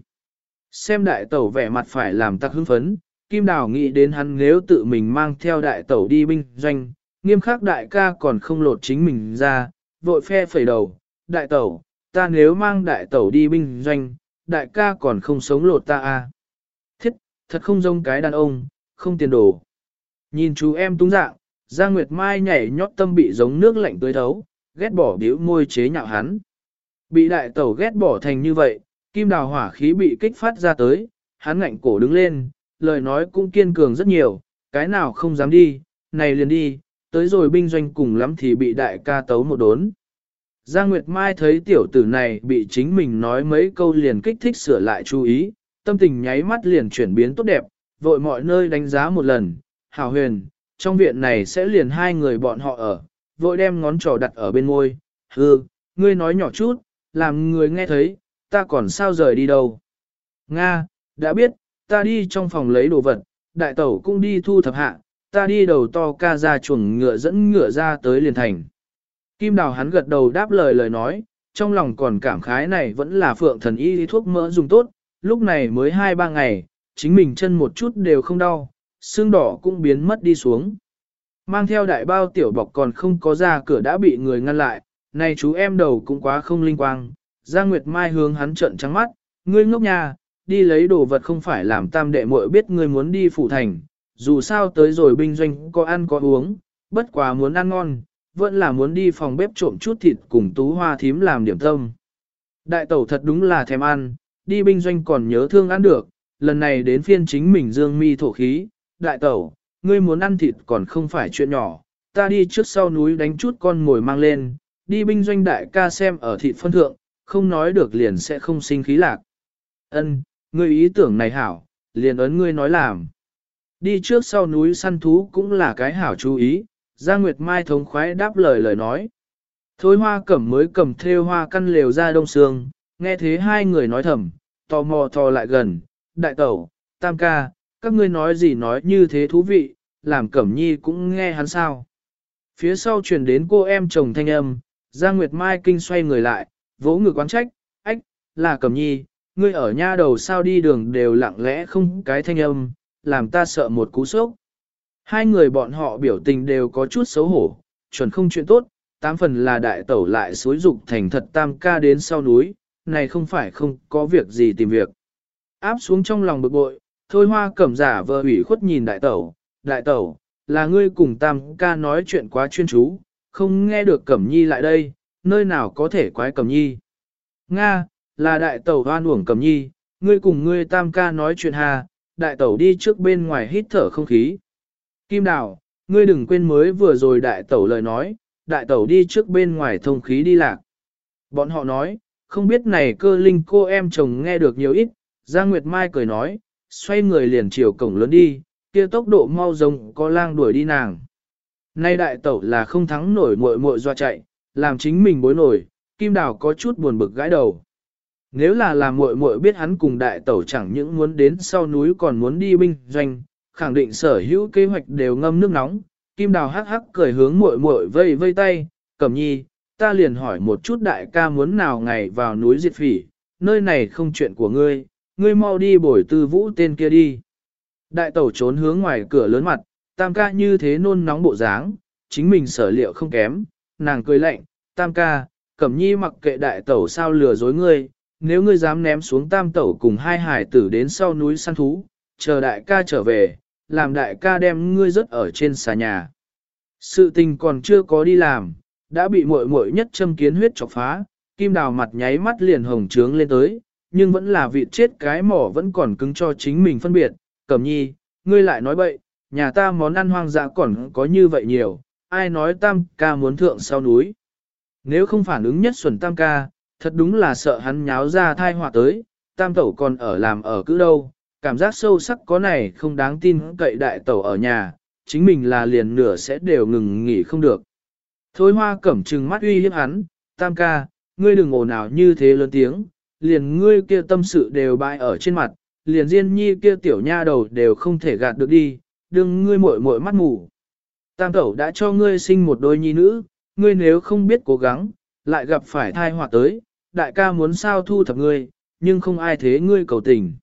A: Xem đại tẩu vẻ mặt phải làm tặc hưng phấn, kim đào nghĩ đến hắn nếu tự mình mang theo đại tẩu đi binh doanh, nghiêm khắc đại ca còn không lột chính mình ra, vội phe phẩy đầu, đại tẩu, ta nếu mang đại tẩu đi binh doanh, đại ca còn không sống lột ta à. Thiết, thật không giống cái đàn ông, không tiền đồ. Nhìn chú em túng dạng, Giang Nguyệt Mai nhảy nhót tâm bị giống nước lạnh tưới thấu, ghét bỏ biểu môi chế nhạo hắn. Bị đại tẩu ghét bỏ thành như vậy, kim đào hỏa khí bị kích phát ra tới, hắn ngạnh cổ đứng lên, lời nói cũng kiên cường rất nhiều, cái nào không dám đi, này liền đi, tới rồi binh doanh cùng lắm thì bị đại ca tấu một đốn. Giang Nguyệt Mai thấy tiểu tử này bị chính mình nói mấy câu liền kích thích sửa lại chú ý, tâm tình nháy mắt liền chuyển biến tốt đẹp, vội mọi nơi đánh giá một lần, hào huyền, trong viện này sẽ liền hai người bọn họ ở, vội đem ngón trỏ đặt ở bên môi, hư, ngươi nói nhỏ chút, làm người nghe thấy, ta còn sao rời đi đâu. Nga, đã biết, ta đi trong phòng lấy đồ vật, đại tẩu cũng đi thu thập hạ, ta đi đầu to ca ra chuồng ngựa dẫn ngựa ra tới liền thành. Kim đào hắn gật đầu đáp lời lời nói, trong lòng còn cảm khái này vẫn là phượng thần y thuốc mỡ dùng tốt, lúc này mới 2-3 ngày, chính mình chân một chút đều không đau, xương đỏ cũng biến mất đi xuống. Mang theo đại bao tiểu bọc còn không có ra cửa đã bị người ngăn lại, này chú em đầu cũng quá không linh quang, Giang Nguyệt Mai hướng hắn trận trắng mắt, ngươi ngốc nhà, đi lấy đồ vật không phải làm tam đệ muội biết ngươi muốn đi phủ thành, dù sao tới rồi binh doanh có ăn có uống, bất quá muốn ăn ngon, vẫn là muốn đi phòng bếp trộm chút thịt cùng tú hoa thím làm điểm tâm. Đại tẩu thật đúng là thèm ăn, đi binh doanh còn nhớ thương ăn được, lần này đến phiên chính mình dương mi thổ khí, đại tẩu, ngươi muốn ăn thịt còn không phải chuyện nhỏ, ta đi trước sau núi đánh chút con mồi mang lên, đi binh doanh đại ca xem ở thịt phân thượng, không nói được liền sẽ không sinh khí lạc. Ân, ngươi ý tưởng này hảo, liền ấn ngươi nói làm. Đi trước sau núi săn thú cũng là cái hảo chú ý, Giang Nguyệt Mai thống khoái đáp lời lời nói. Thôi hoa cẩm mới cầm theo hoa căn lều ra đông sương, nghe thế hai người nói thầm, tò mò thò lại gần, đại tẩu, tam ca, các ngươi nói gì nói như thế thú vị, làm cẩm nhi cũng nghe hắn sao. Phía sau truyền đến cô em chồng thanh âm, Giang Nguyệt Mai kinh xoay người lại, vỗ ngực quán trách, ách, là cẩm nhi, ngươi ở nha đầu sao đi đường đều lặng lẽ không cái thanh âm, làm ta sợ một cú sốc. Hai người bọn họ biểu tình đều có chút xấu hổ, chuẩn không chuyện tốt, tám phần là đại tẩu lại xối dục thành thật tam ca đến sau núi, này không phải không có việc gì tìm việc. Áp xuống trong lòng bực bội, thôi hoa cẩm giả vờ ủy khuất nhìn đại tẩu, đại tẩu, là ngươi cùng tam ca nói chuyện quá chuyên chú, không nghe được cẩm nhi lại đây, nơi nào có thể quái cẩm nhi. Nga, là đại tẩu hoan uổng cầm nhi, ngươi cùng ngươi tam ca nói chuyện hà, đại tẩu đi trước bên ngoài hít thở không khí. Kim Đào, ngươi đừng quên mới vừa rồi đại tẩu lời nói, đại tẩu đi trước bên ngoài thông khí đi lạc. Bọn họ nói, không biết này cơ linh cô em chồng nghe được nhiều ít, Giang Nguyệt Mai cười nói, xoay người liền chiều cổng lớn đi, kia tốc độ mau rồng có lang đuổi đi nàng. Nay đại tẩu là không thắng nổi muội muội doa chạy, làm chính mình bối nổi, Kim Đào có chút buồn bực gãi đầu. Nếu là làm muội muội biết hắn cùng đại tẩu chẳng những muốn đến sau núi còn muốn đi binh doanh, khẳng định sở hữu kế hoạch đều ngâm nước nóng. Kim Đào hắc hắc cười hướng muội muội vây vây tay, Cẩm Nhi, ta liền hỏi một chút đại ca muốn nào ngày vào núi diệt phỉ, nơi này không chuyện của ngươi, ngươi mau đi bồi tư vũ tên kia đi. Đại tẩu trốn hướng ngoài cửa lớn mặt, tam ca như thế nôn nóng bộ dáng, chính mình sở liệu không kém, nàng cười lạnh, tam ca, cẩm nhi mặc kệ đại tẩu sao lừa dối ngươi, nếu ngươi dám ném xuống tam tẩu cùng hai hải tử đến sau núi săn thú, chờ đại ca trở về, làm đại ca đem ngươi rớt ở trên xà nhà. Sự tình còn chưa có đi làm, đã bị muội muội nhất châm kiến huyết chọc phá, kim đào mặt nháy mắt liền hồng trướng lên tới, nhưng vẫn là vị chết cái mỏ vẫn còn cứng cho chính mình phân biệt, cẩm nhi, ngươi lại nói bậy, nhà ta món ăn hoang dã còn có như vậy nhiều, ai nói tam ca muốn thượng sau núi. Nếu không phản ứng nhất xuẩn tam ca, thật đúng là sợ hắn nháo ra thai họa tới, tam tẩu còn ở làm ở cứ đâu, cảm giác sâu sắc có này không đáng tin cậy đại tẩu ở nhà, chính mình là liền nửa sẽ đều ngừng nghỉ không được. Thôi hoa cẩm trừng mắt uy hiếp hắn, tam ca, ngươi đừng ồn ào như thế lớn tiếng, liền ngươi kia tâm sự đều bại ở trên mặt, liền Diên Nhi kia tiểu nha đầu đều không thể gạt được đi, đừng ngươi muội muội mắt mù. Tam tẩu đã cho ngươi sinh một đôi nhi nữ, ngươi nếu không biết cố gắng, lại gặp phải thai họa tới, đại ca muốn sao thu thập ngươi, nhưng không ai thế ngươi cầu tình.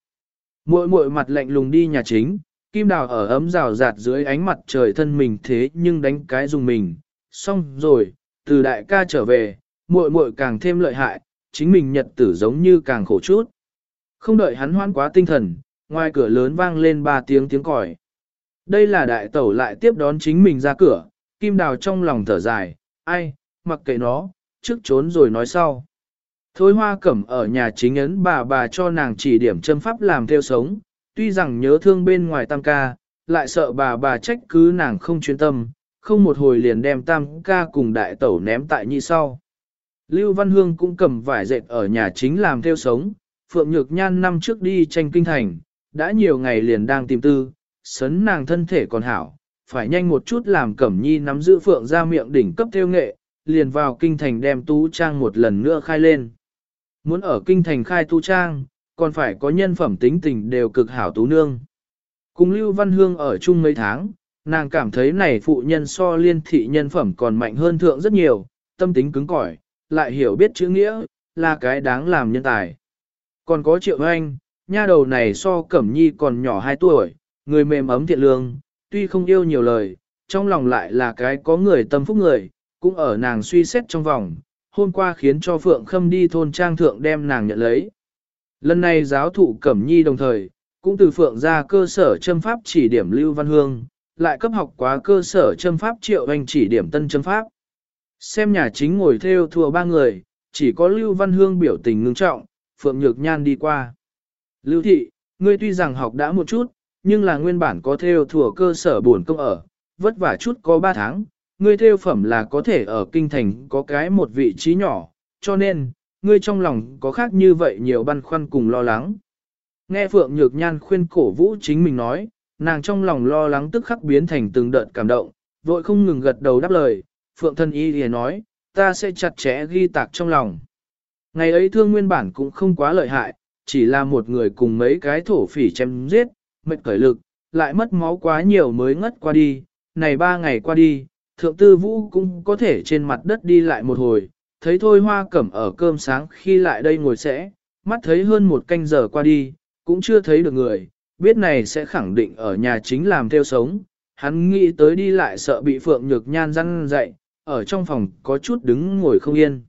A: Muội muội mặt lạnh lùng đi nhà chính, kim đào ở ấm rào rạt dưới ánh mặt trời thân mình thế nhưng đánh cái dùng mình, xong rồi, từ đại ca trở về, muội muội càng thêm lợi hại, chính mình nhật tử giống như càng khổ chút. Không đợi hắn hoan quá tinh thần, ngoài cửa lớn vang lên ba tiếng tiếng còi. Đây là đại tẩu lại tiếp đón chính mình ra cửa, kim đào trong lòng thở dài, ai, mặc kệ nó, trước trốn rồi nói sau. Thôi hoa cẩm ở nhà chính ấn bà bà cho nàng chỉ điểm châm pháp làm theo sống, tuy rằng nhớ thương bên ngoài tam ca, lại sợ bà bà trách cứ nàng không chuyên tâm, không một hồi liền đem tam ca cùng đại tẩu ném tại nhị sau. Lưu Văn Hương cũng cầm vải dệt ở nhà chính làm theo sống, Phượng Nhược Nhan năm trước đi tranh kinh thành, đã nhiều ngày liền đang tìm tư, sấn nàng thân thể còn hảo, phải nhanh một chút làm Cẩm Nhi nắm giữ Phượng ra miệng đỉnh cấp theo nghệ, liền vào kinh thành đem tú trang một lần nữa khai lên. Muốn ở kinh thành khai tu trang, còn phải có nhân phẩm tính tình đều cực hảo tú nương. Cùng Lưu Văn Hương ở chung mấy tháng, nàng cảm thấy này phụ nhân so liên thị nhân phẩm còn mạnh hơn thượng rất nhiều, tâm tính cứng cỏi, lại hiểu biết chữ nghĩa, là cái đáng làm nhân tài. Còn có Triệu Anh, nha đầu này so Cẩm Nhi còn nhỏ 2 tuổi, người mềm ấm thiện lương, tuy không yêu nhiều lời, trong lòng lại là cái có người tâm phúc người, cũng ở nàng suy xét trong vòng, hôm qua khiến cho Phượng Khâm đi thôn trang thượng đem nàng nhận lấy. Lần này giáo thụ Cẩm Nhi đồng thời, cũng từ Phượng ra cơ sở châm pháp chỉ điểm Lưu Văn Hương, lại cấp học quá cơ sở châm pháp Triệu Anh chỉ điểm tân châm pháp. Xem nhà chính ngồi theo thua ba người, chỉ có Lưu Văn Hương biểu tình ngưng trọng, Phượng Nhược Nhan đi qua. Lưu Thị, ngươi tuy rằng học đã một chút, nhưng là nguyên bản có theo thùa cơ sở buồn công ở, vất vả chút có 3 tháng, ngươi theo phẩm là có thể ở kinh thành có cái một vị trí nhỏ, cho nên, ngươi trong lòng có khác như vậy nhiều băn khoăn cùng lo lắng. Nghe Phượng Nhược Nhan khuyên cổ vũ chính mình nói, nàng trong lòng lo lắng tức khắc biến thành từng đợt cảm động, vội không ngừng gật đầu đáp lời, Phượng thân y thì nói, ta sẽ chặt chẽ ghi tạc trong lòng. Ngày ấy thương nguyên bản cũng không quá lợi hại, chỉ là một người cùng mấy cái thổ phỉ chém giết, mệt cởi lực, lại mất máu quá nhiều mới ngất qua đi, này ba ngày qua đi, thượng tư vũ cũng có thể trên mặt đất đi lại một hồi, thấy thôi hoa cẩm ở cơm sáng khi lại đây ngồi sẽ, mắt thấy hơn một canh giờ qua đi, cũng chưa thấy được người, biết này sẽ khẳng định ở nhà chính làm theo sống, hắn nghĩ tới đi lại sợ bị phượng nhược nhan răn dậy, ở trong phòng có chút đứng ngồi không yên.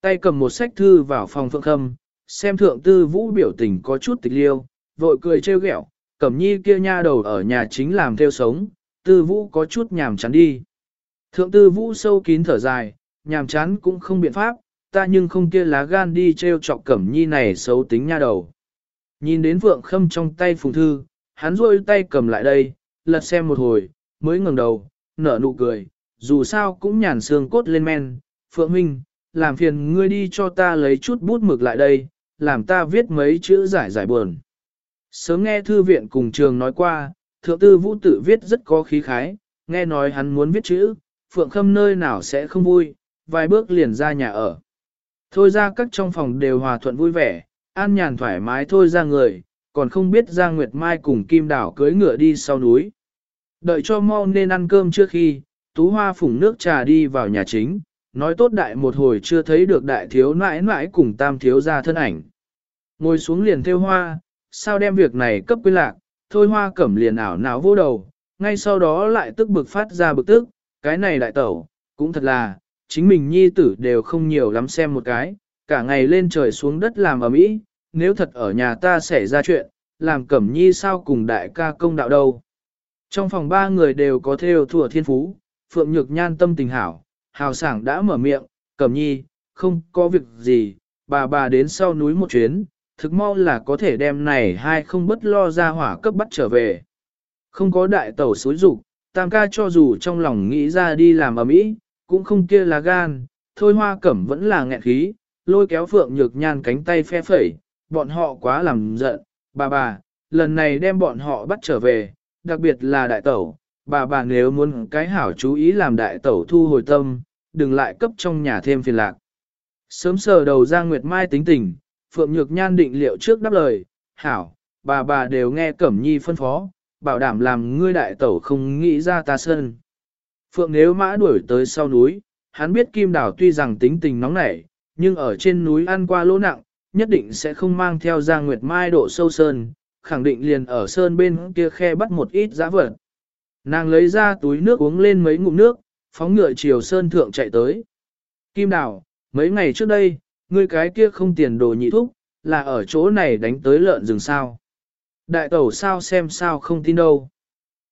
A: Tay cầm một sách thư vào phòng phượng khâm, xem thượng tư vũ biểu tình có chút tịch liêu, vội cười trêu ghẹo, cẩm nhi kia nha đầu ở nhà chính làm theo sống, tư vũ có chút nhàm chán đi. Thượng tư vũ sâu kín thở dài, nhàm chán cũng không biện pháp, ta nhưng không kia lá gan đi treo chọc cẩm nhi này xấu tính nha đầu. Nhìn đến vượng khâm trong tay phùng thư, hắn rôi tay cầm lại đây, lật xem một hồi, mới ngẩng đầu, nở nụ cười, dù sao cũng nhàn xương cốt lên men, phượng huynh, làm phiền ngươi đi cho ta lấy chút bút mực lại đây, làm ta viết mấy chữ giải giải buồn. Sớm nghe thư viện cùng trường nói qua, thượng tư vũ tự viết rất có khí khái, nghe nói hắn muốn viết chữ, phượng khâm nơi nào sẽ không vui, vài bước liền ra nhà ở. Thôi ra các trong phòng đều hòa thuận vui vẻ, an nhàn thoải mái thôi ra người, còn không biết Giang Nguyệt Mai cùng Kim Đảo cưới ngựa đi sau núi. Đợi cho mau nên ăn cơm trước khi, Tú Hoa phủng nước trà đi vào nhà chính, nói tốt đại một hồi chưa thấy được đại thiếu nãi nãi cùng tam thiếu ra thân ảnh. Ngồi xuống liền theo hoa, sao đem việc này cấp quy lạc, thôi hoa cẩm liền ảo não vô đầu, ngay sau đó lại tức bực phát ra bực tức, cái này đại tẩu, cũng thật là, chính mình nhi tử đều không nhiều lắm xem một cái, cả ngày lên trời xuống đất làm ở mỹ, nếu thật ở nhà ta xảy ra chuyện, làm cẩm nhi sao cùng đại ca công đạo đâu. Trong phòng ba người đều có theo thủa thiên phú, Phượng Nhược Nhan tâm tình hảo, hào sảng đã mở miệng, cẩm nhi, không có việc gì, bà bà đến sau núi một chuyến, thực mau là có thể đem này hai không bất lo ra hỏa cấp bắt trở về. Không có đại tẩu xối rục, tam ca cho dù trong lòng nghĩ ra đi làm ở mỹ, cũng không kia là gan, thôi hoa cẩm vẫn là nghẹn khí, lôi kéo Phượng Nhược Nhan cánh tay phe phẩy, bọn họ quá làm giận, bà bà, lần này đem bọn họ bắt trở về, đặc biệt là đại tẩu, bà bà nếu muốn cái hảo chú ý làm đại tẩu thu hồi tâm, đừng lại cấp trong nhà thêm phiền lạc. Sớm sờ đầu ra Nguyệt Mai tính tình, Phượng Nhược Nhan định liệu trước đáp lời, hảo, bà bà đều nghe Cẩm Nhi phân phó, bảo đảm làm ngươi đại tẩu không nghĩ ra ta sơn. Phượng nếu mã đuổi tới sau núi, hắn biết Kim Đảo tuy rằng tính tình nóng nảy, nhưng ở trên núi ăn qua lỗ nặng, nhất định sẽ không mang theo ra Nguyệt Mai độ sâu sơn, khẳng định liền ở sơn bên kia khe bắt một ít giá vật. Nàng lấy ra túi nước uống lên mấy ngụm nước, phóng ngựa chiều sơn thượng chạy tới. Kim Đảo, mấy ngày trước đây, ngươi cái kia không tiền đồ nhị thúc, là ở chỗ này đánh tới lợn rừng sao. Đại tẩu sao xem sao không tin đâu.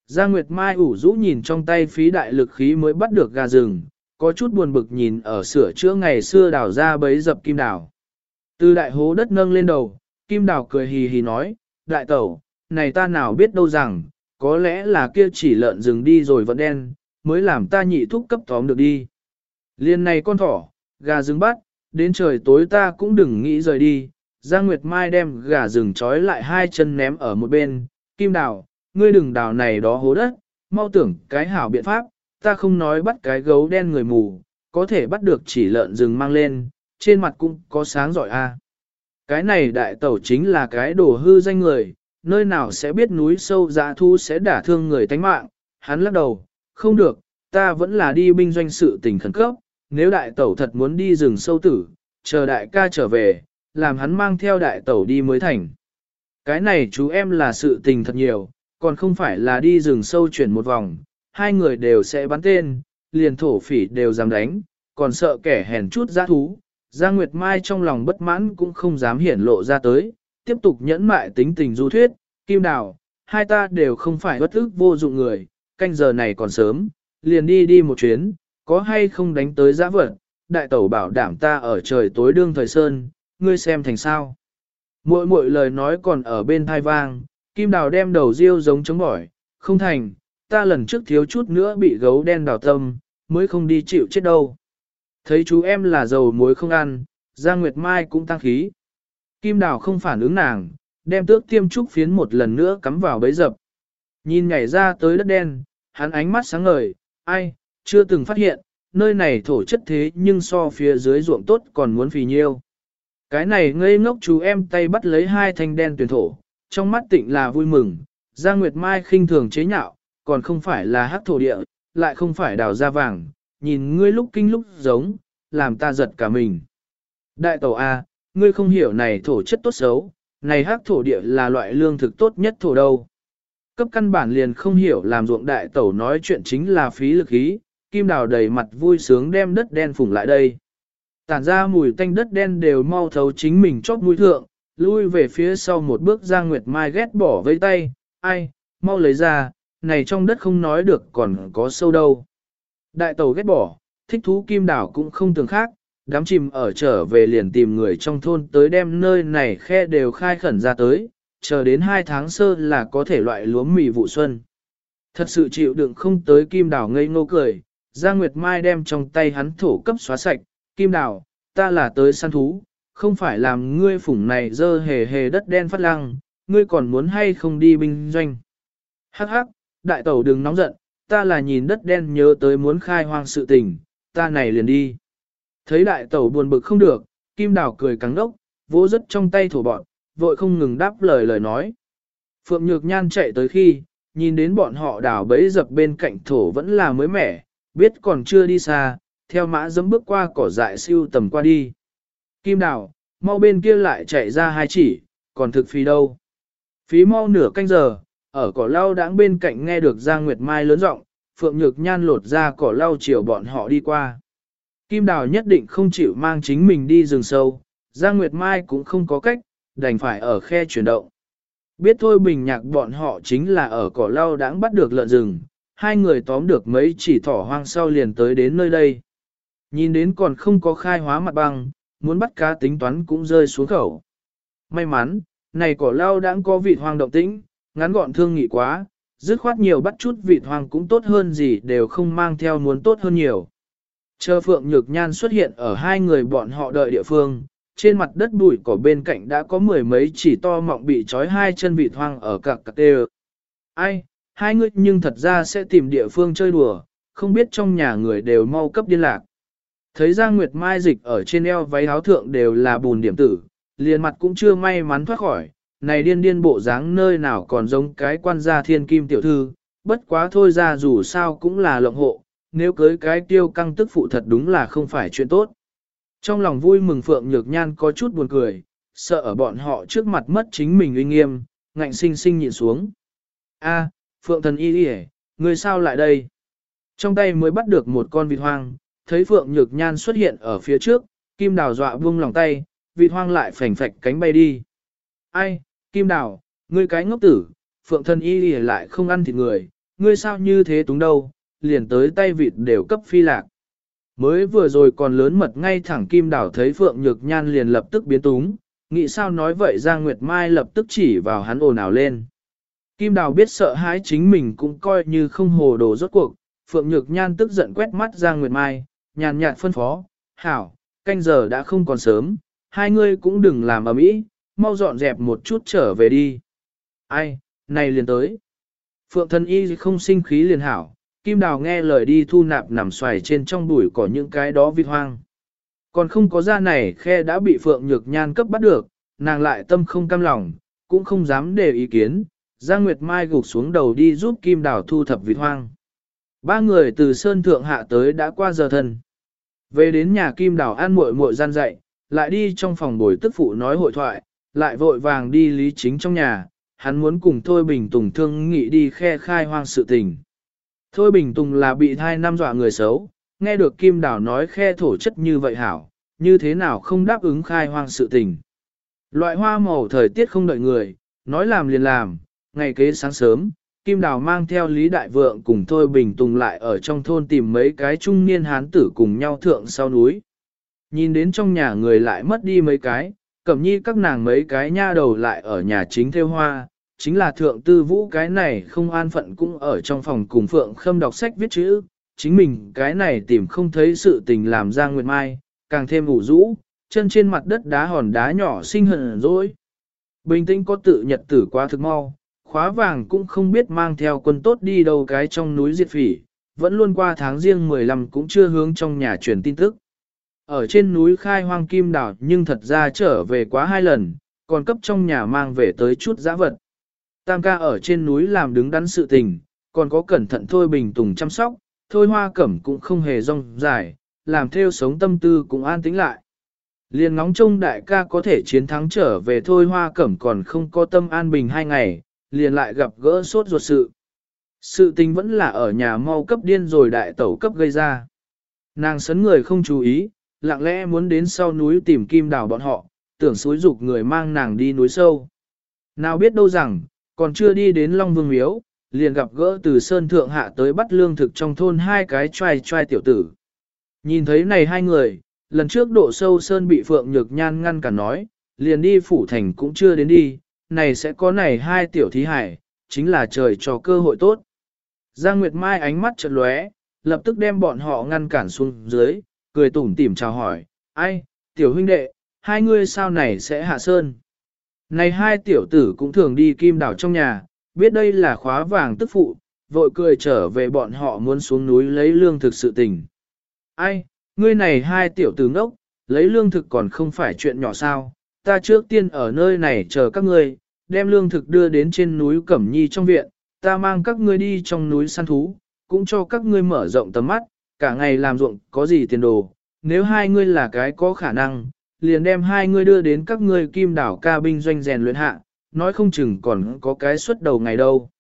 A: Giang Nguyệt Mai ủ rũ nhìn trong tay phí đại lực khí mới bắt được gà rừng, có chút buồn bực nhìn ở sửa chữa ngày xưa đào ra bấy dập kim đào. Từ đại hố đất nâng lên đầu, kim đào cười hì hì nói, đại tẩu, này ta nào biết đâu rằng, có lẽ là kia chỉ lợn rừng đi rồi vẫn đen, mới làm ta nhị thúc cấp tóm được đi. Liên này con thỏ, gà rừng bắt, đến trời tối ta cũng đừng nghĩ rời đi. Giang Nguyệt Mai đem gà rừng trói lại hai chân ném ở một bên, kim đào, ngươi đừng đào này đó hố đất, mau tưởng cái hảo biện pháp, ta không nói bắt cái gấu đen người mù, có thể bắt được chỉ lợn rừng mang lên, trên mặt cũng có sáng giỏi a. Cái này đại tẩu chính là cái đồ hư danh người, nơi nào sẽ biết núi sâu dạ thu sẽ đả thương người tánh mạng, hắn lắc đầu, không được, ta vẫn là đi binh doanh sự tình khẩn cấp, nếu đại tẩu thật muốn đi rừng sâu tử, chờ đại ca trở về, làm hắn mang theo đại tẩu đi mới thành. Cái này chú em là sự tình thật nhiều, còn không phải là đi rừng sâu chuyển một vòng, hai người đều sẽ bắn tên, liền thổ phỉ đều dám đánh, còn sợ kẻ hèn chút giã thú. Giang Nguyệt Mai trong lòng bất mãn cũng không dám hiển lộ ra tới, tiếp tục nhẫn mại tính tình du thuyết, kim đào, hai ta đều không phải bất ức vô dụng người, canh giờ này còn sớm, liền đi đi một chuyến, có hay không đánh tới giã vật, đại tẩu bảo đảm ta ở trời tối đương thời sơn, ngươi xem thành sao. Mỗi mỗi lời nói còn ở bên thai vang, kim đào đem đầu riêu giống chống bỏi, không thành, ta lần trước thiếu chút nữa bị gấu đen đào tâm, mới không đi chịu chết đâu. Thấy chú em là dầu muối không ăn, Giang Nguyệt Mai cũng tăng khí. Kim đào không phản ứng nàng, đem tước tiêm trúc phiến một lần nữa cắm vào bấy dập. Nhìn nhảy ra tới đất đen, hắn ánh mắt sáng ngời, ai, chưa từng phát hiện, nơi này thổ chất thế nhưng so phía dưới ruộng tốt còn muốn phì nhiêu. Cái này ngây ngốc chú em tay bắt lấy hai thanh đen tuyển thổ, trong mắt tịnh là vui mừng, Giang Nguyệt Mai khinh thường chế nhạo, còn không phải là hắc thổ địa, lại không phải đào da vàng, nhìn ngươi lúc kinh lúc giống, làm ta giật cả mình. Đại tổ A, ngươi không hiểu này thổ chất tốt xấu, này hắc thổ địa là loại lương thực tốt nhất thổ đâu. Cấp căn bản liền không hiểu làm ruộng đại tẩu nói chuyện chính là phí lực ý, kim đào đầy mặt vui sướng đem đất đen phủng lại đây. Tản ra mùi tanh đất đen đều mau thấu chính mình chót mũi thượng, lui về phía sau một bước Giang Nguyệt Mai ghét bỏ với tay, ai, mau lấy ra, này trong đất không nói được còn có sâu đâu. Đại tàu ghét bỏ, thích thú kim đảo cũng không thường khác, đám chìm ở trở về liền tìm người trong thôn tới đem nơi này khe đều khai khẩn ra tới, chờ đến hai tháng sơ là có thể loại lúa mì vụ xuân. Thật sự chịu đựng không tới kim đảo ngây ngô cười, Giang Nguyệt Mai đem trong tay hắn thổ cấp xóa sạch, kim Đào, ta là tới săn thú, không phải làm ngươi phủng này dơ hề hề đất đen phát lăng, ngươi còn muốn hay không đi binh doanh. Hắc hắc, đại tẩu đừng nóng giận, ta là nhìn đất đen nhớ tới muốn khai hoang sự tình, ta này liền đi. Thấy đại tẩu buồn bực không được, kim đào cười cắn đốc, vỗ rất trong tay thổ bọn, vội không ngừng đáp lời lời nói. Phượng Nhược Nhan chạy tới khi, nhìn đến bọn họ đào bẫy dập bên cạnh thổ vẫn là mới mẻ, biết còn chưa đi xa, theo mã dẫm bước qua cỏ dại siêu tầm qua đi. Kim đào, mau bên kia lại chạy ra hai chỉ, còn thực phí đâu. Phí mau nửa canh giờ, ở cỏ lau đãng bên cạnh nghe được Giang Nguyệt Mai lớn giọng, Phượng Nhược Nhan lột ra cỏ lau chiều bọn họ đi qua. Kim Đào nhất định không chịu mang chính mình đi rừng sâu, Giang Nguyệt Mai cũng không có cách, đành phải ở khe chuyển động. Biết thôi bình nhạc bọn họ chính là ở cỏ lau đãng bắt được lợn rừng, hai người tóm được mấy chỉ thỏ hoang sau liền tới đến nơi đây. Nhìn đến còn không có khai hóa mặt băng, muốn bắt cá tính toán cũng rơi xuống khẩu. May mắn, này cỏ lao đã có vị hoang động tĩnh, ngắn gọn thương nghị quá, dứt khoát nhiều bắt chút vịt hoang cũng tốt hơn gì đều không mang theo muốn tốt hơn nhiều. Chờ Phượng Nhược Nhan xuất hiện ở hai người bọn họ đợi địa phương, trên mặt đất bụi cỏ bên cạnh đã có mười mấy chỉ to mọng bị trói hai chân vịt hoang ở cạc cạc tê Ai, hai người nhưng thật ra sẽ tìm địa phương chơi đùa, không biết trong nhà người đều mau cấp điên lạc. Thấy Giang Nguyệt Mai dịch ở trên eo váy áo thượng đều là bùn điểm tử, liền mặt cũng chưa may mắn thoát khỏi, này điên điên bộ dáng nơi nào còn giống cái quan gia thiên kim tiểu thư, bất quá thôi ra dù sao cũng là lộng hộ, nếu cưới cái tiêu căng tức phụ thật đúng là không phải chuyện tốt. Trong lòng vui mừng Phượng Nhược Nhan có chút buồn cười, sợ ở bọn họ trước mặt mất chính mình uy nghiêm, ngạnh sinh sinh nhịn xuống. A, Phượng thần y đi người sao lại đây? Trong tay mới bắt được một con vịt hoang, thấy Phượng Nhược Nhan xuất hiện ở phía trước, Kim Đào dọa vung lòng tay, vịt hoang lại phành phạch cánh bay đi. Ai, Kim Đào, ngươi cái ngốc tử, Phượng thân y đi lại không ăn thịt người, ngươi sao như thế túng đâu, liền tới tay vịt đều cấp phi lạc. Mới vừa rồi còn lớn mật ngay thẳng Kim Đào thấy Phượng Nhược Nhan liền lập tức biến túng, nghĩ sao nói vậy Giang Nguyệt Mai lập tức chỉ vào hắn ồn ào lên. Kim Đào biết sợ hãi chính mình cũng coi như không hồ đồ rốt cuộc, Phượng Nhược Nhan tức giận quét mắt Giang Nguyệt Mai, nhàn nhạt phân phó, hảo, canh giờ đã không còn sớm, hai ngươi cũng đừng làm ở mỹ, mau dọn dẹp một chút trở về đi. Ai, này liền tới. Phượng thân y không sinh khí liền hảo, Kim Đào nghe lời đi thu nạp nằm xoài trên trong bụi có những cái đó vịt hoang. Còn không có ra này khe đã bị Phượng Nhược Nhan cấp bắt được, nàng lại tâm không cam lòng, cũng không dám để ý kiến. Giang Nguyệt Mai gục xuống đầu đi giúp Kim Đào thu thập vịt hoang. Ba người từ Sơn Thượng hạ tới đã qua giờ thần. Về đến nhà Kim Đào ăn muội muội gian dậy, lại đi trong phòng bồi tức phụ nói hội thoại, lại vội vàng đi lý chính trong nhà, hắn muốn cùng Thôi Bình Tùng thương nghị đi khe khai hoang sự tình. Thôi Bình Tùng là bị thai năm dọa người xấu, nghe được Kim Đào nói khe thổ chất như vậy hảo, như thế nào không đáp ứng khai hoang sự tình. Loại hoa màu thời tiết không đợi người, nói làm liền làm, ngày kế sáng sớm, Kim Đào mang theo Lý Đại Vượng cùng Thôi Bình Tùng lại ở trong thôn tìm mấy cái trung niên hán tử cùng nhau thượng sau núi. Nhìn đến trong nhà người lại mất đi mấy cái, cẩm nhi các nàng mấy cái nha đầu lại ở nhà chính theo hoa, chính là thượng tư vũ cái này không an phận cũng ở trong phòng cùng Phượng Khâm đọc sách viết chữ, chính mình cái này tìm không thấy sự tình làm ra nguyệt mai, càng thêm ủ rũ, chân trên mặt đất đá hòn đá nhỏ sinh hận rồi. Bình tĩnh có tự nhật tử quá thực mau, khóa vàng cũng không biết mang theo quân tốt đi đâu cái trong núi diệt phỉ, vẫn luôn qua tháng riêng 15 cũng chưa hướng trong nhà truyền tin tức. Ở trên núi khai hoang kim đảo nhưng thật ra trở về quá hai lần, còn cấp trong nhà mang về tới chút giã vật. Tam ca ở trên núi làm đứng đắn sự tình, còn có cẩn thận thôi bình tùng chăm sóc, thôi hoa cẩm cũng không hề rong dài, làm theo sống tâm tư cũng an tĩnh lại. Liên ngóng trông đại ca có thể chiến thắng trở về thôi hoa cẩm còn không có tâm an bình hai ngày, liền lại gặp gỡ sốt ruột sự. Sự tình vẫn là ở nhà mau cấp điên rồi đại tẩu cấp gây ra. Nàng sấn người không chú ý, lặng lẽ muốn đến sau núi tìm kim đào bọn họ, tưởng suối dục người mang nàng đi núi sâu. Nào biết đâu rằng, còn chưa đi đến Long Vương Miếu, liền gặp gỡ từ Sơn Thượng Hạ tới bắt lương thực trong thôn hai cái trai trai tiểu tử. Nhìn thấy này hai người, lần trước độ sâu Sơn bị Phượng Nhược Nhan ngăn cả nói, liền đi phủ thành cũng chưa đến đi, này sẽ có này hai tiểu thí hải, chính là trời cho cơ hội tốt. Giang Nguyệt Mai ánh mắt chợt lóe, lập tức đem bọn họ ngăn cản xuống dưới, cười tủm tỉm chào hỏi, ai, tiểu huynh đệ, hai ngươi sao này sẽ hạ sơn. Này hai tiểu tử cũng thường đi kim đảo trong nhà, biết đây là khóa vàng tức phụ, vội cười trở về bọn họ muốn xuống núi lấy lương thực sự tình. Ai, ngươi này hai tiểu tử ngốc, lấy lương thực còn không phải chuyện nhỏ sao, ta trước tiên ở nơi này chờ các ngươi, đem lương thực đưa đến trên núi Cẩm Nhi trong viện, ta mang các ngươi đi trong núi săn thú, cũng cho các ngươi mở rộng tầm mắt, cả ngày làm ruộng có gì tiền đồ, nếu hai ngươi là cái có khả năng, liền đem hai ngươi đưa đến các ngươi kim đảo ca binh doanh rèn luyện hạ, nói không chừng còn có cái xuất đầu ngày đâu.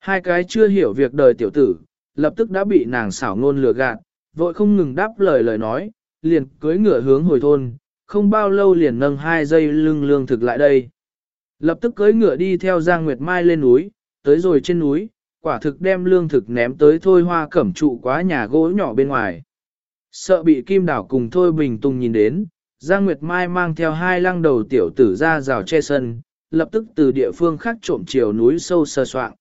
A: Hai cái chưa hiểu việc đời tiểu tử, lập tức đã bị nàng xảo ngôn lừa gạt, vội không ngừng đáp lời lời nói, liền cưới ngựa hướng hồi thôn, không bao lâu liền nâng hai dây lưng lương thực lại đây. Lập tức cưỡi ngựa đi theo Giang Nguyệt Mai lên núi, tới rồi trên núi, quả thực đem lương thực ném tới thôi hoa cẩm trụ quá nhà gỗ nhỏ bên ngoài. Sợ bị kim đảo cùng thôi bình tùng nhìn đến, Giang Nguyệt Mai mang theo hai lăng đầu tiểu tử ra rào che sân, lập tức từ địa phương khác trộm chiều núi sâu sơ soạn.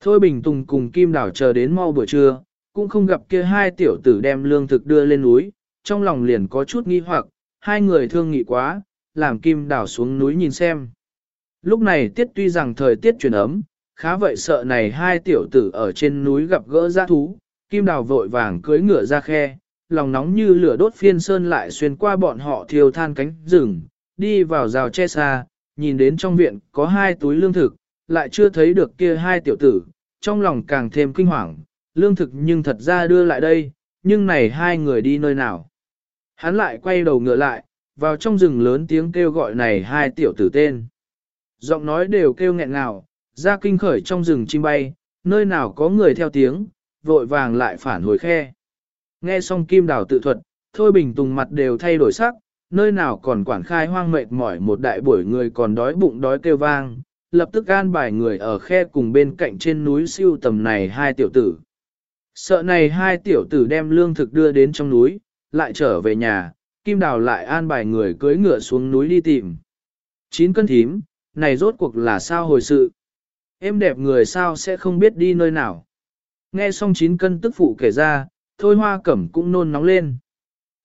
A: Thôi Bình Tùng cùng Kim Đảo chờ đến mau buổi trưa, cũng không gặp kia hai tiểu tử đem lương thực đưa lên núi, trong lòng liền có chút nghi hoặc, hai người thương nghị quá, làm Kim Đảo xuống núi nhìn xem. Lúc này tiết tuy rằng thời tiết chuyển ấm, khá vậy sợ này hai tiểu tử ở trên núi gặp gỡ giã thú, Kim Đảo vội vàng cưới ngựa ra khe, lòng nóng như lửa đốt phiên sơn lại xuyên qua bọn họ thiêu than cánh rừng, đi vào rào che xa, nhìn đến trong viện có hai túi lương thực, lại chưa thấy được kia hai tiểu tử, trong lòng càng thêm kinh hoàng, lương thực nhưng thật ra đưa lại đây, nhưng này hai người đi nơi nào. Hắn lại quay đầu ngựa lại, vào trong rừng lớn tiếng kêu gọi này hai tiểu tử tên. Giọng nói đều kêu nghẹn ngào, ra kinh khởi trong rừng chim bay, nơi nào có người theo tiếng, vội vàng lại phản hồi khe. Nghe xong kim đào tự thuật, thôi bình tùng mặt đều thay đổi sắc, nơi nào còn quản khai hoang mệt mỏi một đại buổi người còn đói bụng đói kêu vang, lập tức gan bài người ở khe cùng bên cạnh trên núi siêu tầm này hai tiểu tử. Sợ này hai tiểu tử đem lương thực đưa đến trong núi, lại trở về nhà, Kim Đào lại an bài người cưới ngựa xuống núi đi tìm. Chín cân thím, này rốt cuộc là sao hồi sự? Em đẹp người sao sẽ không biết đi nơi nào? Nghe xong chín cân tức phụ kể ra, thôi hoa cẩm cũng nôn nóng lên.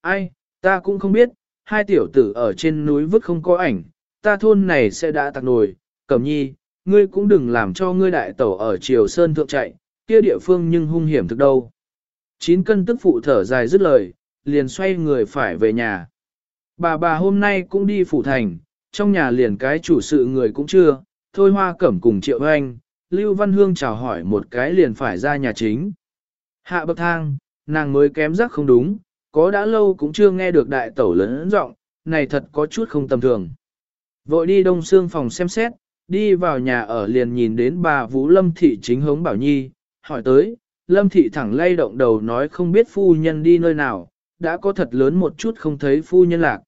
A: Ai, ta cũng không biết, hai tiểu tử ở trên núi vứt không có ảnh, ta thôn này sẽ đã tạc nổi, cẩm nhi, ngươi cũng đừng làm cho ngươi đại tẩu ở triều sơn thượng chạy, kia địa phương nhưng hung hiểm thực đâu. Chín cân tức phụ thở dài dứt lời, liền xoay người phải về nhà. Bà bà hôm nay cũng đi phủ thành, trong nhà liền cái chủ sự người cũng chưa, thôi hoa cẩm cùng triệu anh, Lưu Văn Hương chào hỏi một cái liền phải ra nhà chính. Hạ bậc thang, nàng mới kém giác không đúng, có đã lâu cũng chưa nghe được đại tẩu lớn giọng, này thật có chút không tầm thường. Vội đi đông xương phòng xem xét, đi vào nhà ở liền nhìn đến bà Vũ Lâm Thị chính hống Bảo Nhi, hỏi tới, Lâm Thị thẳng lay động đầu nói không biết phu nhân đi nơi nào, đã có thật lớn một chút không thấy phu nhân lạc.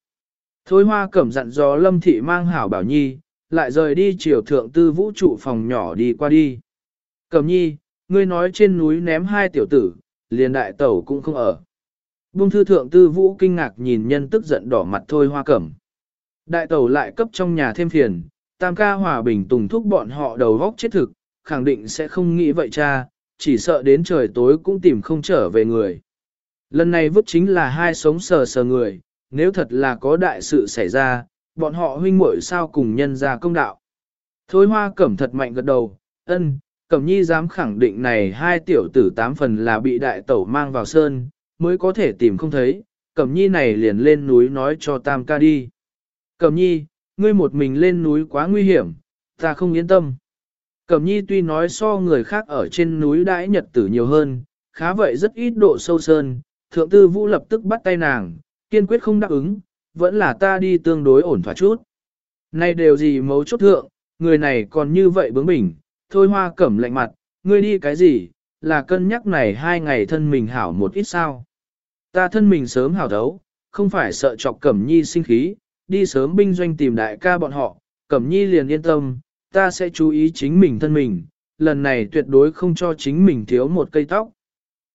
A: Thôi hoa cẩm dặn dò Lâm Thị mang hảo Bảo Nhi, lại rời đi chiều thượng tư vũ trụ phòng nhỏ đi qua đi. Cẩm Nhi, ngươi nói trên núi ném hai tiểu tử, liền đại tẩu cũng không ở. Bung thư thượng tư vũ kinh ngạc nhìn nhân tức giận đỏ mặt thôi hoa cẩm. Đại tẩu lại cấp trong nhà thêm phiền, tam ca hòa bình tùng thúc bọn họ đầu góc chết thực, khẳng định sẽ không nghĩ vậy cha, chỉ sợ đến trời tối cũng tìm không trở về người. Lần này vứt chính là hai sống sờ sờ người, nếu thật là có đại sự xảy ra, bọn họ huynh muội sao cùng nhân ra công đạo. Thôi hoa cẩm thật mạnh gật đầu, ân, cẩm nhi dám khẳng định này hai tiểu tử tám phần là bị đại tẩu mang vào sơn, mới có thể tìm không thấy, cẩm nhi này liền lên núi nói cho tam ca đi. Cẩm nhi, ngươi một mình lên núi quá nguy hiểm, ta không yên tâm. Cẩm nhi tuy nói so người khác ở trên núi đãi nhật tử nhiều hơn, khá vậy rất ít độ sâu sơn, thượng tư vũ lập tức bắt tay nàng, kiên quyết không đáp ứng, vẫn là ta đi tương đối ổn thỏa chút. Này đều gì mấu chốt thượng, người này còn như vậy bướng bỉnh, thôi hoa cẩm lạnh mặt, ngươi đi cái gì, là cân nhắc này hai ngày thân mình hảo một ít sao. Ta thân mình sớm hảo thấu, không phải sợ chọc cẩm nhi sinh khí, đi sớm binh doanh tìm đại ca bọn họ, Cẩm Nhi liền yên tâm, ta sẽ chú ý chính mình thân mình, lần này tuyệt đối không cho chính mình thiếu một cây tóc.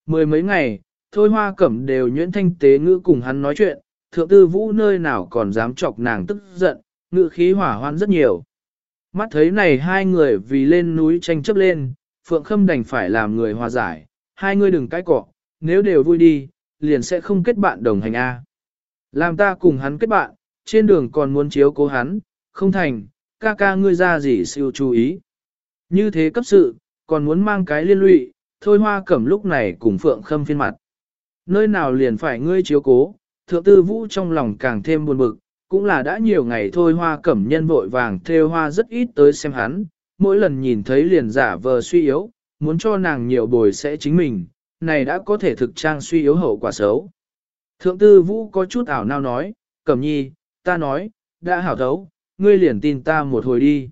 A: Mười mấy ngày, Thôi Hoa Cẩm đều nhuyễn thanh tế ngữ cùng hắn nói chuyện, thượng tư vũ nơi nào còn dám chọc nàng tức giận, ngữ khí hỏa hoan rất nhiều. Mắt thấy này hai người vì lên núi tranh chấp lên, Phượng Khâm đành phải làm người hòa giải, hai người đừng cãi cọ, nếu đều vui đi, liền sẽ không kết bạn đồng hành A. Làm ta cùng hắn kết bạn, trên đường còn muốn chiếu cố hắn, không thành, ca ca ngươi ra gì siêu chú ý. Như thế cấp sự, còn muốn mang cái liên lụy, thôi hoa cẩm lúc này cùng phượng khâm phiên mặt. Nơi nào liền phải ngươi chiếu cố, thượng tư vũ trong lòng càng thêm buồn bực, cũng là đã nhiều ngày thôi hoa cẩm nhân vội vàng theo hoa rất ít tới xem hắn, mỗi lần nhìn thấy liền giả vờ suy yếu, muốn cho nàng nhiều bồi sẽ chính mình, này đã có thể thực trang suy yếu hậu quả xấu. Thượng tư vũ có chút ảo nao nói, cẩm nhi, ta nói, đã hảo thấu, ngươi liền tin ta một hồi đi.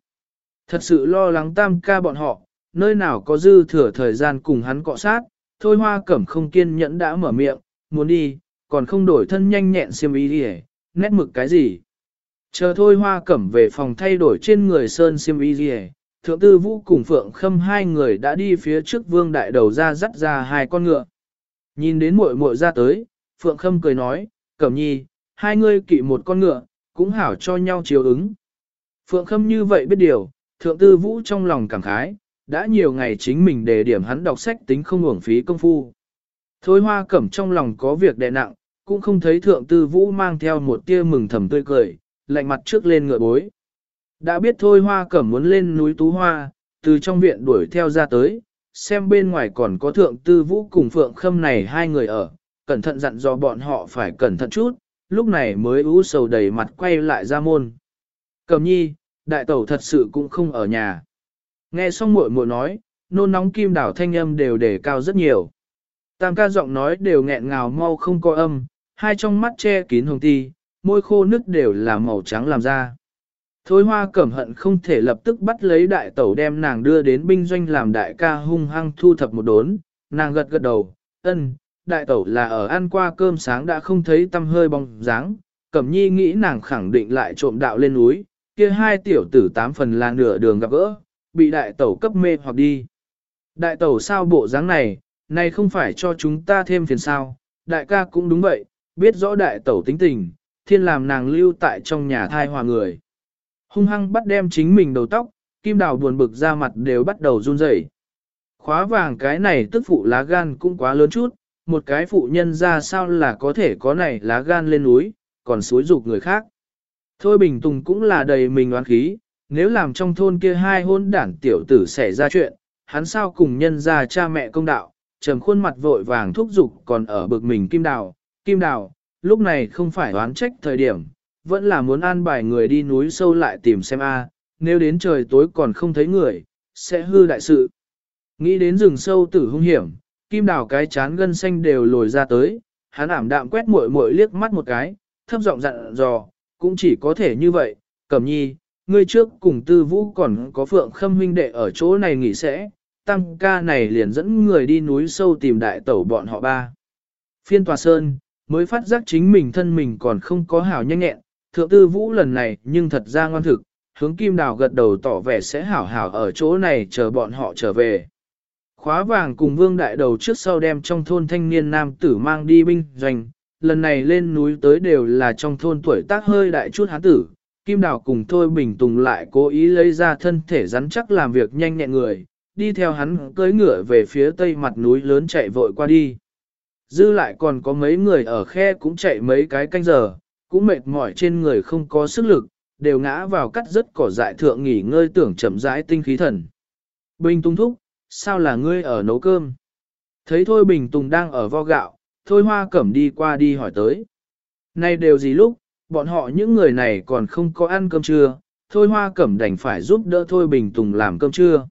A: Thật sự lo lắng tam ca bọn họ, nơi nào có dư thừa thời gian cùng hắn cọ sát, thôi hoa cẩm không kiên nhẫn đã mở miệng, muốn đi, còn không đổi thân nhanh nhẹn xiêm ý đi nét mực cái gì. Chờ thôi hoa cẩm về phòng thay đổi trên người sơn xiêm y đi thượng tư vũ cùng phượng khâm hai người đã đi phía trước vương đại đầu ra dắt ra hai con ngựa. Nhìn đến muội muội ra tới, phượng khâm cười nói, cẩm nhi, hai ngươi kỵ một con ngựa, cũng hảo cho nhau chiều ứng. Phượng khâm như vậy biết điều, thượng tư vũ trong lòng cảm khái, đã nhiều ngày chính mình đề điểm hắn đọc sách tính không uổng phí công phu. Thôi hoa cẩm trong lòng có việc đè nặng, cũng không thấy thượng tư vũ mang theo một tia mừng thầm tươi cười, lạnh mặt trước lên ngựa bối. Đã biết thôi hoa cẩm muốn lên núi tú hoa, từ trong viện đuổi theo ra tới, xem bên ngoài còn có thượng tư vũ cùng phượng khâm này hai người ở, cẩn thận dặn dò bọn họ phải cẩn thận chút, lúc này mới ú sầu đầy mặt quay lại ra môn. Cẩm nhi, đại tẩu thật sự cũng không ở nhà. Nghe xong muội muội nói, nôn nóng kim đảo thanh âm đều đề cao rất nhiều. Tam ca giọng nói đều nghẹn ngào mau không có âm, hai trong mắt che kín hồng ti, môi khô nước đều là màu trắng làm ra. Thôi hoa cẩm hận không thể lập tức bắt lấy đại tẩu đem nàng đưa đến binh doanh làm đại ca hung hăng thu thập một đốn, nàng gật gật đầu, ân, đại tẩu là ở ăn qua cơm sáng đã không thấy tâm hơi bóng dáng, cẩm nhi nghĩ nàng khẳng định lại trộm đạo lên núi, kia hai tiểu tử tám phần là nửa đường gặp gỡ, bị đại tẩu cấp mê hoặc đi. Đại tẩu sao bộ dáng này, này không phải cho chúng ta thêm phiền sao, đại ca cũng đúng vậy, biết rõ đại tẩu tính tình, thiên làm nàng lưu tại trong nhà thai hòa người. Hung hăng bắt đem chính mình đầu tóc, kim đào buồn bực ra mặt đều bắt đầu run rẩy. Khóa vàng cái này tức phụ lá gan cũng quá lớn chút, một cái phụ nhân ra sao là có thể có này lá gan lên núi, còn suối dục người khác. Thôi Bình Tùng cũng là đầy mình oán khí, nếu làm trong thôn kia hai hôn đảng tiểu tử xảy ra chuyện, hắn sao cùng nhân ra cha mẹ công đạo, trầm khuôn mặt vội vàng thúc giục còn ở bực mình kim đào, kim đào, lúc này không phải oán trách thời điểm, vẫn là muốn an bài người đi núi sâu lại tìm xem a, nếu đến trời tối còn không thấy người, sẽ hư đại sự. Nghĩ đến rừng sâu tử hung hiểm, kim đào cái chán gân xanh đều lồi ra tới, hắn ảm đạm quét muội muội liếc mắt một cái, thấp giọng dặn dò, cũng chỉ có thể như vậy, cẩm nhi, ngươi trước cùng tư vũ còn có phượng khâm huynh đệ ở chỗ này nghỉ sẽ, tăng ca này liền dẫn người đi núi sâu tìm đại tẩu bọn họ ba. Phiên tòa sơn, mới phát giác chính mình thân mình còn không có hảo nhanh nhẹn, thượng tư vũ lần này nhưng thật ra ngoan thực, hướng kim đào gật đầu tỏ vẻ sẽ hảo hảo ở chỗ này chờ bọn họ trở về. Khóa vàng cùng vương đại đầu trước sau đem trong thôn thanh niên nam tử mang đi binh doanh, lần này lên núi tới đều là trong thôn tuổi tác hơi đại chút hán tử, kim đào cùng thôi bình tùng lại cố ý lấy ra thân thể rắn chắc làm việc nhanh nhẹn người, đi theo hắn cưỡi ngựa về phía tây mặt núi lớn chạy vội qua đi. Dư lại còn có mấy người ở khe cũng chạy mấy cái canh giờ, cũng mệt mỏi trên người không có sức lực, đều ngã vào cắt rất cỏ dại thượng nghỉ ngơi tưởng chậm rãi tinh khí thần. Bình Tùng thúc, sao là ngươi ở nấu cơm? Thấy Thôi Bình Tùng đang ở vo gạo, Thôi Hoa Cẩm đi qua đi hỏi tới. Nay đều gì lúc, bọn họ những người này còn không có ăn cơm trưa, Thôi Hoa Cẩm đành phải giúp đỡ Thôi Bình Tùng làm cơm trưa.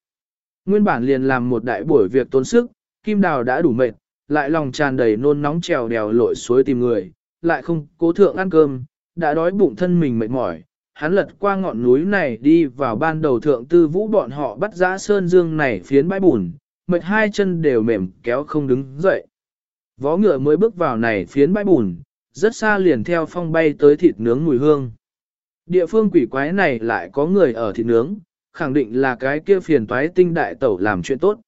A: Nguyên bản liền làm một đại buổi việc tốn sức, Kim Đào đã đủ mệt, lại lòng tràn đầy nôn nóng trèo đèo lội suối tìm người, lại không cố thượng ăn cơm, đã đói bụng thân mình mệt mỏi. Hắn lật qua ngọn núi này đi vào ban đầu thượng tư vũ bọn họ bắt giã sơn dương này phiến bãi bùn, mệt hai chân đều mềm kéo không đứng dậy. Vó ngựa mới bước vào này phiến bãi bùn, rất xa liền theo phong bay tới thịt nướng mùi hương. Địa phương quỷ quái này lại có người ở thịt nướng, khẳng định là cái kia phiền toái tinh đại tẩu làm chuyện tốt.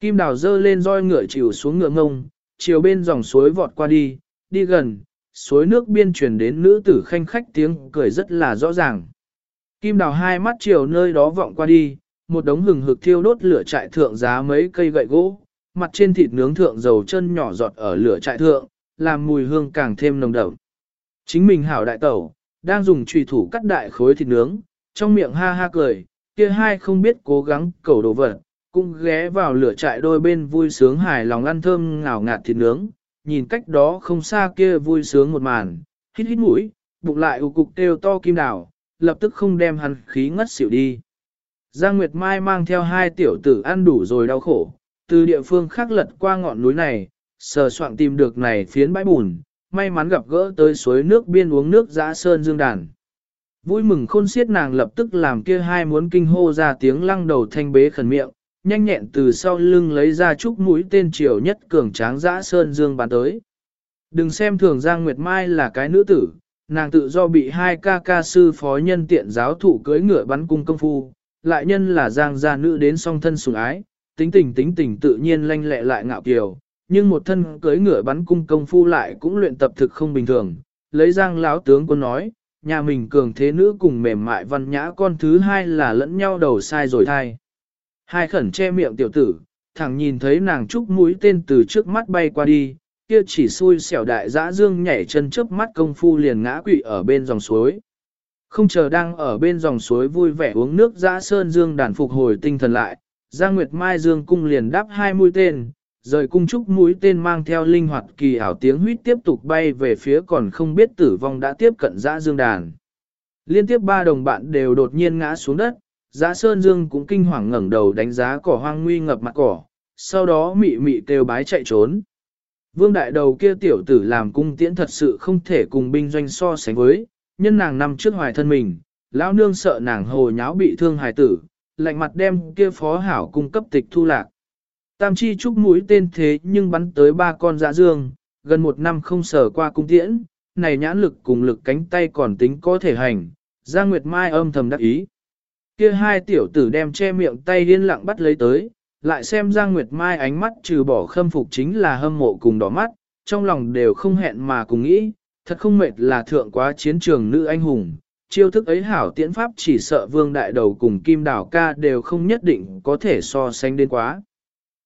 A: Kim đào dơ lên roi ngựa chịu xuống ngựa ngông, chiều bên dòng suối vọt qua đi, đi gần, suối nước biên truyền đến nữ tử khanh khách tiếng cười rất là rõ ràng. Kim đào hai mắt chiều nơi đó vọng qua đi, một đống hừng hực thiêu đốt lửa trại thượng giá mấy cây gậy gỗ, mặt trên thịt nướng thượng dầu chân nhỏ giọt ở lửa trại thượng, làm mùi hương càng thêm nồng đậm. Chính mình hảo đại tẩu, đang dùng trùy thủ cắt đại khối thịt nướng, trong miệng ha ha cười, kia hai không biết cố gắng cầu đồ vật, cũng ghé vào lửa trại đôi bên vui sướng hài lòng ăn thơm ngào ngạt thịt nướng, nhìn cách đó không xa kia vui sướng một màn, hít hít mũi, bụng lại ù cục kêu to kim đào, lập tức không đem hắn khí ngất xỉu đi. Giang Nguyệt Mai mang theo hai tiểu tử ăn đủ rồi đau khổ, từ địa phương khác lật qua ngọn núi này, sờ soạn tìm được này phiến bãi bùn, may mắn gặp gỡ tới suối nước biên uống nước dã sơn dương đàn. Vui mừng khôn xiết nàng lập tức làm kia hai muốn kinh hô ra tiếng lăng đầu thanh bế khẩn miệng, nhanh nhẹn từ sau lưng lấy ra chút mũi tên triều nhất cường tráng dã sơn dương bàn tới. Đừng xem thường Giang Nguyệt Mai là cái nữ tử, nàng tự do bị hai ca ca sư phó nhân tiện giáo thụ cưới ngựa bắn cung công phu, lại nhân là Giang gia nữ đến song thân sủng ái, tính tình tính tình tự nhiên lanh lẹ lại ngạo kiều, nhưng một thân cưới ngựa bắn cung công phu lại cũng luyện tập thực không bình thường. Lấy Giang lão tướng quân nói, nhà mình cường thế nữ cùng mềm mại văn nhã con thứ hai là lẫn nhau đầu sai rồi thai. Hai khẩn che miệng tiểu tử, thẳng nhìn thấy nàng trúc mũi tên từ trước mắt bay qua đi, kia chỉ xui xẻo đại dã dương nhảy chân trước mắt công phu liền ngã quỵ ở bên dòng suối. Không chờ đang ở bên dòng suối vui vẻ uống nước dã sơn dương đàn phục hồi tinh thần lại, Giang Nguyệt Mai dương cung liền đáp hai mũi tên, rời cung trúc mũi tên mang theo linh hoạt kỳ ảo tiếng huýt tiếp tục bay về phía còn không biết tử vong đã tiếp cận dã dương đàn. Liên tiếp ba đồng bạn đều đột nhiên ngã xuống đất, dã Sơn Dương cũng kinh hoàng ngẩng đầu đánh giá cỏ hoang nguy ngập mặt cỏ, sau đó mị mị kêu bái chạy trốn. Vương đại đầu kia tiểu tử làm cung tiễn thật sự không thể cùng binh doanh so sánh với, nhân nàng nằm trước hoài thân mình, lão nương sợ nàng hồ nháo bị thương hài tử, lạnh mặt đem kia phó hảo cung cấp tịch thu lạc. Tam chi trúc mũi tên thế nhưng bắn tới ba con dạ dương, gần một năm không sở qua cung tiễn, này nhãn lực cùng lực cánh tay còn tính có thể hành, Giang Nguyệt Mai âm thầm đắc ý. Kia hai tiểu tử đem che miệng tay điên lặng bắt lấy tới, lại xem Giang Nguyệt Mai ánh mắt trừ bỏ khâm phục chính là hâm mộ cùng đỏ mắt, trong lòng đều không hẹn mà cùng nghĩ, thật không mệt là thượng quá chiến trường nữ anh hùng. Chiêu thức ấy hảo tiễn pháp chỉ sợ vương đại đầu cùng kim đảo ca đều không nhất định có thể so sánh đến quá.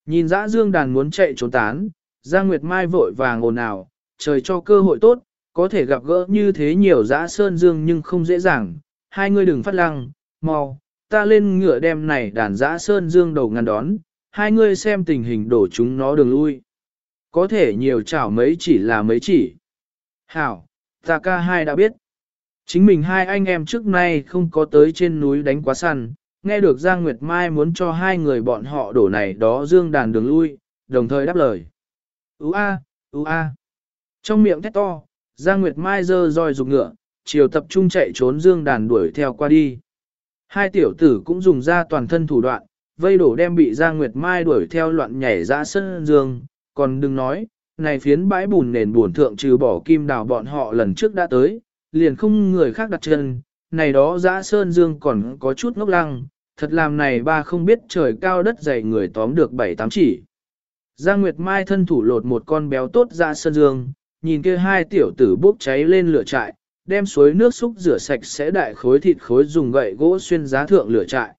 A: Nhìn dã dương đàn muốn chạy trốn tán, Giang Nguyệt Mai vội vàng ồn ào, trời cho cơ hội tốt, có thể gặp gỡ như thế nhiều dã sơn dương nhưng không dễ dàng, hai người đừng phát lăng, mau, ta lên ngựa đem này đàn dã sơn dương đầu ngăn đón, hai người xem tình hình đổ chúng nó đường lui. Có thể nhiều chảo mấy chỉ là mấy chỉ. Hảo, ta ca hai đã biết. Chính mình hai anh em trước nay không có tới trên núi đánh quá săn, nghe được Giang Nguyệt Mai muốn cho hai người bọn họ đổ này đó dương đàn đường lui, đồng thời đáp lời. Ú a, ú a. Trong miệng thét to, Giang Nguyệt Mai dơ roi rục ngựa, chiều tập trung chạy trốn dương đàn đuổi theo qua đi. Hai tiểu tử cũng dùng ra toàn thân thủ đoạn, vây đổ đem bị Giang Nguyệt Mai đuổi theo loạn nhảy ra sân dương, còn đừng nói, này phiến bãi bùn nền buồn thượng trừ bỏ kim đào bọn họ lần trước đã tới, liền không người khác đặt chân, này đó dã sơn dương còn có chút ngốc lăng, thật làm này ba không biết trời cao đất dày người tóm được bảy tám chỉ. Giang Nguyệt Mai thân thủ lột một con béo tốt ra sân dương, nhìn kia hai tiểu tử bốc cháy lên lửa trại, đem suối nước xúc rửa sạch sẽ đại khối thịt khối dùng gậy gỗ xuyên giá thượng lửa trại.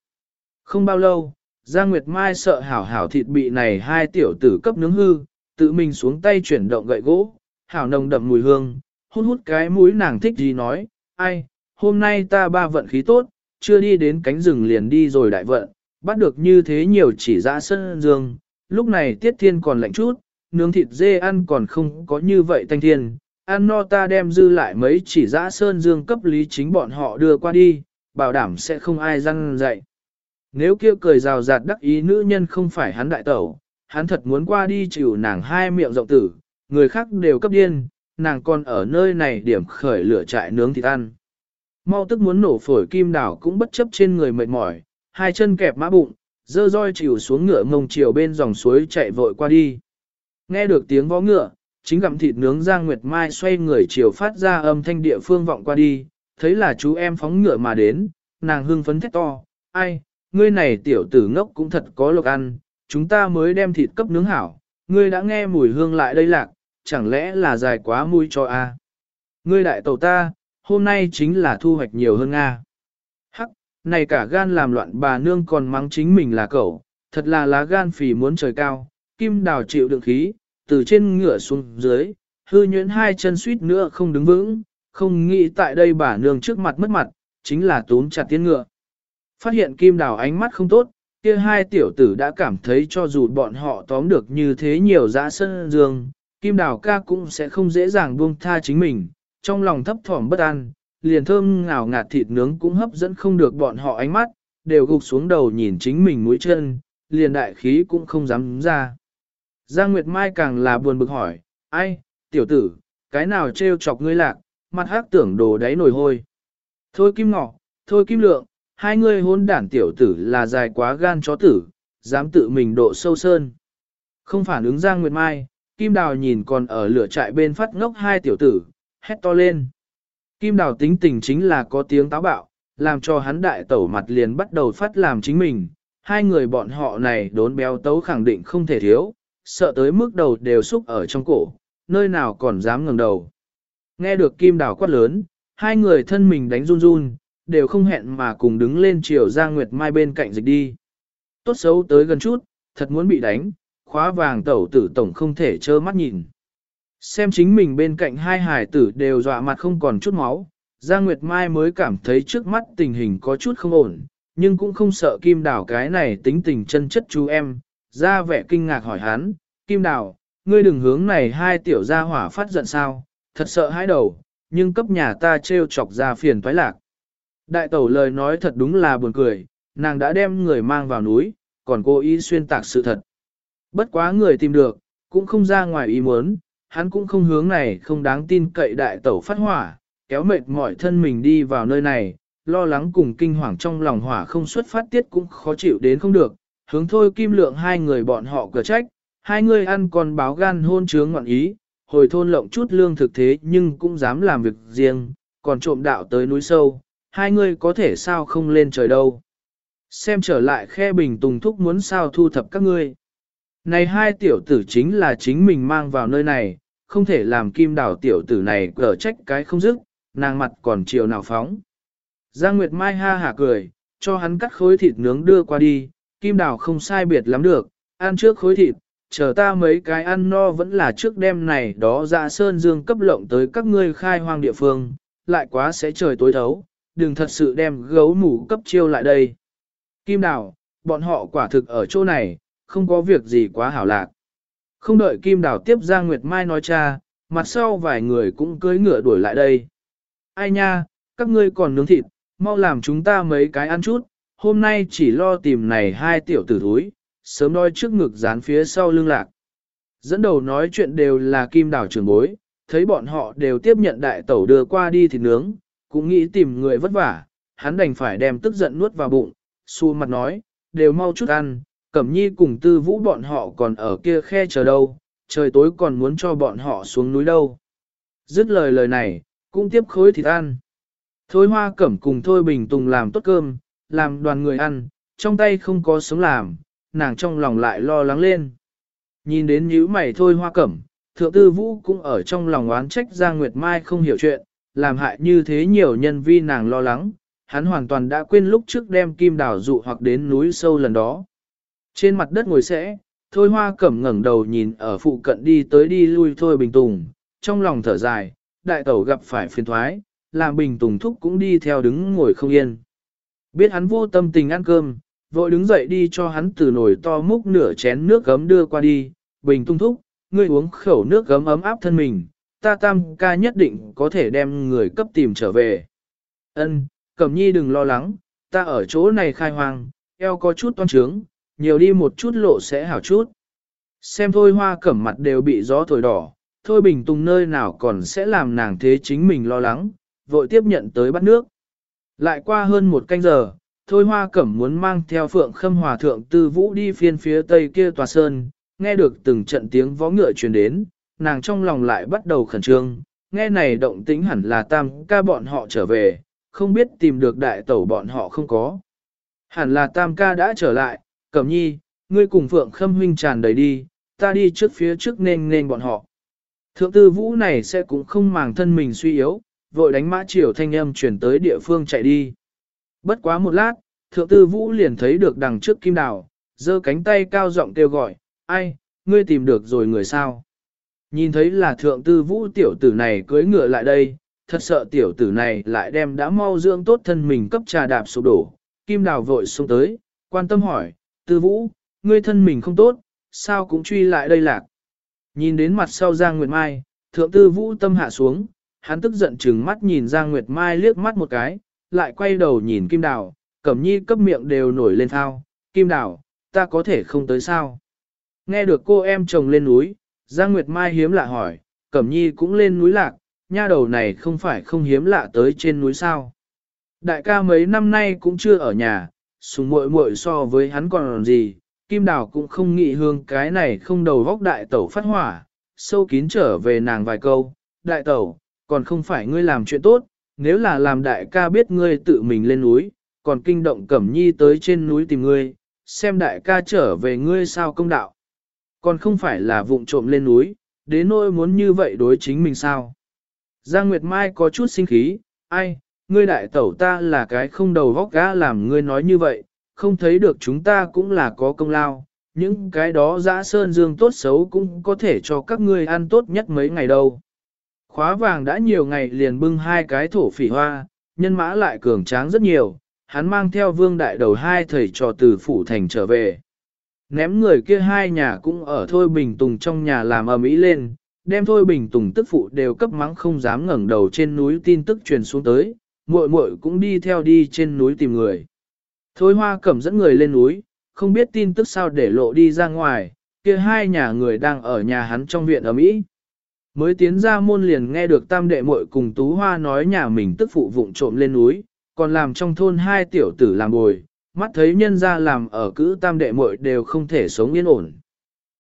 A: Không bao lâu, Giang Nguyệt Mai sợ hảo hảo thịt bị này hai tiểu tử cấp nướng hư, tự mình xuống tay chuyển động gậy gỗ, hảo nồng đậm mùi hương, hút hút cái mũi nàng thích gì nói, ai, hôm nay ta ba vận khí tốt, chưa đi đến cánh rừng liền đi rồi đại vận, bắt được như thế nhiều chỉ ra sân dương, lúc này tiết thiên còn lạnh chút, nướng thịt dê ăn còn không có như vậy thanh thiên, ăn no ta đem dư lại mấy chỉ dã sơn dương cấp lý chính bọn họ đưa qua đi, bảo đảm sẽ không ai răng dậy. Nếu kia cười rào rạt đắc ý nữ nhân không phải hắn đại tẩu, hắn thật muốn qua đi chịu nàng hai miệng rộng tử, người khác đều cấp điên, nàng còn ở nơi này điểm khởi lửa trại nướng thịt ăn. Mau tức muốn nổ phổi kim đảo cũng bất chấp trên người mệt mỏi, hai chân kẹp mã bụng, dơ roi chịu xuống ngựa ngông chiều bên dòng suối chạy vội qua đi. Nghe được tiếng vó ngựa, chính gặm thịt nướng Giang Nguyệt Mai xoay người chiều phát ra âm thanh địa phương vọng qua đi, thấy là chú em phóng ngựa mà đến, nàng hưng phấn thét to, ai, ngươi này tiểu tử ngốc cũng thật có lộc ăn, chúng ta mới đem thịt cấp nướng hảo, ngươi đã nghe mùi hương lại đây lạc, chẳng lẽ là dài quá mùi cho a? Ngươi đại tàu ta, hôm nay chính là thu hoạch nhiều hơn Nga. Hắc, này cả gan làm loạn bà nương còn mắng chính mình là cậu, thật là lá gan phì muốn trời cao, kim đào chịu đựng khí, từ trên ngựa xuống dưới, hư nhuyễn hai chân suýt nữa không đứng vững, không nghĩ tại đây bà nương trước mặt mất mặt, chính là túm chặt tiên ngựa. Phát hiện kim đào ánh mắt không tốt, kia hai tiểu tử đã cảm thấy cho dù bọn họ tóm được như thế nhiều dã sân dương, kim đào ca cũng sẽ không dễ dàng buông tha chính mình, trong lòng thấp thỏm bất an, liền thơm ngào ngạt thịt nướng cũng hấp dẫn không được bọn họ ánh mắt, đều gục xuống đầu nhìn chính mình mũi chân, liền đại khí cũng không dám ra. Giang Nguyệt Mai càng là buồn bực hỏi, ai, tiểu tử, cái nào trêu chọc ngươi lạc, mặt hát tưởng đồ đáy nổi hôi. Thôi kim ngọ, thôi kim lượng, hai ngươi hôn đản tiểu tử là dài quá gan chó tử, dám tự mình độ sâu sơn. Không phản ứng Giang Nguyệt Mai, Kim Đào nhìn còn ở lửa trại bên phát ngốc hai tiểu tử, hét to lên. Kim Đào tính tình chính là có tiếng táo bạo, làm cho hắn đại tẩu mặt liền bắt đầu phát làm chính mình. Hai người bọn họ này đốn béo tấu khẳng định không thể thiếu, sợ tới mức đầu đều xúc ở trong cổ, nơi nào còn dám ngẩng đầu. Nghe được Kim Đào quát lớn, hai người thân mình đánh run run, đều không hẹn mà cùng đứng lên chiều Giang Nguyệt Mai bên cạnh dịch đi. Tốt xấu tới gần chút, thật muốn bị đánh, khóa vàng tẩu tử tổng không thể trơ mắt nhìn. Xem chính mình bên cạnh hai hải tử đều dọa mặt không còn chút máu, Giang Nguyệt Mai mới cảm thấy trước mắt tình hình có chút không ổn, nhưng cũng không sợ Kim Đào cái này tính tình chân chất chú em, ra vẻ kinh ngạc hỏi hắn, Kim Đào, ngươi đừng hướng này hai tiểu gia hỏa phát giận sao, thật sợ hãi đầu, nhưng cấp nhà ta trêu chọc ra phiền toái lạc. Đại tẩu lời nói thật đúng là buồn cười, nàng đã đem người mang vào núi, còn cố ý xuyên tạc sự thật. Bất quá người tìm được, cũng không ra ngoài ý muốn, hắn cũng không hướng này không đáng tin cậy đại tẩu phát hỏa, kéo mệt mỏi thân mình đi vào nơi này, lo lắng cùng kinh hoàng trong lòng hỏa không xuất phát tiết cũng khó chịu đến không được, hướng thôi kim lượng hai người bọn họ cửa trách, hai người ăn còn báo gan hôn chướng ngoạn ý, hồi thôn lộng chút lương thực thế nhưng cũng dám làm việc riêng, còn trộm đạo tới núi sâu, hai người có thể sao không lên trời đâu. Xem trở lại khe bình tùng thúc muốn sao thu thập các ngươi. Này hai tiểu tử chính là chính mình mang vào nơi này, không thể làm kim đảo tiểu tử này cờ trách cái không dứt, nàng mặt còn chiều nào phóng. Giang Nguyệt Mai ha hả cười, cho hắn cắt khối thịt nướng đưa qua đi, kim đảo không sai biệt lắm được, ăn trước khối thịt, chờ ta mấy cái ăn no vẫn là trước đêm này đó dạ sơn dương cấp lộng tới các ngươi khai hoang địa phương, lại quá sẽ trời tối thấu, đừng thật sự đem gấu mủ cấp chiêu lại đây. Kim đảo, bọn họ quả thực ở chỗ này, không có việc gì quá hảo lạc. Không đợi Kim Đào tiếp Giang Nguyệt Mai nói cha, mặt sau vài người cũng cưỡi ngựa đuổi lại đây. Ai nha, các ngươi còn nướng thịt, mau làm chúng ta mấy cái ăn chút, hôm nay chỉ lo tìm này hai tiểu tử thúi, sớm đôi trước ngực dán phía sau lưng lạc. Dẫn đầu nói chuyện đều là Kim Đào trưởng bối, thấy bọn họ đều tiếp nhận đại tẩu đưa qua đi thịt nướng, cũng nghĩ tìm người vất vả, hắn đành phải đem tức giận nuốt vào bụng, xu mặt nói, đều mau chút ăn, Cẩm Nhi cùng tư vũ bọn họ còn ở kia khe chờ đâu, trời tối còn muốn cho bọn họ xuống núi đâu. Dứt lời lời này, cũng tiếp khối thịt ăn. Thôi hoa cẩm cùng Thôi Bình Tùng làm tốt cơm, làm đoàn người ăn, trong tay không có sống làm, nàng trong lòng lại lo lắng lên. Nhìn đến nhíu mày Thôi hoa cẩm, thượng tư vũ cũng ở trong lòng oán trách Giang Nguyệt Mai không hiểu chuyện, làm hại như thế nhiều nhân vi nàng lo lắng, hắn hoàn toàn đã quên lúc trước đem kim đào dụ hoặc đến núi sâu lần đó. Trên mặt đất ngồi sẽ, thôi hoa cẩm ngẩng đầu nhìn ở phụ cận đi tới đi lui thôi bình tùng, trong lòng thở dài, đại tẩu gặp phải phiền thoái, làm bình tùng thúc cũng đi theo đứng ngồi không yên. Biết hắn vô tâm tình ăn cơm, vội đứng dậy đi cho hắn từ nồi to múc nửa chén nước gấm đưa qua đi, bình tung thúc, ngươi uống khẩu nước gấm ấm áp thân mình, ta tam ca nhất định có thể đem người cấp tìm trở về. Ân, Cẩm Nhi đừng lo lắng, ta ở chỗ này khai hoang, eo có chút toan trướng, nhiều đi một chút lộ sẽ hảo chút. Xem thôi hoa cẩm mặt đều bị gió thổi đỏ, thôi bình tùng nơi nào còn sẽ làm nàng thế chính mình lo lắng, vội tiếp nhận tới bắt nước. Lại qua hơn một canh giờ, thôi hoa cẩm muốn mang theo phượng khâm hòa thượng tư vũ đi phiên phía tây kia tòa sơn, nghe được từng trận tiếng vó ngựa truyền đến, nàng trong lòng lại bắt đầu khẩn trương, nghe này động tĩnh hẳn là tam ca bọn họ trở về, không biết tìm được đại tẩu bọn họ không có. Hẳn là tam ca đã trở lại, Cẩm nhi, ngươi cùng Phượng Khâm huynh tràn đầy đi, ta đi trước phía trước nên nên bọn họ. Thượng tư vũ này sẽ cũng không màng thân mình suy yếu, vội đánh mã triều thanh âm chuyển tới địa phương chạy đi. Bất quá một lát, thượng tư vũ liền thấy được đằng trước kim đào, giơ cánh tay cao giọng kêu gọi, ai, ngươi tìm được rồi người sao? Nhìn thấy là thượng tư vũ tiểu tử này cưới ngựa lại đây, thật sợ tiểu tử này lại đem đã mau dưỡng tốt thân mình cấp trà đạp sụp đổ. Kim đào vội xuống tới, quan tâm hỏi, tư vũ, ngươi thân mình không tốt, sao cũng truy lại đây lạc. Nhìn đến mặt sau Giang Nguyệt Mai, thượng tư vũ tâm hạ xuống, hắn tức giận chừng mắt nhìn Giang Nguyệt Mai liếc mắt một cái, lại quay đầu nhìn Kim Đào, Cẩm Nhi cấp miệng đều nổi lên thao, Kim Đào, ta có thể không tới sao? Nghe được cô em chồng lên núi, Giang Nguyệt Mai hiếm lạ hỏi, Cẩm Nhi cũng lên núi lạc, nha đầu này không phải không hiếm lạ tới trên núi sao? Đại ca mấy năm nay cũng chưa ở nhà, sùng muội muội so với hắn còn gì, Kim Đào cũng không nghĩ hương cái này không đầu vóc đại tẩu phát hỏa, sâu kín trở về nàng vài câu, đại tẩu, còn không phải ngươi làm chuyện tốt, nếu là làm đại ca biết ngươi tự mình lên núi, còn kinh động Cẩm Nhi tới trên núi tìm ngươi, xem đại ca trở về ngươi sao công đạo. Còn không phải là vụng trộm lên núi, đến nỗi muốn như vậy đối chính mình sao. Giang Nguyệt Mai có chút sinh khí, ai, ngươi đại tẩu ta là cái không đầu vóc gã làm ngươi nói như vậy, không thấy được chúng ta cũng là có công lao, những cái đó dã sơn dương tốt xấu cũng có thể cho các ngươi ăn tốt nhất mấy ngày đâu. Khóa vàng đã nhiều ngày liền bưng hai cái thổ phỉ hoa, nhân mã lại cường tráng rất nhiều, hắn mang theo vương đại đầu hai thầy trò từ phủ thành trở về. Ném người kia hai nhà cũng ở Thôi Bình Tùng trong nhà làm ầm ĩ lên, đem Thôi Bình Tùng tức phụ đều cấp mắng không dám ngẩng đầu trên núi tin tức truyền xuống tới, muội muội cũng đi theo đi trên núi tìm người. Thôi Hoa Cẩm dẫn người lên núi, không biết tin tức sao để lộ đi ra ngoài, kia hai nhà người đang ở nhà hắn trong viện ở Mỹ. Mới tiến ra môn liền nghe được tam đệ muội cùng Tú Hoa nói nhà mình tức phụ vụng trộm lên núi, còn làm trong thôn hai tiểu tử làm bồi, mắt thấy nhân ra làm ở cữ tam đệ muội đều không thể sống yên ổn.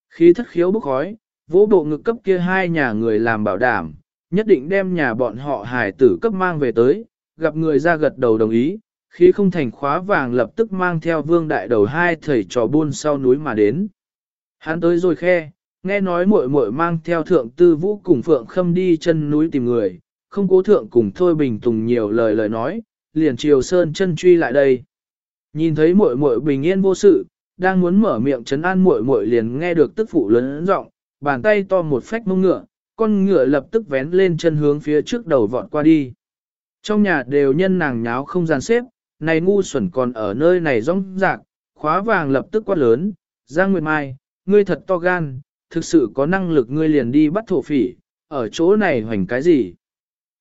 A: Khi thất khiếu bức khói, vỗ bộ ngực cấp kia hai nhà người làm bảo đảm, nhất định đem nhà bọn họ hài tử cấp mang về tới, gặp người ra gật đầu đồng ý, khí không thành khóa vàng lập tức mang theo vương đại đầu hai thầy trò buôn sau núi mà đến. Hắn tới rồi khe, nghe nói muội muội mang theo thượng tư vũ cùng phượng khâm đi chân núi tìm người, không cố thượng cùng thôi bình tùng nhiều lời lời nói, liền chiều sơn chân truy lại đây. Nhìn thấy muội muội bình yên vô sự, đang muốn mở miệng chấn an muội muội liền nghe được tức phụ lớn giọng, bàn tay to một phách mông ngựa, con ngựa lập tức vén lên chân hướng phía trước đầu vọt qua đi. Trong nhà đều nhân nàng nháo không gian xếp, này ngu xuẩn còn ở nơi này rong rạc, khóa vàng lập tức quát lớn, Giang Nguyệt Mai, ngươi thật to gan, thực sự có năng lực ngươi liền đi bắt thổ phỉ, ở chỗ này hoành cái gì?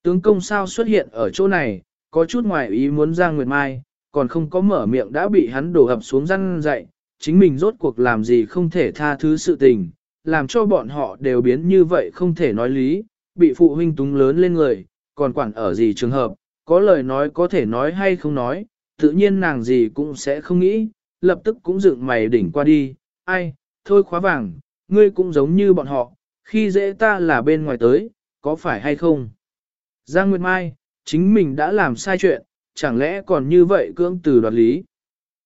A: Tướng công sao xuất hiện ở chỗ này, có chút ngoài ý muốn Giang Nguyệt Mai, còn không có mở miệng đã bị hắn đổ ập xuống răn dậy, chính mình rốt cuộc làm gì không thể tha thứ sự tình, làm cho bọn họ đều biến như vậy không thể nói lý, bị phụ huynh túng lớn lên người, còn quản ở gì trường hợp, có lời nói có thể nói hay không nói, tự nhiên nàng gì cũng sẽ không nghĩ, lập tức cũng dựng mày đỉnh qua đi, ai, thôi khóa vàng, ngươi cũng giống như bọn họ, khi dễ ta là bên ngoài tới, có phải hay không? Giang Nguyệt Mai, chính mình đã làm sai chuyện, chẳng lẽ còn như vậy cưỡng từ đoạt lý?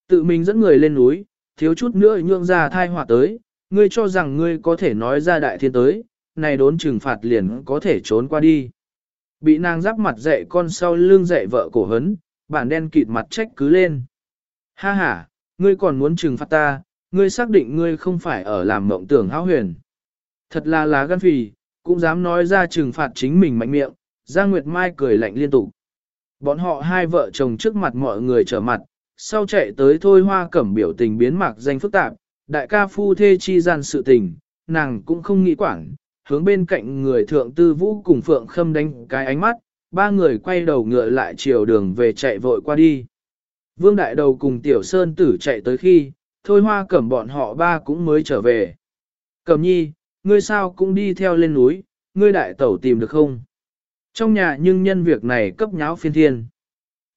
A: Tự mình dẫn người lên núi, thiếu chút nữa nhượng ra thai họa tới, ngươi cho rằng ngươi có thể nói ra đại thiên tới, này đốn trừng phạt liền có thể trốn qua đi. Bị nàng giáp mặt dạy con sau lưng dạy vợ cổ hấn, bản đen kịt mặt trách cứ lên. Ha ha, ngươi còn muốn trừng phạt ta, ngươi xác định ngươi không phải ở làm mộng tưởng hão huyền. Thật là lá gan phì, cũng dám nói ra trừng phạt chính mình mạnh miệng, Giang Nguyệt Mai cười lạnh liên tục. Bọn họ hai vợ chồng trước mặt mọi người trở mặt, sau chạy tới thôi hoa cẩm biểu tình biến mạc danh phức tạp, đại ca phu thê chi gian sự tình, nàng cũng không nghĩ quảng hướng bên cạnh người thượng tư vũ cùng phượng khâm đánh cái ánh mắt, ba người quay đầu ngựa lại chiều đường về chạy vội qua đi. Vương đại đầu cùng tiểu sơn tử chạy tới khi, thôi hoa cẩm bọn họ ba cũng mới trở về. Cẩm nhi, ngươi sao cũng đi theo lên núi, ngươi đại tẩu tìm được không? Trong nhà nhưng nhân việc này cấp nháo phiên thiên.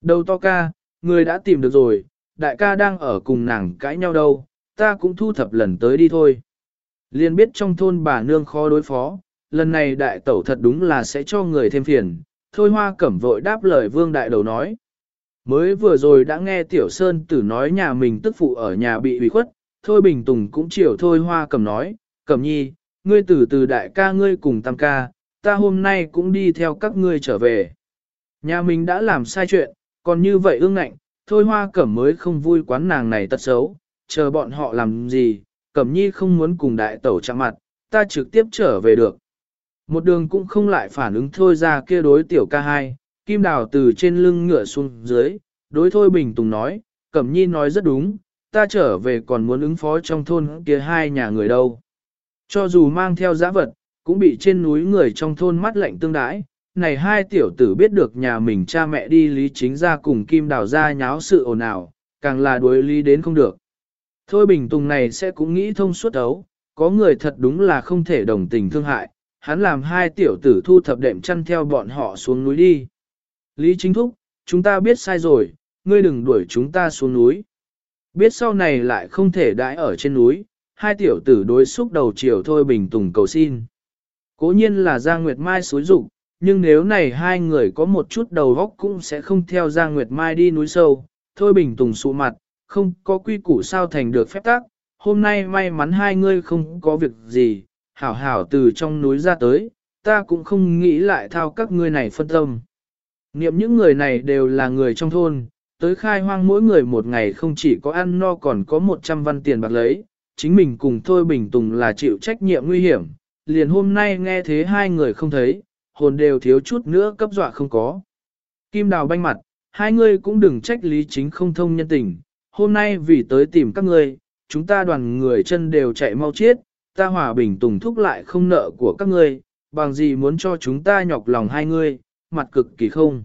A: Đầu to ca, ngươi đã tìm được rồi, đại ca đang ở cùng nàng cãi nhau đâu, ta cũng thu thập lần tới đi thôi. Liên biết trong thôn bà nương khó đối phó, lần này đại tẩu thật đúng là sẽ cho người thêm phiền, thôi hoa cẩm vội đáp lời vương đại đầu nói. Mới vừa rồi đã nghe Tiểu Sơn tử nói nhà mình tức phụ ở nhà bị ủy khuất, thôi bình tùng cũng chiều thôi hoa cẩm nói, cẩm nhi, ngươi tử từ đại ca ngươi cùng tam ca, ta hôm nay cũng đi theo các ngươi trở về. Nhà mình đã làm sai chuyện, còn như vậy ương ngạnh, thôi hoa cẩm mới không vui quán nàng này tật xấu, chờ bọn họ làm gì, cẩm nhi không muốn cùng đại tẩu chạm mặt, ta trực tiếp trở về được. Một đường cũng không lại phản ứng thôi ra kia đối tiểu ca hai, kim đào từ trên lưng ngựa xuống dưới, đối thôi bình tùng nói, cẩm nhi nói rất đúng, ta trở về còn muốn ứng phó trong thôn kia hai nhà người đâu. Cho dù mang theo giã vật, cũng bị trên núi người trong thôn mắt lạnh tương đãi. Này hai tiểu tử biết được nhà mình cha mẹ đi lý chính ra cùng kim đào ra nháo sự ồn ào, càng là đối lý đến không được. Thôi bình tùng này sẽ cũng nghĩ thông suốt đấu, có người thật đúng là không thể đồng tình thương hại, hắn làm hai tiểu tử thu thập đệm chăn theo bọn họ xuống núi đi. Lý chính thúc, chúng ta biết sai rồi, ngươi đừng đuổi chúng ta xuống núi. Biết sau này lại không thể đãi ở trên núi, hai tiểu tử đối xúc đầu chiều thôi bình tùng cầu xin. Cố nhiên là Giang Nguyệt Mai xối rụng, nhưng nếu này hai người có một chút đầu góc cũng sẽ không theo Giang Nguyệt Mai đi núi sâu, thôi bình tùng sụ mặt, không có quy củ sao thành được phép tác, hôm nay may mắn hai ngươi không có việc gì, hảo hảo từ trong núi ra tới, ta cũng không nghĩ lại thao các ngươi này phân tâm. Niệm những người này đều là người trong thôn, tới khai hoang mỗi người một ngày không chỉ có ăn no còn có 100 văn tiền bạc lấy, chính mình cùng Thôi Bình Tùng là chịu trách nhiệm nguy hiểm, liền hôm nay nghe thế hai người không thấy, hồn đều thiếu chút nữa cấp dọa không có. Kim Đào banh mặt, hai người cũng đừng trách lý chính không thông nhân tình, hôm nay vì tới tìm các ngươi, chúng ta đoàn người chân đều chạy mau chết, ta hòa bình tùng thúc lại không nợ của các ngươi, bằng gì muốn cho chúng ta nhọc lòng hai ngươi, mặt cực kỳ không.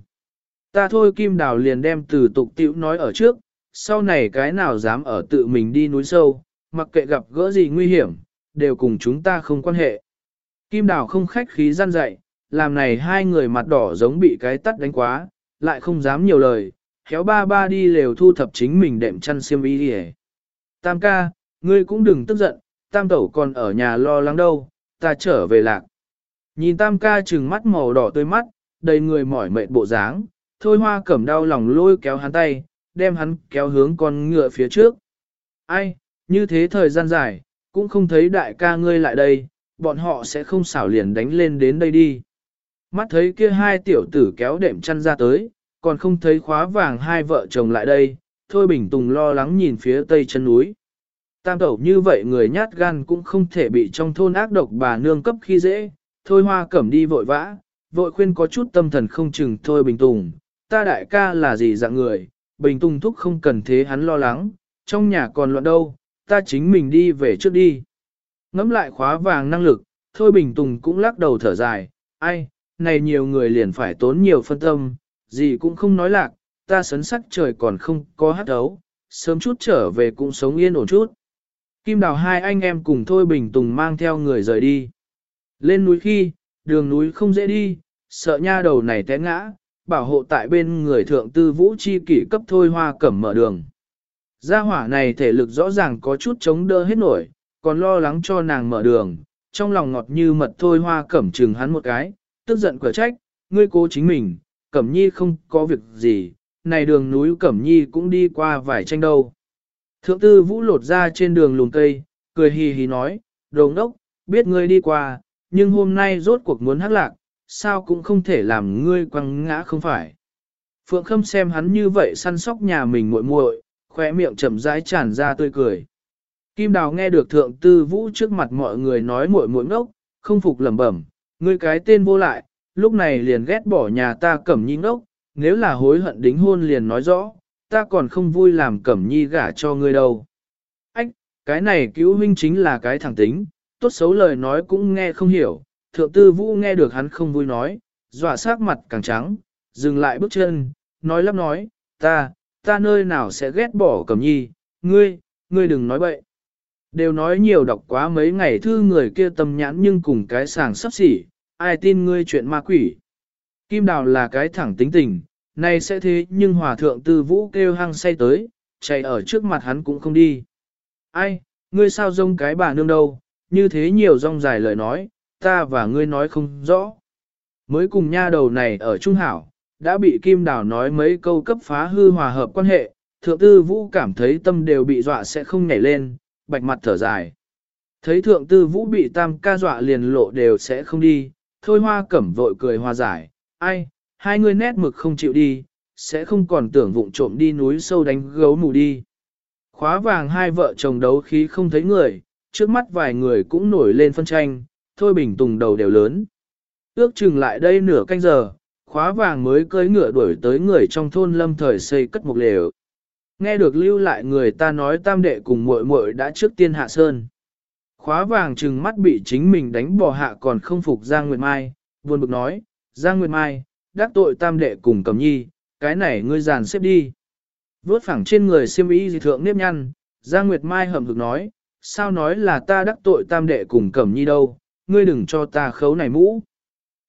A: Ta thôi Kim Đào liền đem từ tục tiểu nói ở trước, sau này cái nào dám ở tự mình đi núi sâu, mặc kệ gặp gỡ gì nguy hiểm, đều cùng chúng ta không quan hệ. Kim Đào không khách khí gian dạy, làm này hai người mặt đỏ giống bị cái tắt đánh quá, lại không dám nhiều lời, kéo ba ba đi lều thu thập chính mình đệm chăn xiêm y đi Tam ca, ngươi cũng đừng tức giận, tam tẩu còn ở nhà lo lắng đâu, ta trở về lạc. Nhìn tam ca trừng mắt màu đỏ tươi mắt, đầy người mỏi mệt bộ dáng, thôi hoa cẩm đau lòng lôi kéo hắn tay, đem hắn kéo hướng con ngựa phía trước. Ai, như thế thời gian dài, cũng không thấy đại ca ngươi lại đây, bọn họ sẽ không xảo liền đánh lên đến đây đi. Mắt thấy kia hai tiểu tử kéo đệm chăn ra tới, còn không thấy khóa vàng hai vợ chồng lại đây, thôi bình tùng lo lắng nhìn phía tây chân núi. Tam tẩu như vậy người nhát gan cũng không thể bị trong thôn ác độc bà nương cấp khi dễ, thôi hoa cẩm đi vội vã, vội khuyên có chút tâm thần không chừng thôi bình tùng, ta đại ca là gì dạng người, bình tùng thúc không cần thế hắn lo lắng, trong nhà còn loạn đâu, ta chính mình đi về trước đi. Ngắm lại khóa vàng năng lực, thôi bình tùng cũng lắc đầu thở dài, ai, này nhiều người liền phải tốn nhiều phân tâm, gì cũng không nói lạc, ta sấn sắc trời còn không có hát đấu, sớm chút trở về cũng sống yên ổn chút. Kim đào hai anh em cùng Thôi Bình Tùng mang theo người rời đi. Lên núi khi, đường núi không dễ đi, sợ nha đầu này té ngã, bảo hộ tại bên người thượng tư vũ chi kỷ cấp Thôi Hoa Cẩm mở đường. Gia hỏa này thể lực rõ ràng có chút chống đỡ hết nổi, còn lo lắng cho nàng mở đường, trong lòng ngọt như mật Thôi Hoa Cẩm chừng hắn một cái, tức giận cửa trách, ngươi cố chính mình, Cẩm Nhi không có việc gì, này đường núi Cẩm Nhi cũng đi qua vài tranh đâu. Thượng tư vũ lột ra trên đường lùn cây, cười hì hì nói, đồ đốc, biết ngươi đi qua, nhưng hôm nay rốt cuộc muốn hắc lạc, sao cũng không thể làm ngươi quăng ngã không phải. Phượng Khâm xem hắn như vậy săn sóc nhà mình muội muội, khóe miệng chậm rãi tràn ra tươi cười. Kim Đào nghe được Thượng Tư Vũ trước mặt mọi người nói muội muội ngốc, không phục lẩm bẩm, ngươi cái tên vô lại, lúc này liền ghét bỏ nhà ta cẩm nhi ngốc, nếu là hối hận đính hôn liền nói rõ, ta còn không vui làm cẩm nhi gả cho ngươi đâu. Ách, cái này cứu huynh chính là cái thẳng tính, tốt xấu lời nói cũng nghe không hiểu, thượng tư vũ nghe được hắn không vui nói, dọa sát mặt càng trắng, dừng lại bước chân, nói lắp nói, ta, ta nơi nào sẽ ghét bỏ cẩm nhi, ngươi, ngươi đừng nói bậy. Đều nói nhiều đọc quá mấy ngày thư người kia tâm nhãn nhưng cùng cái sàng sắp xỉ, ai tin ngươi chuyện ma quỷ. Kim Đào là cái thẳng tính tình, nay sẽ thế nhưng hòa thượng tư vũ kêu hăng say tới, chạy ở trước mặt hắn cũng không đi. Ai, ngươi sao rông cái bà nương đâu, như thế nhiều rong dài lời nói, ta và ngươi nói không rõ. Mới cùng nha đầu này ở Trung Hảo, đã bị Kim Đào nói mấy câu cấp phá hư hòa hợp quan hệ, thượng tư vũ cảm thấy tâm đều bị dọa sẽ không nhảy lên, bạch mặt thở dài. Thấy thượng tư vũ bị tam ca dọa liền lộ đều sẽ không đi, thôi hoa cẩm vội cười hòa giải, ai, hai người nét mực không chịu đi, sẽ không còn tưởng vụng trộm đi núi sâu đánh gấu mù đi. Khóa vàng hai vợ chồng đấu khí không thấy người, trước mắt vài người cũng nổi lên phân tranh, thôi bình tùng đầu đều lớn. Ước chừng lại đây nửa canh giờ, khóa vàng mới cưỡi ngựa đuổi tới người trong thôn lâm thời xây cất một lều. Nghe được lưu lại người ta nói tam đệ cùng muội muội đã trước tiên hạ sơn. Khóa vàng trừng mắt bị chính mình đánh bỏ hạ còn không phục Giang Nguyệt Mai, buồn bực nói, Giang Nguyệt Mai, đắc tội tam đệ cùng cầm nhi, cái này ngươi dàn xếp đi. Vốt phẳng trên người siêm ý dị thượng nếp nhăn, Giang Nguyệt Mai hậm hực nói, sao nói là ta đắc tội tam đệ cùng cẩm nhi đâu, ngươi đừng cho ta khấu này mũ.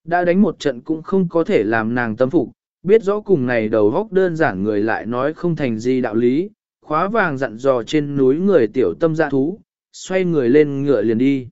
A: Đã đánh một trận cũng không có thể làm nàng tâm phục, biết rõ cùng này đầu góc đơn giản người lại nói không thành gì đạo lý, khóa vàng dặn dò trên núi người tiểu tâm dạ thú, xoay người lên ngựa liền đi.